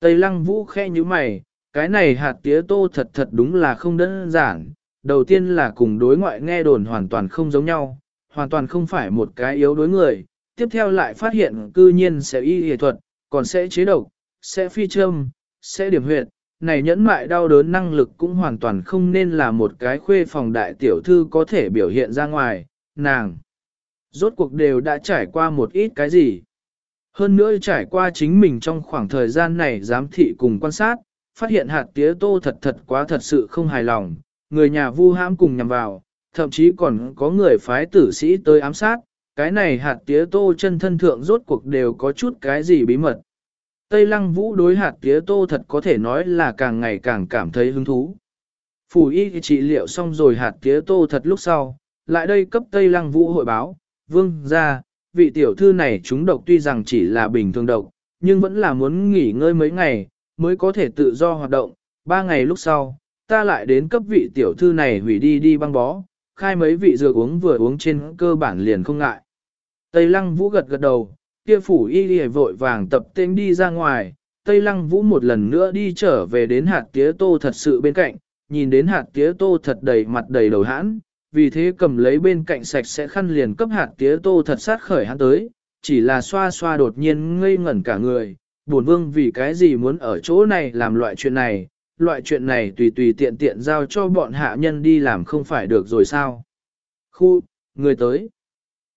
Tây Lăng Vũ khe như mày, cái này hạt tía tô thật thật đúng là không đơn giản. Đầu tiên là cùng đối ngoại nghe đồn hoàn toàn không giống nhau, hoàn toàn không phải một cái yếu đối người. Tiếp theo lại phát hiện cư nhiên sẽ y y thuật, còn sẽ chế độc, sẽ phi châm, sẽ điểm huyệt. Này nhẫn mại đau đớn năng lực cũng hoàn toàn không nên là một cái khuê phòng đại tiểu thư có thể biểu hiện ra ngoài, nàng. Rốt cuộc đều đã trải qua một ít cái gì. Hơn nữa trải qua chính mình trong khoảng thời gian này giám thị cùng quan sát, phát hiện hạt tía tô thật thật quá thật sự không hài lòng, người nhà vu hãm cùng nhằm vào, thậm chí còn có người phái tử sĩ tới ám sát, cái này hạt tía tô chân thân thượng rốt cuộc đều có chút cái gì bí mật. Tây lăng vũ đối hạt tía tô thật có thể nói là càng ngày càng cảm thấy hứng thú. Phủ y trị liệu xong rồi hạt tía tô thật lúc sau, lại đây cấp Tây lăng vũ hội báo, vương ra, vị tiểu thư này chúng độc tuy rằng chỉ là bình thường độc, nhưng vẫn là muốn nghỉ ngơi mấy ngày, mới có thể tự do hoạt động. Ba ngày lúc sau, ta lại đến cấp vị tiểu thư này hủy đi đi băng bó, khai mấy vị dược uống vừa uống trên cơ bản liền không ngại. Tây lăng vũ gật gật đầu, kia phủ y đi vội vàng tập tên đi ra ngoài, Tây lăng vũ một lần nữa đi trở về đến hạt tía tô thật sự bên cạnh, nhìn đến hạt tía tô thật đầy mặt đầy đầu hãn, vì thế cầm lấy bên cạnh sạch sẽ khăn liền cấp hạt tía tô thật sát khởi hắn tới, chỉ là xoa xoa đột nhiên ngây ngẩn cả người, buồn vương vì cái gì muốn ở chỗ này làm loại chuyện này, loại chuyện này tùy tùy tiện tiện giao cho bọn hạ nhân đi làm không phải được rồi sao. Khu, người tới.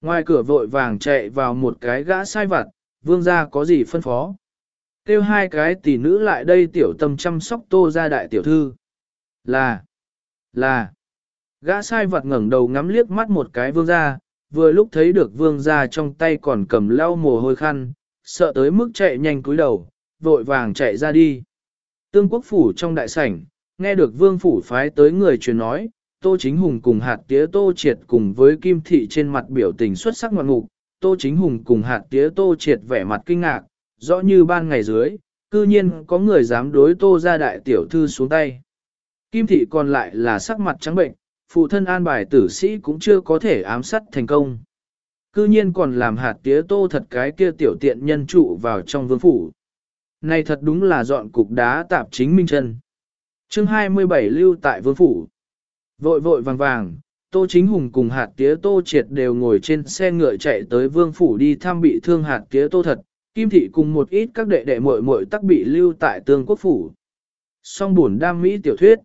Ngoài cửa vội vàng chạy vào một cái gã sai vặt, vương gia có gì phân phó. Kêu hai cái tỷ nữ lại đây tiểu tâm chăm sóc tô ra đại tiểu thư. Là, là, gã sai vặt ngẩng đầu ngắm liếc mắt một cái vương gia, vừa lúc thấy được vương gia trong tay còn cầm lau mồ hôi khăn, sợ tới mức chạy nhanh cúi đầu, vội vàng chạy ra đi. Tương quốc phủ trong đại sảnh, nghe được vương phủ phái tới người truyền nói, Tô Chính Hùng cùng hạt tía Tô Triệt cùng với Kim Thị trên mặt biểu tình xuất sắc ngoạn mục. Tô Chính Hùng cùng hạt tía Tô Triệt vẻ mặt kinh ngạc, rõ như ban ngày dưới, cư nhiên có người dám đối Tô ra đại tiểu thư xuống tay. Kim Thị còn lại là sắc mặt trắng bệnh, phụ thân an bài tử sĩ cũng chưa có thể ám sát thành công cư nhiên còn làm hạt tía tô thật cái kia tiểu tiện nhân trụ vào trong vương phủ. Này thật đúng là dọn cục đá tạp chính minh chân. chương 27 lưu tại vương phủ. Vội vội vàng vàng, Tô Chính Hùng cùng hạt tía Tô Triệt đều ngồi trên xe ngựa chạy tới vương phủ đi thăm bị thương hạt tía Tô Thật, Kim Thị cùng một ít các đệ đệ muội muội tắc bị lưu tại tương quốc phủ. Song buồn đam mỹ tiểu thuyết.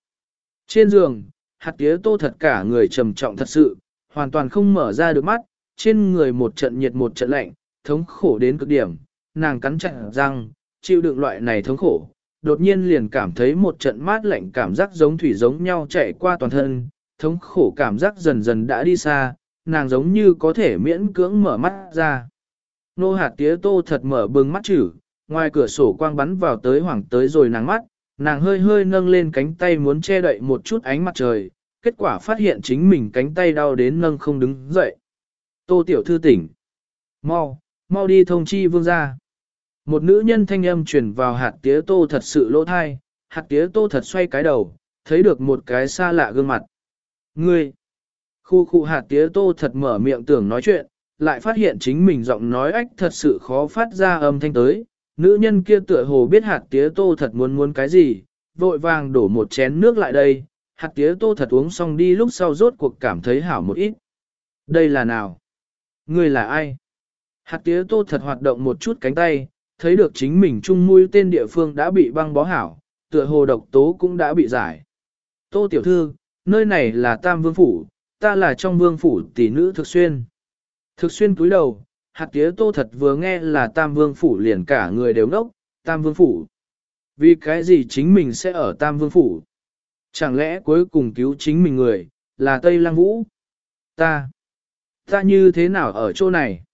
Trên giường, hạt tía Tô Thật cả người trầm trọng thật sự, hoàn toàn không mở ra được mắt, trên người một trận nhiệt một trận lạnh, thống khổ đến cực điểm, nàng cắn chặt răng, chịu đựng loại này thống khổ, đột nhiên liền cảm thấy một trận mát lạnh cảm giác giống thủy giống nhau chạy qua toàn thân, thống khổ cảm giác dần dần đã đi xa, nàng giống như có thể miễn cưỡng mở mắt ra. Nô hạt tía tô thật mở bừng mắt chữ, ngoài cửa sổ quang bắn vào tới hoảng tới rồi nàng mắt, nàng hơi hơi nâng lên cánh tay muốn che đậy một chút ánh mặt trời, kết quả phát hiện chính mình cánh tay đau đến nâng không đứng dậy. Tô tiểu thư tỉnh. Mau, mau đi thông chi vương gia. Một nữ nhân thanh âm truyền vào hạt tía tô thật sự lỗ thai, hạt tía tô thật xoay cái đầu, thấy được một cái xa lạ gương mặt. Ngươi! Khu khu hạt tía tô thật mở miệng tưởng nói chuyện, lại phát hiện chính mình giọng nói ách thật sự khó phát ra âm thanh tới. Nữ nhân kia tựa hồ biết hạt tía tô thật muốn muốn cái gì, vội vàng đổ một chén nước lại đây, hạt tía tô thật uống xong đi lúc sau rốt cuộc cảm thấy hảo một ít. Đây là nào? Ngươi là ai? Hạt tía tô thật hoạt động một chút cánh tay, thấy được chính mình chung mũi tên địa phương đã bị băng bó hảo, tựa hồ độc tố cũng đã bị giải. Tô tiểu thư, nơi này là Tam Vương Phủ, ta là trong Vương Phủ tỷ nữ thực xuyên. Thực xuyên cúi đầu, hạt tía tô thật vừa nghe là Tam Vương Phủ liền cả người đều ngốc, Tam Vương Phủ. Vì cái gì chính mình sẽ ở Tam Vương Phủ? Chẳng lẽ cuối cùng cứu chính mình người, là Tây Lăng Vũ? Ta, ta như thế nào ở chỗ này?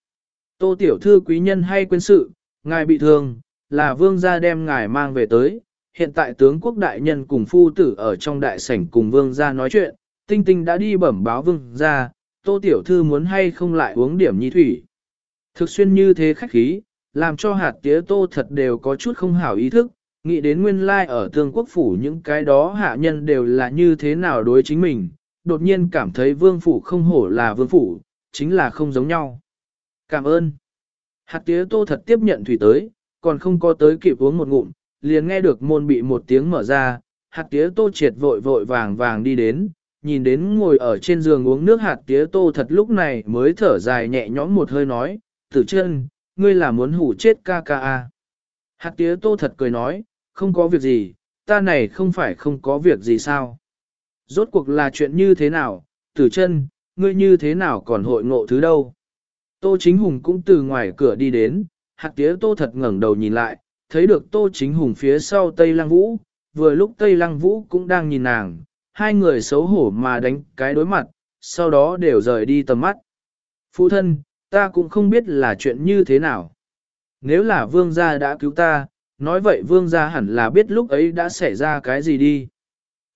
Tô tiểu thư quý nhân hay quên sự, ngài bị thương, là vương gia đem ngài mang về tới. Hiện tại tướng quốc đại nhân cùng phu tử ở trong đại sảnh cùng vương gia nói chuyện, tinh tinh đã đi bẩm báo vương gia, tô tiểu thư muốn hay không lại uống điểm nhi thủy. Thực xuyên như thế khách khí, làm cho hạt tía tô thật đều có chút không hảo ý thức, nghĩ đến nguyên lai ở tương quốc phủ những cái đó hạ nhân đều là như thế nào đối chính mình, đột nhiên cảm thấy vương phủ không hổ là vương phủ, chính là không giống nhau. Cảm ơn. Hạt tía tô thật tiếp nhận thủy tới, còn không có tới kịp uống một ngụm, liền nghe được môn bị một tiếng mở ra, hạt tía tô triệt vội vội vàng vàng đi đến, nhìn đến ngồi ở trên giường uống nước hạt tía tô thật lúc này mới thở dài nhẹ nhõm một hơi nói, tử chân, ngươi là muốn hủ chết ca ca à. Hạt tía tô thật cười nói, không có việc gì, ta này không phải không có việc gì sao. Rốt cuộc là chuyện như thế nào, tử chân, ngươi như thế nào còn hội ngộ thứ đâu. Tô Chính Hùng cũng từ ngoài cửa đi đến, hạt tía Tô thật ngẩng đầu nhìn lại, thấy được Tô Chính Hùng phía sau Tây Lăng Vũ, vừa lúc Tây Lăng Vũ cũng đang nhìn nàng, hai người xấu hổ mà đánh cái đối mặt, sau đó đều rời đi tầm mắt. Phụ thân, ta cũng không biết là chuyện như thế nào. Nếu là vương gia đã cứu ta, nói vậy vương gia hẳn là biết lúc ấy đã xảy ra cái gì đi.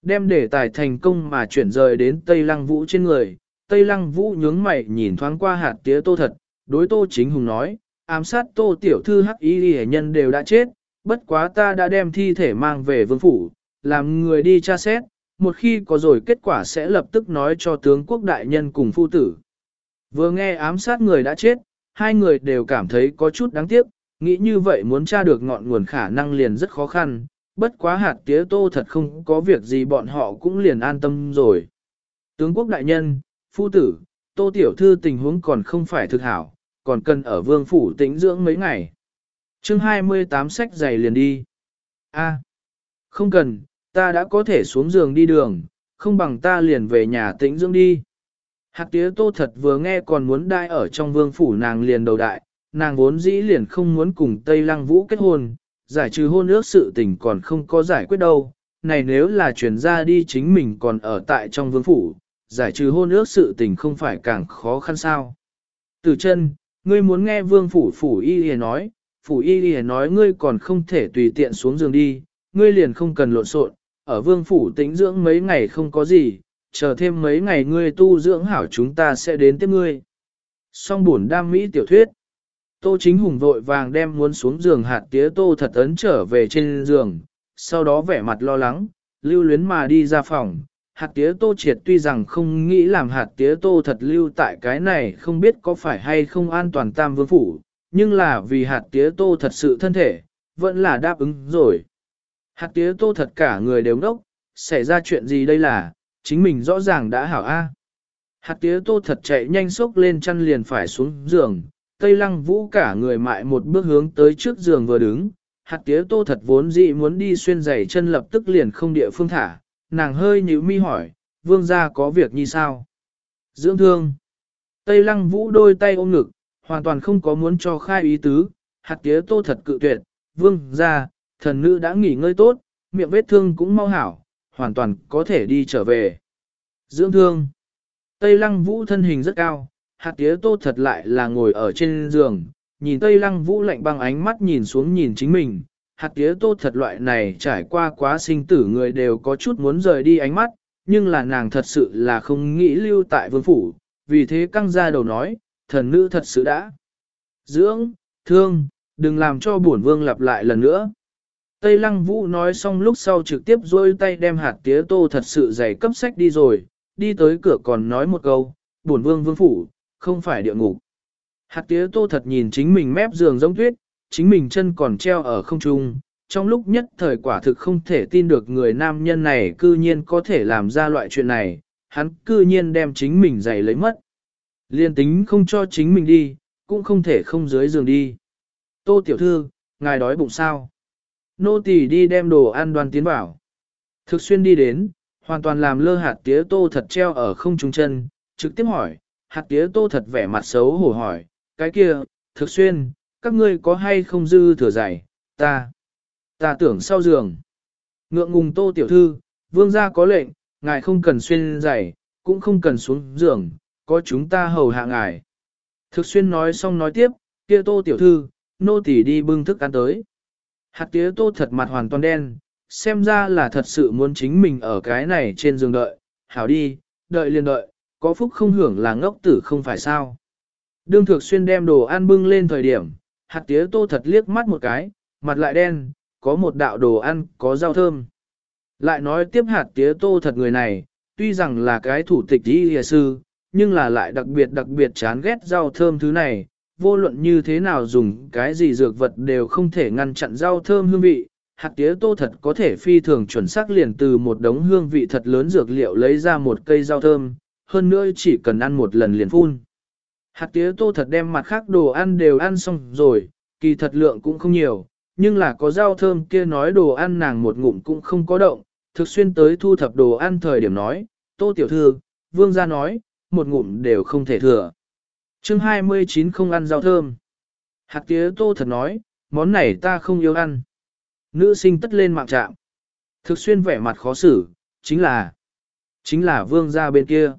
Đem để tài thành công mà chuyển rời đến Tây Lăng Vũ trên người, Tây Lăng Vũ nhướng mày nhìn thoáng qua hạt tía tô thật, đối tô chính hùng nói, ám sát tô tiểu thư hắc y hệ nhân đều đã chết, bất quá ta đã đem thi thể mang về vương phủ, làm người đi tra xét, một khi có rồi kết quả sẽ lập tức nói cho tướng quốc đại nhân cùng phu tử. Vừa nghe ám sát người đã chết, hai người đều cảm thấy có chút đáng tiếc, nghĩ như vậy muốn tra được ngọn nguồn khả năng liền rất khó khăn, bất quá hạt tía tô thật không có việc gì bọn họ cũng liền an tâm rồi. Tướng quốc đại nhân, phu tử, tô tiểu thư tình huống còn không phải thực hảo, còn cần ở vương phủ tĩnh dưỡng mấy ngày. chương 28 sách giày liền đi. a không cần, ta đã có thể xuống giường đi đường, không bằng ta liền về nhà tĩnh dưỡng đi. Hạt tía tô thật vừa nghe còn muốn đai ở trong vương phủ nàng liền đầu đại, nàng vốn dĩ liền không muốn cùng Tây Lăng Vũ kết hôn, giải trừ hôn ước sự tình còn không có giải quyết đâu. Này nếu là chuyển ra đi chính mình còn ở tại trong vương phủ, giải trừ hôn ước sự tình không phải càng khó khăn sao. từ chân, ngươi muốn nghe vương phủ phủ y y nói, phủ y y nói ngươi còn không thể tùy tiện xuống giường đi, ngươi liền không cần lộn xộn, ở vương phủ tĩnh dưỡng mấy ngày không có gì, chờ thêm mấy ngày ngươi tu dưỡng hảo chúng ta sẽ đến tiếp ngươi. Song buồn đam mỹ tiểu thuyết. Tô chính hùng vội vàng đem muốn xuống giường hạt tía tô thật ấn trở về trên giường, sau đó vẻ mặt lo lắng, lưu luyến mà đi ra phòng, hạt tía tô triệt tuy rằng không nghĩ làm hạt tía tô thật lưu tại cái này không biết có phải hay không an toàn tam vương phủ, nhưng là vì hạt tía tô thật sự thân thể, vẫn là đáp ứng rồi. Hạt tía tô thật cả người đều ngốc, xảy ra chuyện gì đây là, chính mình rõ ràng đã hảo A. Hạt tía tô thật chạy nhanh sốc lên chăn liền phải xuống giường, Tây Lăng Vũ cả người mại một bước hướng tới trước giường vừa đứng, hạt tía tô thật vốn dị muốn đi xuyên giày chân lập tức liền không địa phương thả, nàng hơi nhíu mi hỏi, vương gia có việc như sao? Dưỡng thương. Tây Lăng Vũ đôi tay ôm ngực, hoàn toàn không có muốn cho khai ý tứ, hạt tía tô thật cự tuyệt, vương gia, thần nữ đã nghỉ ngơi tốt, miệng vết thương cũng mau hảo, hoàn toàn có thể đi trở về. Dưỡng thương. Tây Lăng Vũ thân hình rất cao, hạt tía tô thật lại là ngồi ở trên giường, nhìn Tây Lăng Vũ lạnh băng ánh mắt nhìn xuống nhìn chính mình. Hạt tía tô thật loại này trải qua quá sinh tử người đều có chút muốn rời đi ánh mắt, nhưng là nàng thật sự là không nghĩ lưu tại vương phủ, vì thế căng ra đầu nói, thần nữ thật sự đã. Dưỡng, thương, đừng làm cho bổn vương lặp lại lần nữa. Tây Lăng Vũ nói xong lúc sau trực tiếp dôi tay đem hạt tía tô thật sự dày cấp sách đi rồi, đi tới cửa còn nói một câu, bổn vương vương phủ, không phải địa ngục. Hạt tía tô thật nhìn chính mình mép giường giống tuyết, chính mình chân còn treo ở không trung, trong lúc nhất thời quả thực không thể tin được người nam nhân này cư nhiên có thể làm ra loại chuyện này, hắn cư nhiên đem chính mình giày lấy mất. Liên tính không cho chính mình đi, cũng không thể không dưới giường đi. Tô tiểu thư, ngài đói bụng sao? Nô tỳ đi đem đồ ăn đoàn tiến bảo. Thực xuyên đi đến, hoàn toàn làm lơ hạt tía tô thật treo ở không trung chân, trực tiếp hỏi, hạt tía tô thật vẻ mặt xấu hổ hỏi, cái kia, thực xuyên, các ngươi có hay không dư thừa giày, ta, ta tưởng sau giường. Ngượng ngùng tô tiểu thư, vương gia có lệnh, ngài không cần xuyên giày, cũng không cần xuống giường, có chúng ta hầu hạ ngài. Thực xuyên nói xong nói tiếp, kia tô tiểu thư, nô tỳ đi bưng thức ăn tới. Hạt tía tô thật mặt hoàn toàn đen, xem ra là thật sự muốn chính mình ở cái này trên giường đợi, hảo đi, đợi liền đợi, có phúc không hưởng là ngốc tử không phải sao. Đương thực xuyên đem đồ ăn bưng lên thời điểm, hạt tía tô thật liếc mắt một cái, mặt lại đen, có một đạo đồ ăn, có rau thơm. Lại nói tiếp hạt tía tô thật người này, tuy rằng là cái thủ tịch y hìa sư, nhưng là lại đặc biệt đặc biệt chán ghét rau thơm thứ này, vô luận như thế nào dùng cái gì dược vật đều không thể ngăn chặn rau thơm hương vị. Hạt tía tô thật có thể phi thường chuẩn xác liền từ một đống hương vị thật lớn dược liệu lấy ra một cây rau thơm, hơn nữa chỉ cần ăn một lần liền phun. Hạt tía tô thật đem mặt khác đồ ăn đều ăn xong rồi, kỳ thật lượng cũng không nhiều, nhưng là có rau thơm kia nói đồ ăn nàng một ngụm cũng không có động, thực xuyên tới thu thập đồ ăn thời điểm nói, tô tiểu thư, vương gia nói, một ngụm đều không thể thừa. chương 29 không ăn rau thơm. Hạt tía tô thật nói, món này ta không yêu ăn. Nữ sinh tất lên mạng trạm. Thực xuyên vẻ mặt khó xử, chính là, chính là vương gia bên kia.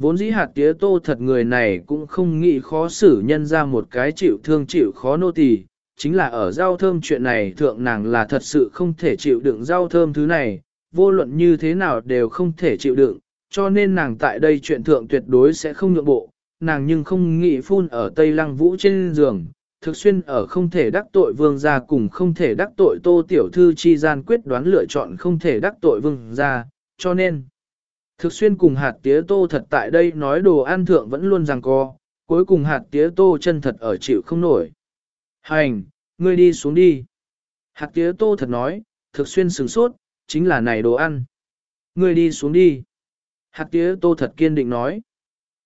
Vốn dĩ hạt tía tô thật người này cũng không nghĩ khó xử nhân ra một cái chịu thương chịu khó nô tỳ, chính là ở rau thơm chuyện này thượng nàng là thật sự không thể chịu đựng rau thơm thứ này, vô luận như thế nào đều không thể chịu đựng, cho nên nàng tại đây chuyện thượng tuyệt đối sẽ không nhượng bộ, nàng nhưng không nghĩ phun ở Tây Lăng Vũ trên giường, thực xuyên ở không thể đắc tội vương gia cùng không thể đắc tội tô tiểu thư chi gian quyết đoán lựa chọn không thể đắc tội vương gia, cho nên Thực xuyên cùng hạt tía tô thật tại đây nói đồ ăn thượng vẫn luôn rằng co, cuối cùng hạt tía tô chân thật ở chịu không nổi. Hành, ngươi đi xuống đi. Hạt tía tô thật nói, thực xuyên sửng sốt, chính là này đồ ăn. Ngươi đi xuống đi. Hạt tía tô thật kiên định nói.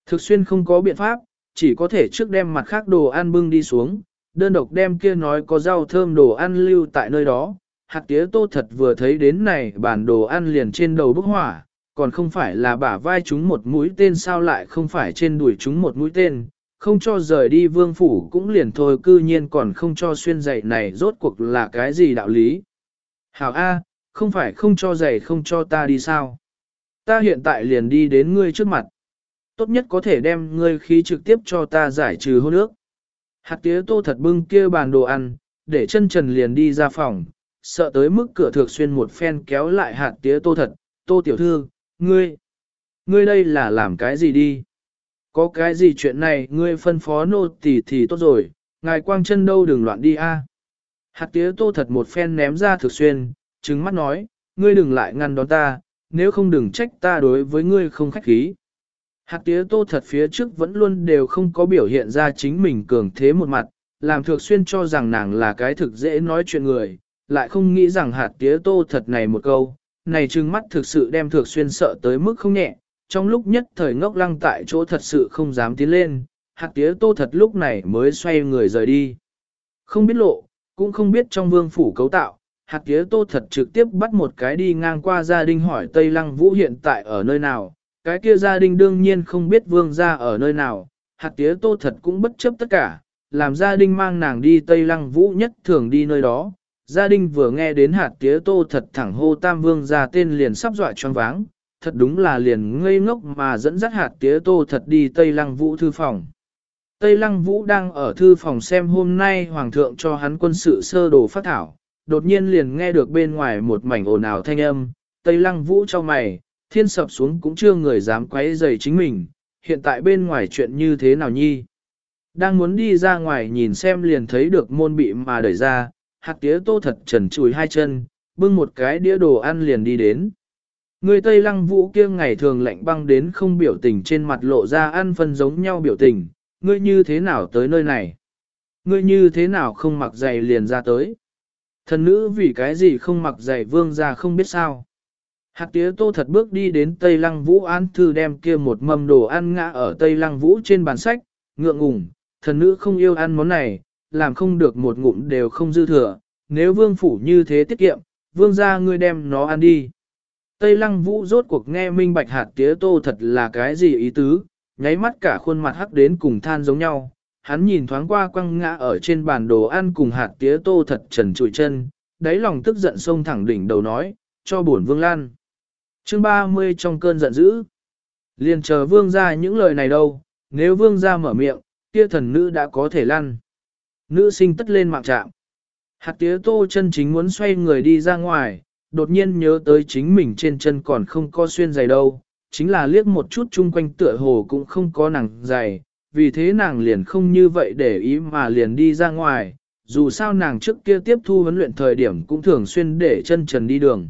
Thực xuyên không có biện pháp, chỉ có thể trước đem mặt khác đồ ăn bưng đi xuống, đơn độc đem kia nói có rau thơm đồ ăn lưu tại nơi đó. Hạt tía tô thật vừa thấy đến này bản đồ ăn liền trên đầu bức hỏa, còn không phải là bả vai chúng một mũi tên sao lại không phải trên đuổi chúng một mũi tên, không cho rời đi vương phủ cũng liền thôi cư nhiên còn không cho xuyên giày này rốt cuộc là cái gì đạo lý. Hảo A, không phải không cho giày không cho ta đi sao. Ta hiện tại liền đi đến ngươi trước mặt. Tốt nhất có thể đem ngươi khí trực tiếp cho ta giải trừ hôn ước. Hạt tía tô thật bưng kia bàn đồ ăn, để chân trần liền đi ra phòng, sợ tới mức cửa thược xuyên một phen kéo lại hạt tía tô thật, tô tiểu thư, ngươi, ngươi đây là làm cái gì đi? Có cái gì chuyện này ngươi phân phó nô tỳ thì tốt rồi, ngài quang chân đâu đừng loạn đi a. Hạt tía tô thật một phen ném ra thực xuyên, trừng mắt nói, ngươi đừng lại ngăn đón ta, nếu không đừng trách ta đối với ngươi không khách khí. Hạt tía tô thật phía trước vẫn luôn đều không có biểu hiện ra chính mình cường thế một mặt, làm thược xuyên cho rằng nàng là cái thực dễ nói chuyện người, lại không nghĩ rằng hạt tía tô thật này một câu, này trừng mắt thực sự đem thược xuyên sợ tới mức không nhẹ, trong lúc nhất thời ngốc lăng tại chỗ thật sự không dám tiến lên, hạt tía tô thật lúc này mới xoay người rời đi. Không biết lộ, cũng không biết trong vương phủ cấu tạo, hạt tía tô thật trực tiếp bắt một cái đi ngang qua gia đình hỏi Tây Lăng Vũ hiện tại ở nơi nào, cái kia gia đình đương nhiên không biết vương gia ở nơi nào, hạt tía tô thật cũng bất chấp tất cả, làm gia đình mang nàng đi Tây Lăng Vũ nhất thường đi nơi đó. Gia đình vừa nghe đến hạt tía tô thật thẳng hô tam vương ra tên liền sắp dọa choáng váng, thật đúng là liền ngây ngốc mà dẫn dắt hạt tía tô thật đi Tây Lăng Vũ thư phòng. Tây Lăng Vũ đang ở thư phòng xem hôm nay Hoàng thượng cho hắn quân sự sơ đồ phát thảo, đột nhiên liền nghe được bên ngoài một mảnh ồn ào thanh âm, Tây Lăng Vũ cho mày, thiên sập xuống cũng chưa người dám quấy rầy chính mình, hiện tại bên ngoài chuyện như thế nào nhi. Đang muốn đi ra ngoài nhìn xem liền thấy được môn bị mà đẩy ra, hạt tía tô thật trần chùi hai chân, bưng một cái đĩa đồ ăn liền đi đến. Người Tây Lăng Vũ kia ngày thường lạnh băng đến không biểu tình trên mặt lộ ra ăn phân giống nhau biểu tình, ngươi như thế nào tới nơi này? Ngươi như thế nào không mặc giày liền ra tới? Thần nữ vì cái gì không mặc giày vương ra không biết sao? Hạt tía tô thật bước đi đến Tây Lăng Vũ An Thư đem kia một mâm đồ ăn ngã ở Tây Lăng Vũ trên bàn sách, ngượng ngùng, thần nữ không yêu ăn món này, làm không được một ngụm đều không dư thừa, nếu vương phủ như thế tiết kiệm, vương ra ngươi đem nó ăn đi. Tây Lăng Vũ rốt cuộc nghe minh bạch hạt tía tô thật là cái gì ý tứ, nháy mắt cả khuôn mặt hắc đến cùng than giống nhau. Hắn nhìn thoáng qua quăng ngã ở trên bàn đồ ăn cùng hạt tía tô thật trần trụi chân, đáy lòng tức giận sông thẳng đỉnh đầu nói, cho bổn vương lan. Chương 30 trong cơn giận dữ. Liền chờ vương ra những lời này đâu, nếu vương ra mở miệng, kia thần nữ đã có thể lăn. Nữ sinh tất lên mạng trạm. Hạt tía tô chân chính muốn xoay người đi ra ngoài, đột nhiên nhớ tới chính mình trên chân còn không có xuyên giày đâu, chính là liếc một chút chung quanh tựa hồ cũng không có nàng giày, vì thế nàng liền không như vậy để ý mà liền đi ra ngoài, dù sao nàng trước kia tiếp thu huấn luyện thời điểm cũng thường xuyên để chân trần đi đường.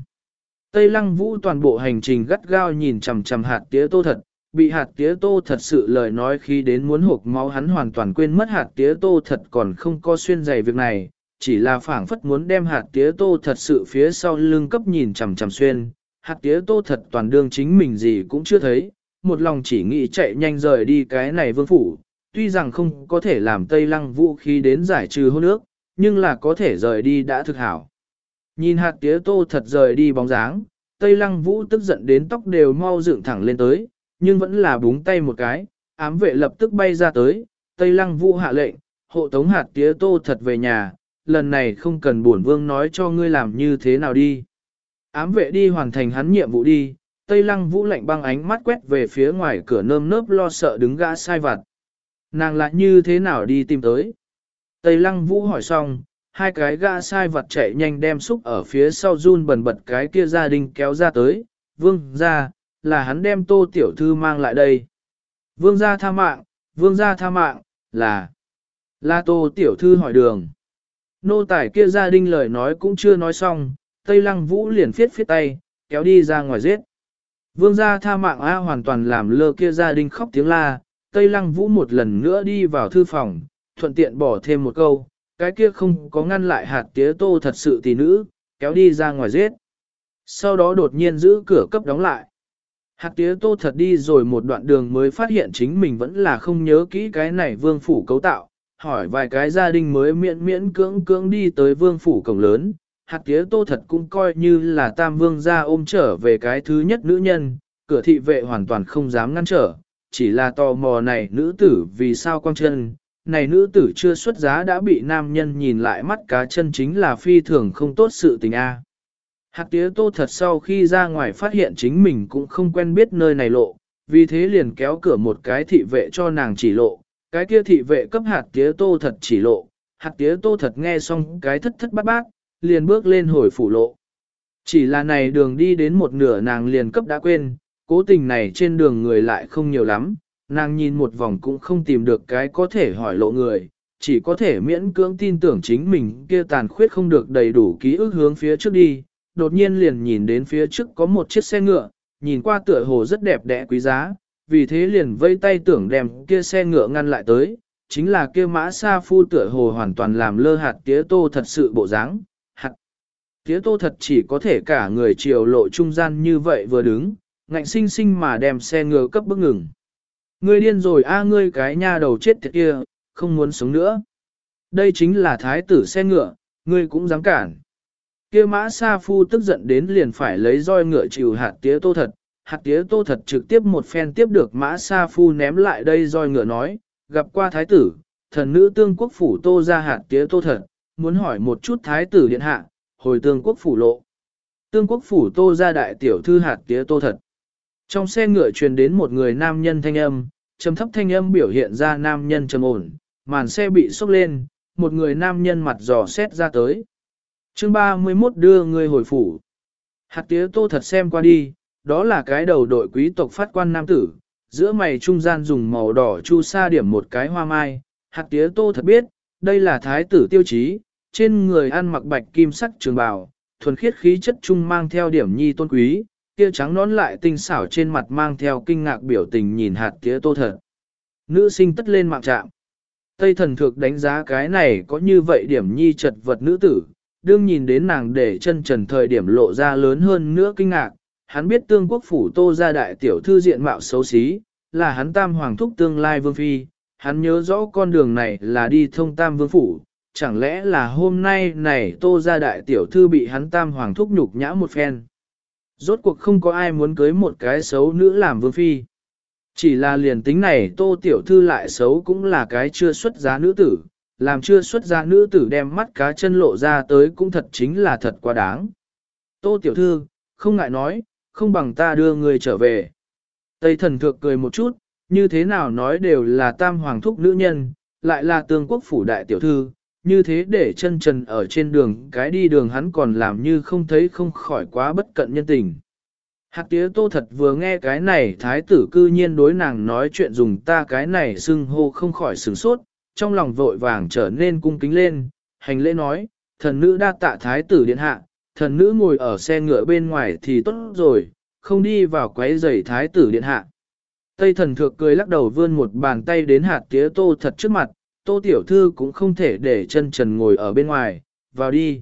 Tây lăng vũ toàn bộ hành trình gắt gao nhìn chằm chằm hạt tía tô thật, bị hạt tía tô thật sự lời nói khi đến muốn hộp máu hắn hoàn toàn quên mất hạt tía tô thật còn không có xuyên giày việc này, chỉ là phảng phất muốn đem hạt tía tô thật sự phía sau lưng cấp nhìn chằm chằm xuyên, hạt tía tô thật toàn đương chính mình gì cũng chưa thấy, một lòng chỉ nghĩ chạy nhanh rời đi cái này vương phủ, tuy rằng không có thể làm Tây Lăng vũ khí đến giải trừ hôn nước nhưng là có thể rời đi đã thực hảo. Nhìn hạt tía tô thật rời đi bóng dáng, Tây Lăng vũ tức giận đến tóc đều mau dựng thẳng lên tới, nhưng vẫn là búng tay một cái, ám vệ lập tức bay ra tới, Tây Lăng vũ hạ lệnh, hộ tống hạt tía tô thật về nhà, lần này không cần bổn vương nói cho ngươi làm như thế nào đi. Ám vệ đi hoàn thành hắn nhiệm vụ đi, Tây Lăng Vũ lạnh băng ánh mắt quét về phía ngoài cửa nơm nớp lo sợ đứng gã sai vặt. Nàng lại như thế nào đi tìm tới? Tây Lăng Vũ hỏi xong, hai cái gã sai vặt chạy nhanh đem xúc ở phía sau run bần bật cái kia gia đình kéo ra tới. Vương ra, là hắn đem tô tiểu thư mang lại đây. Vương gia tha mạng, vương gia tha mạng, là, là tô tiểu thư hỏi đường. Nô tài kia gia đình lời nói cũng chưa nói xong, Tây Lăng Vũ liền phiết phiết tay, kéo đi ra ngoài giết. Vương gia tha mạng A hoàn toàn làm lơ kia gia đình khóc tiếng la, Tây Lăng Vũ một lần nữa đi vào thư phòng, thuận tiện bỏ thêm một câu, cái kia không có ngăn lại hạt tía tô thật sự tỷ nữ, kéo đi ra ngoài giết. Sau đó đột nhiên giữ cửa cấp đóng lại. Hạc tía tô thật đi rồi một đoạn đường mới phát hiện chính mình vẫn là không nhớ kỹ cái này vương phủ cấu tạo, hỏi vài cái gia đình mới miễn miễn cưỡng cưỡng đi tới vương phủ cổng lớn, Hạc tía tô thật cũng coi như là tam vương gia ôm trở về cái thứ nhất nữ nhân, cửa thị vệ hoàn toàn không dám ngăn trở, chỉ là tò mò này nữ tử vì sao quang chân, này nữ tử chưa xuất giá đã bị nam nhân nhìn lại mắt cá chân chính là phi thường không tốt sự tình a. Hạt tía tô thật sau khi ra ngoài phát hiện chính mình cũng không quen biết nơi này lộ, vì thế liền kéo cửa một cái thị vệ cho nàng chỉ lộ, cái kia thị vệ cấp hạt tía tô thật chỉ lộ, hạt tía tô thật nghe xong cái thất thất bát bát, liền bước lên hồi phủ lộ. Chỉ là này đường đi đến một nửa nàng liền cấp đã quên, cố tình này trên đường người lại không nhiều lắm, nàng nhìn một vòng cũng không tìm được cái có thể hỏi lộ người, chỉ có thể miễn cưỡng tin tưởng chính mình kia tàn khuyết không được đầy đủ ký ức hướng phía trước đi, đột nhiên liền nhìn đến phía trước có một chiếc xe ngựa, nhìn qua tựa hồ rất đẹp đẽ quý giá, vì thế liền vây tay tưởng đem kia xe ngựa ngăn lại tới, chính là kia mã sa phu tựa hồ hoàn toàn làm lơ hạt tía tô thật sự bộ dáng. Hạt tía tô thật chỉ có thể cả người chiều lộ trung gian như vậy vừa đứng, ngạnh sinh sinh mà đem xe ngựa cấp bước ngừng. Ngươi điên rồi a ngươi cái nha đầu chết tiệt kia, không muốn sống nữa. Đây chính là thái tử xe ngựa, ngươi cũng dám cản. Kia mã sa phu tức giận đến liền phải lấy roi ngựa chịu hạt tía tô thật, hạt tía tô thật trực tiếp một phen tiếp được mã sa phu ném lại đây roi ngựa nói, gặp qua thái tử, thần nữ tương quốc phủ tô ra hạt tía tô thật, muốn hỏi một chút thái tử điện hạ, hồi tương quốc phủ lộ. Tương quốc phủ tô ra đại tiểu thư hạt tía tô thật. Trong xe ngựa truyền đến một người nam nhân thanh âm, trầm thấp thanh âm biểu hiện ra nam nhân trầm ổn, màn xe bị sốc lên, một người nam nhân mặt dò xét ra tới chương 31 đưa người hồi phủ. Hạt tía tô thật xem qua đi, đó là cái đầu đội quý tộc phát quan nam tử, giữa mày trung gian dùng màu đỏ chu sa điểm một cái hoa mai, hạt tía tô thật biết, đây là thái tử tiêu chí, trên người ăn mặc bạch kim sắc trường bào, thuần khiết khí chất trung mang theo điểm nhi tôn quý, kia trắng nón lại tinh xảo trên mặt mang theo kinh ngạc biểu tình nhìn hạt tía tô thật. Nữ sinh tất lên mạng trạm. Tây thần thực đánh giá cái này có như vậy điểm nhi chật vật nữ tử, đương nhìn đến nàng để chân trần thời điểm lộ ra lớn hơn nữa kinh ngạc, hắn biết tương quốc phủ tô ra đại tiểu thư diện mạo xấu xí, là hắn tam hoàng thúc tương lai vương phi, hắn nhớ rõ con đường này là đi thông tam vương phủ, chẳng lẽ là hôm nay này tô ra đại tiểu thư bị hắn tam hoàng thúc nhục nhã một phen. Rốt cuộc không có ai muốn cưới một cái xấu nữ làm vương phi. Chỉ là liền tính này tô tiểu thư lại xấu cũng là cái chưa xuất giá nữ tử, làm chưa xuất ra nữ tử đem mắt cá chân lộ ra tới cũng thật chính là thật quá đáng. Tô tiểu thư, không ngại nói, không bằng ta đưa người trở về. Tây thần thượng cười một chút, như thế nào nói đều là tam hoàng thúc nữ nhân, lại là tương quốc phủ đại tiểu thư, như thế để chân trần ở trên đường cái đi đường hắn còn làm như không thấy không khỏi quá bất cận nhân tình. Hạt tía tô thật vừa nghe cái này thái tử cư nhiên đối nàng nói chuyện dùng ta cái này xưng hô không khỏi sửng sốt, trong lòng vội vàng trở nên cung kính lên, hành lễ nói, thần nữ đa tạ thái tử điện hạ, thần nữ ngồi ở xe ngựa bên ngoài thì tốt rồi, không đi vào quấy giày thái tử điện hạ. Tây thần thược cười lắc đầu vươn một bàn tay đến hạt tía tô thật trước mặt, tô tiểu thư cũng không thể để chân trần ngồi ở bên ngoài, vào đi.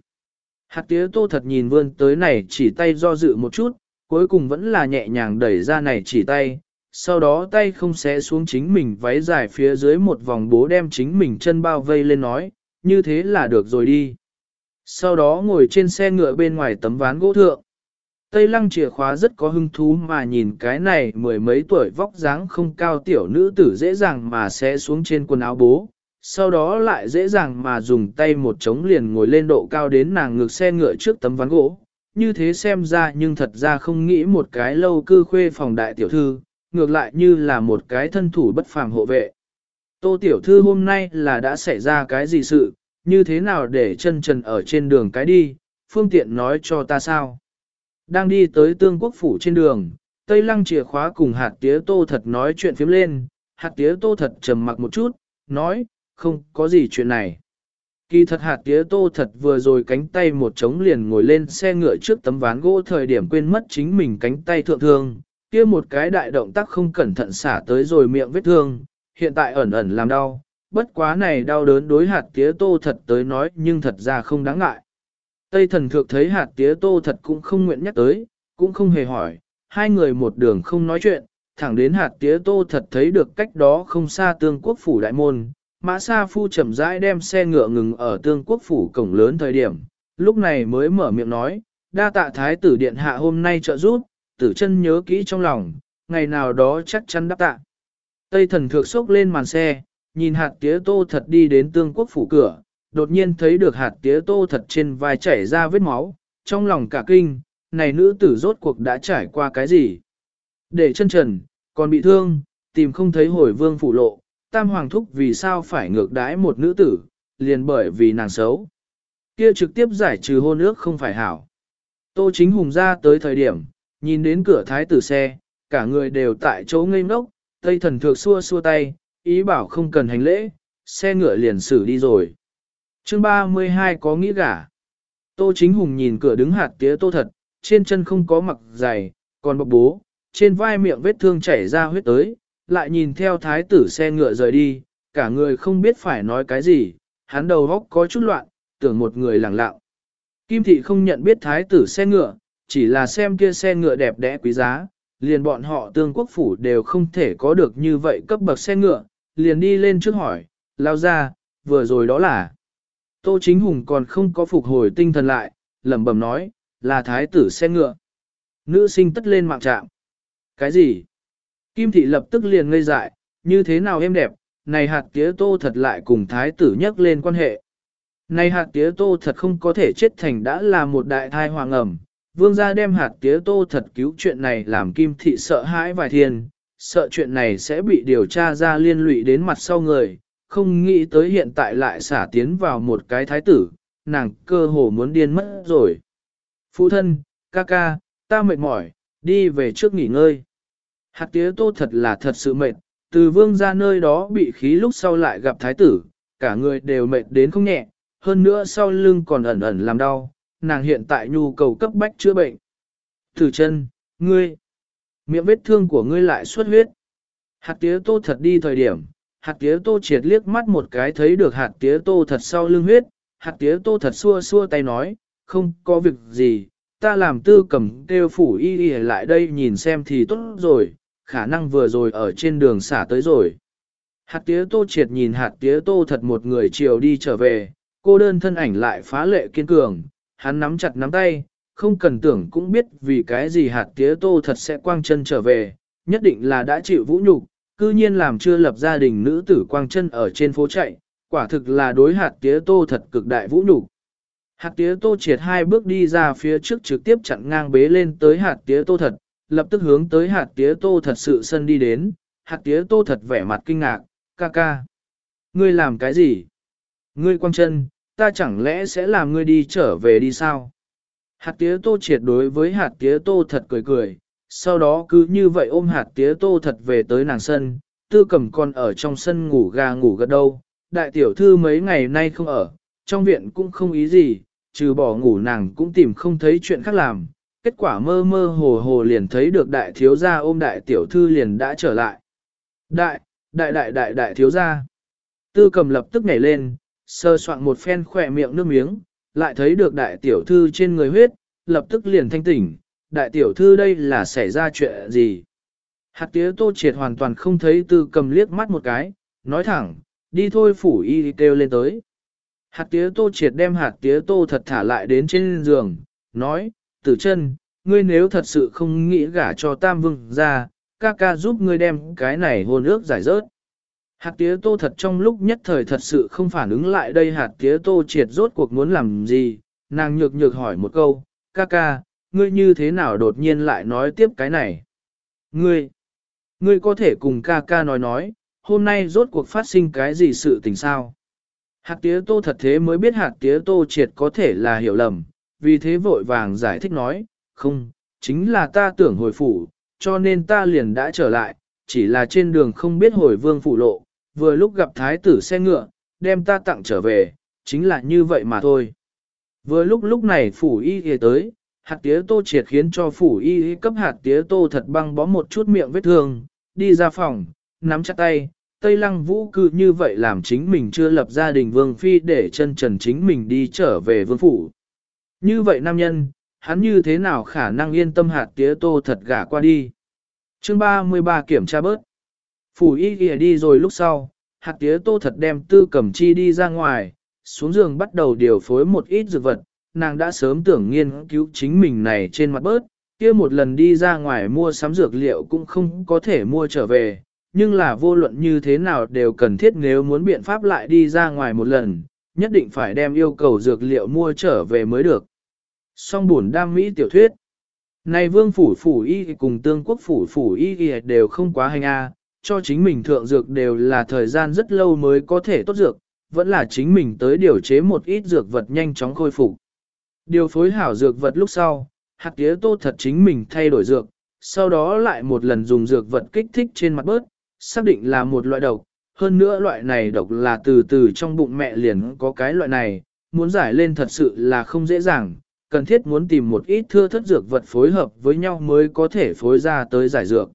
Hạt tía tô thật nhìn vươn tới này chỉ tay do dự một chút, cuối cùng vẫn là nhẹ nhàng đẩy ra này chỉ tay, sau đó tay không xé xuống chính mình váy dài phía dưới một vòng bố đem chính mình chân bao vây lên nói, như thế là được rồi đi. Sau đó ngồi trên xe ngựa bên ngoài tấm ván gỗ thượng. Tây lăng chìa khóa rất có hứng thú mà nhìn cái này mười mấy tuổi vóc dáng không cao tiểu nữ tử dễ dàng mà sẽ xuống trên quần áo bố, sau đó lại dễ dàng mà dùng tay một trống liền ngồi lên độ cao đến nàng ngược xe ngựa trước tấm ván gỗ. Như thế xem ra nhưng thật ra không nghĩ một cái lâu cư khuê phòng đại tiểu thư, ngược lại như là một cái thân thủ bất phàm hộ vệ. Tô tiểu thư hôm nay là đã xảy ra cái gì sự, như thế nào để chân trần ở trên đường cái đi, phương tiện nói cho ta sao. Đang đi tới tương quốc phủ trên đường, Tây Lăng chìa khóa cùng hạt tía tô thật nói chuyện phiếm lên, hạt tía tô thật trầm mặc một chút, nói, không có gì chuyện này. Kỳ thật hạt tía tô thật vừa rồi cánh tay một trống liền ngồi lên xe ngựa trước tấm ván gỗ thời điểm quên mất chính mình cánh tay thượng thương, kia một cái đại động tác không cẩn thận xả tới rồi miệng vết thương, hiện tại ẩn ẩn làm đau, bất quá này đau đớn đối hạt tía tô thật tới nói nhưng thật ra không đáng ngại. Tây thần thượng thấy hạt tía tô thật cũng không nguyện nhắc tới, cũng không hề hỏi, hai người một đường không nói chuyện, thẳng đến hạt tía tô thật thấy được cách đó không xa tương quốc phủ đại môn. Mã Sa Phu chậm rãi đem xe ngựa ngừng ở tương quốc phủ cổng lớn thời điểm, lúc này mới mở miệng nói, đa tạ thái tử điện hạ hôm nay trợ giúp, tử chân nhớ kỹ trong lòng, ngày nào đó chắc chắn đáp tạ. Tây thần thược sốc lên màn xe, nhìn hạt tía tô thật đi đến tương quốc phủ cửa, đột nhiên thấy được hạt tía tô thật trên vai chảy ra vết máu, trong lòng cả kinh, này nữ tử rốt cuộc đã trải qua cái gì? Để chân trần, còn bị thương, tìm không thấy hồi vương phủ lộ, tam hoàng thúc vì sao phải ngược đãi một nữ tử, liền bởi vì nàng xấu. Kia trực tiếp giải trừ hôn ước không phải hảo. Tô chính hùng ra tới thời điểm, nhìn đến cửa thái tử xe, cả người đều tại chỗ ngây ngốc, tây thần thược xua xua tay, ý bảo không cần hành lễ, xe ngựa liền xử đi rồi. Chương 32 có nghĩa gả. Tô chính hùng nhìn cửa đứng hạt tía tô thật, trên chân không có mặc giày, còn bọc bố, trên vai miệng vết thương chảy ra huyết tới, lại nhìn theo thái tử xe ngựa rời đi, cả người không biết phải nói cái gì, hắn đầu góc có chút loạn, tưởng một người lẳng lặng. Kim thị không nhận biết thái tử xe ngựa, chỉ là xem kia xe ngựa đẹp đẽ quý giá, liền bọn họ tương quốc phủ đều không thể có được như vậy cấp bậc xe ngựa, liền đi lên trước hỏi, lao ra, vừa rồi đó là. Tô Chính Hùng còn không có phục hồi tinh thần lại, lẩm bẩm nói, là thái tử xe ngựa. Nữ sinh tất lên mạng trạm. Cái gì? Kim thị lập tức liền ngây dại, như thế nào em đẹp, này hạt tía tô thật lại cùng thái tử nhắc lên quan hệ. Này hạt tía tô thật không có thể chết thành đã là một đại thai hoàng ẩm. Vương gia đem hạt tía tô thật cứu chuyện này làm kim thị sợ hãi vài thiên, sợ chuyện này sẽ bị điều tra ra liên lụy đến mặt sau người, không nghĩ tới hiện tại lại xả tiến vào một cái thái tử, nàng cơ hồ muốn điên mất rồi. Phụ thân, ca ca, ta mệt mỏi, đi về trước nghỉ ngơi. Hạt tía tô thật là thật sự mệt, từ vương ra nơi đó bị khí lúc sau lại gặp thái tử, cả người đều mệt đến không nhẹ, hơn nữa sau lưng còn ẩn ẩn làm đau, nàng hiện tại nhu cầu cấp bách chữa bệnh. Thử chân, ngươi, miệng vết thương của ngươi lại xuất huyết. Hạt tía tô thật đi thời điểm, hạt tía tô triệt liếc mắt một cái thấy được hạt tía tô thật sau lưng huyết, hạt tía tô thật xua xua tay nói, không có việc gì, ta làm tư cầm kêu phủ y y lại đây nhìn xem thì tốt rồi, khả năng vừa rồi ở trên đường xả tới rồi. Hạt tía tô triệt nhìn hạt tía tô thật một người chiều đi trở về, cô đơn thân ảnh lại phá lệ kiên cường, hắn nắm chặt nắm tay, không cần tưởng cũng biết vì cái gì hạt tía tô thật sẽ quang chân trở về, nhất định là đã chịu vũ nhục, cư nhiên làm chưa lập gia đình nữ tử quang chân ở trên phố chạy, quả thực là đối hạt tía tô thật cực đại vũ nhục. Hạt tía tô triệt hai bước đi ra phía trước trực tiếp chặn ngang bế lên tới hạt tía tô thật, lập tức hướng tới hạt tía tô thật sự sân đi đến, hạt tía tô thật vẻ mặt kinh ngạc, ca ca. Ngươi làm cái gì? Ngươi quang chân, ta chẳng lẽ sẽ làm ngươi đi trở về đi sao? Hạt tía tô triệt đối với hạt tía tô thật cười cười, sau đó cứ như vậy ôm hạt tía tô thật về tới nàng sân, tư cầm con ở trong sân ngủ gà ngủ gật đâu, đại tiểu thư mấy ngày nay không ở, trong viện cũng không ý gì, trừ bỏ ngủ nàng cũng tìm không thấy chuyện khác làm, kết quả mơ mơ hồ hồ liền thấy được đại thiếu gia ôm đại tiểu thư liền đã trở lại. Đại, đại đại đại đại thiếu gia. Tư cầm lập tức nhảy lên, sơ soạn một phen khỏe miệng nước miếng, lại thấy được đại tiểu thư trên người huyết, lập tức liền thanh tỉnh, đại tiểu thư đây là xảy ra chuyện gì? Hạt tía tô triệt hoàn toàn không thấy tư cầm liếc mắt một cái, nói thẳng, đi thôi phủ y kêu lên tới. Hạt tía tô triệt đem hạt tía tô thật thả lại đến trên giường, nói, tử chân, ngươi nếu thật sự không nghĩ gả cho tam vương ra, ca ca giúp ngươi đem cái này hôn ước giải rớt. Hạt tía tô thật trong lúc nhất thời thật sự không phản ứng lại đây hạt tía tô triệt rốt cuộc muốn làm gì, nàng nhược nhược hỏi một câu, ca ca, ngươi như thế nào đột nhiên lại nói tiếp cái này? Ngươi, ngươi có thể cùng ca ca nói nói, hôm nay rốt cuộc phát sinh cái gì sự tình sao? Hạt tía tô thật thế mới biết hạt tía tô triệt có thể là hiểu lầm, vì thế vội vàng giải thích nói, không, chính là ta tưởng hồi phủ, cho nên ta liền đã trở lại, chỉ là trên đường không biết hồi vương phủ lộ, vừa lúc gặp thái tử xe ngựa, đem ta tặng trở về, chính là như vậy mà thôi. Vừa lúc lúc này phủ y y tới, hạt tía tô triệt khiến cho phủ y cấp hạt tía tô thật băng bó một chút miệng vết thương, đi ra phòng, nắm chặt tay, Tây Lăng Vũ cứ như vậy làm chính mình chưa lập gia đình vương phi để chân trần chính mình đi trở về vương phủ. Như vậy nam nhân, hắn như thế nào khả năng yên tâm hạt tía tô thật gả qua đi. Chương 33 kiểm tra bớt. Phủ y kìa đi rồi lúc sau, hạt tía tô thật đem tư cầm chi đi ra ngoài, xuống giường bắt đầu điều phối một ít dược vật, nàng đã sớm tưởng nghiên cứu chính mình này trên mặt bớt, kia một lần đi ra ngoài mua sắm dược liệu cũng không có thể mua trở về, nhưng là vô luận như thế nào đều cần thiết nếu muốn biện pháp lại đi ra ngoài một lần, nhất định phải đem yêu cầu dược liệu mua trở về mới được. Song buồn đam mỹ tiểu thuyết. Này vương phủ phủ y cùng tương quốc phủ phủ y đều không quá hành a, cho chính mình thượng dược đều là thời gian rất lâu mới có thể tốt dược, vẫn là chính mình tới điều chế một ít dược vật nhanh chóng khôi phục. Điều phối hảo dược vật lúc sau, hạt tía tô thật chính mình thay đổi dược, sau đó lại một lần dùng dược vật kích thích trên mặt bớt, xác định là một loại độc, hơn nữa loại này độc là từ từ trong bụng mẹ liền có cái loại này, muốn giải lên thật sự là không dễ dàng, cần thiết muốn tìm một ít thưa thất dược vật phối hợp với nhau mới có thể phối ra tới giải dược.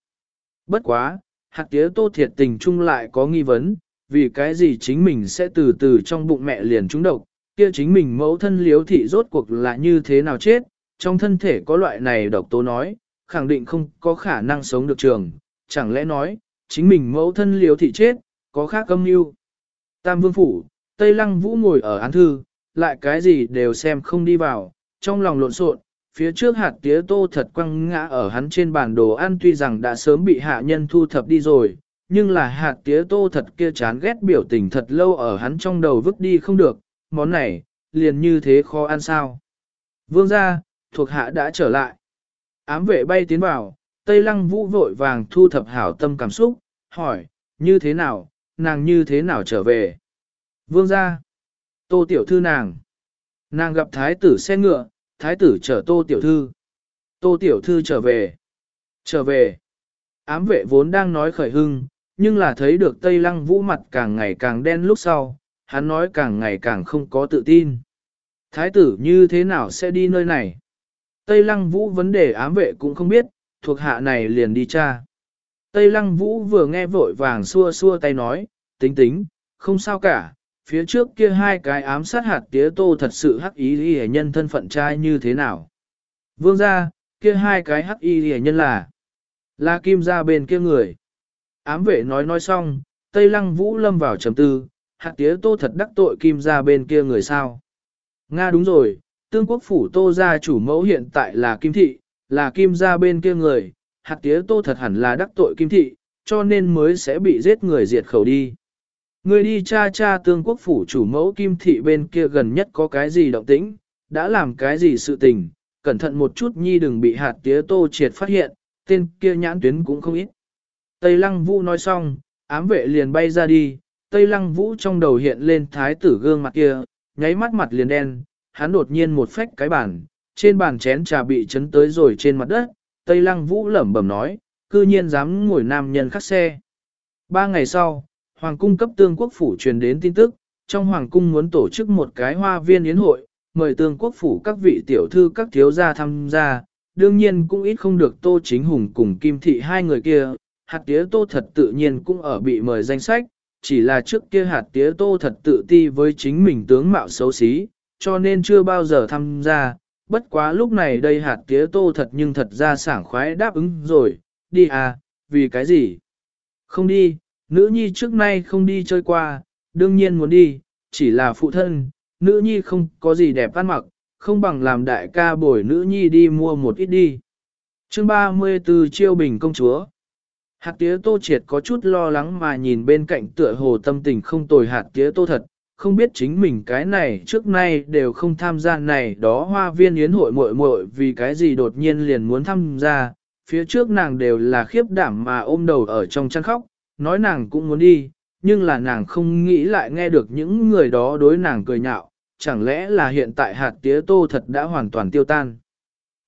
Bất quá, hạt tía tô thiệt tình chung lại có nghi vấn, vì cái gì chính mình sẽ từ từ trong bụng mẹ liền trúng độc, kia chính mình mẫu thân liếu thị rốt cuộc là như thế nào chết, trong thân thể có loại này độc tố nói, khẳng định không có khả năng sống được trường, chẳng lẽ nói, chính mình mẫu thân liếu thị chết, có khác âm mưu? Tam vương phủ, Tây Lăng Vũ ngồi ở án thư, lại cái gì đều xem không đi vào, trong lòng lộn xộn, phía trước hạt tía tô thật quăng ngã ở hắn trên bàn đồ ăn tuy rằng đã sớm bị hạ nhân thu thập đi rồi, nhưng là hạt tía tô thật kia chán ghét biểu tình thật lâu ở hắn trong đầu vứt đi không được, món này, liền như thế khó ăn sao. Vương gia, thuộc hạ đã trở lại. Ám vệ bay tiến vào, Tây Lăng Vũ vội vàng thu thập hảo tâm cảm xúc, hỏi, như thế nào, nàng như thế nào trở về? Vương gia, tô tiểu thư nàng. Nàng gặp thái tử xe ngựa, thái tử chở tô tiểu thư. Tô tiểu thư trở về. Trở về. Ám vệ vốn đang nói khởi hưng, nhưng là thấy được Tây Lăng Vũ mặt càng ngày càng đen lúc sau, hắn nói càng ngày càng không có tự tin. Thái tử như thế nào sẽ đi nơi này? Tây Lăng Vũ vấn đề ám vệ cũng không biết, thuộc hạ này liền đi cha. Tây Lăng Vũ vừa nghe vội vàng xua xua tay nói, tính tính, không sao cả, phía trước kia hai cái ám sát hạt tía tô thật sự hắc ý hề nhân thân phận trai như thế nào. Vương ra, kia hai cái hắc y hề nhân là, là kim ra bên kia người. Ám vệ nói nói xong, Tây Lăng Vũ lâm vào trầm tư, hạt tía tô thật đắc tội kim ra bên kia người sao. Nga đúng rồi, tương quốc phủ tô gia chủ mẫu hiện tại là kim thị, là kim gia bên kia người, hạt tía tô thật hẳn là đắc tội kim thị, cho nên mới sẽ bị giết người diệt khẩu đi. Ngươi đi cha cha tương quốc phủ chủ mẫu kim thị bên kia gần nhất có cái gì động tĩnh, đã làm cái gì sự tình, cẩn thận một chút nhi đừng bị hạt tía tô triệt phát hiện, tên kia nhãn tuyến cũng không ít. Tây lăng vũ nói xong, ám vệ liền bay ra đi, Tây lăng vũ trong đầu hiện lên thái tử gương mặt kia, nháy mắt mặt liền đen, hắn đột nhiên một phách cái bàn, trên bàn chén trà bị chấn tới rồi trên mặt đất, Tây Lăng Vũ lẩm bẩm nói, cư nhiên dám ngồi nam nhân khắc xe. Ba ngày sau, Hoàng cung cấp tương quốc phủ truyền đến tin tức, trong Hoàng cung muốn tổ chức một cái hoa viên yến hội, mời tương quốc phủ các vị tiểu thư các thiếu gia tham gia, đương nhiên cũng ít không được Tô Chính Hùng cùng Kim Thị hai người kia, hạt tía Tô thật tự nhiên cũng ở bị mời danh sách, chỉ là trước kia hạt tía Tô thật tự ti với chính mình tướng mạo xấu xí, cho nên chưa bao giờ tham gia, bất quá lúc này đây hạt tía tô thật nhưng thật ra sảng khoái đáp ứng rồi, đi à, vì cái gì? Không đi, nữ nhi trước nay không đi chơi qua, đương nhiên muốn đi, chỉ là phụ thân, nữ nhi không có gì đẹp ăn mặc, không bằng làm đại ca bồi nữ nhi đi mua một ít đi. chương 34 Chiêu Bình Công Chúa Hạt tía tô triệt có chút lo lắng mà nhìn bên cạnh tựa hồ tâm tình không tồi hạt tía tô thật, không biết chính mình cái này trước nay đều không tham gia này đó hoa viên yến hội muội muội vì cái gì đột nhiên liền muốn tham gia, phía trước nàng đều là khiếp đảm mà ôm đầu ở trong chăn khóc, nói nàng cũng muốn đi, nhưng là nàng không nghĩ lại nghe được những người đó đối nàng cười nhạo, chẳng lẽ là hiện tại hạt tía tô thật đã hoàn toàn tiêu tan.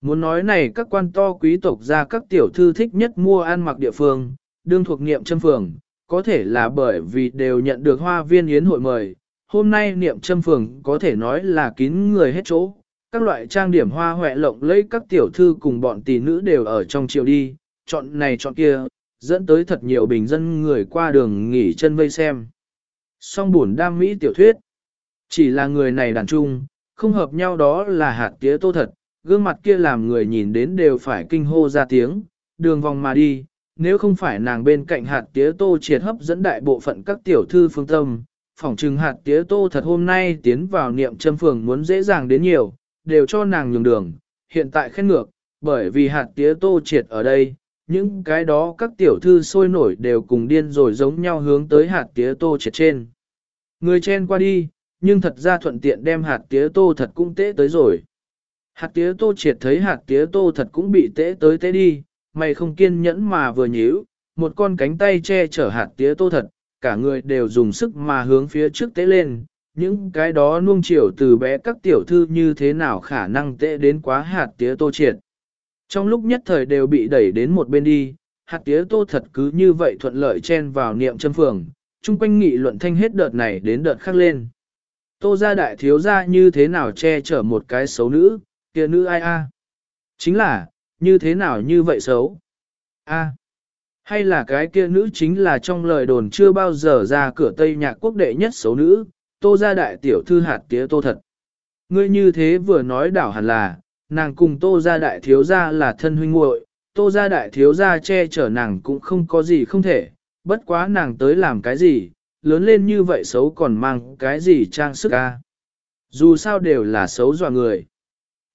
Muốn nói này các quan to quý tộc ra các tiểu thư thích nhất mua ăn mặc địa phương, đương thuộc niệm châm phường, có thể là bởi vì đều nhận được hoa viên yến hội mời, hôm nay niệm châm phường có thể nói là kín người hết chỗ, các loại trang điểm hoa hoẹ lộng lấy các tiểu thư cùng bọn tỷ nữ đều ở trong chiều đi, chọn này chọn kia, dẫn tới thật nhiều bình dân người qua đường nghỉ chân vây xem. Song buồn đam mỹ tiểu thuyết, chỉ là người này đàn trung, không hợp nhau đó là hạt tía tô thật, gương mặt kia làm người nhìn đến đều phải kinh hô ra tiếng, đường vòng mà đi, nếu không phải nàng bên cạnh hạt tía tô triệt hấp dẫn đại bộ phận các tiểu thư phương tâm, phỏng trừng hạt tía tô thật hôm nay tiến vào niệm châm phường muốn dễ dàng đến nhiều, đều cho nàng nhường đường, hiện tại khen ngược, bởi vì hạt tía tô triệt ở đây, những cái đó các tiểu thư sôi nổi đều cùng điên rồi giống nhau hướng tới hạt tía tô triệt trên. Người chen qua đi, nhưng thật ra thuận tiện đem hạt tía tô thật cũng tế tới rồi. Hạt tía tô triệt thấy hạt tía tô thật cũng bị tế tới tế đi, mày không kiên nhẫn mà vừa nhíu, một con cánh tay che chở hạt tía tô thật, cả người đều dùng sức mà hướng phía trước tế lên, những cái đó nuông chiều từ bé các tiểu thư như thế nào khả năng tệ đến quá hạt tía tô triệt. Trong lúc nhất thời đều bị đẩy đến một bên đi, hạt tía tô thật cứ như vậy thuận lợi chen vào niệm châm phường, chung quanh nghị luận thanh hết đợt này đến đợt khác lên. Tô gia đại thiếu gia như thế nào che chở một cái xấu nữ, kia nữ ai a? Chính là, như thế nào như vậy xấu? A. Hay là cái kia nữ chính là trong lời đồn chưa bao giờ ra cửa Tây Nhạc quốc đệ nhất xấu nữ, tô gia đại tiểu thư hạt tía tô thật. Ngươi như thế vừa nói đảo hẳn là, nàng cùng tô gia đại thiếu gia là thân huynh muội, tô gia đại thiếu gia che chở nàng cũng không có gì không thể, bất quá nàng tới làm cái gì, lớn lên như vậy xấu còn mang cái gì trang sức a? Dù sao đều là xấu dọa người.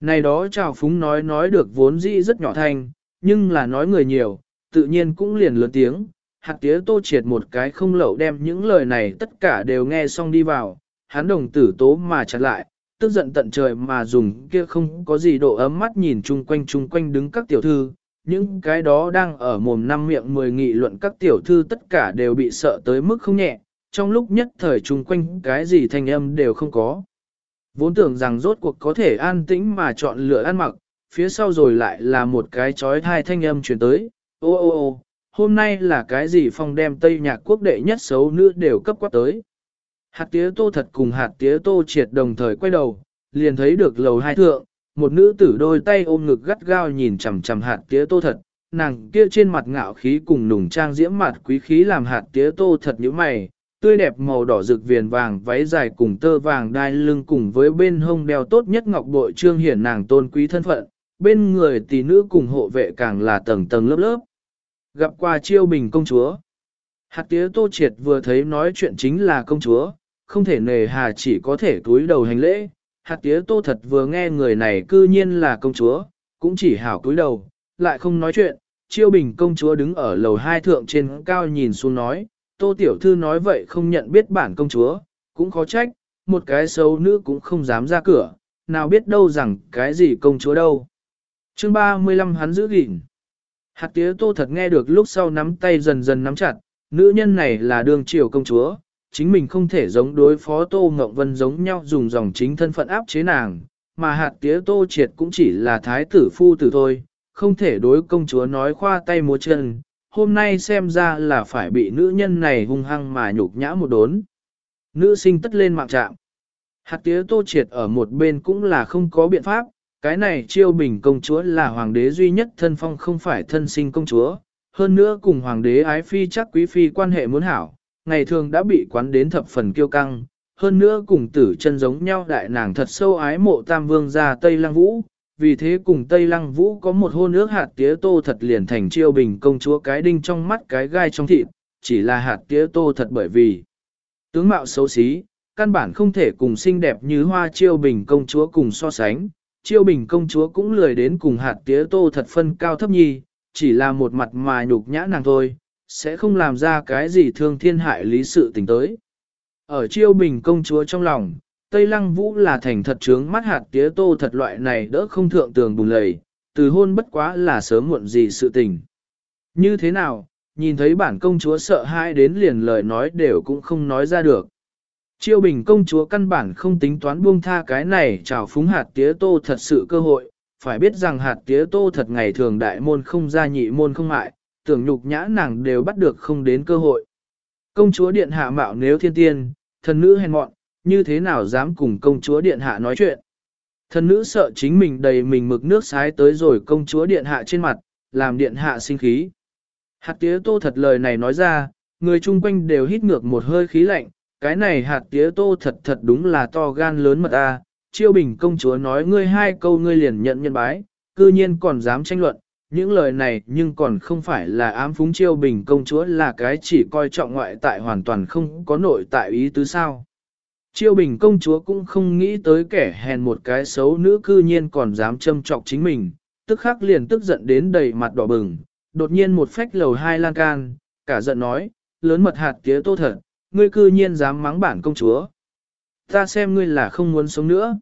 Này đó chào phúng nói nói được vốn dĩ rất nhỏ thanh, nhưng là nói người nhiều, tự nhiên cũng liền lớn tiếng. Hạt tía tô triệt một cái không lậu đem những lời này tất cả đều nghe xong đi vào, hắn đồng tử tố mà chặt lại, tức giận tận trời mà dùng kia không có gì độ ấm mắt nhìn chung quanh chung quanh đứng các tiểu thư, những cái đó đang ở mồm năm miệng mười nghị luận các tiểu thư tất cả đều bị sợ tới mức không nhẹ, trong lúc nhất thời chung quanh cái gì thanh âm đều không có. Vốn tưởng rằng rốt cuộc có thể an tĩnh mà chọn lựa ăn mặc, phía sau rồi lại là một cái chói thai thanh âm chuyển tới, ô ô ô, hôm nay là cái gì phong đem Tây Nhạc quốc đệ nhất xấu nữ đều cấp quát tới. Hạt tía tô thật cùng hạt tía tô triệt đồng thời quay đầu, liền thấy được lầu hai thượng, một nữ tử đôi tay ôm ngực gắt gao nhìn chằm chằm hạt tía tô thật, nàng kia trên mặt ngạo khí cùng nùng trang diễm mặt quý khí làm hạt tía tô thật như mày, tươi đẹp màu đỏ rực viền vàng váy dài cùng tơ vàng đai lưng cùng với bên hông đeo tốt nhất ngọc bội trương hiển nàng tôn quý thân phận, bên người tỷ nữ cùng hộ vệ càng là tầng tầng lớp lớp. Gặp qua chiêu bình công chúa. Hạt tía tô triệt vừa thấy nói chuyện chính là công chúa, không thể nề hà chỉ có thể túi đầu hành lễ. Hạt tía tô thật vừa nghe người này cư nhiên là công chúa, cũng chỉ hảo túi đầu, lại không nói chuyện. Chiêu bình công chúa đứng ở lầu hai thượng trên cao nhìn xuống nói, tô tiểu thư nói vậy không nhận biết bản công chúa, cũng khó trách, một cái xấu nữ cũng không dám ra cửa, nào biết đâu rằng cái gì công chúa đâu. Chương 35 hắn giữ gìn. Hạt tía tô thật nghe được lúc sau nắm tay dần dần nắm chặt, nữ nhân này là đường triều công chúa, chính mình không thể giống đối phó tô ngộng vân giống nhau dùng dòng chính thân phận áp chế nàng, mà hạt tía tô triệt cũng chỉ là thái tử phu tử thôi, không thể đối công chúa nói khoa tay múa chân, hôm nay xem ra là phải bị nữ nhân này hung hăng mà nhục nhã một đốn. Nữ sinh tất lên mạng trạm. Hạt tía tô triệt ở một bên cũng là không có biện pháp, cái này chiêu bình công chúa là hoàng đế duy nhất thân phong không phải thân sinh công chúa, hơn nữa cùng hoàng đế ái phi chắc quý phi quan hệ muốn hảo, ngày thường đã bị quán đến thập phần kiêu căng, hơn nữa cùng tử chân giống nhau đại nàng thật sâu ái mộ tam vương ra Tây Lăng Vũ, vì thế cùng Tây Lăng Vũ có một hôn ước hạt tía tô thật liền thành chiêu bình công chúa cái đinh trong mắt cái gai trong thịt, chỉ là hạt tía tô thật bởi vì tướng mạo xấu xí, căn bản không thể cùng xinh đẹp như hoa chiêu bình công chúa cùng so sánh, chiêu bình công chúa cũng lười đến cùng hạt tía tô thật phân cao thấp nhi, chỉ là một mặt mà nhục nhã nàng thôi, sẽ không làm ra cái gì thương thiên hại lý sự tình tới. Ở chiêu bình công chúa trong lòng, Tây Lăng Vũ là thành thật trướng mắt hạt tía tô thật loại này đỡ không thượng tường bùng lầy, từ hôn bất quá là sớm muộn gì sự tình. Như thế nào, nhìn thấy bản công chúa sợ hãi đến liền lời nói đều cũng không nói ra được. Chiêu bình công chúa căn bản không tính toán buông tha cái này chào phúng hạt tía tô thật sự cơ hội, phải biết rằng hạt tía tô thật ngày thường đại môn không ra nhị môn không mại, tưởng nhục nhã nàng đều bắt được không đến cơ hội. Công chúa điện hạ mạo nếu thiên tiên, thần nữ hèn mọn, như thế nào dám cùng công chúa điện hạ nói chuyện. Thần nữ sợ chính mình đầy mình mực nước sái tới rồi công chúa điện hạ trên mặt, làm điện hạ sinh khí. Hạt tía tô thật lời này nói ra, người chung quanh đều hít ngược một hơi khí lạnh, cái này hạt tía tô thật thật đúng là to gan lớn mật a. Chiêu bình công chúa nói ngươi hai câu ngươi liền nhận nhân bái, cư nhiên còn dám tranh luận, những lời này nhưng còn không phải là ám phúng chiêu bình công chúa là cái chỉ coi trọng ngoại tại hoàn toàn không có nội tại ý tứ sao. Chiêu bình công chúa cũng không nghĩ tới kẻ hèn một cái xấu nữ cư nhiên còn dám châm trọc chính mình, tức khắc liền tức giận đến đầy mặt đỏ bừng, đột nhiên một phách lầu hai lan can, cả giận nói, lớn mật hạt tía tô thật, ngươi cư nhiên dám mắng bản công chúa. Ta xem ngươi là không muốn sống nữa.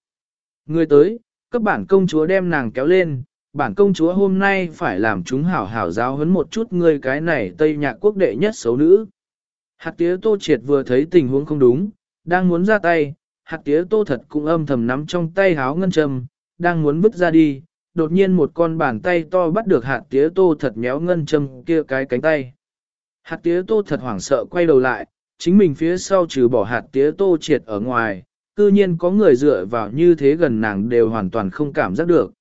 Ngươi tới, cấp bản công chúa đem nàng kéo lên, bản công chúa hôm nay phải làm chúng hảo hảo giáo huấn một chút ngươi cái này Tây Nhạc quốc đệ nhất xấu nữ. Hạt tía tô triệt vừa thấy tình huống không đúng, đang muốn ra tay, hạt tía tô thật cũng âm thầm nắm trong tay háo ngân châm, đang muốn vứt ra đi, đột nhiên một con bàn tay to bắt được hạt tía tô thật méo ngân châm kia cái cánh tay. Hạt tía tô thật hoảng sợ quay đầu lại, chính mình phía sau trừ bỏ hạt tía tô triệt ở ngoài, cư nhiên có người dựa vào như thế gần nàng đều hoàn toàn không cảm giác được.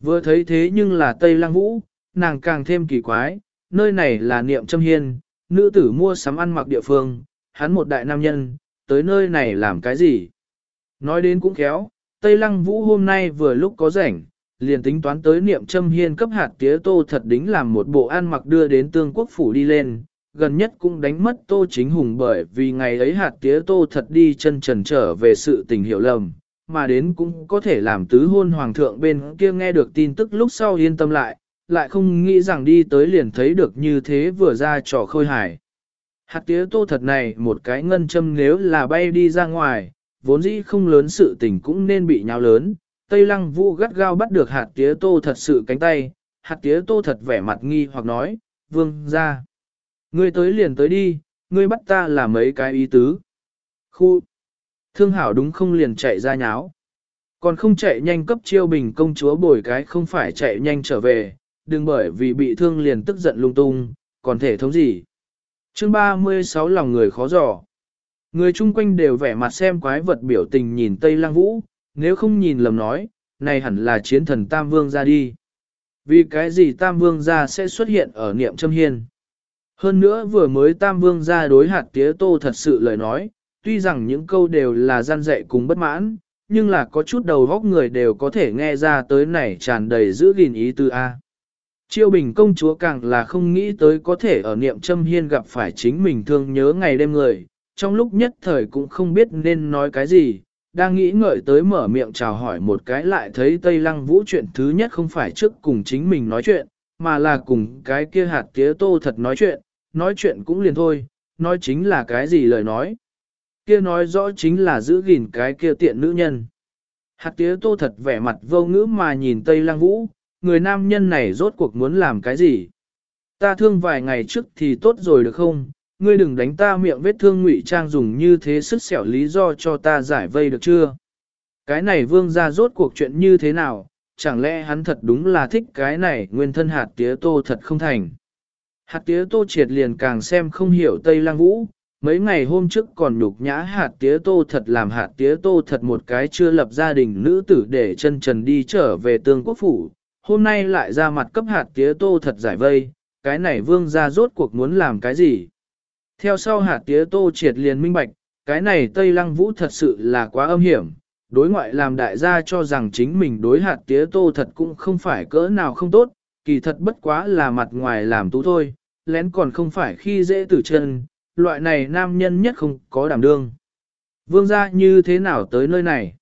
Vừa thấy thế nhưng là Tây Lăng Vũ, nàng càng thêm kỳ quái, nơi này là niệm châm hiên, nữ tử mua sắm ăn mặc địa phương, hắn một đại nam nhân, tới nơi này làm cái gì? Nói đến cũng khéo, Tây Lăng Vũ hôm nay vừa lúc có rảnh, liền tính toán tới niệm châm hiên cấp hạt tía tô thật đính làm một bộ ăn mặc đưa đến tương quốc phủ đi lên, gần nhất cũng đánh mất tô chính hùng bởi vì ngày ấy hạt tía tô thật đi chân trần trở về sự tình hiểu lầm, mà đến cũng có thể làm tứ hôn hoàng thượng bên kia nghe được tin tức lúc sau yên tâm lại, lại không nghĩ rằng đi tới liền thấy được như thế vừa ra trò khôi hài. Hạt tía tô thật này một cái ngân châm nếu là bay đi ra ngoài, vốn dĩ không lớn sự tình cũng nên bị nháo lớn. Tây lăng vũ gắt gao bắt được hạt tía tô thật sự cánh tay, hạt tía tô thật vẻ mặt nghi hoặc nói, vương ra. Ngươi tới liền tới đi, ngươi bắt ta là mấy cái ý tứ. Khu, thương hảo đúng không liền chạy ra nháo. Còn không chạy nhanh cấp chiêu bình công chúa bồi cái không phải chạy nhanh trở về, đừng bởi vì bị thương liền tức giận lung tung, còn thể thống gì. chương 36 lòng người khó dò. Người chung quanh đều vẻ mặt xem quái vật biểu tình nhìn Tây Lăng Vũ, nếu không nhìn lầm nói, này hẳn là chiến thần Tam Vương ra đi. Vì cái gì Tam Vương ra sẽ xuất hiện ở niệm châm hiên. Hơn nữa vừa mới Tam Vương ra đối hạt tía tô thật sự lời nói, tuy rằng những câu đều là gian dạy cùng bất mãn, nhưng là có chút đầu góc người đều có thể nghe ra tới này tràn đầy giữ gìn ý tư A. Chiêu bình công chúa càng là không nghĩ tới có thể ở niệm châm hiên gặp phải chính mình thương nhớ ngày đêm người, trong lúc nhất thời cũng không biết nên nói cái gì, đang nghĩ ngợi tới mở miệng chào hỏi một cái lại thấy Tây Lăng Vũ chuyện thứ nhất không phải trước cùng chính mình nói chuyện, mà là cùng cái kia hạt tía tô thật nói chuyện, nói chuyện cũng liền thôi, nói chính là cái gì lời nói. Kia nói rõ chính là giữ gìn cái kia tiện nữ nhân. Hạt tía tô thật vẻ mặt vô ngữ mà nhìn Tây Lăng Vũ, người nam nhân này rốt cuộc muốn làm cái gì? Ta thương vài ngày trước thì tốt rồi được không? Ngươi đừng đánh ta miệng vết thương ngụy trang dùng như thế sức xẻo lý do cho ta giải vây được chưa? Cái này vương ra rốt cuộc chuyện như thế nào? Chẳng lẽ hắn thật đúng là thích cái này nguyên thân hạt tía tô thật không thành? Hạt tía tô triệt liền càng xem không hiểu Tây Lang Vũ, mấy ngày hôm trước còn nhục nhã hạt tía tô thật làm hạt tía tô thật một cái chưa lập gia đình nữ tử để chân trần đi trở về tương quốc phủ, hôm nay lại ra mặt cấp hạt tía tô thật giải vây, cái này vương ra rốt cuộc muốn làm cái gì. Theo sau hạt tía tô triệt liền minh bạch, cái này Tây Lăng Vũ thật sự là quá âm hiểm, đối ngoại làm đại gia cho rằng chính mình đối hạt tía tô thật cũng không phải cỡ nào không tốt, kỳ thật bất quá là mặt ngoài làm tú thôi, lén còn không phải khi dễ tử chân, loại này nam nhân nhất không có đảm đương. Vương gia như thế nào tới nơi này?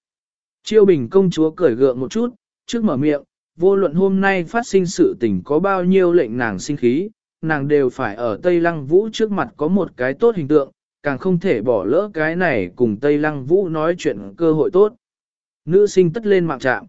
Chiêu bình công chúa cởi gượng một chút, trước mở miệng, vô luận hôm nay phát sinh sự tình có bao nhiêu lệnh nàng sinh khí, nàng đều phải ở Tây Lăng Vũ trước mặt có một cái tốt hình tượng, càng không thể bỏ lỡ cái này cùng Tây Lăng Vũ nói chuyện cơ hội tốt. Nữ sinh tất lên mạng trạm.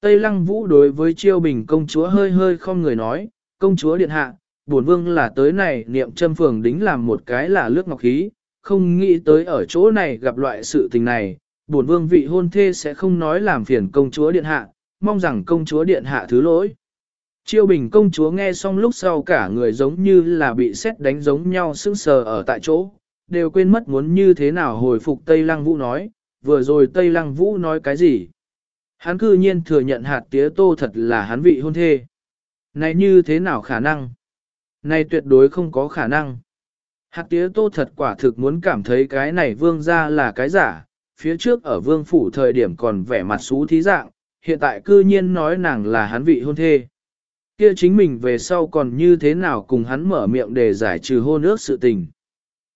Tây Lăng Vũ đối với Chiêu Bình công chúa hơi hơi không người nói, công chúa điện hạ, bổn vương là tới này niệm châm phường đính làm một cái là lướt ngọc khí, không nghĩ tới ở chỗ này gặp loại sự tình này, bổn vương vị hôn thê sẽ không nói làm phiền công chúa điện hạ, mong rằng công chúa điện hạ thứ lỗi. Chiêu bình công chúa nghe xong lúc sau cả người giống như là bị xét đánh giống nhau sững sờ ở tại chỗ, đều quên mất muốn như thế nào hồi phục Tây Lăng Vũ nói, vừa rồi Tây Lăng Vũ nói cái gì. Hắn cư nhiên thừa nhận hạt tía tô thật là hắn vị hôn thê. Này như thế nào khả năng? Này tuyệt đối không có khả năng. Hạt tía tô thật quả thực muốn cảm thấy cái này vương ra là cái giả, phía trước ở vương phủ thời điểm còn vẻ mặt xú thí dạng, hiện tại cư nhiên nói nàng là hắn vị hôn thê. Kia chính mình về sau còn như thế nào cùng hắn mở miệng để giải trừ hôn ước sự tình.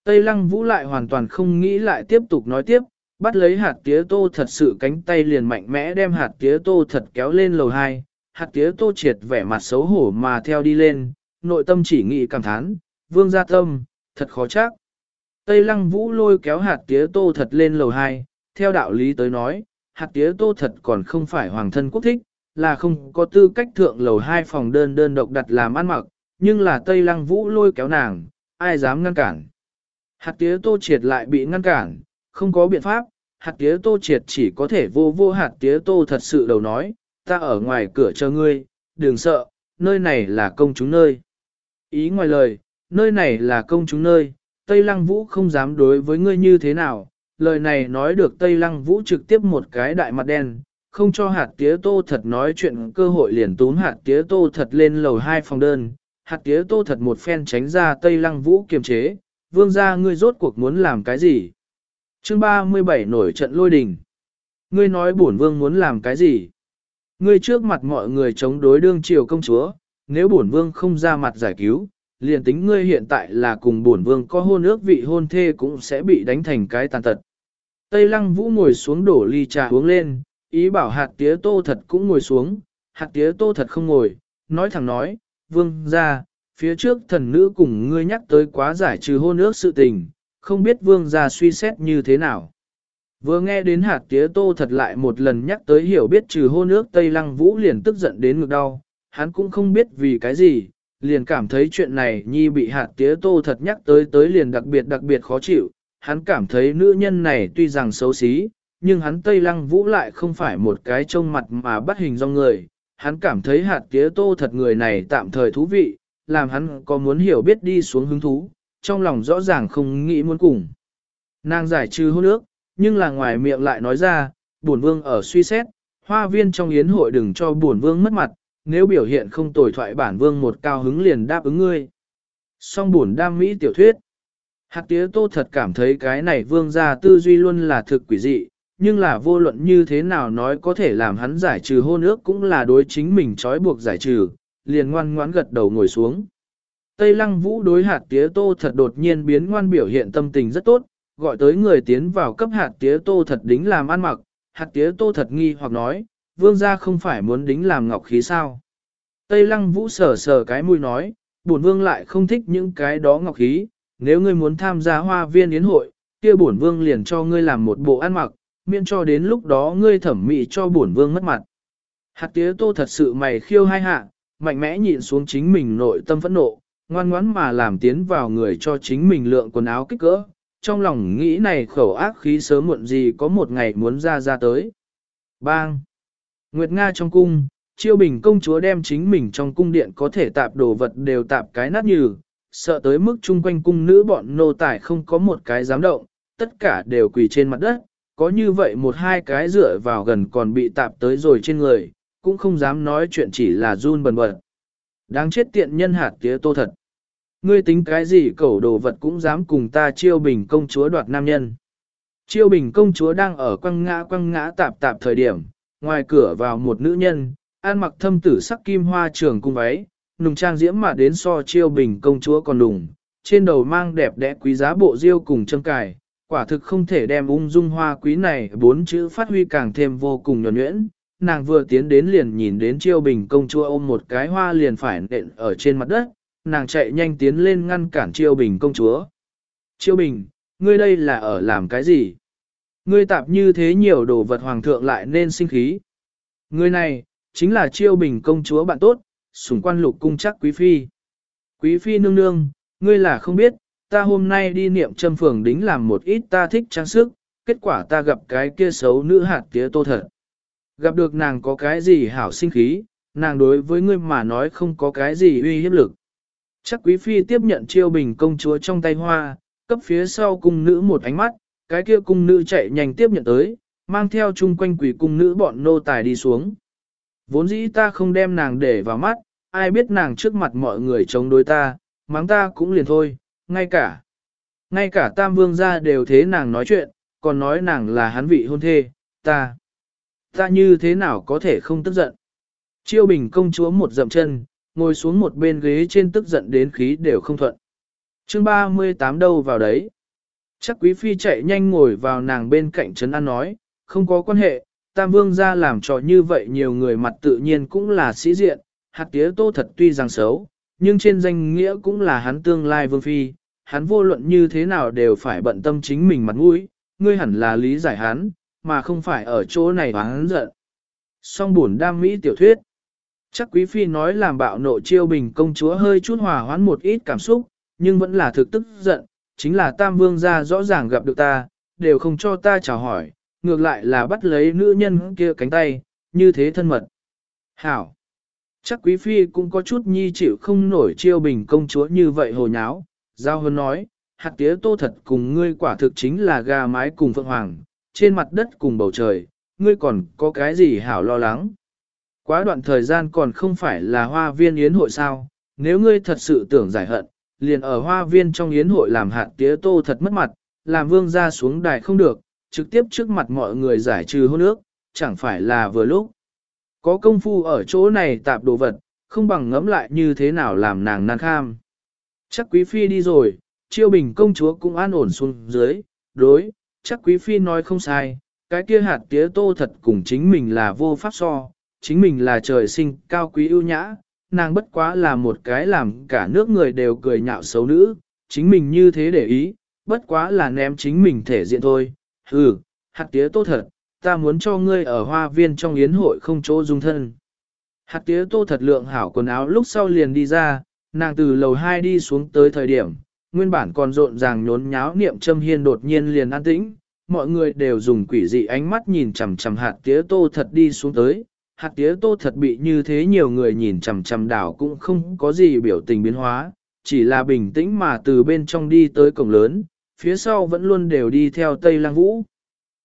Tây lăng vũ lại hoàn toàn không nghĩ lại tiếp tục nói tiếp, bắt lấy hạt tía tô thật sự cánh tay liền mạnh mẽ đem hạt tía tô thật kéo lên lầu 2, hạt tía tô triệt vẻ mặt xấu hổ mà theo đi lên, nội tâm chỉ nghĩ cảm thán, vương gia tâm, thật khó chắc. Tây lăng vũ lôi kéo hạt tía tô thật lên lầu 2, theo đạo lý tới nói, hạt tía tô thật còn không phải hoàng thân quốc thích, là không có tư cách thượng lầu hai phòng đơn đơn độc đặt làm ăn mặc, nhưng là Tây Lăng Vũ lôi kéo nàng, ai dám ngăn cản. Hạt tía tô triệt lại bị ngăn cản, không có biện pháp, hạt tía tô triệt chỉ có thể vô vô hạt tía tô thật sự đầu nói, ta ở ngoài cửa chờ ngươi, đừng sợ, nơi này là công chúng nơi. Ý ngoài lời, nơi này là công chúng nơi, Tây Lăng Vũ không dám đối với ngươi như thế nào, lời này nói được Tây Lăng Vũ trực tiếp một cái đại mặt đen, không cho hạt tía tô thật nói chuyện cơ hội liền túm hạt tía tô thật lên lầu hai phòng đơn, hạt tía tô thật một phen tránh ra tây lăng vũ kiềm chế, vương gia ngươi rốt cuộc muốn làm cái gì? chương 37 nổi trận lôi đình. Ngươi nói bổn vương muốn làm cái gì? Ngươi trước mặt mọi người chống đối đương triều công chúa, nếu bổn vương không ra mặt giải cứu, liền tính ngươi hiện tại là cùng bổn vương có hôn ước vị hôn thê cũng sẽ bị đánh thành cái tàn tật. Tây lăng vũ ngồi xuống đổ ly trà uống lên, ý bảo hạt tía tô thật cũng ngồi xuống, hạt tía tô thật không ngồi, nói thẳng nói, vương ra, phía trước thần nữ cùng ngươi nhắc tới quá giải trừ hôn ước sự tình, không biết vương ra suy xét như thế nào. Vừa nghe đến hạt tía tô thật lại một lần nhắc tới hiểu biết trừ hôn ước Tây Lăng Vũ liền tức giận đến ngực đau, hắn cũng không biết vì cái gì, liền cảm thấy chuyện này nhi bị hạt tía tô thật nhắc tới tới liền đặc biệt đặc biệt khó chịu, hắn cảm thấy nữ nhân này tuy rằng xấu xí, nhưng hắn Tây Lăng Vũ lại không phải một cái trông mặt mà bắt hình do người, hắn cảm thấy hạt tía tô thật người này tạm thời thú vị, làm hắn có muốn hiểu biết đi xuống hứng thú, trong lòng rõ ràng không nghĩ muốn cùng. Nàng giải trừ hôn ước, nhưng là ngoài miệng lại nói ra, buồn vương ở suy xét, hoa viên trong yến hội đừng cho buồn vương mất mặt, nếu biểu hiện không tồi thoại bản vương một cao hứng liền đáp ứng ngươi. Song buồn đam mỹ tiểu thuyết. Hạt tía tô thật cảm thấy cái này vương gia tư duy luôn là thực quỷ dị, nhưng là vô luận như thế nào nói có thể làm hắn giải trừ hôn ước cũng là đối chính mình trói buộc giải trừ, liền ngoan ngoãn gật đầu ngồi xuống. Tây lăng vũ đối hạt tía tô thật đột nhiên biến ngoan biểu hiện tâm tình rất tốt, gọi tới người tiến vào cấp hạt tía tô thật đính làm ăn mặc, hạt tía tô thật nghi hoặc nói, vương gia không phải muốn đính làm ngọc khí sao. Tây lăng vũ sờ sờ cái mũi nói, bổn vương lại không thích những cái đó ngọc khí, nếu ngươi muốn tham gia hoa viên yến hội, kia bổn vương liền cho ngươi làm một bộ ăn mặc, miễn cho đến lúc đó ngươi thẩm mỹ cho bổn vương mất mặt. Hạt tía tô thật sự mày khiêu hai hạ, mạnh mẽ nhịn xuống chính mình nội tâm phẫn nộ, ngoan ngoãn mà làm tiến vào người cho chính mình lượng quần áo kích cỡ, trong lòng nghĩ này khẩu ác khí sớm muộn gì có một ngày muốn ra ra tới. Bang! Nguyệt Nga trong cung, chiêu bình công chúa đem chính mình trong cung điện có thể tạp đồ vật đều tạp cái nát như, sợ tới mức chung quanh cung nữ bọn nô tài không có một cái dám động, tất cả đều quỳ trên mặt đất, có như vậy một hai cái dựa vào gần còn bị tạp tới rồi trên người, cũng không dám nói chuyện chỉ là run bần bật. Đáng chết tiện nhân hạt tía tô thật. Ngươi tính cái gì cẩu đồ vật cũng dám cùng ta chiêu bình công chúa đoạt nam nhân. Chiêu bình công chúa đang ở quăng ngã quăng ngã tạp tạp thời điểm, ngoài cửa vào một nữ nhân, an mặc thâm tử sắc kim hoa trường cung váy, nùng trang diễm mà đến so chiêu bình công chúa còn đùng, trên đầu mang đẹp đẽ quý giá bộ diêu cùng châm cài, quả thực không thể đem ung dung hoa quý này bốn chữ phát huy càng thêm vô cùng nhuẩn nhuyễn. Nàng vừa tiến đến liền nhìn đến chiêu bình công chúa ôm một cái hoa liền phải nện ở trên mặt đất, nàng chạy nhanh tiến lên ngăn cản chiêu bình công chúa. Chiêu bình, ngươi đây là ở làm cái gì? Ngươi tạp như thế nhiều đồ vật hoàng thượng lại nên sinh khí. Người này, chính là chiêu bình công chúa bạn tốt, sủng quan lục cung chắc quý phi. Quý phi nương nương, ngươi là không biết, ta hôm nay đi niệm châm phường đính làm một ít ta thích trang sức, kết quả ta gặp cái kia xấu nữ hạt tía tô thật. Gặp được nàng có cái gì hảo sinh khí, nàng đối với ngươi mà nói không có cái gì uy hiếp lực. Chắc quý phi tiếp nhận chiêu bình công chúa trong tay hoa, cấp phía sau cung nữ một ánh mắt, cái kia cung nữ chạy nhanh tiếp nhận tới, mang theo chung quanh quỷ cung nữ bọn nô tài đi xuống. Vốn dĩ ta không đem nàng để vào mắt, ai biết nàng trước mặt mọi người chống đối ta, mắng ta cũng liền thôi, ngay cả. Ngay cả tam vương gia đều thế nàng nói chuyện, còn nói nàng là hắn vị hôn thê, ta. Ta như thế nào có thể không tức giận. Chiêu bình công chúa một dậm chân, ngồi xuống một bên ghế trên tức giận đến khí đều không thuận. chương 38 đâu vào đấy. Chắc quý phi chạy nhanh ngồi vào nàng bên cạnh trấn an nói, không có quan hệ, tam vương ra làm trò như vậy nhiều người mặt tự nhiên cũng là sĩ diện, hạt tía tô thật tuy rằng xấu, nhưng trên danh nghĩa cũng là hắn tương lai vương phi, hắn vô luận như thế nào đều phải bận tâm chính mình mặt mũi, ngươi hẳn là lý giải hắn, mà không phải ở chỗ này hắn giận. Song buồn đam mỹ tiểu thuyết. Chắc quý phi nói làm bạo nộ chiêu bình công chúa hơi chút hòa hoãn một ít cảm xúc, nhưng vẫn là thực tức giận, chính là tam vương gia rõ ràng gặp được ta, đều không cho ta chào hỏi, ngược lại là bắt lấy nữ nhân kia cánh tay, như thế thân mật. Hảo! Chắc quý phi cũng có chút nhi chịu không nổi chiêu bình công chúa như vậy hồ nháo, giao hơn nói, hạt tía tô thật cùng ngươi quả thực chính là gà mái cùng phượng hoàng, trên mặt đất cùng bầu trời, ngươi còn có cái gì hảo lo lắng. Quá đoạn thời gian còn không phải là hoa viên yến hội sao, nếu ngươi thật sự tưởng giải hận, liền ở hoa viên trong yến hội làm hạt tía tô thật mất mặt, làm vương ra xuống đài không được, trực tiếp trước mặt mọi người giải trừ hôn ước, chẳng phải là vừa lúc. Có công phu ở chỗ này tạp đồ vật, không bằng ngẫm lại như thế nào làm nàng nan kham. Chắc quý phi đi rồi, chiêu bình công chúa cũng an ổn xuống dưới, đối, chắc quý phi nói không sai, cái kia hạt tía tô thật cùng chính mình là vô pháp so, chính mình là trời sinh cao quý ưu nhã, nàng bất quá là một cái làm cả nước người đều cười nhạo xấu nữ, chính mình như thế để ý, bất quá là ném chính mình thể diện thôi, hừ, hạt tía tô thật, ta muốn cho ngươi ở hoa viên trong yến hội không chỗ dung thân. Hạt tía tô thật lượng hảo quần áo lúc sau liền đi ra, nàng từ lầu 2 đi xuống tới thời điểm, nguyên bản còn rộn ràng nhốn nháo niệm châm hiên đột nhiên liền an tĩnh, mọi người đều dùng quỷ dị ánh mắt nhìn chằm chằm hạt tía tô thật đi xuống tới. Hạt tía tô thật bị như thế nhiều người nhìn chằm chằm đảo cũng không có gì biểu tình biến hóa, chỉ là bình tĩnh mà từ bên trong đi tới cổng lớn, phía sau vẫn luôn đều đi theo Tây Lăng Vũ.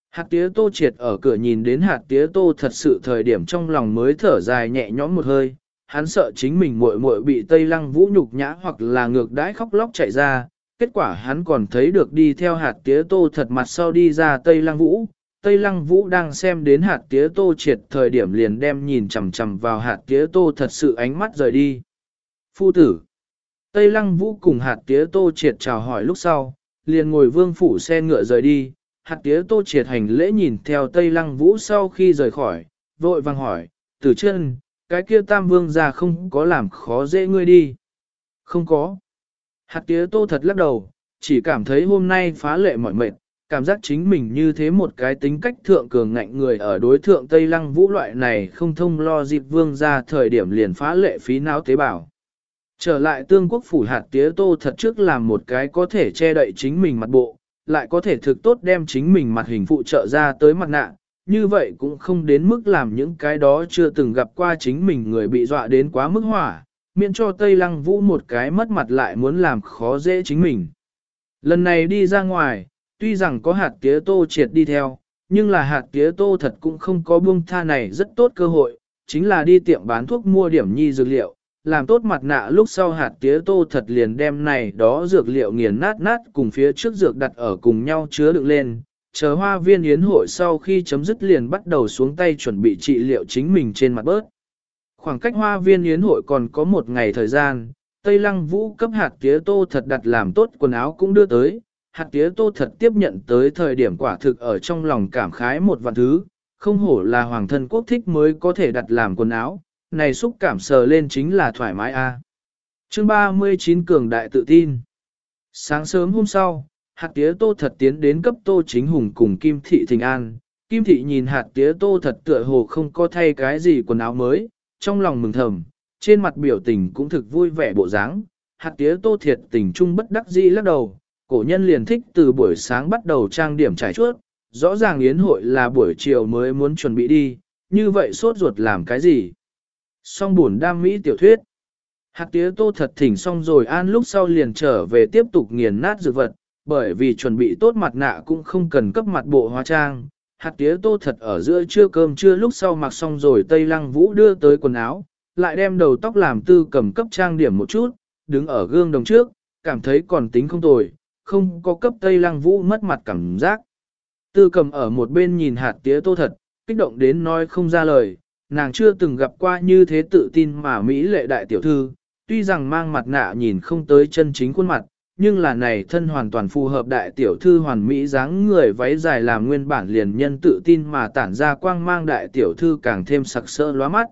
Hạt tía tô triệt ở cửa nhìn đến hạt tía tô thật sự thời điểm trong lòng mới thở dài nhẹ nhõm một hơi, hắn sợ chính mình muội muội bị Tây Lăng Vũ nhục nhã hoặc là ngược đãi khóc lóc chạy ra, kết quả hắn còn thấy được đi theo hạt tía tô thật mặt sau đi ra Tây Lăng Vũ. Tây Lăng Vũ đang xem đến hạt tía tô triệt thời điểm liền đem nhìn chằm chằm vào hạt tía tô thật sự ánh mắt rời đi. Phu tử Tây Lăng Vũ cùng hạt tía tô triệt chào hỏi lúc sau, liền ngồi vương phủ xe ngựa rời đi, hạt tía tô triệt hành lễ nhìn theo Tây Lăng Vũ sau khi rời khỏi, vội vàng hỏi, tử chân, cái kia tam vương ra không có làm khó dễ ngươi đi. Không có. Hạt tía tô thật lắc đầu, chỉ cảm thấy hôm nay phá lệ mỏi mệt, cảm giác chính mình như thế một cái tính cách thượng cường ngạnh người ở đối thượng Tây Lăng Vũ loại này không thông lo dịp vương ra thời điểm liền phá lệ phí não tế bào. Trở lại tương quốc phủ hạt tía tô thật trước làm một cái có thể che đậy chính mình mặt bộ, lại có thể thực tốt đem chính mình mặt hình phụ trợ ra tới mặt nạ, như vậy cũng không đến mức làm những cái đó chưa từng gặp qua chính mình người bị dọa đến quá mức hỏa, miễn cho Tây Lăng Vũ một cái mất mặt lại muốn làm khó dễ chính mình. Lần này đi ra ngoài, tuy rằng có hạt tía tô triệt đi theo, nhưng là hạt tía tô thật cũng không có buông tha này rất tốt cơ hội, chính là đi tiệm bán thuốc mua điểm nhi dược liệu, làm tốt mặt nạ lúc sau hạt tía tô thật liền đem này đó dược liệu nghiền nát nát cùng phía trước dược đặt ở cùng nhau chứa đựng lên, chờ hoa viên yến hội sau khi chấm dứt liền bắt đầu xuống tay chuẩn bị trị liệu chính mình trên mặt bớt. Khoảng cách hoa viên yến hội còn có một ngày thời gian, Tây Lăng Vũ cấp hạt tía tô thật đặt làm tốt quần áo cũng đưa tới, hạt tía tô thật tiếp nhận tới thời điểm quả thực ở trong lòng cảm khái một vạn thứ, không hổ là hoàng thân quốc thích mới có thể đặt làm quần áo, này xúc cảm sờ lên chính là thoải mái a. À. Chương 39 cường đại tự tin. Sáng sớm hôm sau, hạt tía tô thật tiến đến cấp tô chính hùng cùng Kim Thị Thình An. Kim Thị nhìn hạt tía tô thật tựa hồ không có thay cái gì quần áo mới, trong lòng mừng thầm, trên mặt biểu tình cũng thực vui vẻ bộ dáng. Hạt tía tô thiệt tình trung bất đắc dĩ lắc đầu, cổ nhân liền thích từ buổi sáng bắt đầu trang điểm trải chuốt, rõ ràng yến hội là buổi chiều mới muốn chuẩn bị đi, như vậy sốt ruột làm cái gì? Song buồn đam mỹ tiểu thuyết. Hạt tía tô thật thỉnh xong rồi an lúc sau liền trở về tiếp tục nghiền nát dược vật, bởi vì chuẩn bị tốt mặt nạ cũng không cần cấp mặt bộ hóa trang. Hạt tía tô thật ở giữa trưa cơm trưa lúc sau mặc xong rồi Tây Lăng Vũ đưa tới quần áo, lại đem đầu tóc làm tư cầm cấp trang điểm một chút, đứng ở gương đồng trước, cảm thấy còn tính không tồi, không có cấp Tây Lăng Vũ mất mặt cảm giác. Tư cầm ở một bên nhìn hạt tía tô thật, kích động đến nói không ra lời, nàng chưa từng gặp qua như thế tự tin mà Mỹ lệ đại tiểu thư, tuy rằng mang mặt nạ nhìn không tới chân chính khuôn mặt, nhưng là này thân hoàn toàn phù hợp đại tiểu thư hoàn mỹ dáng người váy dài làm nguyên bản liền nhân tự tin mà tản ra quang mang đại tiểu thư càng thêm sặc sỡ lóa mắt.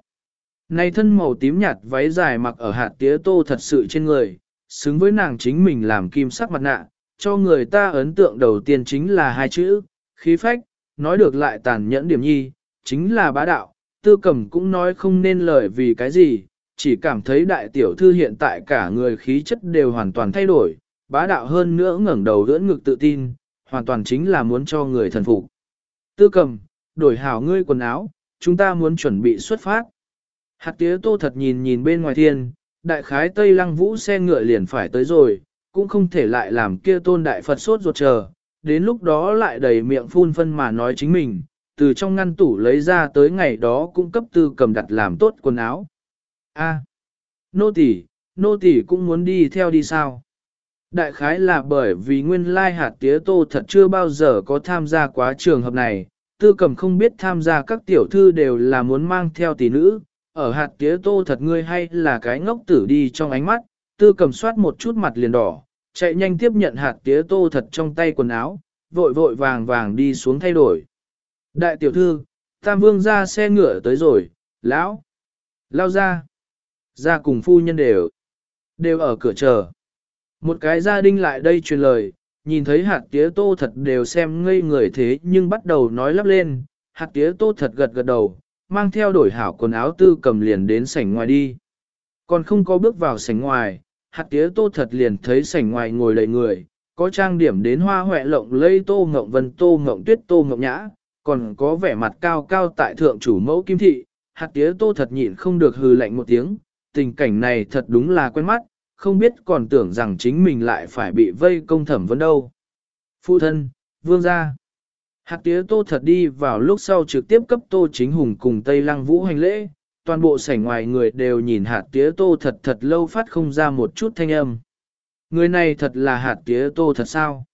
Này thân màu tím nhạt váy dài mặc ở hạt tía tô thật sự trên người, xứng với nàng chính mình làm kim sắc mặt nạ, cho người ta ấn tượng đầu tiên chính là hai chữ, khí phách, nói được lại tàn nhẫn điểm nhi, chính là bá đạo, tư cầm cũng nói không nên lời vì cái gì, chỉ cảm thấy đại tiểu thư hiện tại cả người khí chất đều hoàn toàn thay đổi, bá đạo hơn nữa ngẩng đầu ưỡn ngực tự tin, hoàn toàn chính là muốn cho người thần phục. Tư cầm, đổi hảo ngươi quần áo, chúng ta muốn chuẩn bị xuất phát. Hạt tía tô thật nhìn nhìn bên ngoài thiên, đại khái Tây Lăng Vũ xe ngựa liền phải tới rồi, cũng không thể lại làm kia tôn đại Phật sốt ruột chờ, đến lúc đó lại đầy miệng phun phân mà nói chính mình, từ trong ngăn tủ lấy ra tới ngày đó cung cấp tư cầm đặt làm tốt quần áo. A. nô tỳ, nô tỳ cũng muốn đi theo đi sao. Đại khái là bởi vì nguyên lai hạt tía tô thật chưa bao giờ có tham gia quá trường hợp này, tư cầm không biết tham gia các tiểu thư đều là muốn mang theo tỷ nữ, ở hạt tía tô thật ngươi hay là cái ngốc tử đi trong ánh mắt, tư cầm soát một chút mặt liền đỏ, chạy nhanh tiếp nhận hạt tía tô thật trong tay quần áo, vội vội vàng vàng đi xuống thay đổi. Đại tiểu thư, Tam Vương ra xe ngựa tới rồi, lão, lao ra, ra cùng phu nhân đều, đều ở cửa chờ. Một cái gia đình lại đây truyền lời, nhìn thấy hạt tía tô thật đều xem ngây người thế nhưng bắt đầu nói lắp lên, hạt tía tô thật gật gật đầu, mang theo đổi hảo quần áo tư cầm liền đến sảnh ngoài đi. Còn không có bước vào sảnh ngoài, hạt tía tô thật liền thấy sảnh ngoài ngồi đầy người, có trang điểm đến hoa hoẹ lộng lây tô ngộng vân tô ngộng tuyết tô ngộng nhã, còn có vẻ mặt cao cao tại thượng chủ mẫu kim thị, hạt tía tô thật nhịn không được hừ lạnh một tiếng, tình cảnh này thật đúng là quen mắt, không biết còn tưởng rằng chính mình lại phải bị vây công thẩm vấn đâu. Phụ thân, vương gia. Hạt tía tô thật đi vào lúc sau trực tiếp cấp tô chính hùng cùng Tây Lăng Vũ hành lễ, toàn bộ sảnh ngoài người đều nhìn hạt tía tô thật thật lâu phát không ra một chút thanh âm. Người này thật là hạt tía tô thật sao?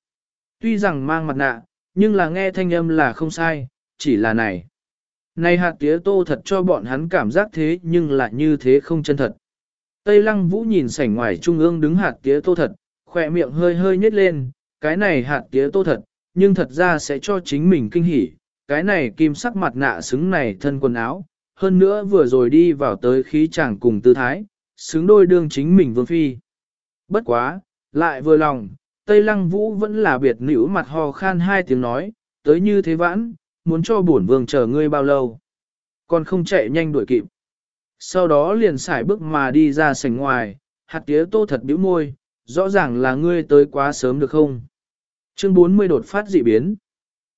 Tuy rằng mang mặt nạ, nhưng là nghe thanh âm là không sai, chỉ là này. Này hạt tía tô thật cho bọn hắn cảm giác thế nhưng lại như thế không chân thật. Tây lăng vũ nhìn sảnh ngoài trung ương đứng hạt tía tô thật, khỏe miệng hơi hơi nhếch lên, cái này hạt tía tô thật, nhưng thật ra sẽ cho chính mình kinh hỉ, cái này kim sắc mặt nạ xứng này thân quần áo, hơn nữa vừa rồi đi vào tới khí chàng cùng tư thái, xứng đôi đương chính mình vương phi. Bất quá, lại vừa lòng, Tây Lăng Vũ vẫn là biệt nữ mặt ho khan hai tiếng nói, tới như thế vãn, muốn cho bổn vương chờ ngươi bao lâu. Còn không chạy nhanh đuổi kịp. Sau đó liền xài bước mà đi ra sảnh ngoài, hạt tía tô thật bĩu môi, rõ ràng là ngươi tới quá sớm được không? Chương 40 đột phát dị biến.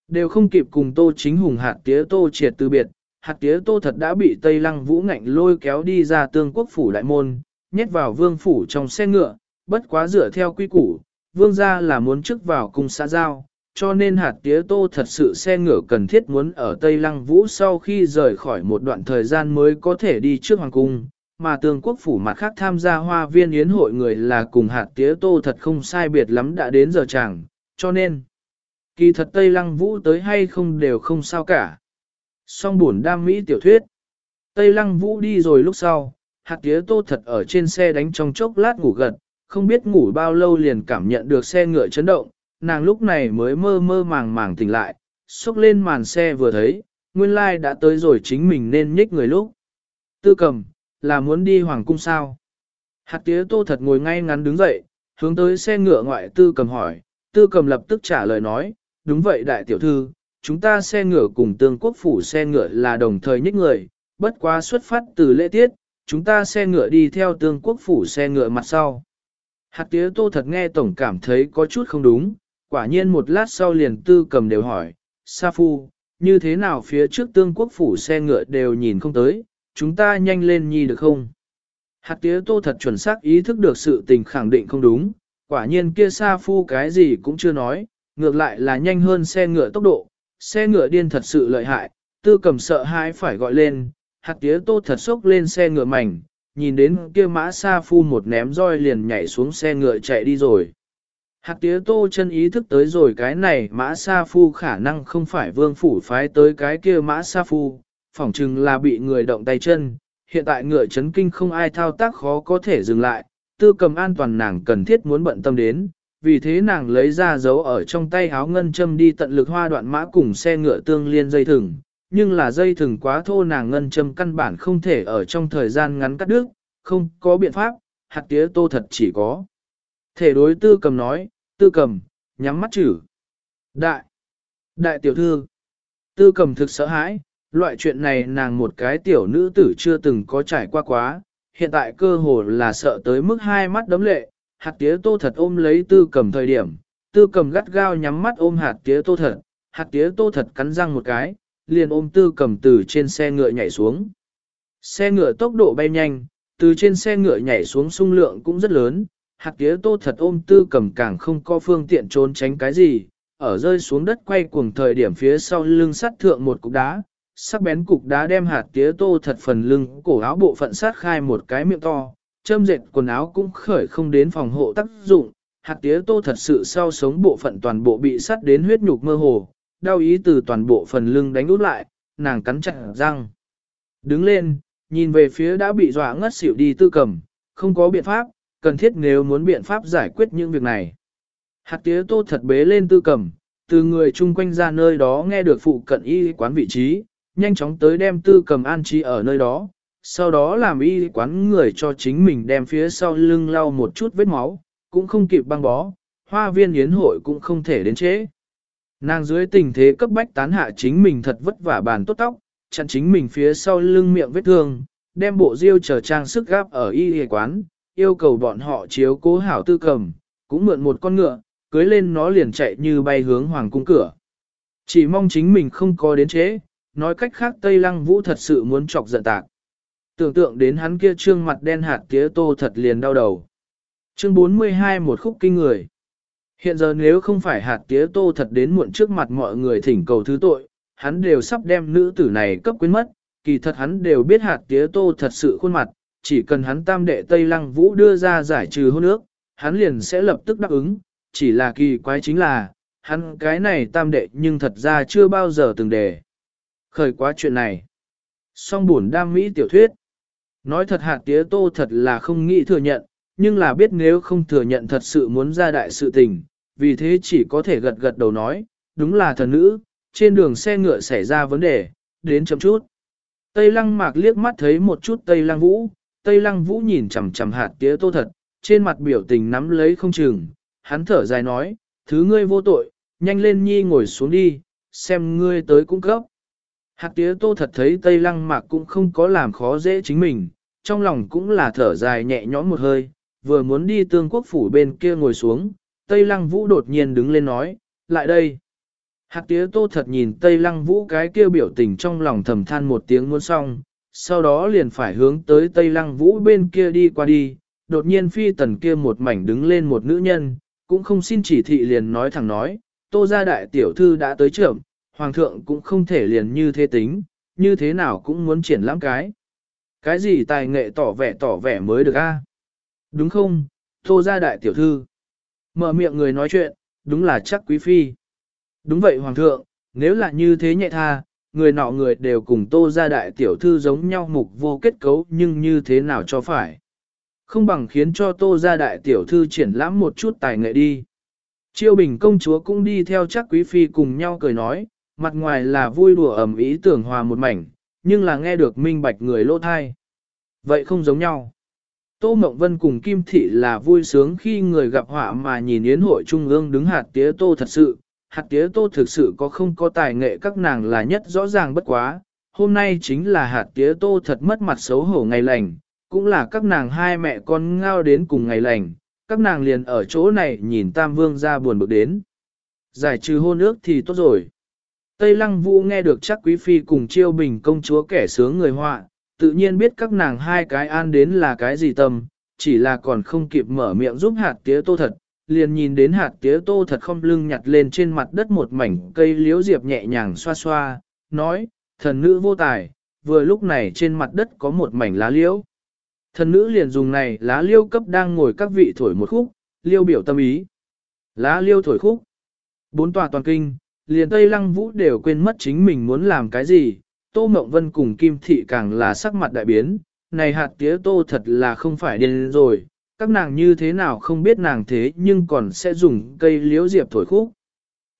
Đều không kịp cùng tô chính hùng hạt tía tô triệt từ biệt, hạt tía tô thật đã bị Tây Lăng Vũ ngạnh lôi kéo đi ra tương quốc phủ đại môn, nhét vào vương phủ trong xe ngựa, bất quá dựa theo quy củ, vương gia là muốn trước vào cung xã giao, cho nên hạt tía tô thật sự xe ngựa cần thiết muốn ở Tây Lăng Vũ sau khi rời khỏi một đoạn thời gian mới có thể đi trước hoàng cung, mà tương quốc phủ mặt khác tham gia hoa viên yến hội người là cùng hạt tía tô thật không sai biệt lắm đã đến giờ chẳng, cho nên, kỳ thật Tây Lăng Vũ tới hay không đều không sao cả. Song buồn đam mỹ tiểu thuyết, Tây Lăng Vũ đi rồi lúc sau, hạt tía tô thật ở trên xe đánh trong chốc lát ngủ gật, không biết ngủ bao lâu liền cảm nhận được xe ngựa chấn động, nàng lúc này mới mơ mơ màng màng tỉnh lại, xúc lên màn xe vừa thấy, nguyên lai đã tới rồi chính mình nên nhích người lúc. Tư cầm, là muốn đi hoàng cung sao? Hạt tía tô thật ngồi ngay ngắn đứng dậy, hướng tới xe ngựa ngoại tư cầm hỏi, tư cầm lập tức trả lời nói, đúng vậy đại tiểu thư, chúng ta xe ngựa cùng tương quốc phủ xe ngựa là đồng thời nhích người, bất quá xuất phát từ lễ tiết, chúng ta xe ngựa đi theo tương quốc phủ xe ngựa mặt sau. Hạt tía tô thật nghe tổng cảm thấy có chút không đúng, quả nhiên một lát sau liền tư cầm đều hỏi, Sa Phu, như thế nào phía trước tương quốc phủ xe ngựa đều nhìn không tới, chúng ta nhanh lên nhi được không? Hạt tía tô thật chuẩn xác ý thức được sự tình khẳng định không đúng, quả nhiên kia Sa Phu cái gì cũng chưa nói, ngược lại là nhanh hơn xe ngựa tốc độ, xe ngựa điên thật sự lợi hại, tư cầm sợ hãi phải gọi lên, hạt tía tô thật sốc lên xe ngựa mảnh, nhìn đến kia mã Sa Phu một ném roi liền nhảy xuống xe ngựa chạy đi rồi. Hạc tía tô chân ý thức tới rồi cái này mã sa phu khả năng không phải vương phủ phái tới cái kia mã sa phu, phỏng chừng là bị người động tay chân, hiện tại ngựa chấn kinh không ai thao tác khó có thể dừng lại, tư cầm an toàn nàng cần thiết muốn bận tâm đến, vì thế nàng lấy ra dấu ở trong tay áo ngân châm đi tận lực hoa đoạn mã cùng xe ngựa tương liên dây thừng, nhưng là dây thừng quá thô nàng ngân châm căn bản không thể ở trong thời gian ngắn cắt đứt, không có biện pháp, hạt tía tô thật chỉ có. Thể đối tư cầm nói, tư cầm, nhắm mắt chử. Đại, đại tiểu thư, tư cầm thực sợ hãi, loại chuyện này nàng một cái tiểu nữ tử chưa từng có trải qua quá, hiện tại cơ hồ là sợ tới mức hai mắt đấm lệ, hạt tía tô thật ôm lấy tư cầm thời điểm, tư cầm gắt gao nhắm mắt ôm hạt tía tô thật, hạt tía tô thật cắn răng một cái, liền ôm tư cầm từ trên xe ngựa nhảy xuống. Xe ngựa tốc độ bay nhanh, từ trên xe ngựa nhảy xuống sung lượng cũng rất lớn, hạt tía tô thật ôm tư cầm càng không có phương tiện trốn tránh cái gì, ở rơi xuống đất quay cuồng thời điểm phía sau lưng sắt thượng một cục đá, sắc bén cục đá đem hạt tía tô thật phần lưng cổ áo bộ phận sát khai một cái miệng to, châm dệt quần áo cũng khởi không đến phòng hộ tác dụng, hạt tía tô thật sự sau sống bộ phận toàn bộ bị sắt đến huyết nhục mơ hồ, đau ý từ toàn bộ phần lưng đánh út lại, nàng cắn chặt răng. Đứng lên, nhìn về phía đã bị dọa ngất xỉu đi tư cầm, không có biện pháp, cần thiết nếu muốn biện pháp giải quyết những việc này. Hạt tía tô thật bế lên tư cầm, từ người chung quanh ra nơi đó nghe được phụ cận y quán vị trí, nhanh chóng tới đem tư cầm an trí ở nơi đó, sau đó làm y quán người cho chính mình đem phía sau lưng lau một chút vết máu, cũng không kịp băng bó, hoa viên yến hội cũng không thể đến chế. Nàng dưới tình thế cấp bách tán hạ chính mình thật vất vả bàn tốt tóc, chặn chính mình phía sau lưng miệng vết thương, đem bộ diêu chờ trang sức gáp ở y y quán, yêu cầu bọn họ chiếu cố hảo tư cầm, cũng mượn một con ngựa, cưới lên nó liền chạy như bay hướng hoàng cung cửa. Chỉ mong chính mình không có đến chế, nói cách khác Tây Lăng Vũ thật sự muốn chọc giận tạc. Tưởng tượng đến hắn kia trương mặt đen hạt tía tô thật liền đau đầu. Chương 42 một khúc kinh người. Hiện giờ nếu không phải hạt tía tô thật đến muộn trước mặt mọi người thỉnh cầu thứ tội, hắn đều sắp đem nữ tử này cấp quyến mất, kỳ thật hắn đều biết hạt tía tô thật sự khuôn mặt, chỉ cần hắn tam đệ Tây Lăng Vũ đưa ra giải trừ hôn ước, hắn liền sẽ lập tức đáp ứng, chỉ là kỳ quái chính là, hắn cái này tam đệ nhưng thật ra chưa bao giờ từng đề. Khởi quá chuyện này. Song buồn đam mỹ tiểu thuyết. Nói thật hạt tía tô thật là không nghĩ thừa nhận, nhưng là biết nếu không thừa nhận thật sự muốn ra đại sự tình, vì thế chỉ có thể gật gật đầu nói, đúng là thần nữ, trên đường xe ngựa xảy ra vấn đề, đến chậm chút. Tây lăng mạc liếc mắt thấy một chút Tây lăng vũ, Tây lăng vũ nhìn chằm chằm hạt tía tô thật, trên mặt biểu tình nắm lấy không chừng, hắn thở dài nói, thứ ngươi vô tội, nhanh lên nhi ngồi xuống đi, xem ngươi tới cung cấp. Hạt tía tô thật thấy Tây lăng mạc cũng không có làm khó dễ chính mình, trong lòng cũng là thở dài nhẹ nhõm một hơi, vừa muốn đi tương quốc phủ bên kia ngồi xuống, Tây Lăng Vũ đột nhiên đứng lên nói, lại đây. hạc tía tô thật nhìn Tây Lăng Vũ cái kia biểu tình trong lòng thầm than một tiếng muốn xong, sau đó liền phải hướng tới Tây Lăng Vũ bên kia đi qua đi, đột nhiên phi tần kia một mảnh đứng lên một nữ nhân, cũng không xin chỉ thị liền nói thẳng nói, tô gia đại tiểu thư đã tới trưởng, hoàng thượng cũng không thể liền như thế tính, như thế nào cũng muốn triển lãm cái. Cái gì tài nghệ tỏ vẻ tỏ vẻ mới được a? Đúng không, tô gia đại tiểu thư. Mở miệng người nói chuyện, đúng là chắc quý phi. Đúng vậy hoàng thượng, nếu là như thế nhẹ tha, người nọ người đều cùng tô gia đại tiểu thư giống nhau mục vô kết cấu nhưng như thế nào cho phải. Không bằng khiến cho tô gia đại tiểu thư triển lãm một chút tài nghệ đi. Chiêu bình công chúa cũng đi theo chắc quý phi cùng nhau cười nói, mặt ngoài là vui đùa ẩm ý tưởng hòa một mảnh, nhưng là nghe được minh bạch người lỗ thai. Vậy không giống nhau. Tô Mộng Vân cùng Kim Thị là vui sướng khi người gặp họa mà nhìn yến hội trung ương đứng hạt tía tô thật sự, hạt tía tô thực sự có không có tài nghệ các nàng là nhất rõ ràng bất quá, hôm nay chính là hạt tía tô thật mất mặt xấu hổ ngày lành, cũng là các nàng hai mẹ con ngao đến cùng ngày lành, các nàng liền ở chỗ này nhìn Tam Vương ra buồn bực đến. Giải trừ hôn ước thì tốt rồi. Tây Lăng Vũ nghe được chắc Quý Phi cùng Chiêu Bình công chúa kẻ sướng người họa, tự nhiên biết các nàng hai cái an đến là cái gì tâm, chỉ là còn không kịp mở miệng giúp hạt tía tô thật, liền nhìn đến hạt tía tô thật không lưng nhặt lên trên mặt đất một mảnh cây liễu diệp nhẹ nhàng xoa xoa, nói, thần nữ vô tài, vừa lúc này trên mặt đất có một mảnh lá liễu. Thần nữ liền dùng này lá liêu cấp đang ngồi các vị thổi một khúc, liêu biểu tâm ý. Lá liêu thổi khúc. Bốn tòa toàn kinh, liền Tây Lăng Vũ đều quên mất chính mình muốn làm cái gì, Tô Mộng Vân cùng Kim Thị càng là sắc mặt đại biến, này hạt tía tô thật là không phải điên rồi, các nàng như thế nào không biết nàng thế nhưng còn sẽ dùng cây liễu diệp thổi khúc.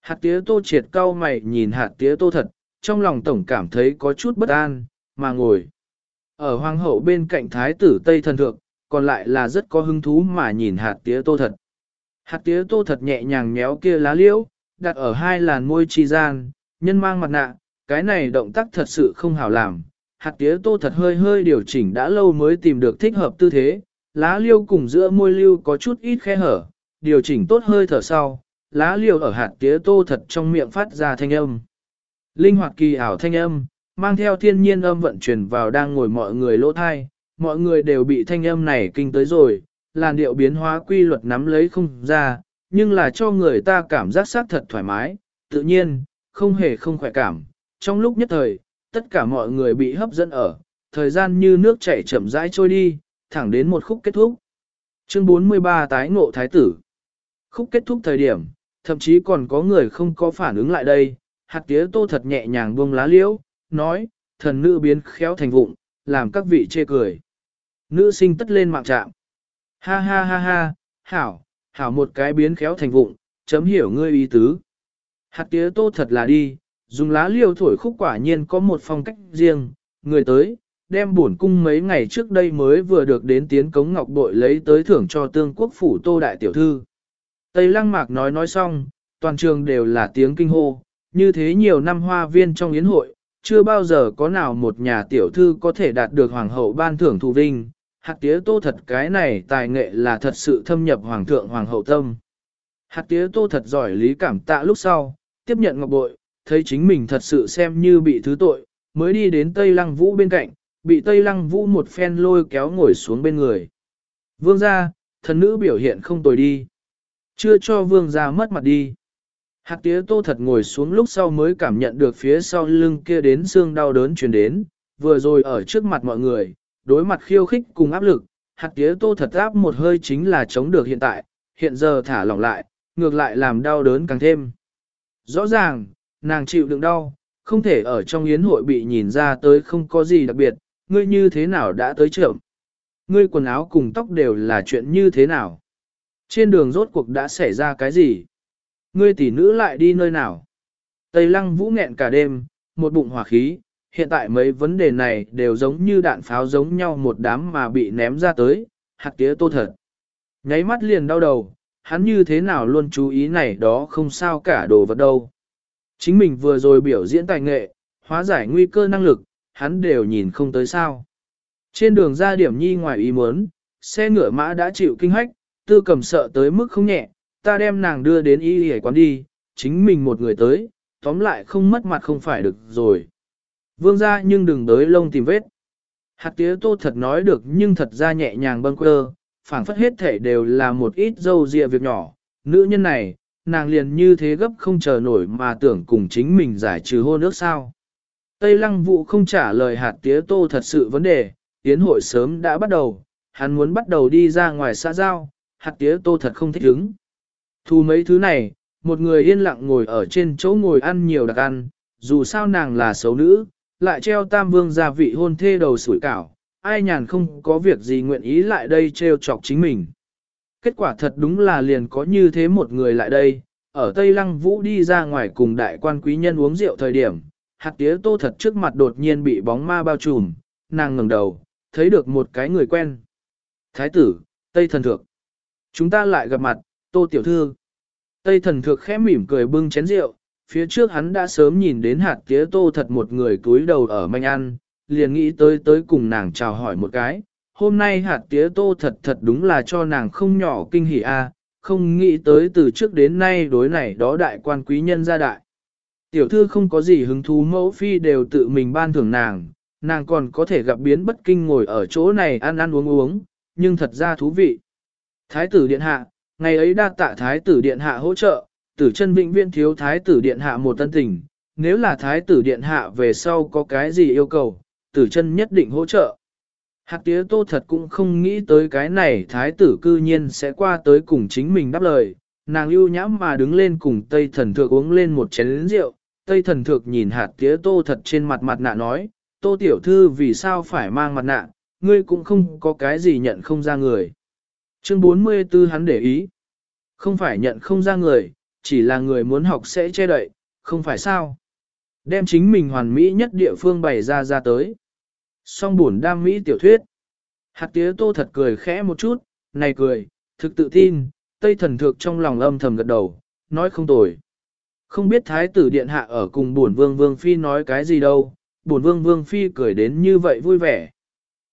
Hạt tía tô triệt cao mày nhìn hạt tía tô thật, trong lòng tổng cảm thấy có chút bất an, mà ngồi. Ở hoàng hậu bên cạnh thái tử Tây thần thượng, còn lại là rất có hứng thú mà nhìn hạt tía tô thật. Hạt tía tô thật nhẹ nhàng méo kia lá liễu, đặt ở hai làn môi chi gian, nhân mang mặt nạ, cái này động tác thật sự không hảo làm. Hạt tía tô thật hơi hơi điều chỉnh đã lâu mới tìm được thích hợp tư thế, lá liêu cùng giữa môi liêu có chút ít khe hở, điều chỉnh tốt hơi thở sau, lá liêu ở hạt tía tô thật trong miệng phát ra thanh âm. Linh hoạt kỳ ảo thanh âm, mang theo thiên nhiên âm vận chuyển vào đang ngồi mọi người lỗ thai, mọi người đều bị thanh âm này kinh tới rồi, làn điệu biến hóa quy luật nắm lấy không ra, nhưng là cho người ta cảm giác xác thật thoải mái, tự nhiên, không hề không khỏe cảm, trong lúc nhất thời, tất cả mọi người bị hấp dẫn ở, thời gian như nước chảy chậm rãi trôi đi, thẳng đến một khúc kết thúc. Chương 43 tái ngộ thái tử. Khúc kết thúc thời điểm, thậm chí còn có người không có phản ứng lại đây, hạt tía tô thật nhẹ nhàng buông lá liễu, nói, thần nữ biến khéo thành vụng, làm các vị chê cười. Nữ sinh tất lên mạng trạm. Ha ha ha ha, hảo, hảo một cái biến khéo thành vụng, chấm hiểu ngươi ý tứ. Hạt tía tô thật là đi, dùng lá liêu thổi khúc quả nhiên có một phong cách riêng, người tới, đem bổn cung mấy ngày trước đây mới vừa được đến tiến cống ngọc bội lấy tới thưởng cho tương quốc phủ tô đại tiểu thư. Tây lăng mạc nói nói xong, toàn trường đều là tiếng kinh hô, như thế nhiều năm hoa viên trong yến hội, chưa bao giờ có nào một nhà tiểu thư có thể đạt được hoàng hậu ban thưởng thù vinh, hạt tía tô thật cái này tài nghệ là thật sự thâm nhập hoàng thượng hoàng hậu tâm. Hạt tía tô thật giỏi lý cảm tạ lúc sau, tiếp nhận ngọc bội, thấy chính mình thật sự xem như bị thứ tội, mới đi đến Tây Lăng Vũ bên cạnh, bị Tây Lăng Vũ một phen lôi kéo ngồi xuống bên người. Vương gia, thần nữ biểu hiện không tồi đi. Chưa cho vương gia mất mặt đi. Hạt tía tô thật ngồi xuống lúc sau mới cảm nhận được phía sau lưng kia đến xương đau đớn truyền đến, vừa rồi ở trước mặt mọi người, đối mặt khiêu khích cùng áp lực, hạt tía tô thật áp một hơi chính là chống được hiện tại, hiện giờ thả lỏng lại, ngược lại làm đau đớn càng thêm. Rõ ràng, nàng chịu đựng đau, không thể ở trong yến hội bị nhìn ra tới không có gì đặc biệt, ngươi như thế nào đã tới trưởng. Ngươi quần áo cùng tóc đều là chuyện như thế nào. Trên đường rốt cuộc đã xảy ra cái gì? Ngươi tỷ nữ lại đi nơi nào? Tây lăng vũ nghẹn cả đêm, một bụng hỏa khí, hiện tại mấy vấn đề này đều giống như đạn pháo giống nhau một đám mà bị ném ra tới, hạt tía tô thật. Nháy mắt liền đau đầu, hắn như thế nào luôn chú ý này đó không sao cả đồ vật đâu. Chính mình vừa rồi biểu diễn tài nghệ, hóa giải nguy cơ năng lực, hắn đều nhìn không tới sao. Trên đường ra điểm nhi ngoài ý muốn, xe ngựa mã đã chịu kinh hách, tư cầm sợ tới mức không nhẹ, ta đem nàng đưa đến y hề quán đi, chính mình một người tới, tóm lại không mất mặt không phải được rồi. Vương ra nhưng đừng tới lông tìm vết. Hạt tía tô thật nói được nhưng thật ra nhẹ nhàng bâng quơ, phảng phất hết thể đều là một ít dâu dịa việc nhỏ. Nữ nhân này, nàng liền như thế gấp không chờ nổi mà tưởng cùng chính mình giải trừ hôn ước sao. Tây lăng vụ không trả lời hạt tía tô thật sự vấn đề, tiến hội sớm đã bắt đầu, hắn muốn bắt đầu đi ra ngoài xã giao, hạt tía tô thật không thích ứng. Thu mấy thứ này, một người yên lặng ngồi ở trên chỗ ngồi ăn nhiều đặc ăn, dù sao nàng là xấu nữ, lại treo tam vương gia vị hôn thê đầu sủi cảo, ai nhàn không có việc gì nguyện ý lại đây treo chọc chính mình. Kết quả thật đúng là liền có như thế một người lại đây, ở Tây Lăng Vũ đi ra ngoài cùng đại quan quý nhân uống rượu thời điểm, hạt tía tô thật trước mặt đột nhiên bị bóng ma bao trùm, nàng ngẩng đầu, thấy được một cái người quen. Thái tử, Tây Thần Thượng. Chúng ta lại gặp mặt, tô tiểu thư. Tây Thần Thượng khẽ mỉm cười bưng chén rượu, phía trước hắn đã sớm nhìn đến hạt tía tô thật một người cúi đầu ở manh ăn, liền nghĩ tới tới cùng nàng chào hỏi một cái. Hôm nay hạt tía tô thật thật đúng là cho nàng không nhỏ kinh hỉ a, không nghĩ tới từ trước đến nay đối này đó đại quan quý nhân gia đại. Tiểu thư không có gì hứng thú mẫu phi đều tự mình ban thưởng nàng, nàng còn có thể gặp biến bất kinh ngồi ở chỗ này ăn ăn uống uống, nhưng thật ra thú vị. Thái tử điện hạ, ngày ấy đa tạ thái tử điện hạ hỗ trợ, tử chân vĩnh viễn thiếu thái tử điện hạ một tân tình, nếu là thái tử điện hạ về sau có cái gì yêu cầu, tử chân nhất định hỗ trợ. Hạt tía tô thật cũng không nghĩ tới cái này thái tử cư nhiên sẽ qua tới cùng chính mình đáp lời, nàng ưu nhãm mà đứng lên cùng tây thần thượng uống lên một chén rượu, tây thần thượng nhìn hạt tía tô thật trên mặt mặt nạ nói, tô tiểu thư vì sao phải mang mặt nạ, ngươi cũng không có cái gì nhận không ra người. Chương 44 hắn để ý, không phải nhận không ra người, chỉ là người muốn học sẽ che đậy, không phải sao. Đem chính mình hoàn mỹ nhất địa phương bày ra ra tới. Song buồn đam mỹ tiểu thuyết. Hạt tía tô thật cười khẽ một chút, này cười, thực tự tin, tây thần thược trong lòng âm thầm gật đầu, nói không tồi. Không biết thái tử điện hạ ở cùng buồn vương vương phi nói cái gì đâu, buồn vương vương phi cười đến như vậy vui vẻ.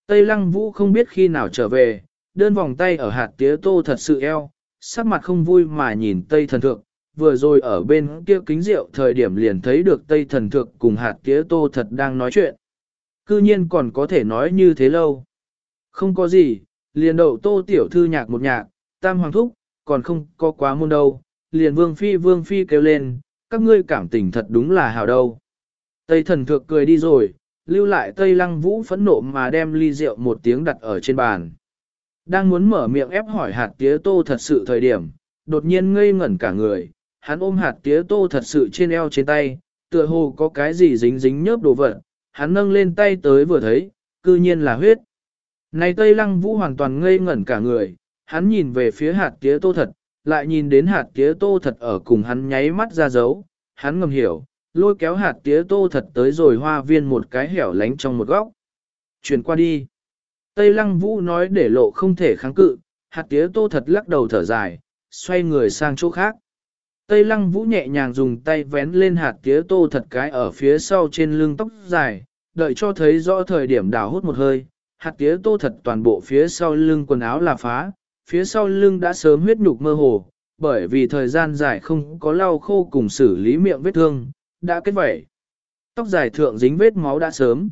Tây lăng vũ không biết khi nào trở về, đơn vòng tay ở hạt tía tô thật sự eo, sắc mặt không vui mà nhìn tây thần thượng, vừa rồi ở bên kia kính rượu thời điểm liền thấy được tây thần thượng cùng hạt tía tô thật đang nói chuyện. Cư nhiên còn có thể nói như thế lâu. Không có gì, liền đậu tô tiểu thư nhạc một nhạc, tam hoàng thúc, còn không có quá môn đâu, liền vương phi vương phi kêu lên, các ngươi cảm tình thật đúng là hào đâu. Tây thần thượng cười đi rồi, lưu lại tây lăng vũ phẫn nộ mà đem ly rượu một tiếng đặt ở trên bàn. Đang muốn mở miệng ép hỏi hạt tía tô thật sự thời điểm, đột nhiên ngây ngẩn cả người, hắn ôm hạt tía tô thật sự trên eo trên tay, tựa hồ có cái gì dính dính nhớp đồ vật, hắn nâng lên tay tới vừa thấy, cư nhiên là huyết. Này Tây Lăng Vũ hoàn toàn ngây ngẩn cả người, hắn nhìn về phía hạt tía tô thật, lại nhìn đến hạt tía tô thật ở cùng hắn nháy mắt ra dấu, hắn ngầm hiểu, lôi kéo hạt tía tô thật tới rồi hoa viên một cái hẻo lánh trong một góc. Chuyển qua đi. Tây Lăng Vũ nói để lộ không thể kháng cự, hạt tía tô thật lắc đầu thở dài, xoay người sang chỗ khác. Tây Lăng Vũ nhẹ nhàng dùng tay vén lên hạt tía tô thật cái ở phía sau trên lưng tóc dài, đợi cho thấy rõ thời điểm đào hút một hơi, hạt tía tô thật toàn bộ phía sau lưng quần áo là phá, phía sau lưng đã sớm huyết nhục mơ hồ, bởi vì thời gian dài không có lau khô cùng xử lý miệng vết thương, đã kết vẩy. Tóc dài thượng dính vết máu đã sớm.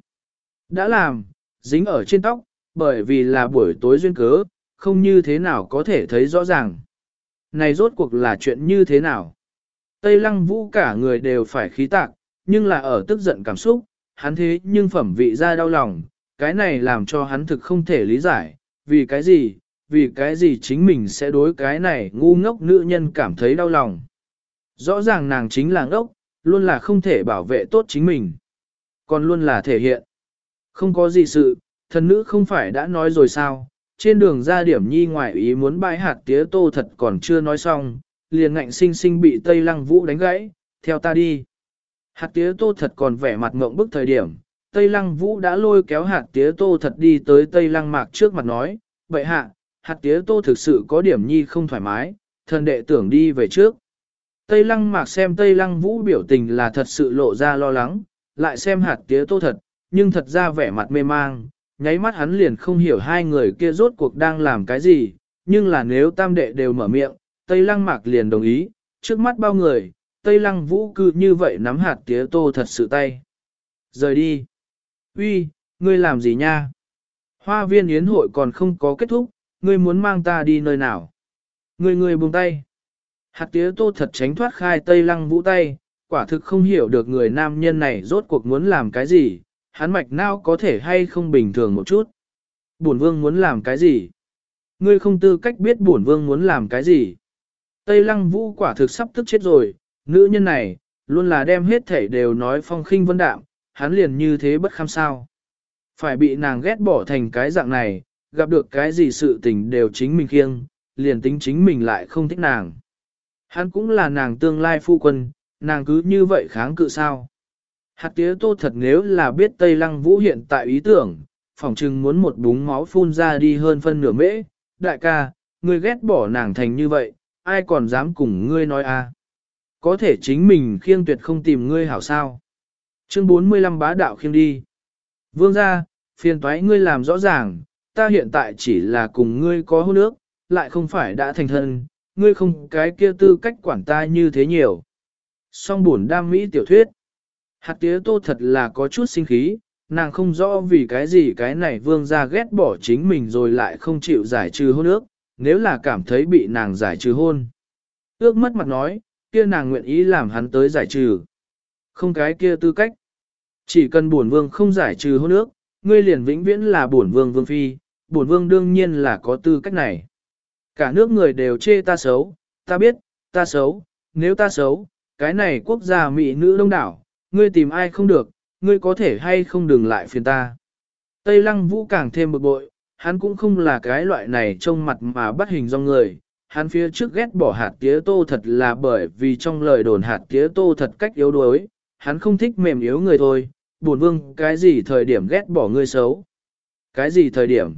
Đã làm, dính ở trên tóc, bởi vì là buổi tối duyên cớ, không như thế nào có thể thấy rõ ràng. Này rốt cuộc là chuyện như thế nào? Tây lăng vũ cả người đều phải khí tạc, nhưng là ở tức giận cảm xúc, hắn thế nhưng phẩm vị ra đau lòng, cái này làm cho hắn thực không thể lý giải, vì cái gì, vì cái gì chính mình sẽ đối cái này ngu ngốc nữ nhân cảm thấy đau lòng. Rõ ràng nàng chính là ngốc, luôn là không thể bảo vệ tốt chính mình, còn luôn là thể hiện. Không có gì sự, thần nữ không phải đã nói rồi sao, trên đường ra điểm nhi ngoại ý muốn bãi hạt tía tô thật còn chưa nói xong, liền ngạnh sinh sinh bị Tây Lăng Vũ đánh gãy, theo ta đi. Hạt tía tô thật còn vẻ mặt ngộng bức thời điểm, Tây Lăng Vũ đã lôi kéo hạt tía tô thật đi tới Tây Lăng Mạc trước mặt nói, vậy hạ, hạt tía tô thực sự có điểm nhi không thoải mái, thần đệ tưởng đi về trước. Tây Lăng Mạc xem Tây Lăng Vũ biểu tình là thật sự lộ ra lo lắng, lại xem hạt tía tô thật, nhưng thật ra vẻ mặt mê mang, nháy mắt hắn liền không hiểu hai người kia rốt cuộc đang làm cái gì, nhưng là nếu tam đệ đều mở miệng, Tây Lăng Mạc liền đồng ý, trước mắt bao người, Tây Lăng Vũ cư như vậy nắm hạt tía tô thật sự tay. Rời đi. Uy, ngươi làm gì nha? Hoa viên yến hội còn không có kết thúc, ngươi muốn mang ta đi nơi nào? Ngươi ngươi buông tay. Hạt tía tô thật tránh thoát khai Tây Lăng Vũ tay, quả thực không hiểu được người nam nhân này rốt cuộc muốn làm cái gì, hắn mạch não có thể hay không bình thường một chút. Bổn vương muốn làm cái gì? Ngươi không tư cách biết bổn vương muốn làm cái gì. Tây lăng vũ quả thực sắp tức chết rồi, nữ nhân này, luôn là đem hết thể đều nói phong khinh vân đạm, hắn liền như thế bất kham sao. Phải bị nàng ghét bỏ thành cái dạng này, gặp được cái gì sự tình đều chính mình khiêng, liền tính chính mình lại không thích nàng. Hắn cũng là nàng tương lai phu quân, nàng cứ như vậy kháng cự sao. Hạt tía tô thật nếu là biết Tây Lăng Vũ hiện tại ý tưởng, phỏng chừng muốn một búng máu phun ra đi hơn phân nửa mễ. Đại ca, ngươi ghét bỏ nàng thành như vậy, ai còn dám cùng ngươi nói a? Có thể chính mình khiêng tuyệt không tìm ngươi hảo sao. Chương 45 bá đạo khiêng đi. Vương ra, phiền toái ngươi làm rõ ràng, ta hiện tại chỉ là cùng ngươi có hôn ước, lại không phải đã thành thân, ngươi không cái kia tư cách quản ta như thế nhiều. Song buồn đam mỹ tiểu thuyết. Hạt tía tô thật là có chút sinh khí, nàng không rõ vì cái gì cái này vương ra ghét bỏ chính mình rồi lại không chịu giải trừ hôn ước, nếu là cảm thấy bị nàng giải trừ hôn. Ước mất mặt nói, kia nàng nguyện ý làm hắn tới giải trừ. Không cái kia tư cách. Chỉ cần bổn vương không giải trừ hôn ước, ngươi liền vĩnh viễn là bổn vương vương phi, bổn vương đương nhiên là có tư cách này. Cả nước người đều chê ta xấu, ta biết, ta xấu, nếu ta xấu, cái này quốc gia mỹ nữ đông đảo, ngươi tìm ai không được, ngươi có thể hay không đừng lại phiền ta. Tây lăng vũ càng thêm bực bội, hắn cũng không là cái loại này trông mặt mà bắt hình do người. Hắn phía trước ghét bỏ hạt tía tô thật là bởi vì trong lời đồn hạt tía tô thật cách yếu đuối, hắn không thích mềm yếu người thôi, buồn vương cái gì thời điểm ghét bỏ người xấu. Cái gì thời điểm?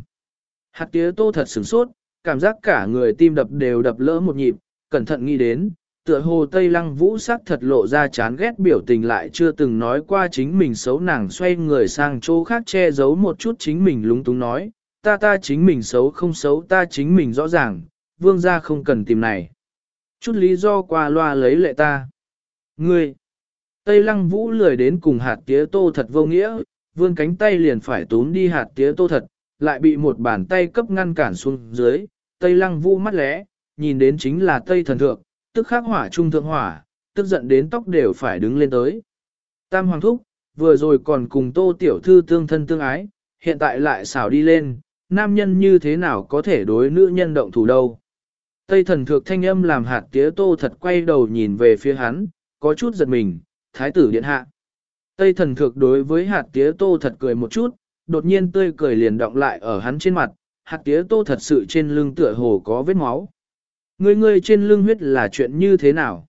Hạt tía tô thật sửng sốt, cảm giác cả người tim đập đều đập lỡ một nhịp, cẩn thận nghĩ đến, tựa hồ Tây Lăng Vũ sắc thật lộ ra chán ghét biểu tình lại chưa từng nói qua chính mình xấu nàng xoay người sang chỗ khác che giấu một chút chính mình lúng túng nói, ta ta chính mình xấu không xấu ta chính mình rõ ràng, vương gia không cần tìm này. Chút lý do qua loa lấy lệ ta. Ngươi! Tây Lăng Vũ lười đến cùng hạt tía tô thật vô nghĩa, vươn cánh tay liền phải tốn đi hạt tía tô thật, lại bị một bàn tay cấp ngăn cản xuống dưới. Tây Lăng Vũ mắt lẽ, nhìn đến chính là Tây Thần Thượng, tức khắc hỏa trung thượng hỏa, tức giận đến tóc đều phải đứng lên tới. Tam Hoàng Thúc, vừa rồi còn cùng tô tiểu thư tương thân tương ái, hiện tại lại xảo đi lên, nam nhân như thế nào có thể đối nữ nhân động thủ đâu. Tây thần thược thanh âm làm hạt tía tô thật quay đầu nhìn về phía hắn, có chút giật mình, thái tử điện hạ. Tây thần thược đối với hạt tía tô thật cười một chút, đột nhiên tươi cười liền động lại ở hắn trên mặt, hạt tía tô thật sự trên lưng tựa hồ có vết máu. Ngươi người trên lưng huyết là chuyện như thế nào?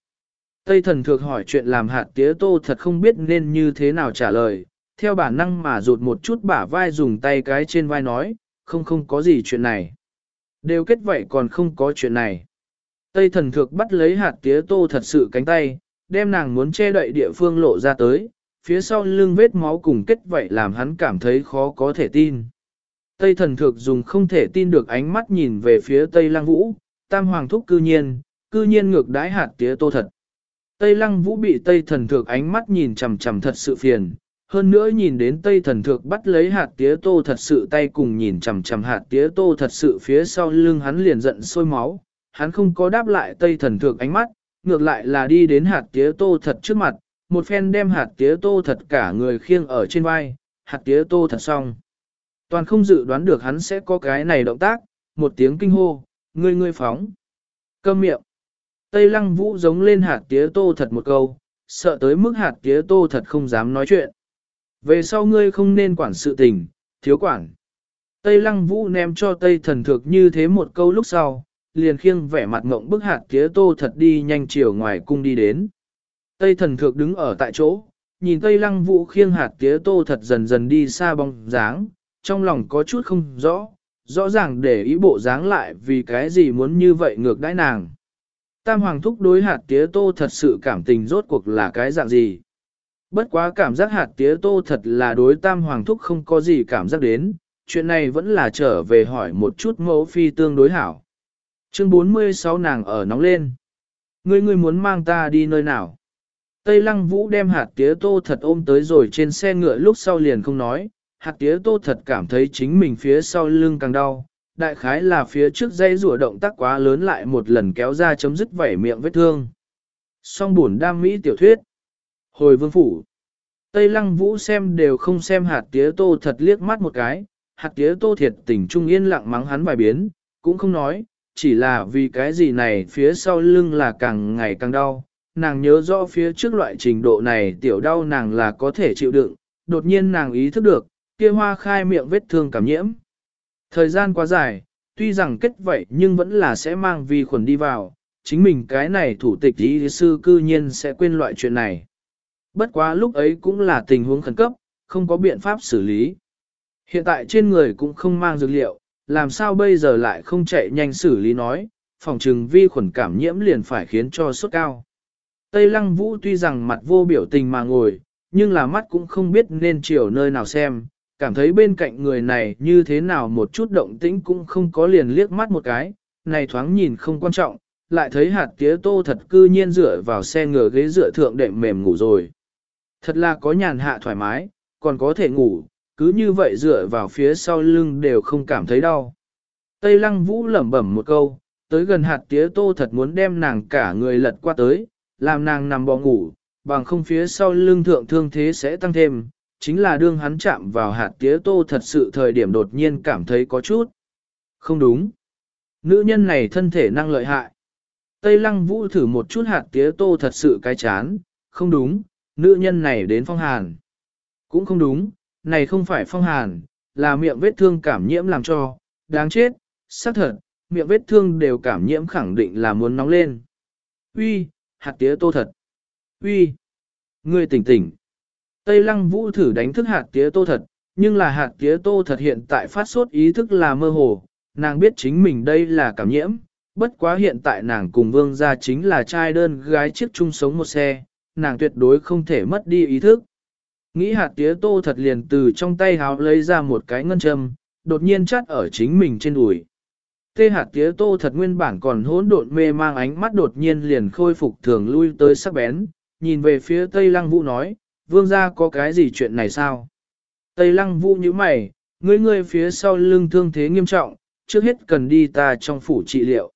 Tây thần thược hỏi chuyện làm hạt tía tô thật không biết nên như thế nào trả lời, theo bản năng mà rụt một chút bả vai dùng tay cái trên vai nói, không không có gì chuyện này. Đều kết vậy còn không có chuyện này. Tây thần thược bắt lấy hạt tía tô thật sự cánh tay, đem nàng muốn che đậy địa phương lộ ra tới, phía sau lưng vết máu cùng kết vậy làm hắn cảm thấy khó có thể tin. Tây thần thược dùng không thể tin được ánh mắt nhìn về phía Tây Lang Vũ, tam hoàng thúc cư nhiên, cư nhiên ngược đái hạt tía tô thật. Tây Lăng Vũ bị Tây thần thược ánh mắt nhìn chằm chằm thật sự phiền, hơn nữa nhìn đến Tây thần thược bắt lấy hạt tía tô thật sự tay cùng nhìn chằm chằm hạt tía tô thật sự phía sau lưng hắn liền giận sôi máu, hắn không có đáp lại Tây thần thược ánh mắt, ngược lại là đi đến hạt tía tô thật trước mặt, một phen đem hạt tía tô thật cả người khiêng ở trên vai, hạt tía tô thật xong. Toàn không dự đoán được hắn sẽ có cái này động tác, một tiếng kinh hô, ngươi ngươi phóng. Câm miệng. Tây lăng vũ giống lên hạt tía tô thật một câu, sợ tới mức hạt tía tô thật không dám nói chuyện. Về sau ngươi không nên quản sự tình, thiếu quản. Tây lăng vũ ném cho Tây thần thực như thế một câu lúc sau, liền khiêng vẻ mặt ngộng bức hạt tía tô thật đi nhanh chiều ngoài cung đi đến. Tây thần thược đứng ở tại chỗ, nhìn Tây lăng vũ khiêng hạt tía tô thật dần dần đi xa bóng dáng, trong lòng có chút không rõ, rõ ràng để ý bộ dáng lại vì cái gì muốn như vậy ngược đãi nàng. Tam hoàng thúc đối hạt tía tô thật sự cảm tình rốt cuộc là cái dạng gì. Bất quá cảm giác hạt tía tô thật là đối tam hoàng thúc không có gì cảm giác đến, chuyện này vẫn là trở về hỏi một chút mẫu phi tương đối hảo. Chương 46 nàng ở nóng lên. Ngươi ngươi muốn mang ta đi nơi nào? Tây lăng vũ đem hạt tía tô thật ôm tới rồi trên xe ngựa lúc sau liền không nói, hạt tía tô thật cảm thấy chính mình phía sau lưng càng đau, đại khái là phía trước dây rùa động tác quá lớn lại một lần kéo ra chấm dứt vảy miệng vết thương. Song buồn đam mỹ tiểu thuyết. Hồi vương phủ. Tây lăng vũ xem đều không xem hạt tía tô thật liếc mắt một cái, hạt tía tô thiệt tỉnh trung yên lặng mắng hắn vài biến, cũng không nói, chỉ là vì cái gì này phía sau lưng là càng ngày càng đau. Nàng nhớ rõ phía trước loại trình độ này tiểu đau nàng là có thể chịu đựng, đột nhiên nàng ý thức được, kia hoa khai miệng vết thương cảm nhiễm. Thời gian quá dài, tuy rằng kết vậy nhưng vẫn là sẽ mang vi khuẩn đi vào, chính mình cái này thủ tịch y sư cư nhiên sẽ quên loại chuyện này. Bất quá lúc ấy cũng là tình huống khẩn cấp, không có biện pháp xử lý. Hiện tại trên người cũng không mang dược liệu, làm sao bây giờ lại không chạy nhanh xử lý nói, phòng trừng vi khuẩn cảm nhiễm liền phải khiến cho sốt cao. Tây Lăng Vũ tuy rằng mặt vô biểu tình mà ngồi, nhưng là mắt cũng không biết nên chiều nơi nào xem, cảm thấy bên cạnh người này như thế nào một chút động tĩnh cũng không có liền liếc mắt một cái, này thoáng nhìn không quan trọng, lại thấy hạt tía tô thật cư nhiên dựa vào xe ngựa ghế dựa thượng đệm mềm ngủ rồi. Thật là có nhàn hạ thoải mái, còn có thể ngủ, cứ như vậy dựa vào phía sau lưng đều không cảm thấy đau. Tây lăng vũ lẩm bẩm một câu, tới gần hạt tía tô thật muốn đem nàng cả người lật qua tới, làm nàng nằm bò ngủ, bằng không phía sau lưng thượng thương thế sẽ tăng thêm, chính là đương hắn chạm vào hạt tía tô thật sự thời điểm đột nhiên cảm thấy có chút. Không đúng. Nữ nhân này thân thể năng lợi hại. Tây lăng vũ thử một chút hạt tía tô thật sự cái chán, không đúng, nữ nhân này đến phong hàn. Cũng không đúng, này không phải phong hàn, là miệng vết thương cảm nhiễm làm cho, đáng chết, xác thật, miệng vết thương đều cảm nhiễm khẳng định là muốn nóng lên. Uy, hạt tía tô thật. Uy, ngươi tỉnh tỉnh. Tây lăng vũ thử đánh thức hạt tía tô thật, nhưng là hạt tía tô thật hiện tại phát sốt ý thức là mơ hồ, nàng biết chính mình đây là cảm nhiễm, bất quá hiện tại nàng cùng vương gia chính là trai đơn gái chiếc chung sống một xe, nàng tuyệt đối không thể mất đi ý thức. Nghĩ hạt tía tô thật liền từ trong tay háo lấy ra một cái ngân châm, đột nhiên chắt ở chính mình trên đùi. Tê hạt tía tô thật nguyên bản còn hỗn độn mê mang ánh mắt đột nhiên liền khôi phục thường lui tới sắc bén, nhìn về phía tây lăng vũ nói, vương gia có cái gì chuyện này sao? Tây lăng vũ như mày, ngươi ngươi phía sau lưng thương thế nghiêm trọng, trước hết cần đi ta trong phủ trị liệu.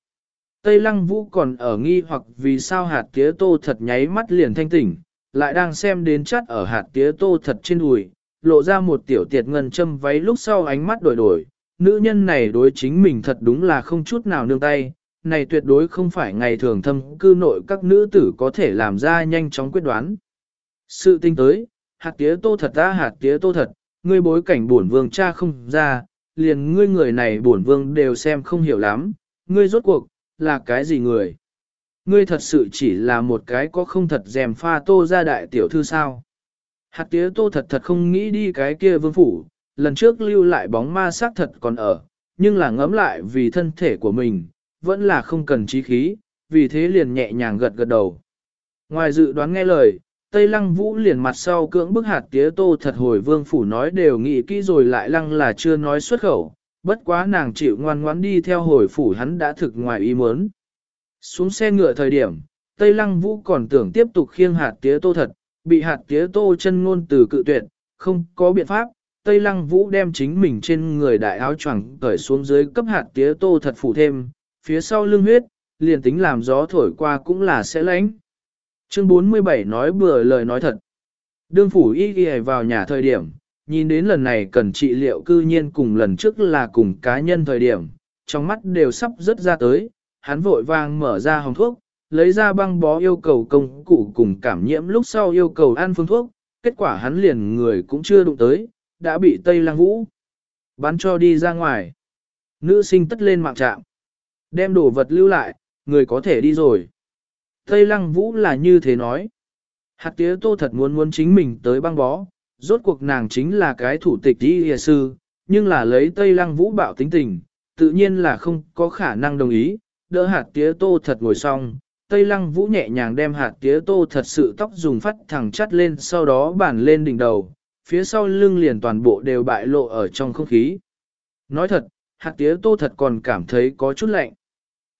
Tây lăng vũ còn ở nghi hoặc vì sao hạt tía tô thật nháy mắt liền thanh tỉnh, lại đang xem đến chắt ở hạt tía tô thật trên đùi, lộ ra một tiểu tiệt ngân châm váy lúc sau ánh mắt đổi đổi, nữ nhân này đối chính mình thật đúng là không chút nào nương tay, này tuyệt đối không phải ngày thường thâm cư nội các nữ tử có thể làm ra nhanh chóng quyết đoán. Sự tinh tới, hạt tía tô thật ta hạt tía tô thật, ngươi bối cảnh bổn vương cha không ra, liền ngươi người này bổn vương đều xem không hiểu lắm, ngươi rốt cuộc, là cái gì người? Ngươi thật sự chỉ là một cái có không thật dèm pha tô ra đại tiểu thư sao? Hạt tía tô thật thật không nghĩ đi cái kia vương phủ, lần trước lưu lại bóng ma xác thật còn ở, nhưng là ngấm lại vì thân thể của mình, vẫn là không cần trí khí, vì thế liền nhẹ nhàng gật gật đầu. Ngoài dự đoán nghe lời, Tây Lăng Vũ liền mặt sau cưỡng bức hạt tía tô thật hồi vương phủ nói đều nghĩ kỹ rồi lại lăng là chưa nói xuất khẩu, bất quá nàng chịu ngoan ngoãn đi theo hồi phủ hắn đã thực ngoài ý muốn. Xuống xe ngựa thời điểm, Tây Lăng Vũ còn tưởng tiếp tục khiêng hạt tía tô thật, bị hạt tía tô chân ngôn từ cự tuyệt, không có biện pháp. Tây Lăng Vũ đem chính mình trên người đại áo choàng cởi xuống dưới cấp hạt tía tô thật phủ thêm, phía sau lưng huyết, liền tính làm gió thổi qua cũng là sẽ lánh. Chương 47 nói bừa lời nói thật. Đương phủ y ghi vào nhà thời điểm, nhìn đến lần này cần trị liệu cư nhiên cùng lần trước là cùng cá nhân thời điểm, trong mắt đều sắp rớt ra tới, hắn vội vàng mở ra hồng thuốc, lấy ra băng bó yêu cầu công cụ cùng cảm nhiễm lúc sau yêu cầu ăn phương thuốc, kết quả hắn liền người cũng chưa đụng tới, đã bị Tây Lăng Vũ bắn cho đi ra ngoài. Nữ sinh tất lên mạng trạm, đem đồ vật lưu lại, người có thể đi rồi. Tây Lăng Vũ là như thế nói. Hạt tía tô thật muốn muốn chính mình tới băng bó, rốt cuộc nàng chính là cái thủ tịch đi hìa sư, nhưng là lấy Tây Lăng Vũ bạo tính tình, tự nhiên là không có khả năng đồng ý, đỡ hạt tía tô thật ngồi xong. Tây Lăng Vũ nhẹ nhàng đem hạt tía tô thật sự tóc dùng phát thẳng chắt lên sau đó bản lên đỉnh đầu, phía sau lưng liền toàn bộ đều bại lộ ở trong không khí. Nói thật, hạt tía tô thật còn cảm thấy có chút lạnh.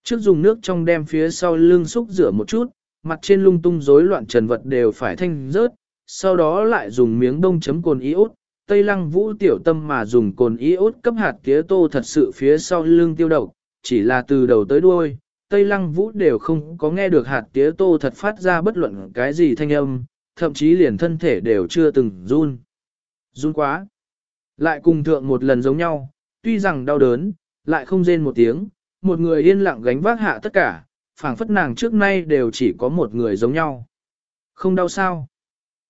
Trước dùng nước trong đem phía sau lưng xúc rửa một chút, mặt trên lung tung rối loạn trần vật đều phải thanh rớt, sau đó lại dùng miếng đông chấm cồn iốt. Tây lăng vũ tiểu tâm mà dùng cồn iốt cấp hạt tía tô thật sự phía sau lưng tiêu độc, chỉ là từ đầu tới đuôi, Tây lăng vũ đều không có nghe được hạt tía tô thật phát ra bất luận cái gì thanh âm, thậm chí liền thân thể đều chưa từng run. Run quá. Lại cùng thượng một lần giống nhau, tuy rằng đau đớn, lại không rên một tiếng, một người yên lặng gánh vác hạ tất cả, phảng phất nàng trước nay đều chỉ có một người giống nhau. Không đau sao?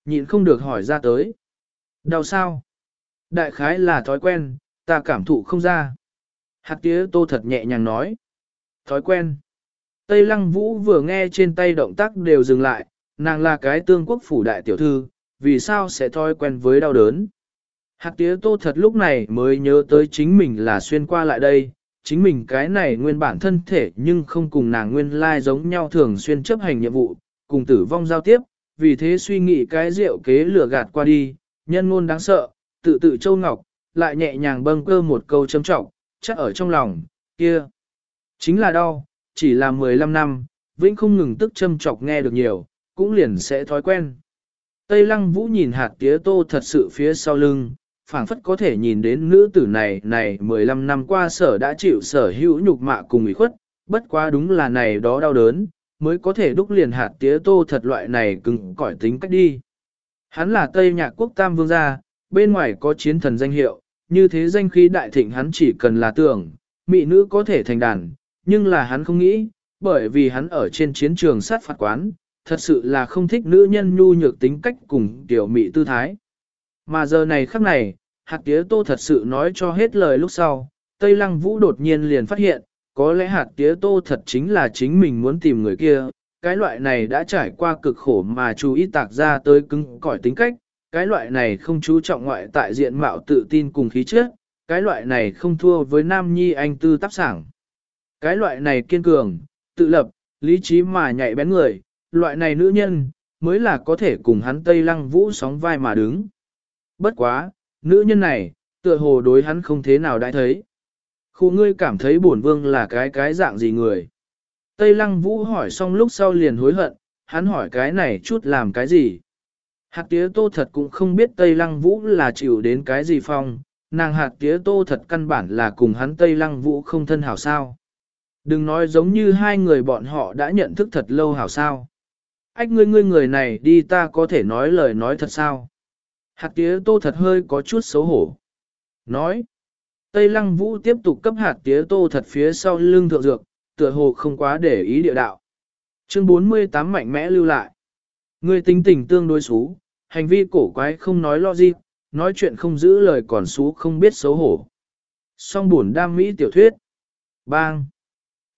Nhịn không được hỏi ra tới. Đau sao? Đại khái là thói quen, ta cảm thụ không ra. Hạt tía tô thật nhẹ nhàng nói. Thói quen. Tây lăng vũ vừa nghe trên tay động tác đều dừng lại, nàng là cái tương quốc phủ đại tiểu thư, vì sao sẽ thói quen với đau đớn. Hạt tía tô thật lúc này mới nhớ tới chính mình là xuyên qua lại đây, chính mình cái này nguyên bản thân thể nhưng không cùng nàng nguyên lai giống nhau thường xuyên chấp hành nhiệm vụ, cùng tử vong giao tiếp, vì thế suy nghĩ cái rượu kế lửa gạt qua đi, nhân ngôn đáng sợ, tự tự châu ngọc, lại nhẹ nhàng bâng cơ một câu châm trọng, chắc ở trong lòng, kia. Chính là đau, chỉ là 15 năm, vĩnh không ngừng tức châm chọc nghe được nhiều, cũng liền sẽ thói quen. Tây lăng vũ nhìn hạt tía tô thật sự phía sau lưng, phảng phất có thể nhìn đến nữ tử này này 15 năm qua sở đã chịu sở hữu nhục mạ cùng ủy khuất, bất quá đúng là này đó đau đớn, mới có thể đúc liền hạt tía tô thật loại này cứng cỏi tính cách đi. Hắn là Tây Nhạc Quốc Tam Vương gia, bên ngoài có chiến thần danh hiệu, như thế danh khí đại thịnh hắn chỉ cần là tưởng, mỹ nữ có thể thành đàn, nhưng là hắn không nghĩ, bởi vì hắn ở trên chiến trường sát phạt quán, thật sự là không thích nữ nhân nhu nhược tính cách cùng tiểu mỹ tư thái. Mà giờ này khắc này, hạt tía tô thật sự nói cho hết lời lúc sau, Tây Lăng Vũ đột nhiên liền phát hiện, có lẽ hạt tía tô thật chính là chính mình muốn tìm người kia, cái loại này đã trải qua cực khổ mà chú ý tạc ra tới cứng cỏi tính cách, cái loại này không chú trọng ngoại tại diện mạo tự tin cùng khí chất, cái loại này không thua với nam nhi anh tư tác sảng. Cái loại này kiên cường, tự lập, lý trí mà nhạy bén người, loại này nữ nhân, mới là có thể cùng hắn Tây Lăng Vũ sóng vai mà đứng. Bất quá, nữ nhân này, tựa hồ đối hắn không thế nào đã thấy. Khu ngươi cảm thấy bổn vương là cái cái dạng gì người. Tây lăng vũ hỏi xong lúc sau liền hối hận, hắn hỏi cái này chút làm cái gì. Hạt tía tô thật cũng không biết Tây lăng vũ là chịu đến cái gì phong, nàng hạt tía tô thật căn bản là cùng hắn Tây lăng vũ không thân hảo sao. Đừng nói giống như hai người bọn họ đã nhận thức thật lâu hảo sao. Ách ngươi ngươi người này đi ta có thể nói lời nói thật sao. Hạt tía tô thật hơi có chút xấu hổ. Nói, Tây Lăng Vũ tiếp tục cấp hạt tía tô thật phía sau lưng thượng dược, tựa hồ không quá để ý địa đạo. Chương 48 mạnh mẽ lưu lại. Người tính tình tương đối xú, hành vi cổ quái không nói lo gì, nói chuyện không giữ lời còn xú không biết xấu hổ. Song buồn đam mỹ tiểu thuyết. Bang.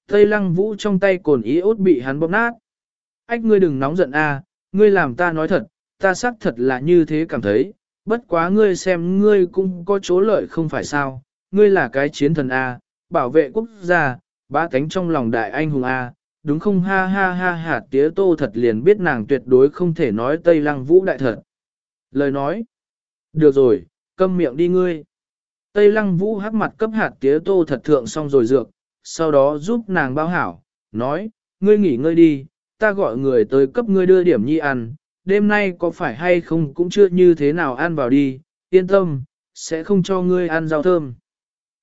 Tây lăng vũ trong tay cồn ý ốt bị hắn bóp nát. Ách ngươi đừng nóng giận a, ngươi làm ta nói thật, ta xác thật là như thế cảm thấy, bất quá ngươi xem ngươi cũng có chỗ lợi không phải sao, ngươi là cái chiến thần a, bảo vệ quốc gia, ba cánh trong lòng đại anh hùng a, đúng không ha ha ha hạt tía tô thật liền biết nàng tuyệt đối không thể nói Tây Lăng Vũ đại thật. Lời nói, được rồi, câm miệng đi ngươi. Tây Lăng Vũ hắc mặt cấp hạt tía tô thật thượng xong rồi dược, sau đó giúp nàng bao hảo, nói, ngươi nghỉ ngơi đi, ta gọi người tới cấp ngươi đưa điểm nhi ăn, đêm nay có phải hay không cũng chưa như thế nào ăn vào đi, yên tâm, sẽ không cho ngươi ăn rau thơm.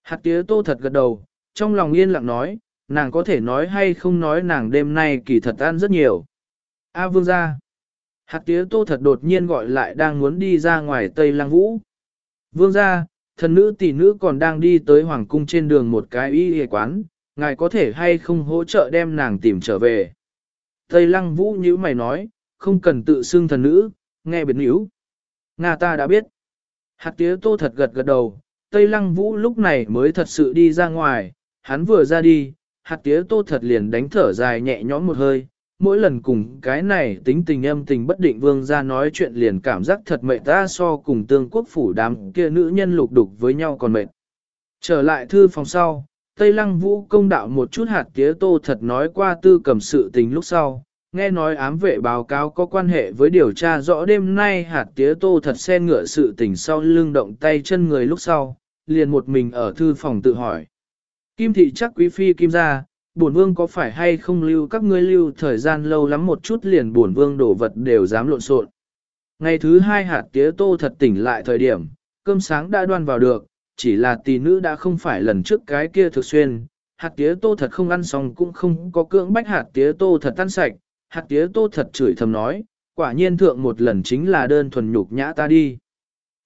Hạt tía tô thật gật đầu, trong lòng yên lặng nói, nàng có thể nói hay không nói nàng đêm nay kỳ thật ăn rất nhiều. A vương gia. Hạt tía tô thật đột nhiên gọi lại đang muốn đi ra ngoài Tây Lăng Vũ. Vương gia, thần nữ tỷ nữ còn đang đi tới hoàng cung trên đường một cái y y quán, ngài có thể hay không hỗ trợ đem nàng tìm trở về. Tây Lăng Vũ như mày nói, không cần tự xưng thần nữ, nghe biệt níu. Nga ta đã biết. Hạt tía tô thật gật gật đầu, Tây Lăng Vũ lúc này mới thật sự đi ra ngoài, hắn vừa ra đi, hạt tía tô thật liền đánh thở dài nhẹ nhõm một hơi, mỗi lần cùng cái này tính tình âm tình bất định vương ra nói chuyện liền cảm giác thật mệt ta so cùng tương quốc phủ đám kia nữ nhân lục đục với nhau còn mệt. Trở lại thư phòng sau, Tây Lăng Vũ công đạo một chút hạt tía tô thật nói qua tư cầm sự tình lúc sau, nghe nói ám vệ báo cáo có quan hệ với điều tra rõ đêm nay hạt tía tô thật xe ngựa sự tình sau lưng động tay chân người lúc sau, liền một mình ở thư phòng tự hỏi. Kim thị chắc quý phi kim ra, bổn vương có phải hay không lưu các ngươi lưu thời gian lâu lắm một chút liền bổn vương đổ vật đều dám lộn xộn. Ngày thứ hai hạt tía tô thật tỉnh lại thời điểm, cơm sáng đã đoan vào được, chỉ là tỷ nữ đã không phải lần trước cái kia thực xuyên. Hạt tía tô thật không ăn xong cũng không có cưỡng bách hạt tía tô thật tan sạch, hạt tía tô thật chửi thầm nói, quả nhiên thượng một lần chính là đơn thuần nhục nhã ta đi.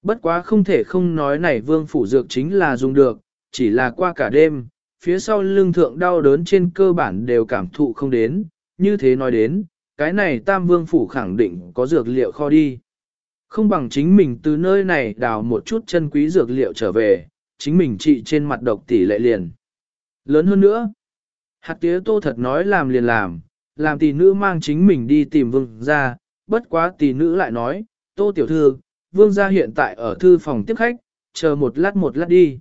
Bất quá không thể không nói này vương phủ dược chính là dùng được, chỉ là qua cả đêm, phía sau lưng thượng đau đớn trên cơ bản đều cảm thụ không đến, như thế nói đến, cái này tam vương phủ khẳng định có dược liệu kho đi. Không bằng chính mình từ nơi này đào một chút chân quý dược liệu trở về, chính mình trị trên mặt độc tỷ lệ liền. Lớn hơn nữa, hạt tía tô thật nói làm liền làm, làm tỷ nữ mang chính mình đi tìm vương gia. bất quá tỷ nữ lại nói, tô tiểu thư, vương gia hiện tại ở thư phòng tiếp khách, chờ một lát một lát đi.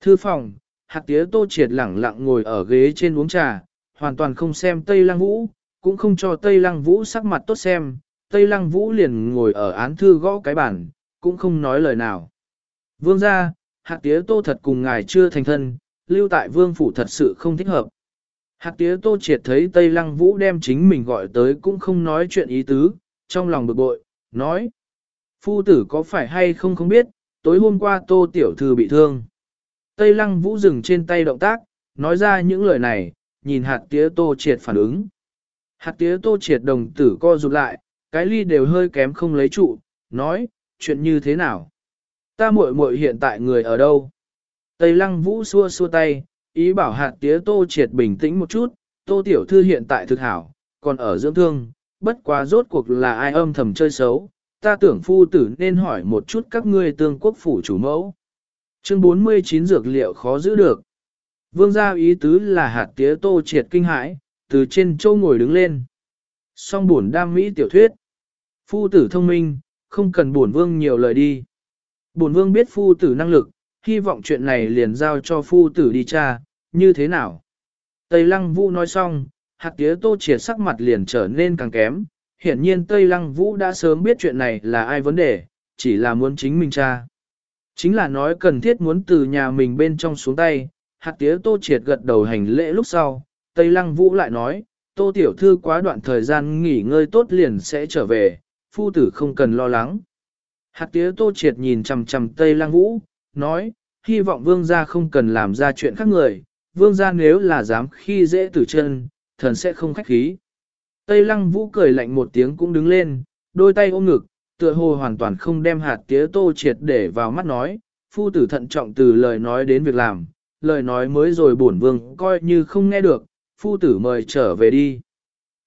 Thư phòng, hạt tía tô triệt lẳng lặng ngồi ở ghế trên uống trà, hoàn toàn không xem Tây Lăng Vũ, cũng không cho Tây Lăng Vũ sắc mặt tốt xem, Tây Lăng Vũ liền ngồi ở án thư gõ cái bản, cũng không nói lời nào. Vương gia, hạt tía tô thật cùng ngài chưa thành thân, lưu tại vương phủ thật sự không thích hợp. Hạt tía tô triệt thấy Tây Lăng Vũ đem chính mình gọi tới cũng không nói chuyện ý tứ, trong lòng bực bội, nói. Phu tử có phải hay không không biết, tối hôm qua tô tiểu thư bị thương. Tây lăng vũ dừng trên tay động tác, nói ra những lời này, nhìn hạt tía tô triệt phản ứng. Hạt tía tô triệt đồng tử co rụt lại, cái ly đều hơi kém không lấy trụ, nói, chuyện như thế nào? Ta muội muội hiện tại người ở đâu? Tây lăng vũ xua xua tay, ý bảo hạt tía tô triệt bình tĩnh một chút, tô tiểu thư hiện tại thực hảo, còn ở dưỡng thương, bất quá rốt cuộc là ai âm thầm chơi xấu, ta tưởng phu tử nên hỏi một chút các ngươi tương quốc phủ chủ mẫu. Chương 49 dược liệu khó giữ được. Vương gia ý tứ là hạt tía tô triệt kinh hãi, từ trên châu ngồi đứng lên. Song buồn đam mỹ tiểu thuyết. Phu tử thông minh, không cần buồn vương nhiều lời đi. Buồn vương biết phu tử năng lực, hy vọng chuyện này liền giao cho phu tử đi tra, như thế nào. Tây lăng vũ nói xong, hạt tía tô triệt sắc mặt liền trở nên càng kém. Hiển nhiên Tây lăng vũ đã sớm biết chuyện này là ai vấn đề, chỉ là muốn chính mình tra. Chính là nói cần thiết muốn từ nhà mình bên trong xuống tay, hạt tía tô triệt gật đầu hành lễ lúc sau, Tây Lăng Vũ lại nói, tô tiểu thư quá đoạn thời gian nghỉ ngơi tốt liền sẽ trở về, phu tử không cần lo lắng. Hạt tía tô triệt nhìn chằm chằm Tây Lăng Vũ, nói, hy vọng vương gia không cần làm ra chuyện khác người, vương gia nếu là dám khi dễ tử chân, thần sẽ không khách khí. Tây Lăng Vũ cười lạnh một tiếng cũng đứng lên, đôi tay ôm ngực, tựa hồ hoàn toàn không đem hạt tía tô triệt để vào mắt nói, phu tử thận trọng từ lời nói đến việc làm, lời nói mới rồi bổn vương coi như không nghe được, phu tử mời trở về đi.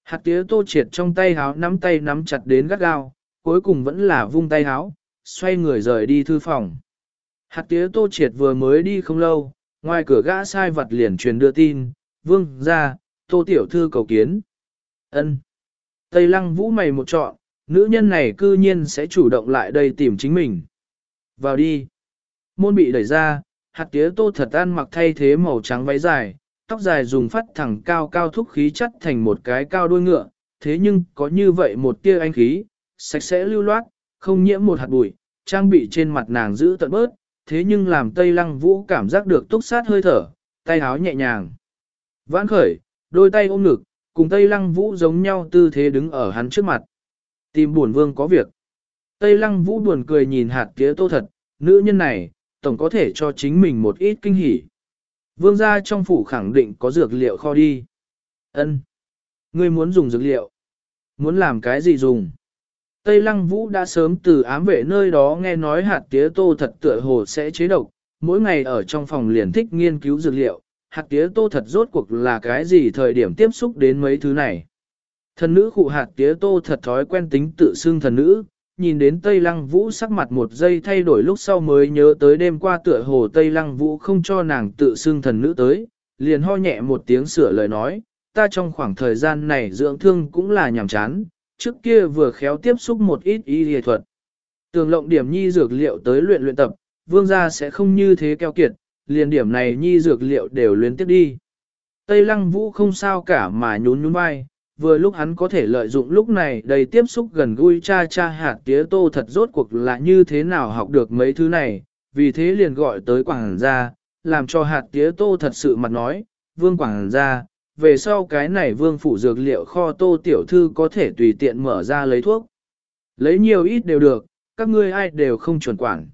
Hạt tía tô triệt trong tay háo nắm tay nắm chặt đến gắt gao, cuối cùng vẫn là vung tay háo, xoay người rời đi thư phòng. Hạt tía tô triệt vừa mới đi không lâu, ngoài cửa gã sai vật liền truyền đưa tin, vương ra, tô tiểu thư cầu kiến. ân Tây lăng vũ mày một trọn, nữ nhân này cư nhiên sẽ chủ động lại đây tìm chính mình. Vào đi. Môn bị đẩy ra, hạt tía tô thật ăn mặc thay thế màu trắng váy dài, tóc dài dùng phát thẳng cao cao thúc khí chất thành một cái cao đuôi ngựa, thế nhưng có như vậy một tia anh khí, sạch sẽ lưu loát, không nhiễm một hạt bụi, trang bị trên mặt nàng giữ tận bớt, thế nhưng làm Tây Lăng Vũ cảm giác được túc sát hơi thở, tay háo nhẹ nhàng. Vãn khởi, đôi tay ôm ngực, cùng Tây Lăng Vũ giống nhau tư thế đứng ở hắn trước mặt. Tìm buồn vương có việc. Tây Lăng Vũ buồn cười nhìn hạt tía tô thật, nữ nhân này, tổng có thể cho chính mình một ít kinh hỉ. Vương gia trong phủ khẳng định có dược liệu kho đi. Ân, Ngươi muốn dùng dược liệu? Muốn làm cái gì dùng? Tây Lăng Vũ đã sớm từ ám vệ nơi đó nghe nói hạt tía tô thật tựa hồ sẽ chế độc, mỗi ngày ở trong phòng liền thích nghiên cứu dược liệu, hạt tía tô thật rốt cuộc là cái gì thời điểm tiếp xúc đến mấy thứ này. Thần nữ khụ hạt tía tô thật thói quen tính tự xưng thần nữ, nhìn đến Tây Lăng Vũ sắc mặt một giây thay đổi lúc sau mới nhớ tới đêm qua tựa hồ Tây Lăng Vũ không cho nàng tự xưng thần nữ tới, liền ho nhẹ một tiếng sửa lời nói, ta trong khoảng thời gian này dưỡng thương cũng là nhàm chán, trước kia vừa khéo tiếp xúc một ít y y thuật. Tường lộng điểm nhi dược liệu tới luyện luyện tập, vương gia sẽ không như thế keo kiệt, liền điểm này nhi dược liệu đều luyến tiếp đi. Tây Lăng Vũ không sao cả mà nhún nhún vai, vừa lúc hắn có thể lợi dụng lúc này đầy tiếp xúc gần gũi cha cha hạt tía tô thật rốt cuộc là như thế nào học được mấy thứ này, vì thế liền gọi tới quảng gia, làm cho hạt tía tô thật sự mặt nói, vương quảng gia, về sau cái này vương phủ dược liệu kho tô tiểu thư có thể tùy tiện mở ra lấy thuốc. Lấy nhiều ít đều được, các ngươi ai đều không chuẩn quản.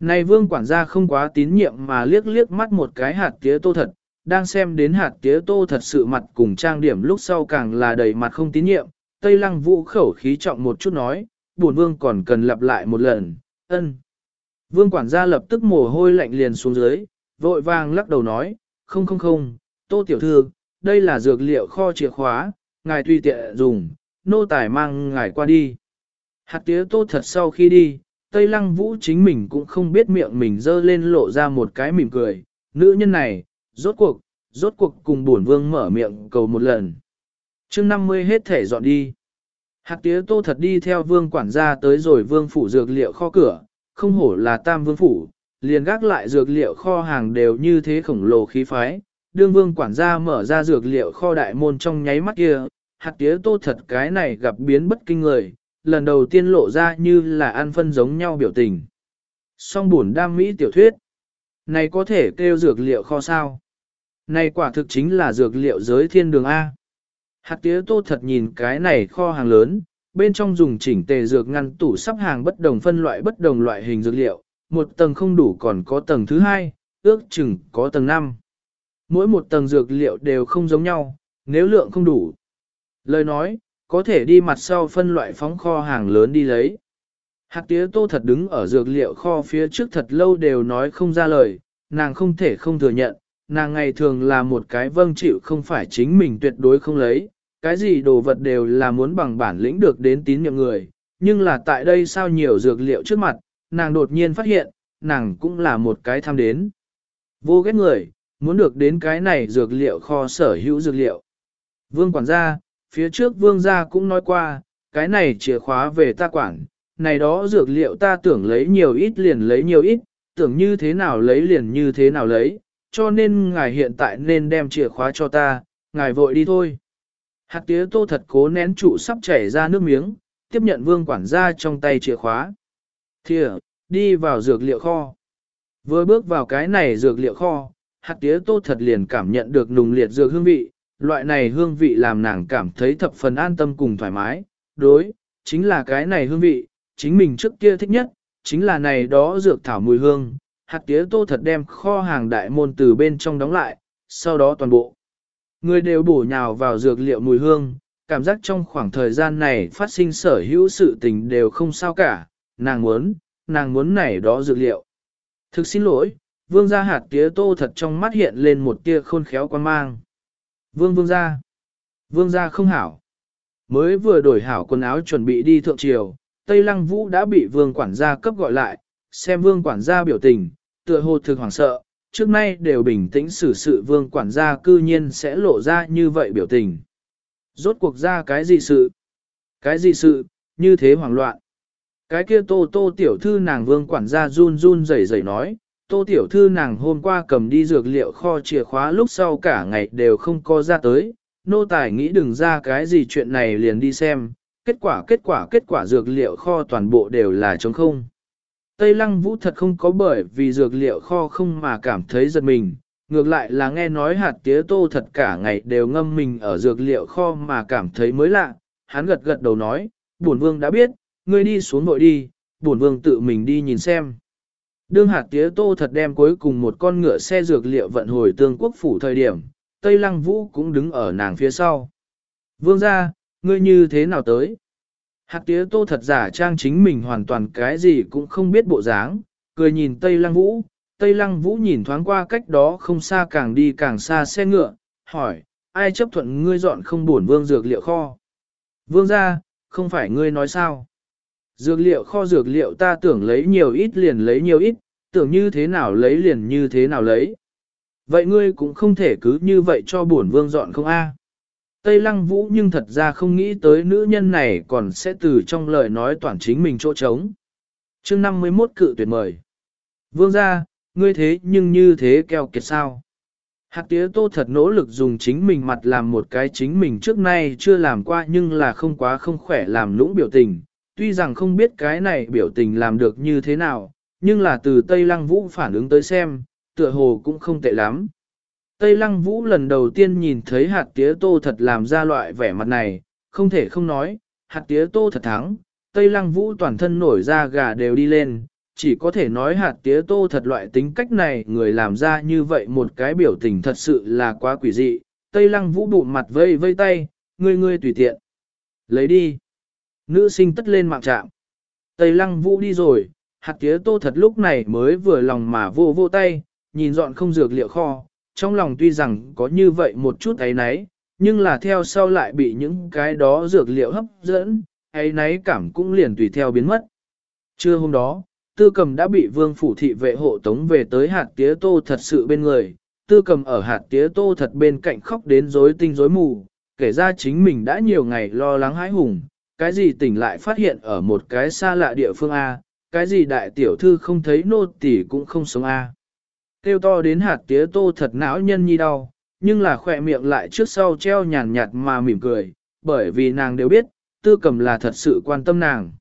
Này vương quản gia không quá tín nhiệm mà liếc liếc mắt một cái hạt tía tô thật, đang xem đến hạt tía tô thật sự mặt cùng trang điểm lúc sau càng là đầy mặt không tín nhiệm, Tây Lăng Vũ khẩu khí trọng một chút nói, buồn vương còn cần lặp lại một lần, ân. Vương quản gia lập tức mồ hôi lạnh liền xuống dưới, vội vàng lắc đầu nói, không không không, tô tiểu thư, đây là dược liệu kho chìa khóa, ngài tùy tiện dùng, nô tài mang ngài qua đi. Hạt tía tô thật sau khi đi, Tây Lăng Vũ chính mình cũng không biết miệng mình dơ lên lộ ra một cái mỉm cười, nữ nhân này, rốt cuộc, rốt cuộc cùng bổn vương mở miệng cầu một lần. chương 50 hết thể dọn đi. Hạt tía tô thật đi theo vương quản gia tới rồi vương phủ dược liệu kho cửa, không hổ là tam vương phủ, liền gác lại dược liệu kho hàng đều như thế khổng lồ khí phái. Đương vương quản gia mở ra dược liệu kho đại môn trong nháy mắt kia, hạt tía tô thật cái này gặp biến bất kinh người, lần đầu tiên lộ ra như là ăn phân giống nhau biểu tình. Song buồn đam mỹ tiểu thuyết. Này có thể kêu dược liệu kho sao? Này quả thực chính là dược liệu giới thiên đường A. Hạt tía tô thật nhìn cái này kho hàng lớn, bên trong dùng chỉnh tề dược ngăn tủ sắp hàng bất đồng phân loại bất đồng loại hình dược liệu, một tầng không đủ còn có tầng thứ hai, ước chừng có tầng năm. Mỗi một tầng dược liệu đều không giống nhau, nếu lượng không đủ. Lời nói, có thể đi mặt sau phân loại phóng kho hàng lớn đi lấy. Hạt tía tô thật đứng ở dược liệu kho phía trước thật lâu đều nói không ra lời, nàng không thể không thừa nhận, nàng ngày thường là một cái vâng chịu không phải chính mình tuyệt đối không lấy, cái gì đồ vật đều là muốn bằng bản lĩnh được đến tín nhiệm người, nhưng là tại đây sao nhiều dược liệu trước mặt, nàng đột nhiên phát hiện, nàng cũng là một cái tham đến. Vô ghét người, muốn được đến cái này dược liệu kho sở hữu dược liệu. Vương quản gia, phía trước vương gia cũng nói qua, cái này chìa khóa về ta quản, này đó dược liệu ta tưởng lấy nhiều ít liền lấy nhiều ít, tưởng như thế nào lấy liền như thế nào lấy, cho nên ngài hiện tại nên đem chìa khóa cho ta, ngài vội đi thôi. Hạt tía tô thật cố nén trụ sắp chảy ra nước miếng, tiếp nhận vương quản gia trong tay chìa khóa. Thìa, đi vào dược liệu kho. Vừa bước vào cái này dược liệu kho, hạt tía tô thật liền cảm nhận được nùng liệt dược hương vị, loại này hương vị làm nàng cảm thấy thập phần an tâm cùng thoải mái, đối, chính là cái này hương vị, chính mình trước kia thích nhất, chính là này đó dược thảo mùi hương, hạt tía tô thật đem kho hàng đại môn từ bên trong đóng lại, sau đó toàn bộ. Người đều bổ nhào vào dược liệu mùi hương, cảm giác trong khoảng thời gian này phát sinh sở hữu sự tình đều không sao cả, nàng muốn, nàng muốn này đó dược liệu. Thực xin lỗi, vương gia hạt tía tô thật trong mắt hiện lên một tia khôn khéo quan mang. Vương vương gia. Vương gia không hảo. Mới vừa đổi hảo quần áo chuẩn bị đi thượng triều, Tây Lăng Vũ đã bị vương quản gia cấp gọi lại, xem vương quản gia biểu tình, tựa hồ thực hoảng sợ, trước nay đều bình tĩnh xử sự vương quản gia cư nhiên sẽ lộ ra như vậy biểu tình. Rốt cuộc ra cái gì sự? Cái gì sự, như thế hoảng loạn? Cái kia tô tô tiểu thư nàng vương quản gia run run rẩy rẩy nói, tô tiểu thư nàng hôm qua cầm đi dược liệu kho chìa khóa lúc sau cả ngày đều không có ra tới, nô tài nghĩ đừng ra cái gì chuyện này liền đi xem, kết quả kết quả kết quả dược liệu kho toàn bộ đều là trống không. Tây Lăng Vũ thật không có bởi vì dược liệu kho không mà cảm thấy giật mình, ngược lại là nghe nói hạt tía tô thật cả ngày đều ngâm mình ở dược liệu kho mà cảm thấy mới lạ, hắn gật gật đầu nói, bổn vương đã biết, ngươi đi xuống nội đi, bổn vương tự mình đi nhìn xem. Đương hạt tía tô thật đem cuối cùng một con ngựa xe dược liệu vận hồi tương quốc phủ thời điểm, Tây Lăng Vũ cũng đứng ở nàng phía sau. Vương ra, ngươi như thế nào tới? Hạt tía tô thật giả trang chính mình hoàn toàn cái gì cũng không biết bộ dáng, cười nhìn Tây Lăng Vũ. Tây Lăng Vũ nhìn thoáng qua cách đó không xa càng đi càng xa xe ngựa, hỏi, ai chấp thuận ngươi dọn không buồn vương dược liệu kho? Vương ra, không phải ngươi nói sao? Dược liệu kho dược liệu ta tưởng lấy nhiều ít liền lấy nhiều ít, tưởng như thế nào lấy liền như thế nào lấy. Vậy ngươi cũng không thể cứ như vậy cho bổn vương dọn không a? Tây Lăng Vũ nhưng thật ra không nghĩ tới nữ nhân này còn sẽ từ trong lời nói toàn chính mình chỗ trống. chương 51 cự tuyệt mời. Vương ra, ngươi thế nhưng như thế keo kiệt sao? Hạt tía tô thật nỗ lực dùng chính mình mặt làm một cái chính mình trước nay chưa làm qua nhưng là không quá không khỏe làm lũng biểu tình. Tuy rằng không biết cái này biểu tình làm được như thế nào, nhưng là từ Tây Lăng Vũ phản ứng tới xem, tựa hồ cũng không tệ lắm. Tây Lăng Vũ lần đầu tiên nhìn thấy hạt tía tô thật làm ra loại vẻ mặt này, không thể không nói, hạt tía tô thật thắng, Tây Lăng Vũ toàn thân nổi ra gà đều đi lên, chỉ có thể nói hạt tía tô thật loại tính cách này người làm ra như vậy một cái biểu tình thật sự là quá quỷ dị. Tây Lăng Vũ bụng mặt vây vây tay, ngươi ngươi tùy tiện. Lấy đi. Nữ sinh tất lên mạng trạm. Tây Lăng Vũ đi rồi, hạt tía tô thật lúc này mới vừa lòng mà vô vô tay, nhìn dọn không dược liệu kho, trong lòng tuy rằng có như vậy một chút ấy nấy, nhưng là theo sau lại bị những cái đó dược liệu hấp dẫn, ấy nấy cảm cũng liền tùy theo biến mất. Trưa hôm đó, tư cầm đã bị vương phủ thị vệ hộ tống về tới hạt tía tô thật sự bên người, tư cầm ở hạt tía tô thật bên cạnh khóc đến rối tinh rối mù, kể ra chính mình đã nhiều ngày lo lắng hãi hùng, cái gì tỉnh lại phát hiện ở một cái xa lạ địa phương A, cái gì đại tiểu thư không thấy nô tỳ cũng không sống A. Tiêu to đến hạt tía tô thật não nhân nhi đau, nhưng là khỏe miệng lại trước sau treo nhàn nhạt mà mỉm cười, bởi vì nàng đều biết, tư cầm là thật sự quan tâm nàng.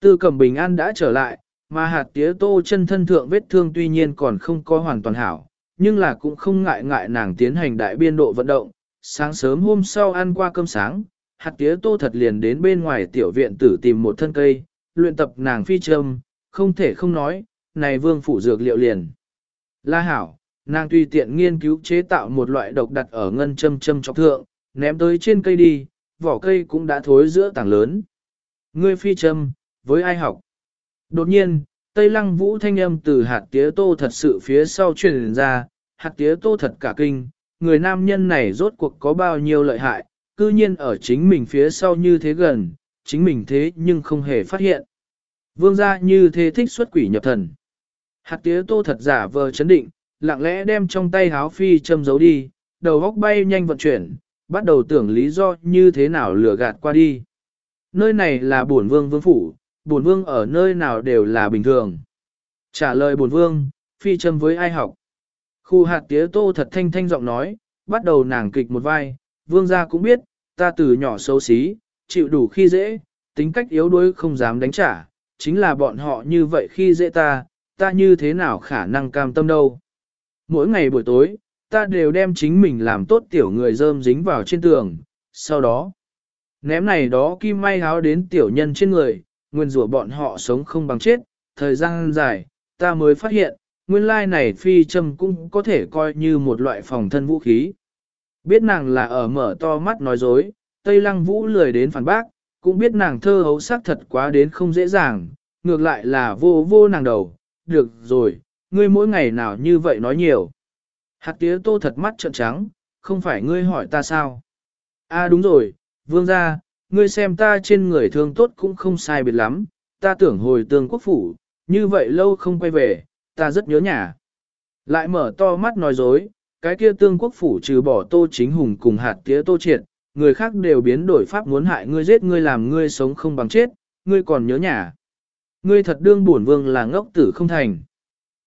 Tư cầm bình an đã trở lại, mà hạt tía tô chân thân thượng vết thương tuy nhiên còn không có hoàn toàn hảo, nhưng là cũng không ngại ngại nàng tiến hành đại biên độ vận động. Sáng sớm hôm sau ăn qua cơm sáng, hạt tía tô thật liền đến bên ngoài tiểu viện tử tìm một thân cây, luyện tập nàng phi châm, không thể không nói, này vương phủ dược liệu liền. La hảo, nàng tùy tiện nghiên cứu chế tạo một loại độc đặt ở ngân châm châm chọc thượng, ném tới trên cây đi, vỏ cây cũng đã thối giữa tảng lớn. Ngươi phi châm, với ai học? Đột nhiên, Tây Lăng Vũ thanh âm từ hạt tía tô thật sự phía sau truyền ra, hạt tía tô thật cả kinh, người nam nhân này rốt cuộc có bao nhiêu lợi hại, cư nhiên ở chính mình phía sau như thế gần, chính mình thế nhưng không hề phát hiện. Vương gia như thế thích xuất quỷ nhập thần. Hạt tía tô thật giả vờ chấn định, lặng lẽ đem trong tay háo phi châm giấu đi, đầu góc bay nhanh vận chuyển, bắt đầu tưởng lý do như thế nào lừa gạt qua đi. Nơi này là bổn vương vương phủ, bổn vương ở nơi nào đều là bình thường. Trả lời bổn vương, phi châm với ai học. Khu hạt tía tô thật thanh thanh giọng nói, bắt đầu nàng kịch một vai, vương gia cũng biết, ta từ nhỏ xấu xí, chịu đủ khi dễ, tính cách yếu đuối không dám đánh trả, chính là bọn họ như vậy khi dễ ta, ta như thế nào khả năng cam tâm đâu. Mỗi ngày buổi tối, ta đều đem chính mình làm tốt tiểu người dơm dính vào trên tường, sau đó, ném này đó kim may háo đến tiểu nhân trên người, nguyên rủa bọn họ sống không bằng chết, thời gian dài, ta mới phát hiện, nguyên lai này phi châm cũng có thể coi như một loại phòng thân vũ khí. Biết nàng là ở mở to mắt nói dối, Tây Lăng Vũ lười đến phản bác, cũng biết nàng thơ hấu sắc thật quá đến không dễ dàng, ngược lại là vô vô nàng đầu, được rồi, ngươi mỗi ngày nào như vậy nói nhiều. Hạt tía tô thật mắt trợn trắng, không phải ngươi hỏi ta sao? A đúng rồi, vương gia, ngươi xem ta trên người thương tốt cũng không sai biệt lắm, ta tưởng hồi tương quốc phủ, như vậy lâu không quay về, ta rất nhớ nhà. Lại mở to mắt nói dối, cái kia tương quốc phủ trừ bỏ tô chính hùng cùng hạt tía tô triệt, người khác đều biến đổi pháp muốn hại ngươi giết ngươi làm ngươi sống không bằng chết, ngươi còn nhớ nhà. Ngươi thật đương bổn vương là ngốc tử không thành.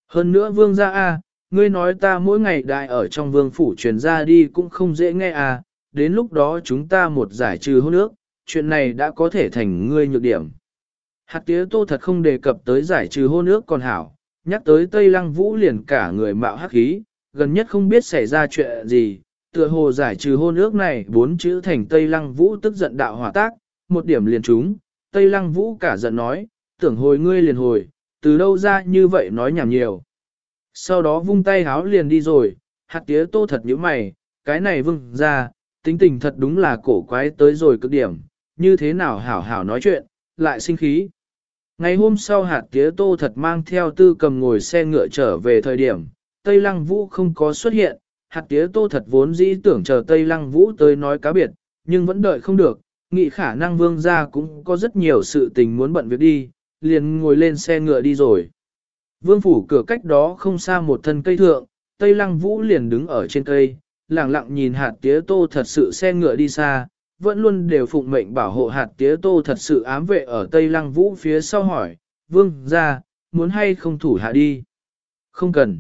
Hơn nữa vương gia A, ngươi nói ta mỗi ngày đại ở trong vương phủ truyền ra đi cũng không dễ nghe à, đến lúc đó chúng ta một giải trừ hôn nước, chuyện này đã có thể thành ngươi nhược điểm. Hạt tía tô thật không đề cập tới giải trừ hôn nước còn hảo, nhắc tới Tây Lăng Vũ liền cả người mạo hắc khí, gần nhất không biết xảy ra chuyện gì, tựa hồ giải trừ hôn ước này bốn chữ thành Tây Lăng Vũ tức giận đạo hỏa tác, một điểm liền trúng, Tây Lăng Vũ cả giận nói, tưởng hồi ngươi liền hồi, từ đâu ra như vậy nói nhảm nhiều. Sau đó vung tay háo liền đi rồi, hạt tía tô thật như mày, cái này vưng ra, tính tình thật đúng là cổ quái tới rồi cực điểm, như thế nào hảo hảo nói chuyện, lại sinh khí. Ngày hôm sau hạt tía tô thật mang theo tư cầm ngồi xe ngựa trở về thời điểm, Tây Lăng Vũ không có xuất hiện, hạt tía tô thật vốn dĩ tưởng chờ Tây Lăng Vũ tới nói cá biệt, nhưng vẫn đợi không được, nghĩ khả năng vương gia cũng có rất nhiều sự tình muốn bận việc đi, liền ngồi lên xe ngựa đi rồi. Vương phủ cửa cách đó không xa một thân cây thượng, Tây Lăng Vũ liền đứng ở trên cây, lặng lặng nhìn hạt tía tô thật sự xe ngựa đi xa, vẫn luôn đều phụng mệnh bảo hộ hạt tía tô thật sự ám vệ ở Tây Lăng Vũ phía sau hỏi, Vương ra, muốn hay không thủ hạ đi? Không cần.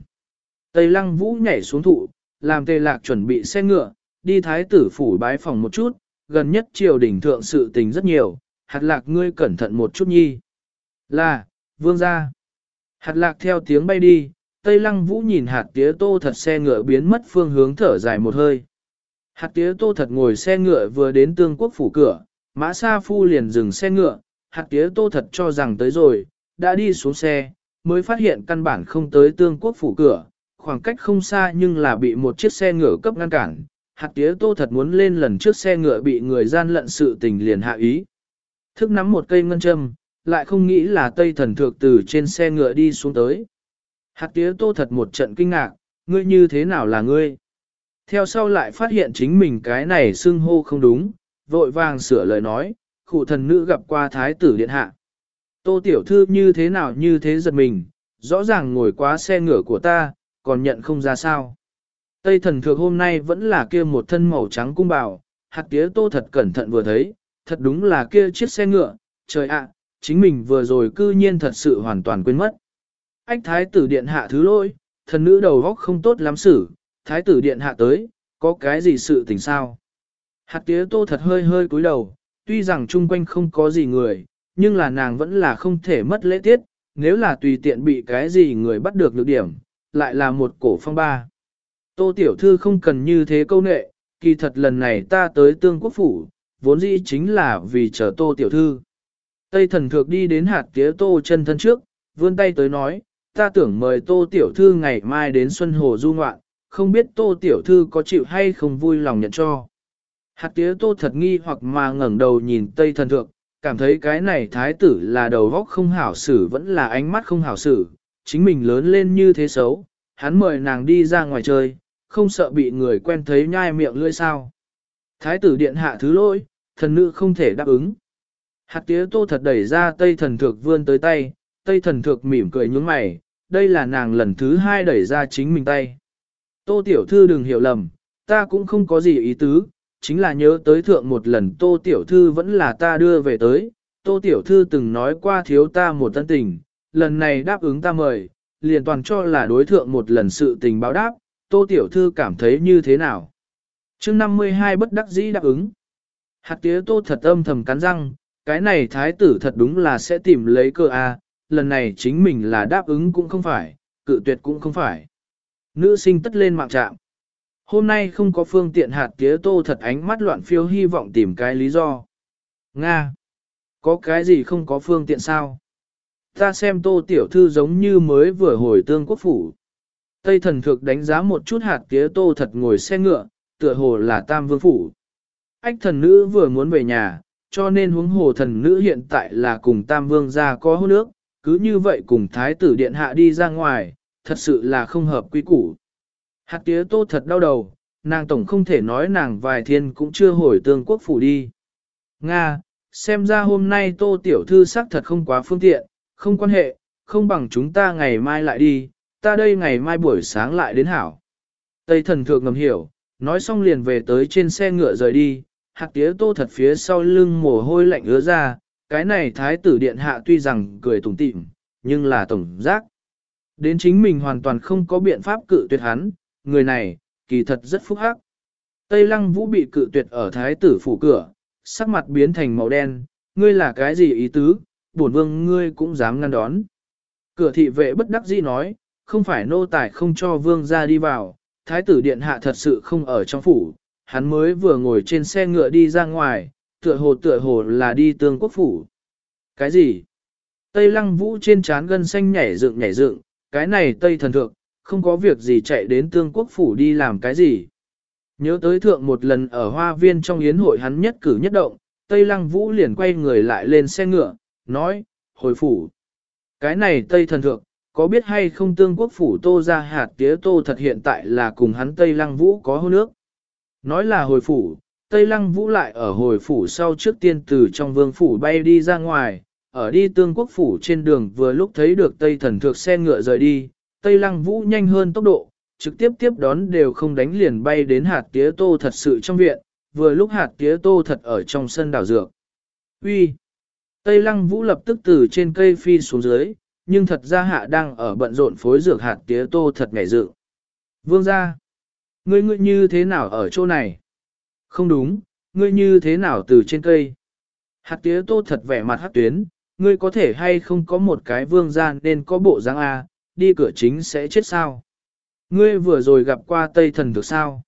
Tây Lăng Vũ nhảy xuống thụ, làm tề lạc chuẩn bị xe ngựa, đi thái tử phủ bái phòng một chút, gần nhất triều đình thượng sự tình rất nhiều, hạt lạc ngươi cẩn thận một chút nhi. Là, vương gia. Hạt lạc theo tiếng bay đi, Tây Lăng Vũ nhìn hạt tía tô thật xe ngựa biến mất phương hướng thở dài một hơi. Hạt tía tô thật ngồi xe ngựa vừa đến tương quốc phủ cửa, mã sa phu liền dừng xe ngựa, hạt tía tô thật cho rằng tới rồi, đã đi xuống xe, mới phát hiện căn bản không tới tương quốc phủ cửa, khoảng cách không xa nhưng là bị một chiếc xe ngựa cấp ngăn cản. Hạt tía tô thật muốn lên lần trước xe ngựa bị người gian lận sự tình liền hạ ý. Thức nắm một cây ngân châm, lại không nghĩ là tây thần thượng từ trên xe ngựa đi xuống tới. Hạt tía tô thật một trận kinh ngạc, ngươi như thế nào là ngươi? Theo sau lại phát hiện chính mình cái này xưng hô không đúng, vội vàng sửa lời nói, khụ thần nữ gặp qua thái tử điện hạ. Tô tiểu thư như thế nào như thế giật mình, rõ ràng ngồi quá xe ngựa của ta, còn nhận không ra sao. Tây thần thược hôm nay vẫn là kia một thân màu trắng cung bào, hạt tía tô thật cẩn thận vừa thấy, thật đúng là kia chiếc xe ngựa, trời ạ, chính mình vừa rồi cư nhiên thật sự hoàn toàn quên mất. Ách thái tử điện hạ thứ lỗi, thần nữ đầu góc không tốt lắm xử, thái tử điện hạ tới, có cái gì sự tình sao? Hạt tía tô thật hơi hơi cúi đầu, tuy rằng chung quanh không có gì người, nhưng là nàng vẫn là không thể mất lễ tiết, nếu là tùy tiện bị cái gì người bắt được lược điểm, lại là một cổ phong ba. Tô tiểu thư không cần như thế câu nệ, kỳ thật lần này ta tới tương quốc phủ, vốn dĩ chính là vì chờ tô tiểu thư. Tây thần thược đi đến hạt tía tô chân thân trước, vươn tay tới nói, ta tưởng mời tô tiểu thư ngày mai đến Xuân Hồ du ngoạn, không biết tô tiểu thư có chịu hay không vui lòng nhận cho. Hạt tía tô thật nghi hoặc mà ngẩng đầu nhìn Tây thần thượng, cảm thấy cái này thái tử là đầu góc không hảo xử vẫn là ánh mắt không hảo xử, chính mình lớn lên như thế xấu, hắn mời nàng đi ra ngoài chơi, không sợ bị người quen thấy nhai miệng lưỡi sao. Thái tử điện hạ thứ lỗi, thần nữ không thể đáp ứng. Hạt tía tô thật đẩy ra tây thần thược vươn tới tay, tây thần thược mỉm cười nhướng mày, đây là nàng lần thứ hai đẩy ra chính mình tay. Tô tiểu thư đừng hiểu lầm, ta cũng không có gì ý tứ, chính là nhớ tới thượng một lần tô tiểu thư vẫn là ta đưa về tới, tô tiểu thư từng nói qua thiếu ta một tân tình, lần này đáp ứng ta mời, liền toàn cho là đối thượng một lần sự tình báo đáp, tô tiểu thư cảm thấy như thế nào. chương 52 bất đắc dĩ đáp ứng. Hạt tía tô thật âm thầm cắn răng, cái này thái tử thật đúng là sẽ tìm lấy cơ a lần này chính mình là đáp ứng cũng không phải, cự tuyệt cũng không phải. Nữ sinh tất lên mạng trạm. Hôm nay không có phương tiện hạt tía tô thật ánh mắt loạn phiêu hy vọng tìm cái lý do. Nga! Có cái gì không có phương tiện sao? Ta xem tô tiểu thư giống như mới vừa hồi tương quốc phủ. Tây thần thực đánh giá một chút hạt tía tô thật ngồi xe ngựa, tựa hồ là tam vương phủ. Ách thần nữ vừa muốn về nhà, cho nên huống hồ thần nữ hiện tại là cùng tam vương gia có hôn nước, cứ như vậy cùng thái tử điện hạ đi ra ngoài, thật sự là không hợp quy củ. Hạt tía tô thật đau đầu, nàng tổng không thể nói nàng vài thiên cũng chưa hồi tương quốc phủ đi. Nga, xem ra hôm nay tô tiểu thư xác thật không quá phương tiện, không quan hệ, không bằng chúng ta ngày mai lại đi, ta đây ngày mai buổi sáng lại đến hảo. Tây thần thượng ngầm hiểu, nói xong liền về tới trên xe ngựa rời đi, hạt tía tô thật phía sau lưng mồ hôi lạnh ứa ra, cái này thái tử điện hạ tuy rằng cười tủm tỉm, nhưng là tổng giác. Đến chính mình hoàn toàn không có biện pháp cự tuyệt hắn, người này, kỳ thật rất phúc hắc. Tây lăng vũ bị cự tuyệt ở thái tử phủ cửa, sắc mặt biến thành màu đen, ngươi là cái gì ý tứ, bổn vương ngươi cũng dám ngăn đón. Cửa thị vệ bất đắc dĩ nói, không phải nô tài không cho vương ra đi vào, thái tử điện hạ thật sự không ở trong phủ, hắn mới vừa ngồi trên xe ngựa đi ra ngoài, tựa hồ tựa hồ là đi tương quốc phủ. Cái gì? Tây lăng vũ trên trán gân xanh nhảy dựng nhảy dựng, cái này Tây thần thượng, không có việc gì chạy đến tương quốc phủ đi làm cái gì. Nhớ tới thượng một lần ở hoa viên trong yến hội hắn nhất cử nhất động, Tây lăng vũ liền quay người lại lên xe ngựa, nói, hồi phủ. Cái này Tây thần thượng, có biết hay không tương quốc phủ tô ra hạt tía tô thật hiện tại là cùng hắn Tây lăng vũ có hôn nước. Nói là hồi phủ, Tây lăng vũ lại ở hồi phủ sau trước tiên từ trong vương phủ bay đi ra ngoài, ở đi tương quốc phủ trên đường vừa lúc thấy được Tây thần thượng xe ngựa rời đi, Tây lăng vũ nhanh hơn tốc độ, trực tiếp tiếp đón đều không đánh liền bay đến hạt tía tô thật sự trong viện, vừa lúc hạt tía tô thật ở trong sân đảo dược. Uy, Tây lăng vũ lập tức từ trên cây phi xuống dưới, nhưng thật ra hạ đang ở bận rộn phối dược hạt tía tô thật ngảy dự. Vương ra, ngươi ngươi như thế nào ở chỗ này? Không đúng, ngươi như thế nào từ trên cây? Hạt tía tô thật vẻ mặt hát tuyến, ngươi có thể hay không có một cái vương gian nên có bộ dáng A, đi cửa chính sẽ chết sao? Ngươi vừa rồi gặp qua Tây thần được sao?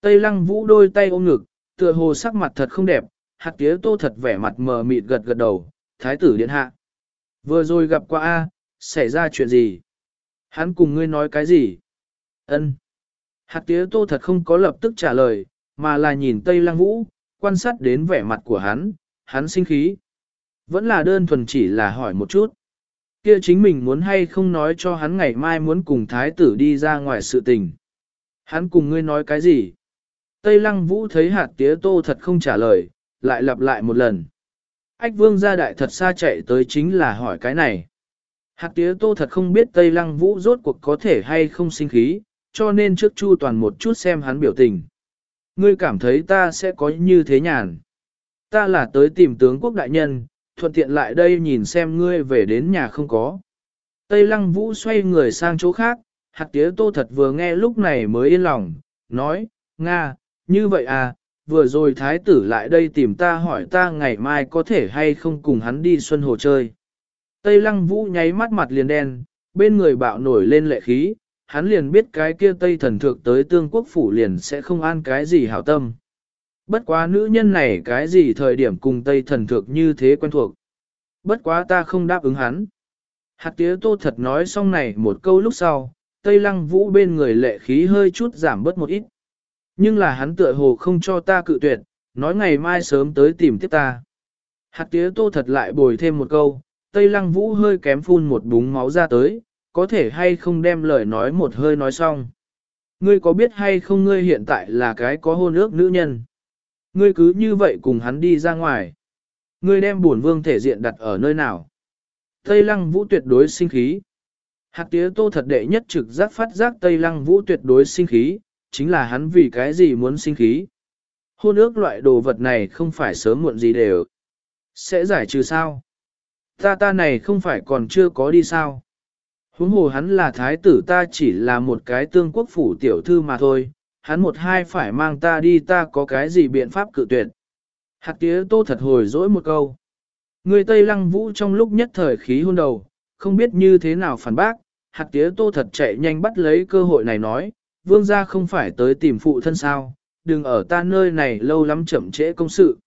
Tây lăng vũ đôi tay ôm ngực, tựa hồ sắc mặt thật không đẹp, hạt tía tô thật vẻ mặt mờ mịt gật gật đầu, thái tử điện hạ. Vừa rồi gặp qua A, xảy ra chuyện gì? Hắn cùng ngươi nói cái gì? Ân. Hạt tía tô thật không có lập tức trả lời, mà là nhìn Tây Lăng Vũ, quan sát đến vẻ mặt của hắn, hắn sinh khí. Vẫn là đơn thuần chỉ là hỏi một chút. Kia chính mình muốn hay không nói cho hắn ngày mai muốn cùng thái tử đi ra ngoài sự tình. Hắn cùng ngươi nói cái gì? Tây Lăng Vũ thấy hạt tía tô thật không trả lời, lại lặp lại một lần. Ách vương gia đại thật xa chạy tới chính là hỏi cái này. Hạc tía tô thật không biết Tây Lăng Vũ rốt cuộc có thể hay không sinh khí, cho nên trước chu toàn một chút xem hắn biểu tình. Ngươi cảm thấy ta sẽ có như thế nhàn. Ta là tới tìm tướng quốc đại nhân, thuận tiện lại đây nhìn xem ngươi về đến nhà không có. Tây Lăng Vũ xoay người sang chỗ khác, hạt tía tô thật vừa nghe lúc này mới yên lòng, nói, Nga, như vậy à, vừa rồi thái tử lại đây tìm ta hỏi ta ngày mai có thể hay không cùng hắn đi xuân hồ chơi. Tây lăng vũ nháy mắt mặt liền đen, bên người bạo nổi lên lệ khí, hắn liền biết cái kia Tây thần thượng tới tương quốc phủ liền sẽ không an cái gì hảo tâm. Bất quá nữ nhân này cái gì thời điểm cùng Tây thần thượng như thế quen thuộc. Bất quá ta không đáp ứng hắn. Hạt tía tô thật nói xong này một câu lúc sau, Tây lăng vũ bên người lệ khí hơi chút giảm bớt một ít. Nhưng là hắn tựa hồ không cho ta cự tuyệt, nói ngày mai sớm tới tìm tiếp ta. Hạt tía tô thật lại bồi thêm một câu, Tây Lăng Vũ hơi kém phun một búng máu ra tới, có thể hay không đem lời nói một hơi nói xong. Ngươi có biết hay không ngươi hiện tại là cái có hôn ước nữ nhân? Ngươi cứ như vậy cùng hắn đi ra ngoài. Ngươi đem buồn vương thể diện đặt ở nơi nào? Tây Lăng Vũ tuyệt đối sinh khí. Hạt tía tô thật đệ nhất trực giác phát giác Tây Lăng Vũ tuyệt đối sinh khí, chính là hắn vì cái gì muốn sinh khí. Hôn ước loại đồ vật này không phải sớm muộn gì đều. Sẽ giải trừ sao? Ta ta này không phải còn chưa có đi sao? Huống hồ hắn là thái tử ta chỉ là một cái tương quốc phủ tiểu thư mà thôi, hắn một hai phải mang ta đi ta có cái gì biện pháp cự tuyệt. Hạt tía tô thật hồi dỗi một câu. Người Tây Lăng Vũ trong lúc nhất thời khí hôn đầu, không biết như thế nào phản bác, hạt tía tô thật chạy nhanh bắt lấy cơ hội này nói, vương gia không phải tới tìm phụ thân sao, đừng ở ta nơi này lâu lắm chậm trễ công sự.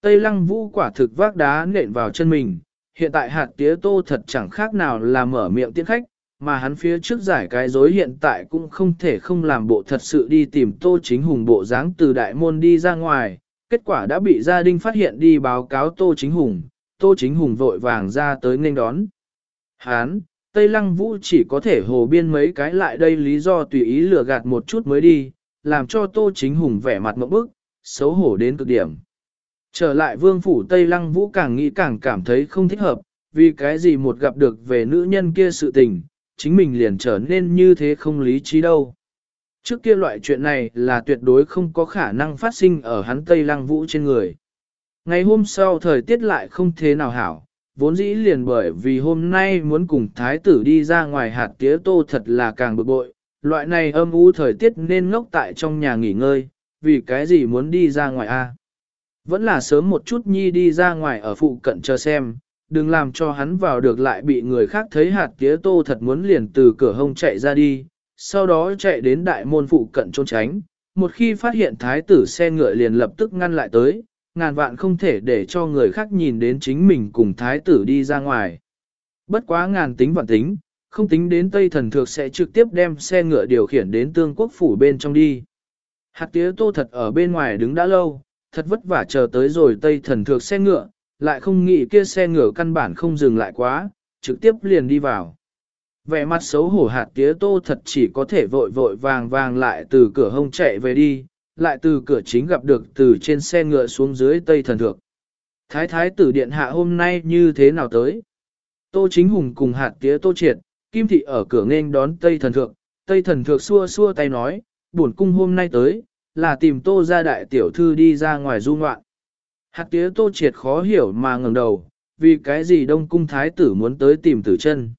Tây lăng vũ quả thực vác đá nện vào chân mình, hiện tại hạt tía tô thật chẳng khác nào là mở miệng tiến khách, mà hắn phía trước giải cái dối hiện tại cũng không thể không làm bộ thật sự đi tìm tô chính hùng bộ dáng từ đại môn đi ra ngoài, kết quả đã bị gia đình phát hiện đi báo cáo tô chính hùng, tô chính hùng vội vàng ra tới nghênh đón. Hán, Tây Lăng Vũ chỉ có thể hồ biên mấy cái lại đây lý do tùy ý lừa gạt một chút mới đi, làm cho Tô Chính Hùng vẻ mặt mẫu bức, xấu hổ đến cực điểm. Trở lại vương phủ Tây Lăng Vũ càng nghĩ càng cảm thấy không thích hợp, vì cái gì một gặp được về nữ nhân kia sự tình, chính mình liền trở nên như thế không lý trí đâu. Trước kia loại chuyện này là tuyệt đối không có khả năng phát sinh ở hắn Tây Lăng Vũ trên người. Ngày hôm sau thời tiết lại không thế nào hảo, vốn dĩ liền bởi vì hôm nay muốn cùng thái tử đi ra ngoài hạt tía tô thật là càng bực bội, loại này âm u thời tiết nên ngốc tại trong nhà nghỉ ngơi, vì cái gì muốn đi ra ngoài a? Vẫn là sớm một chút nhi đi ra ngoài ở phụ cận chờ xem, đừng làm cho hắn vào được lại bị người khác thấy hạt tía tô thật muốn liền từ cửa hông chạy ra đi, sau đó chạy đến đại môn phụ cận trốn tránh, một khi phát hiện thái tử xe ngựa liền lập tức ngăn lại tới, ngàn vạn không thể để cho người khác nhìn đến chính mình cùng thái tử đi ra ngoài. Bất quá ngàn tính vạn tính, không tính đến Tây Thần Thược sẽ trực tiếp đem xe ngựa điều khiển đến tương quốc phủ bên trong đi. Hạt tía tô thật ở bên ngoài đứng đã lâu, thật vất vả chờ tới rồi Tây Thần Thược xe ngựa, lại không nghĩ kia xe ngựa căn bản không dừng lại quá, trực tiếp liền đi vào. Vẻ mặt xấu hổ hạt tía tô thật chỉ có thể vội vội vàng vàng lại từ cửa hông chạy về đi, lại từ cửa chính gặp được từ trên xe ngựa xuống dưới Tây Thần Thượng. Thái thái tử điện hạ hôm nay như thế nào tới? Tô chính hùng cùng hạt tía tô triệt, kim thị ở cửa nghênh đón Tây Thần Thượng, Tây Thần Thượng xua xua tay nói, buồn cung hôm nay tới, là tìm tô ra đại tiểu thư đi ra ngoài du ngoạn. Hạt tía tô triệt khó hiểu mà ngẩng đầu, vì cái gì đông cung thái tử muốn tới tìm tử chân.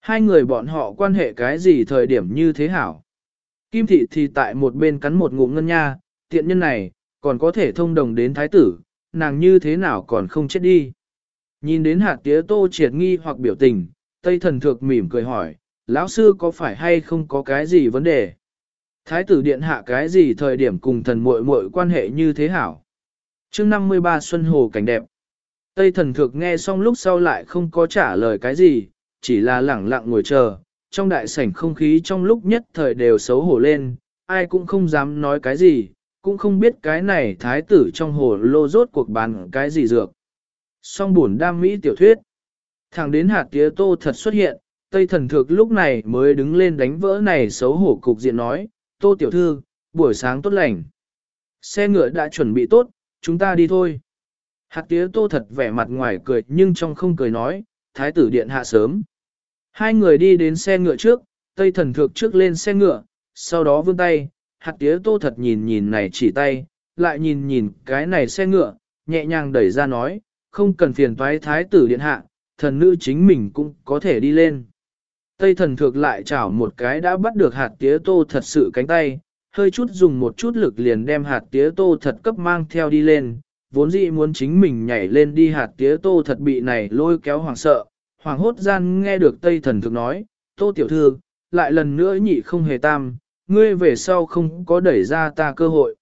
Hai người bọn họ quan hệ cái gì thời điểm như thế hảo. Kim thị thì tại một bên cắn một ngụm ngân nha, tiện nhân này, còn có thể thông đồng đến thái tử, nàng như thế nào còn không chết đi. Nhìn đến hạt tía tô triệt nghi hoặc biểu tình, Tây thần thược mỉm cười hỏi, lão sư có phải hay không có cái gì vấn đề? Thái tử điện hạ cái gì thời điểm cùng thần muội muội quan hệ như thế hảo? chương 53 Xuân Hồ cảnh đẹp. Tây thần thược nghe xong lúc sau lại không có trả lời cái gì, chỉ là lẳng lặng ngồi chờ, trong đại sảnh không khí trong lúc nhất thời đều xấu hổ lên, ai cũng không dám nói cái gì, cũng không biết cái này thái tử trong hồ lô rốt cuộc bàn cái gì dược. Song buồn đam mỹ tiểu thuyết. Thẳng đến hạt tía tô thật xuất hiện, Tây thần thực lúc này mới đứng lên đánh vỡ này xấu hổ cục diện nói, tô tiểu thư, buổi sáng tốt lành. Xe ngựa đã chuẩn bị tốt, chúng ta đi thôi. Hạt tía tô thật vẻ mặt ngoài cười nhưng trong không cười nói, thái tử điện hạ sớm. Hai người đi đến xe ngựa trước, Tây thần thược trước lên xe ngựa, sau đó vươn tay, hạt tía tô thật nhìn nhìn này chỉ tay, lại nhìn nhìn cái này xe ngựa, nhẹ nhàng đẩy ra nói, không cần phiền toái thái tử điện hạ, thần nữ chính mình cũng có thể đi lên. Tây thần thược lại chảo một cái đã bắt được hạt tía tô thật sự cánh tay, hơi chút dùng một chút lực liền đem hạt tía tô thật cấp mang theo đi lên, vốn dĩ muốn chính mình nhảy lên đi hạt tía tô thật bị này lôi kéo hoảng sợ, hoàng hốt gian nghe được Tây thần thực nói, tô tiểu thư, lại lần nữa nhị không hề tam, ngươi về sau không có đẩy ra ta cơ hội.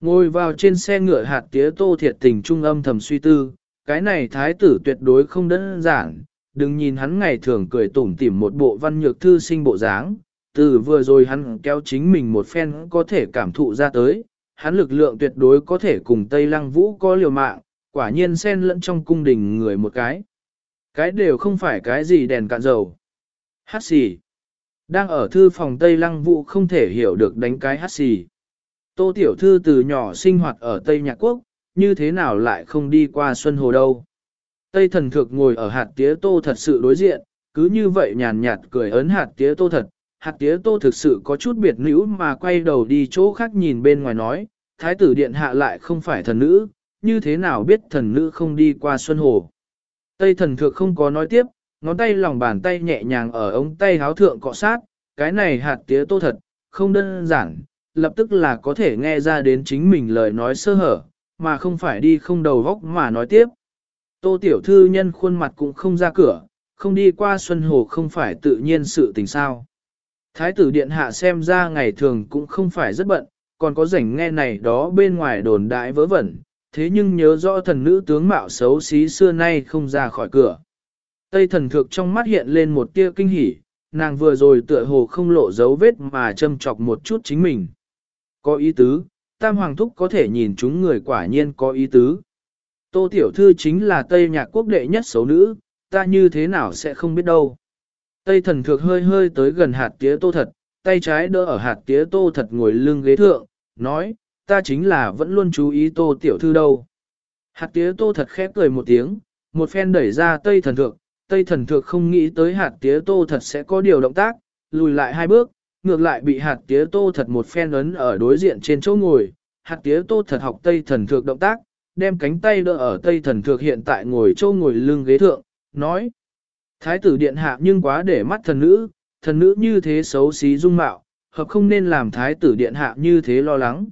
Ngồi vào trên xe ngựa hạt tía tô thiệt tình trung âm thầm suy tư, cái này thái tử tuyệt đối không đơn giản, đừng nhìn hắn ngày thường cười tủm tỉm một bộ văn nhược thư sinh bộ dáng, từ vừa rồi hắn kéo chính mình một phen có thể cảm thụ ra tới, hắn lực lượng tuyệt đối có thể cùng Tây Lăng Vũ có liều mạng, quả nhiên xen lẫn trong cung đình người một cái. Cái đều không phải cái gì đèn cạn dầu. Hát xì. Đang ở thư phòng Tây Lăng Vũ không thể hiểu được đánh cái hát xì. Tô Tiểu Thư từ nhỏ sinh hoạt ở Tây Nhạc Quốc, như thế nào lại không đi qua Xuân Hồ đâu. Tây thần Thược ngồi ở hạt tía tô thật sự đối diện, cứ như vậy nhàn nhạt cười ấn hạt tía tô thật. Hạt tía tô thực sự có chút biệt nữ mà quay đầu đi chỗ khác nhìn bên ngoài nói, thái tử điện hạ lại không phải thần nữ, như thế nào biết thần nữ không đi qua Xuân Hồ. Tây thần thượng không có nói tiếp, ngón tay lòng bàn tay nhẹ nhàng ở ống tay háo thượng cọ sát, cái này hạt tía tô thật, không đơn giản, lập tức là có thể nghe ra đến chính mình lời nói sơ hở, mà không phải đi không đầu góc mà nói tiếp. Tô tiểu thư nhân khuôn mặt cũng không ra cửa, không đi qua Xuân Hồ không phải tự nhiên sự tình sao. Thái tử điện hạ xem ra ngày thường cũng không phải rất bận, còn có rảnh nghe này đó bên ngoài đồn đại vớ vẩn, thế nhưng nhớ rõ thần nữ tướng mạo xấu xí xưa nay không ra khỏi cửa. Tây thần thược trong mắt hiện lên một tia kinh hỉ, nàng vừa rồi tựa hồ không lộ dấu vết mà châm chọc một chút chính mình. Có ý tứ, tam hoàng thúc có thể nhìn chúng người quả nhiên có ý tứ. Tô tiểu thư chính là Tây nhạc quốc đệ nhất xấu nữ, ta như thế nào sẽ không biết đâu. Tây thần thược hơi hơi tới gần hạt tía tô thật, tay trái đỡ ở hạt tía tô thật ngồi lưng ghế thượng, nói, ta chính là vẫn luôn chú ý tô tiểu thư đâu. Hạt tía tô thật khép cười một tiếng, một phen đẩy ra tây thần thượng, tây thần thượng không nghĩ tới hạt tía tô thật sẽ có điều động tác, lùi lại hai bước, ngược lại bị hạt tía tô thật một phen ấn ở đối diện trên chỗ ngồi, hạt tía tô thật học tây thần thượng động tác, đem cánh tay đỡ ở tây thần thượng hiện tại ngồi chỗ ngồi lưng ghế thượng, nói. Thái tử điện hạ nhưng quá để mắt thần nữ, thần nữ như thế xấu xí dung mạo, hợp không nên làm thái tử điện hạ như thế lo lắng.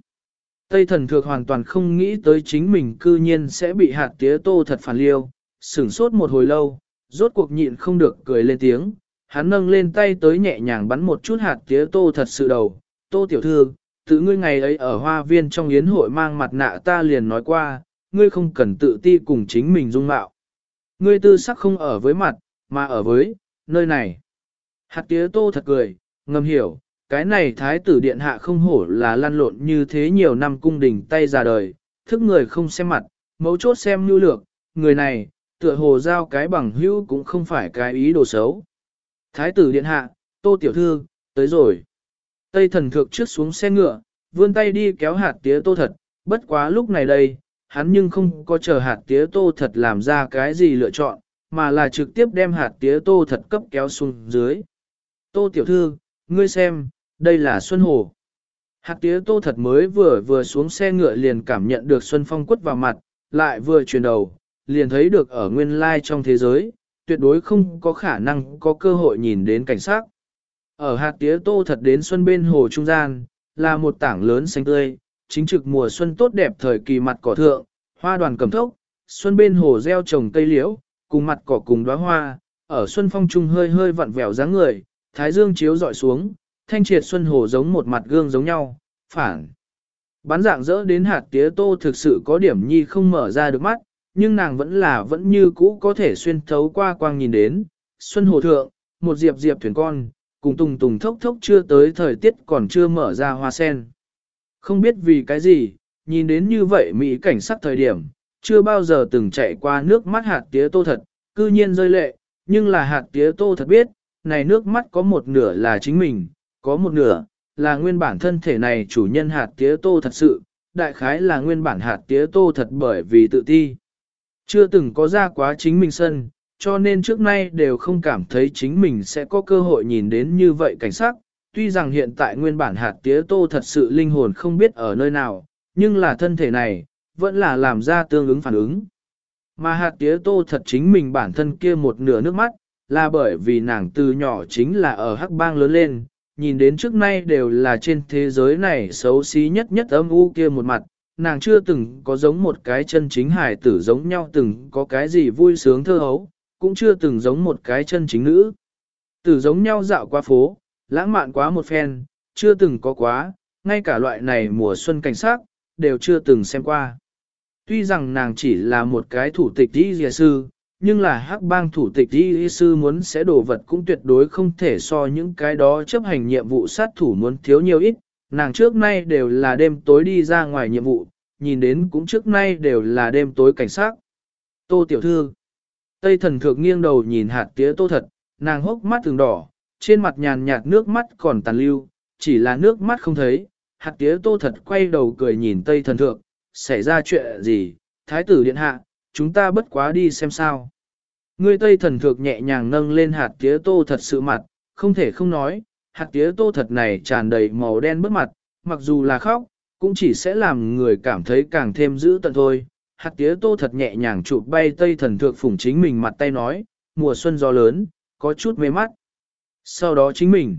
Tây thần thược hoàn toàn không nghĩ tới chính mình cư nhiên sẽ bị hạt tía tô thật phản liêu, sửng sốt một hồi lâu, rốt cuộc nhịn không được cười lên tiếng, hắn nâng lên tay tới nhẹ nhàng bắn một chút hạt tía tô thật sự đầu, tô tiểu thư, tự ngươi ngày ấy ở hoa viên trong yến hội mang mặt nạ ta liền nói qua, ngươi không cần tự ti cùng chính mình dung mạo. Ngươi tư sắc không ở với mặt, mà ở với, nơi này. Hạt tía tô thật cười, ngầm hiểu, cái này thái tử điện hạ không hổ là lăn lộn như thế nhiều năm cung đình tay ra đời, thức người không xem mặt, mấu chốt xem nhu lược, người này, tựa hồ giao cái bằng hữu cũng không phải cái ý đồ xấu. Thái tử điện hạ, tô tiểu thư, tới rồi. Tây thần thượng trước xuống xe ngựa, vươn tay đi kéo hạt tía tô thật, bất quá lúc này đây, hắn nhưng không có chờ hạt tía tô thật làm ra cái gì lựa chọn, mà là trực tiếp đem hạt tía tô thật cấp kéo xuống dưới. Tô tiểu thư, ngươi xem, đây là Xuân Hồ. Hạt tía tô thật mới vừa vừa xuống xe ngựa liền cảm nhận được Xuân Phong quất vào mặt, lại vừa chuyển đầu, liền thấy được ở nguyên lai trong thế giới, tuyệt đối không có khả năng có cơ hội nhìn đến cảnh sát. Ở hạt tía tô thật đến xuân bên hồ trung gian, là một tảng lớn xanh tươi, chính trực mùa xuân tốt đẹp thời kỳ mặt cỏ thượng, hoa đoàn cầm thốc, xuân bên hồ gieo trồng cây liễu, cùng mặt cỏ cùng đóa hoa, ở xuân phong trung hơi hơi vặn vẹo dáng người, thái dương chiếu dọi xuống, thanh triệt xuân hồ giống một mặt gương giống nhau, phản. Bán dạng dỡ đến hạt tía tô thực sự có điểm nhi không mở ra được mắt, nhưng nàng vẫn là vẫn như cũ có thể xuyên thấu qua quang nhìn đến. Xuân hồ thượng, một diệp diệp thuyền con, cùng tùng tùng thốc thốc chưa tới thời tiết còn chưa mở ra hoa sen. Không biết vì cái gì, nhìn đến như vậy Mỹ cảnh sắc thời điểm, chưa bao giờ từng chạy qua nước mắt hạt tía tô thật, cư nhiên rơi lệ, nhưng là hạt tía tô thật biết, này nước mắt có một nửa là chính mình, có một nửa, là nguyên bản thân thể này chủ nhân hạt tía tô thật sự, đại khái là nguyên bản hạt tía tô thật bởi vì tự ti. Chưa từng có ra quá chính mình sân, cho nên trước nay đều không cảm thấy chính mình sẽ có cơ hội nhìn đến như vậy cảnh sắc. Tuy rằng hiện tại nguyên bản hạt tía tô thật sự linh hồn không biết ở nơi nào, nhưng là thân thể này, vẫn là làm ra tương ứng phản ứng. Mà hạt tía tô thật chính mình bản thân kia một nửa nước mắt, là bởi vì nàng từ nhỏ chính là ở hắc bang lớn lên, nhìn đến trước nay đều là trên thế giới này xấu xí nhất nhất âm u kia một mặt, nàng chưa từng có giống một cái chân chính hài tử giống nhau từng có cái gì vui sướng thơ hấu, cũng chưa từng giống một cái chân chính nữ. Tử giống nhau dạo qua phố, lãng mạn quá một phen, chưa từng có quá, ngay cả loại này mùa xuân cảnh sát, đều chưa từng xem qua. Tuy rằng nàng chỉ là một cái thủ tịch đi dìa sư, nhưng là hắc bang thủ tịch đi sư muốn sẽ đồ vật cũng tuyệt đối không thể so những cái đó chấp hành nhiệm vụ sát thủ muốn thiếu nhiều ít, nàng trước nay đều là đêm tối đi ra ngoài nhiệm vụ, nhìn đến cũng trước nay đều là đêm tối cảnh sát. Tô tiểu thư. Tây thần thượng nghiêng đầu nhìn hạt tía tô thật, nàng hốc mắt thường đỏ, trên mặt nhàn nhạt nước mắt còn tàn lưu, chỉ là nước mắt không thấy. Hạt tía tô thật quay đầu cười nhìn Tây thần thượng, xảy ra chuyện gì, thái tử điện hạ, chúng ta bất quá đi xem sao. Người Tây thần thượng nhẹ nhàng nâng lên hạt tía tô thật sự mặt, không thể không nói, hạt tía tô thật này tràn đầy màu đen bớt mặt, mặc dù là khóc, cũng chỉ sẽ làm người cảm thấy càng thêm dữ tận thôi. Hạt tía tô thật nhẹ nhàng chụp bay tây thần thượng phủng chính mình mặt tay nói, mùa xuân gió lớn, có chút mê mắt. Sau đó chính mình,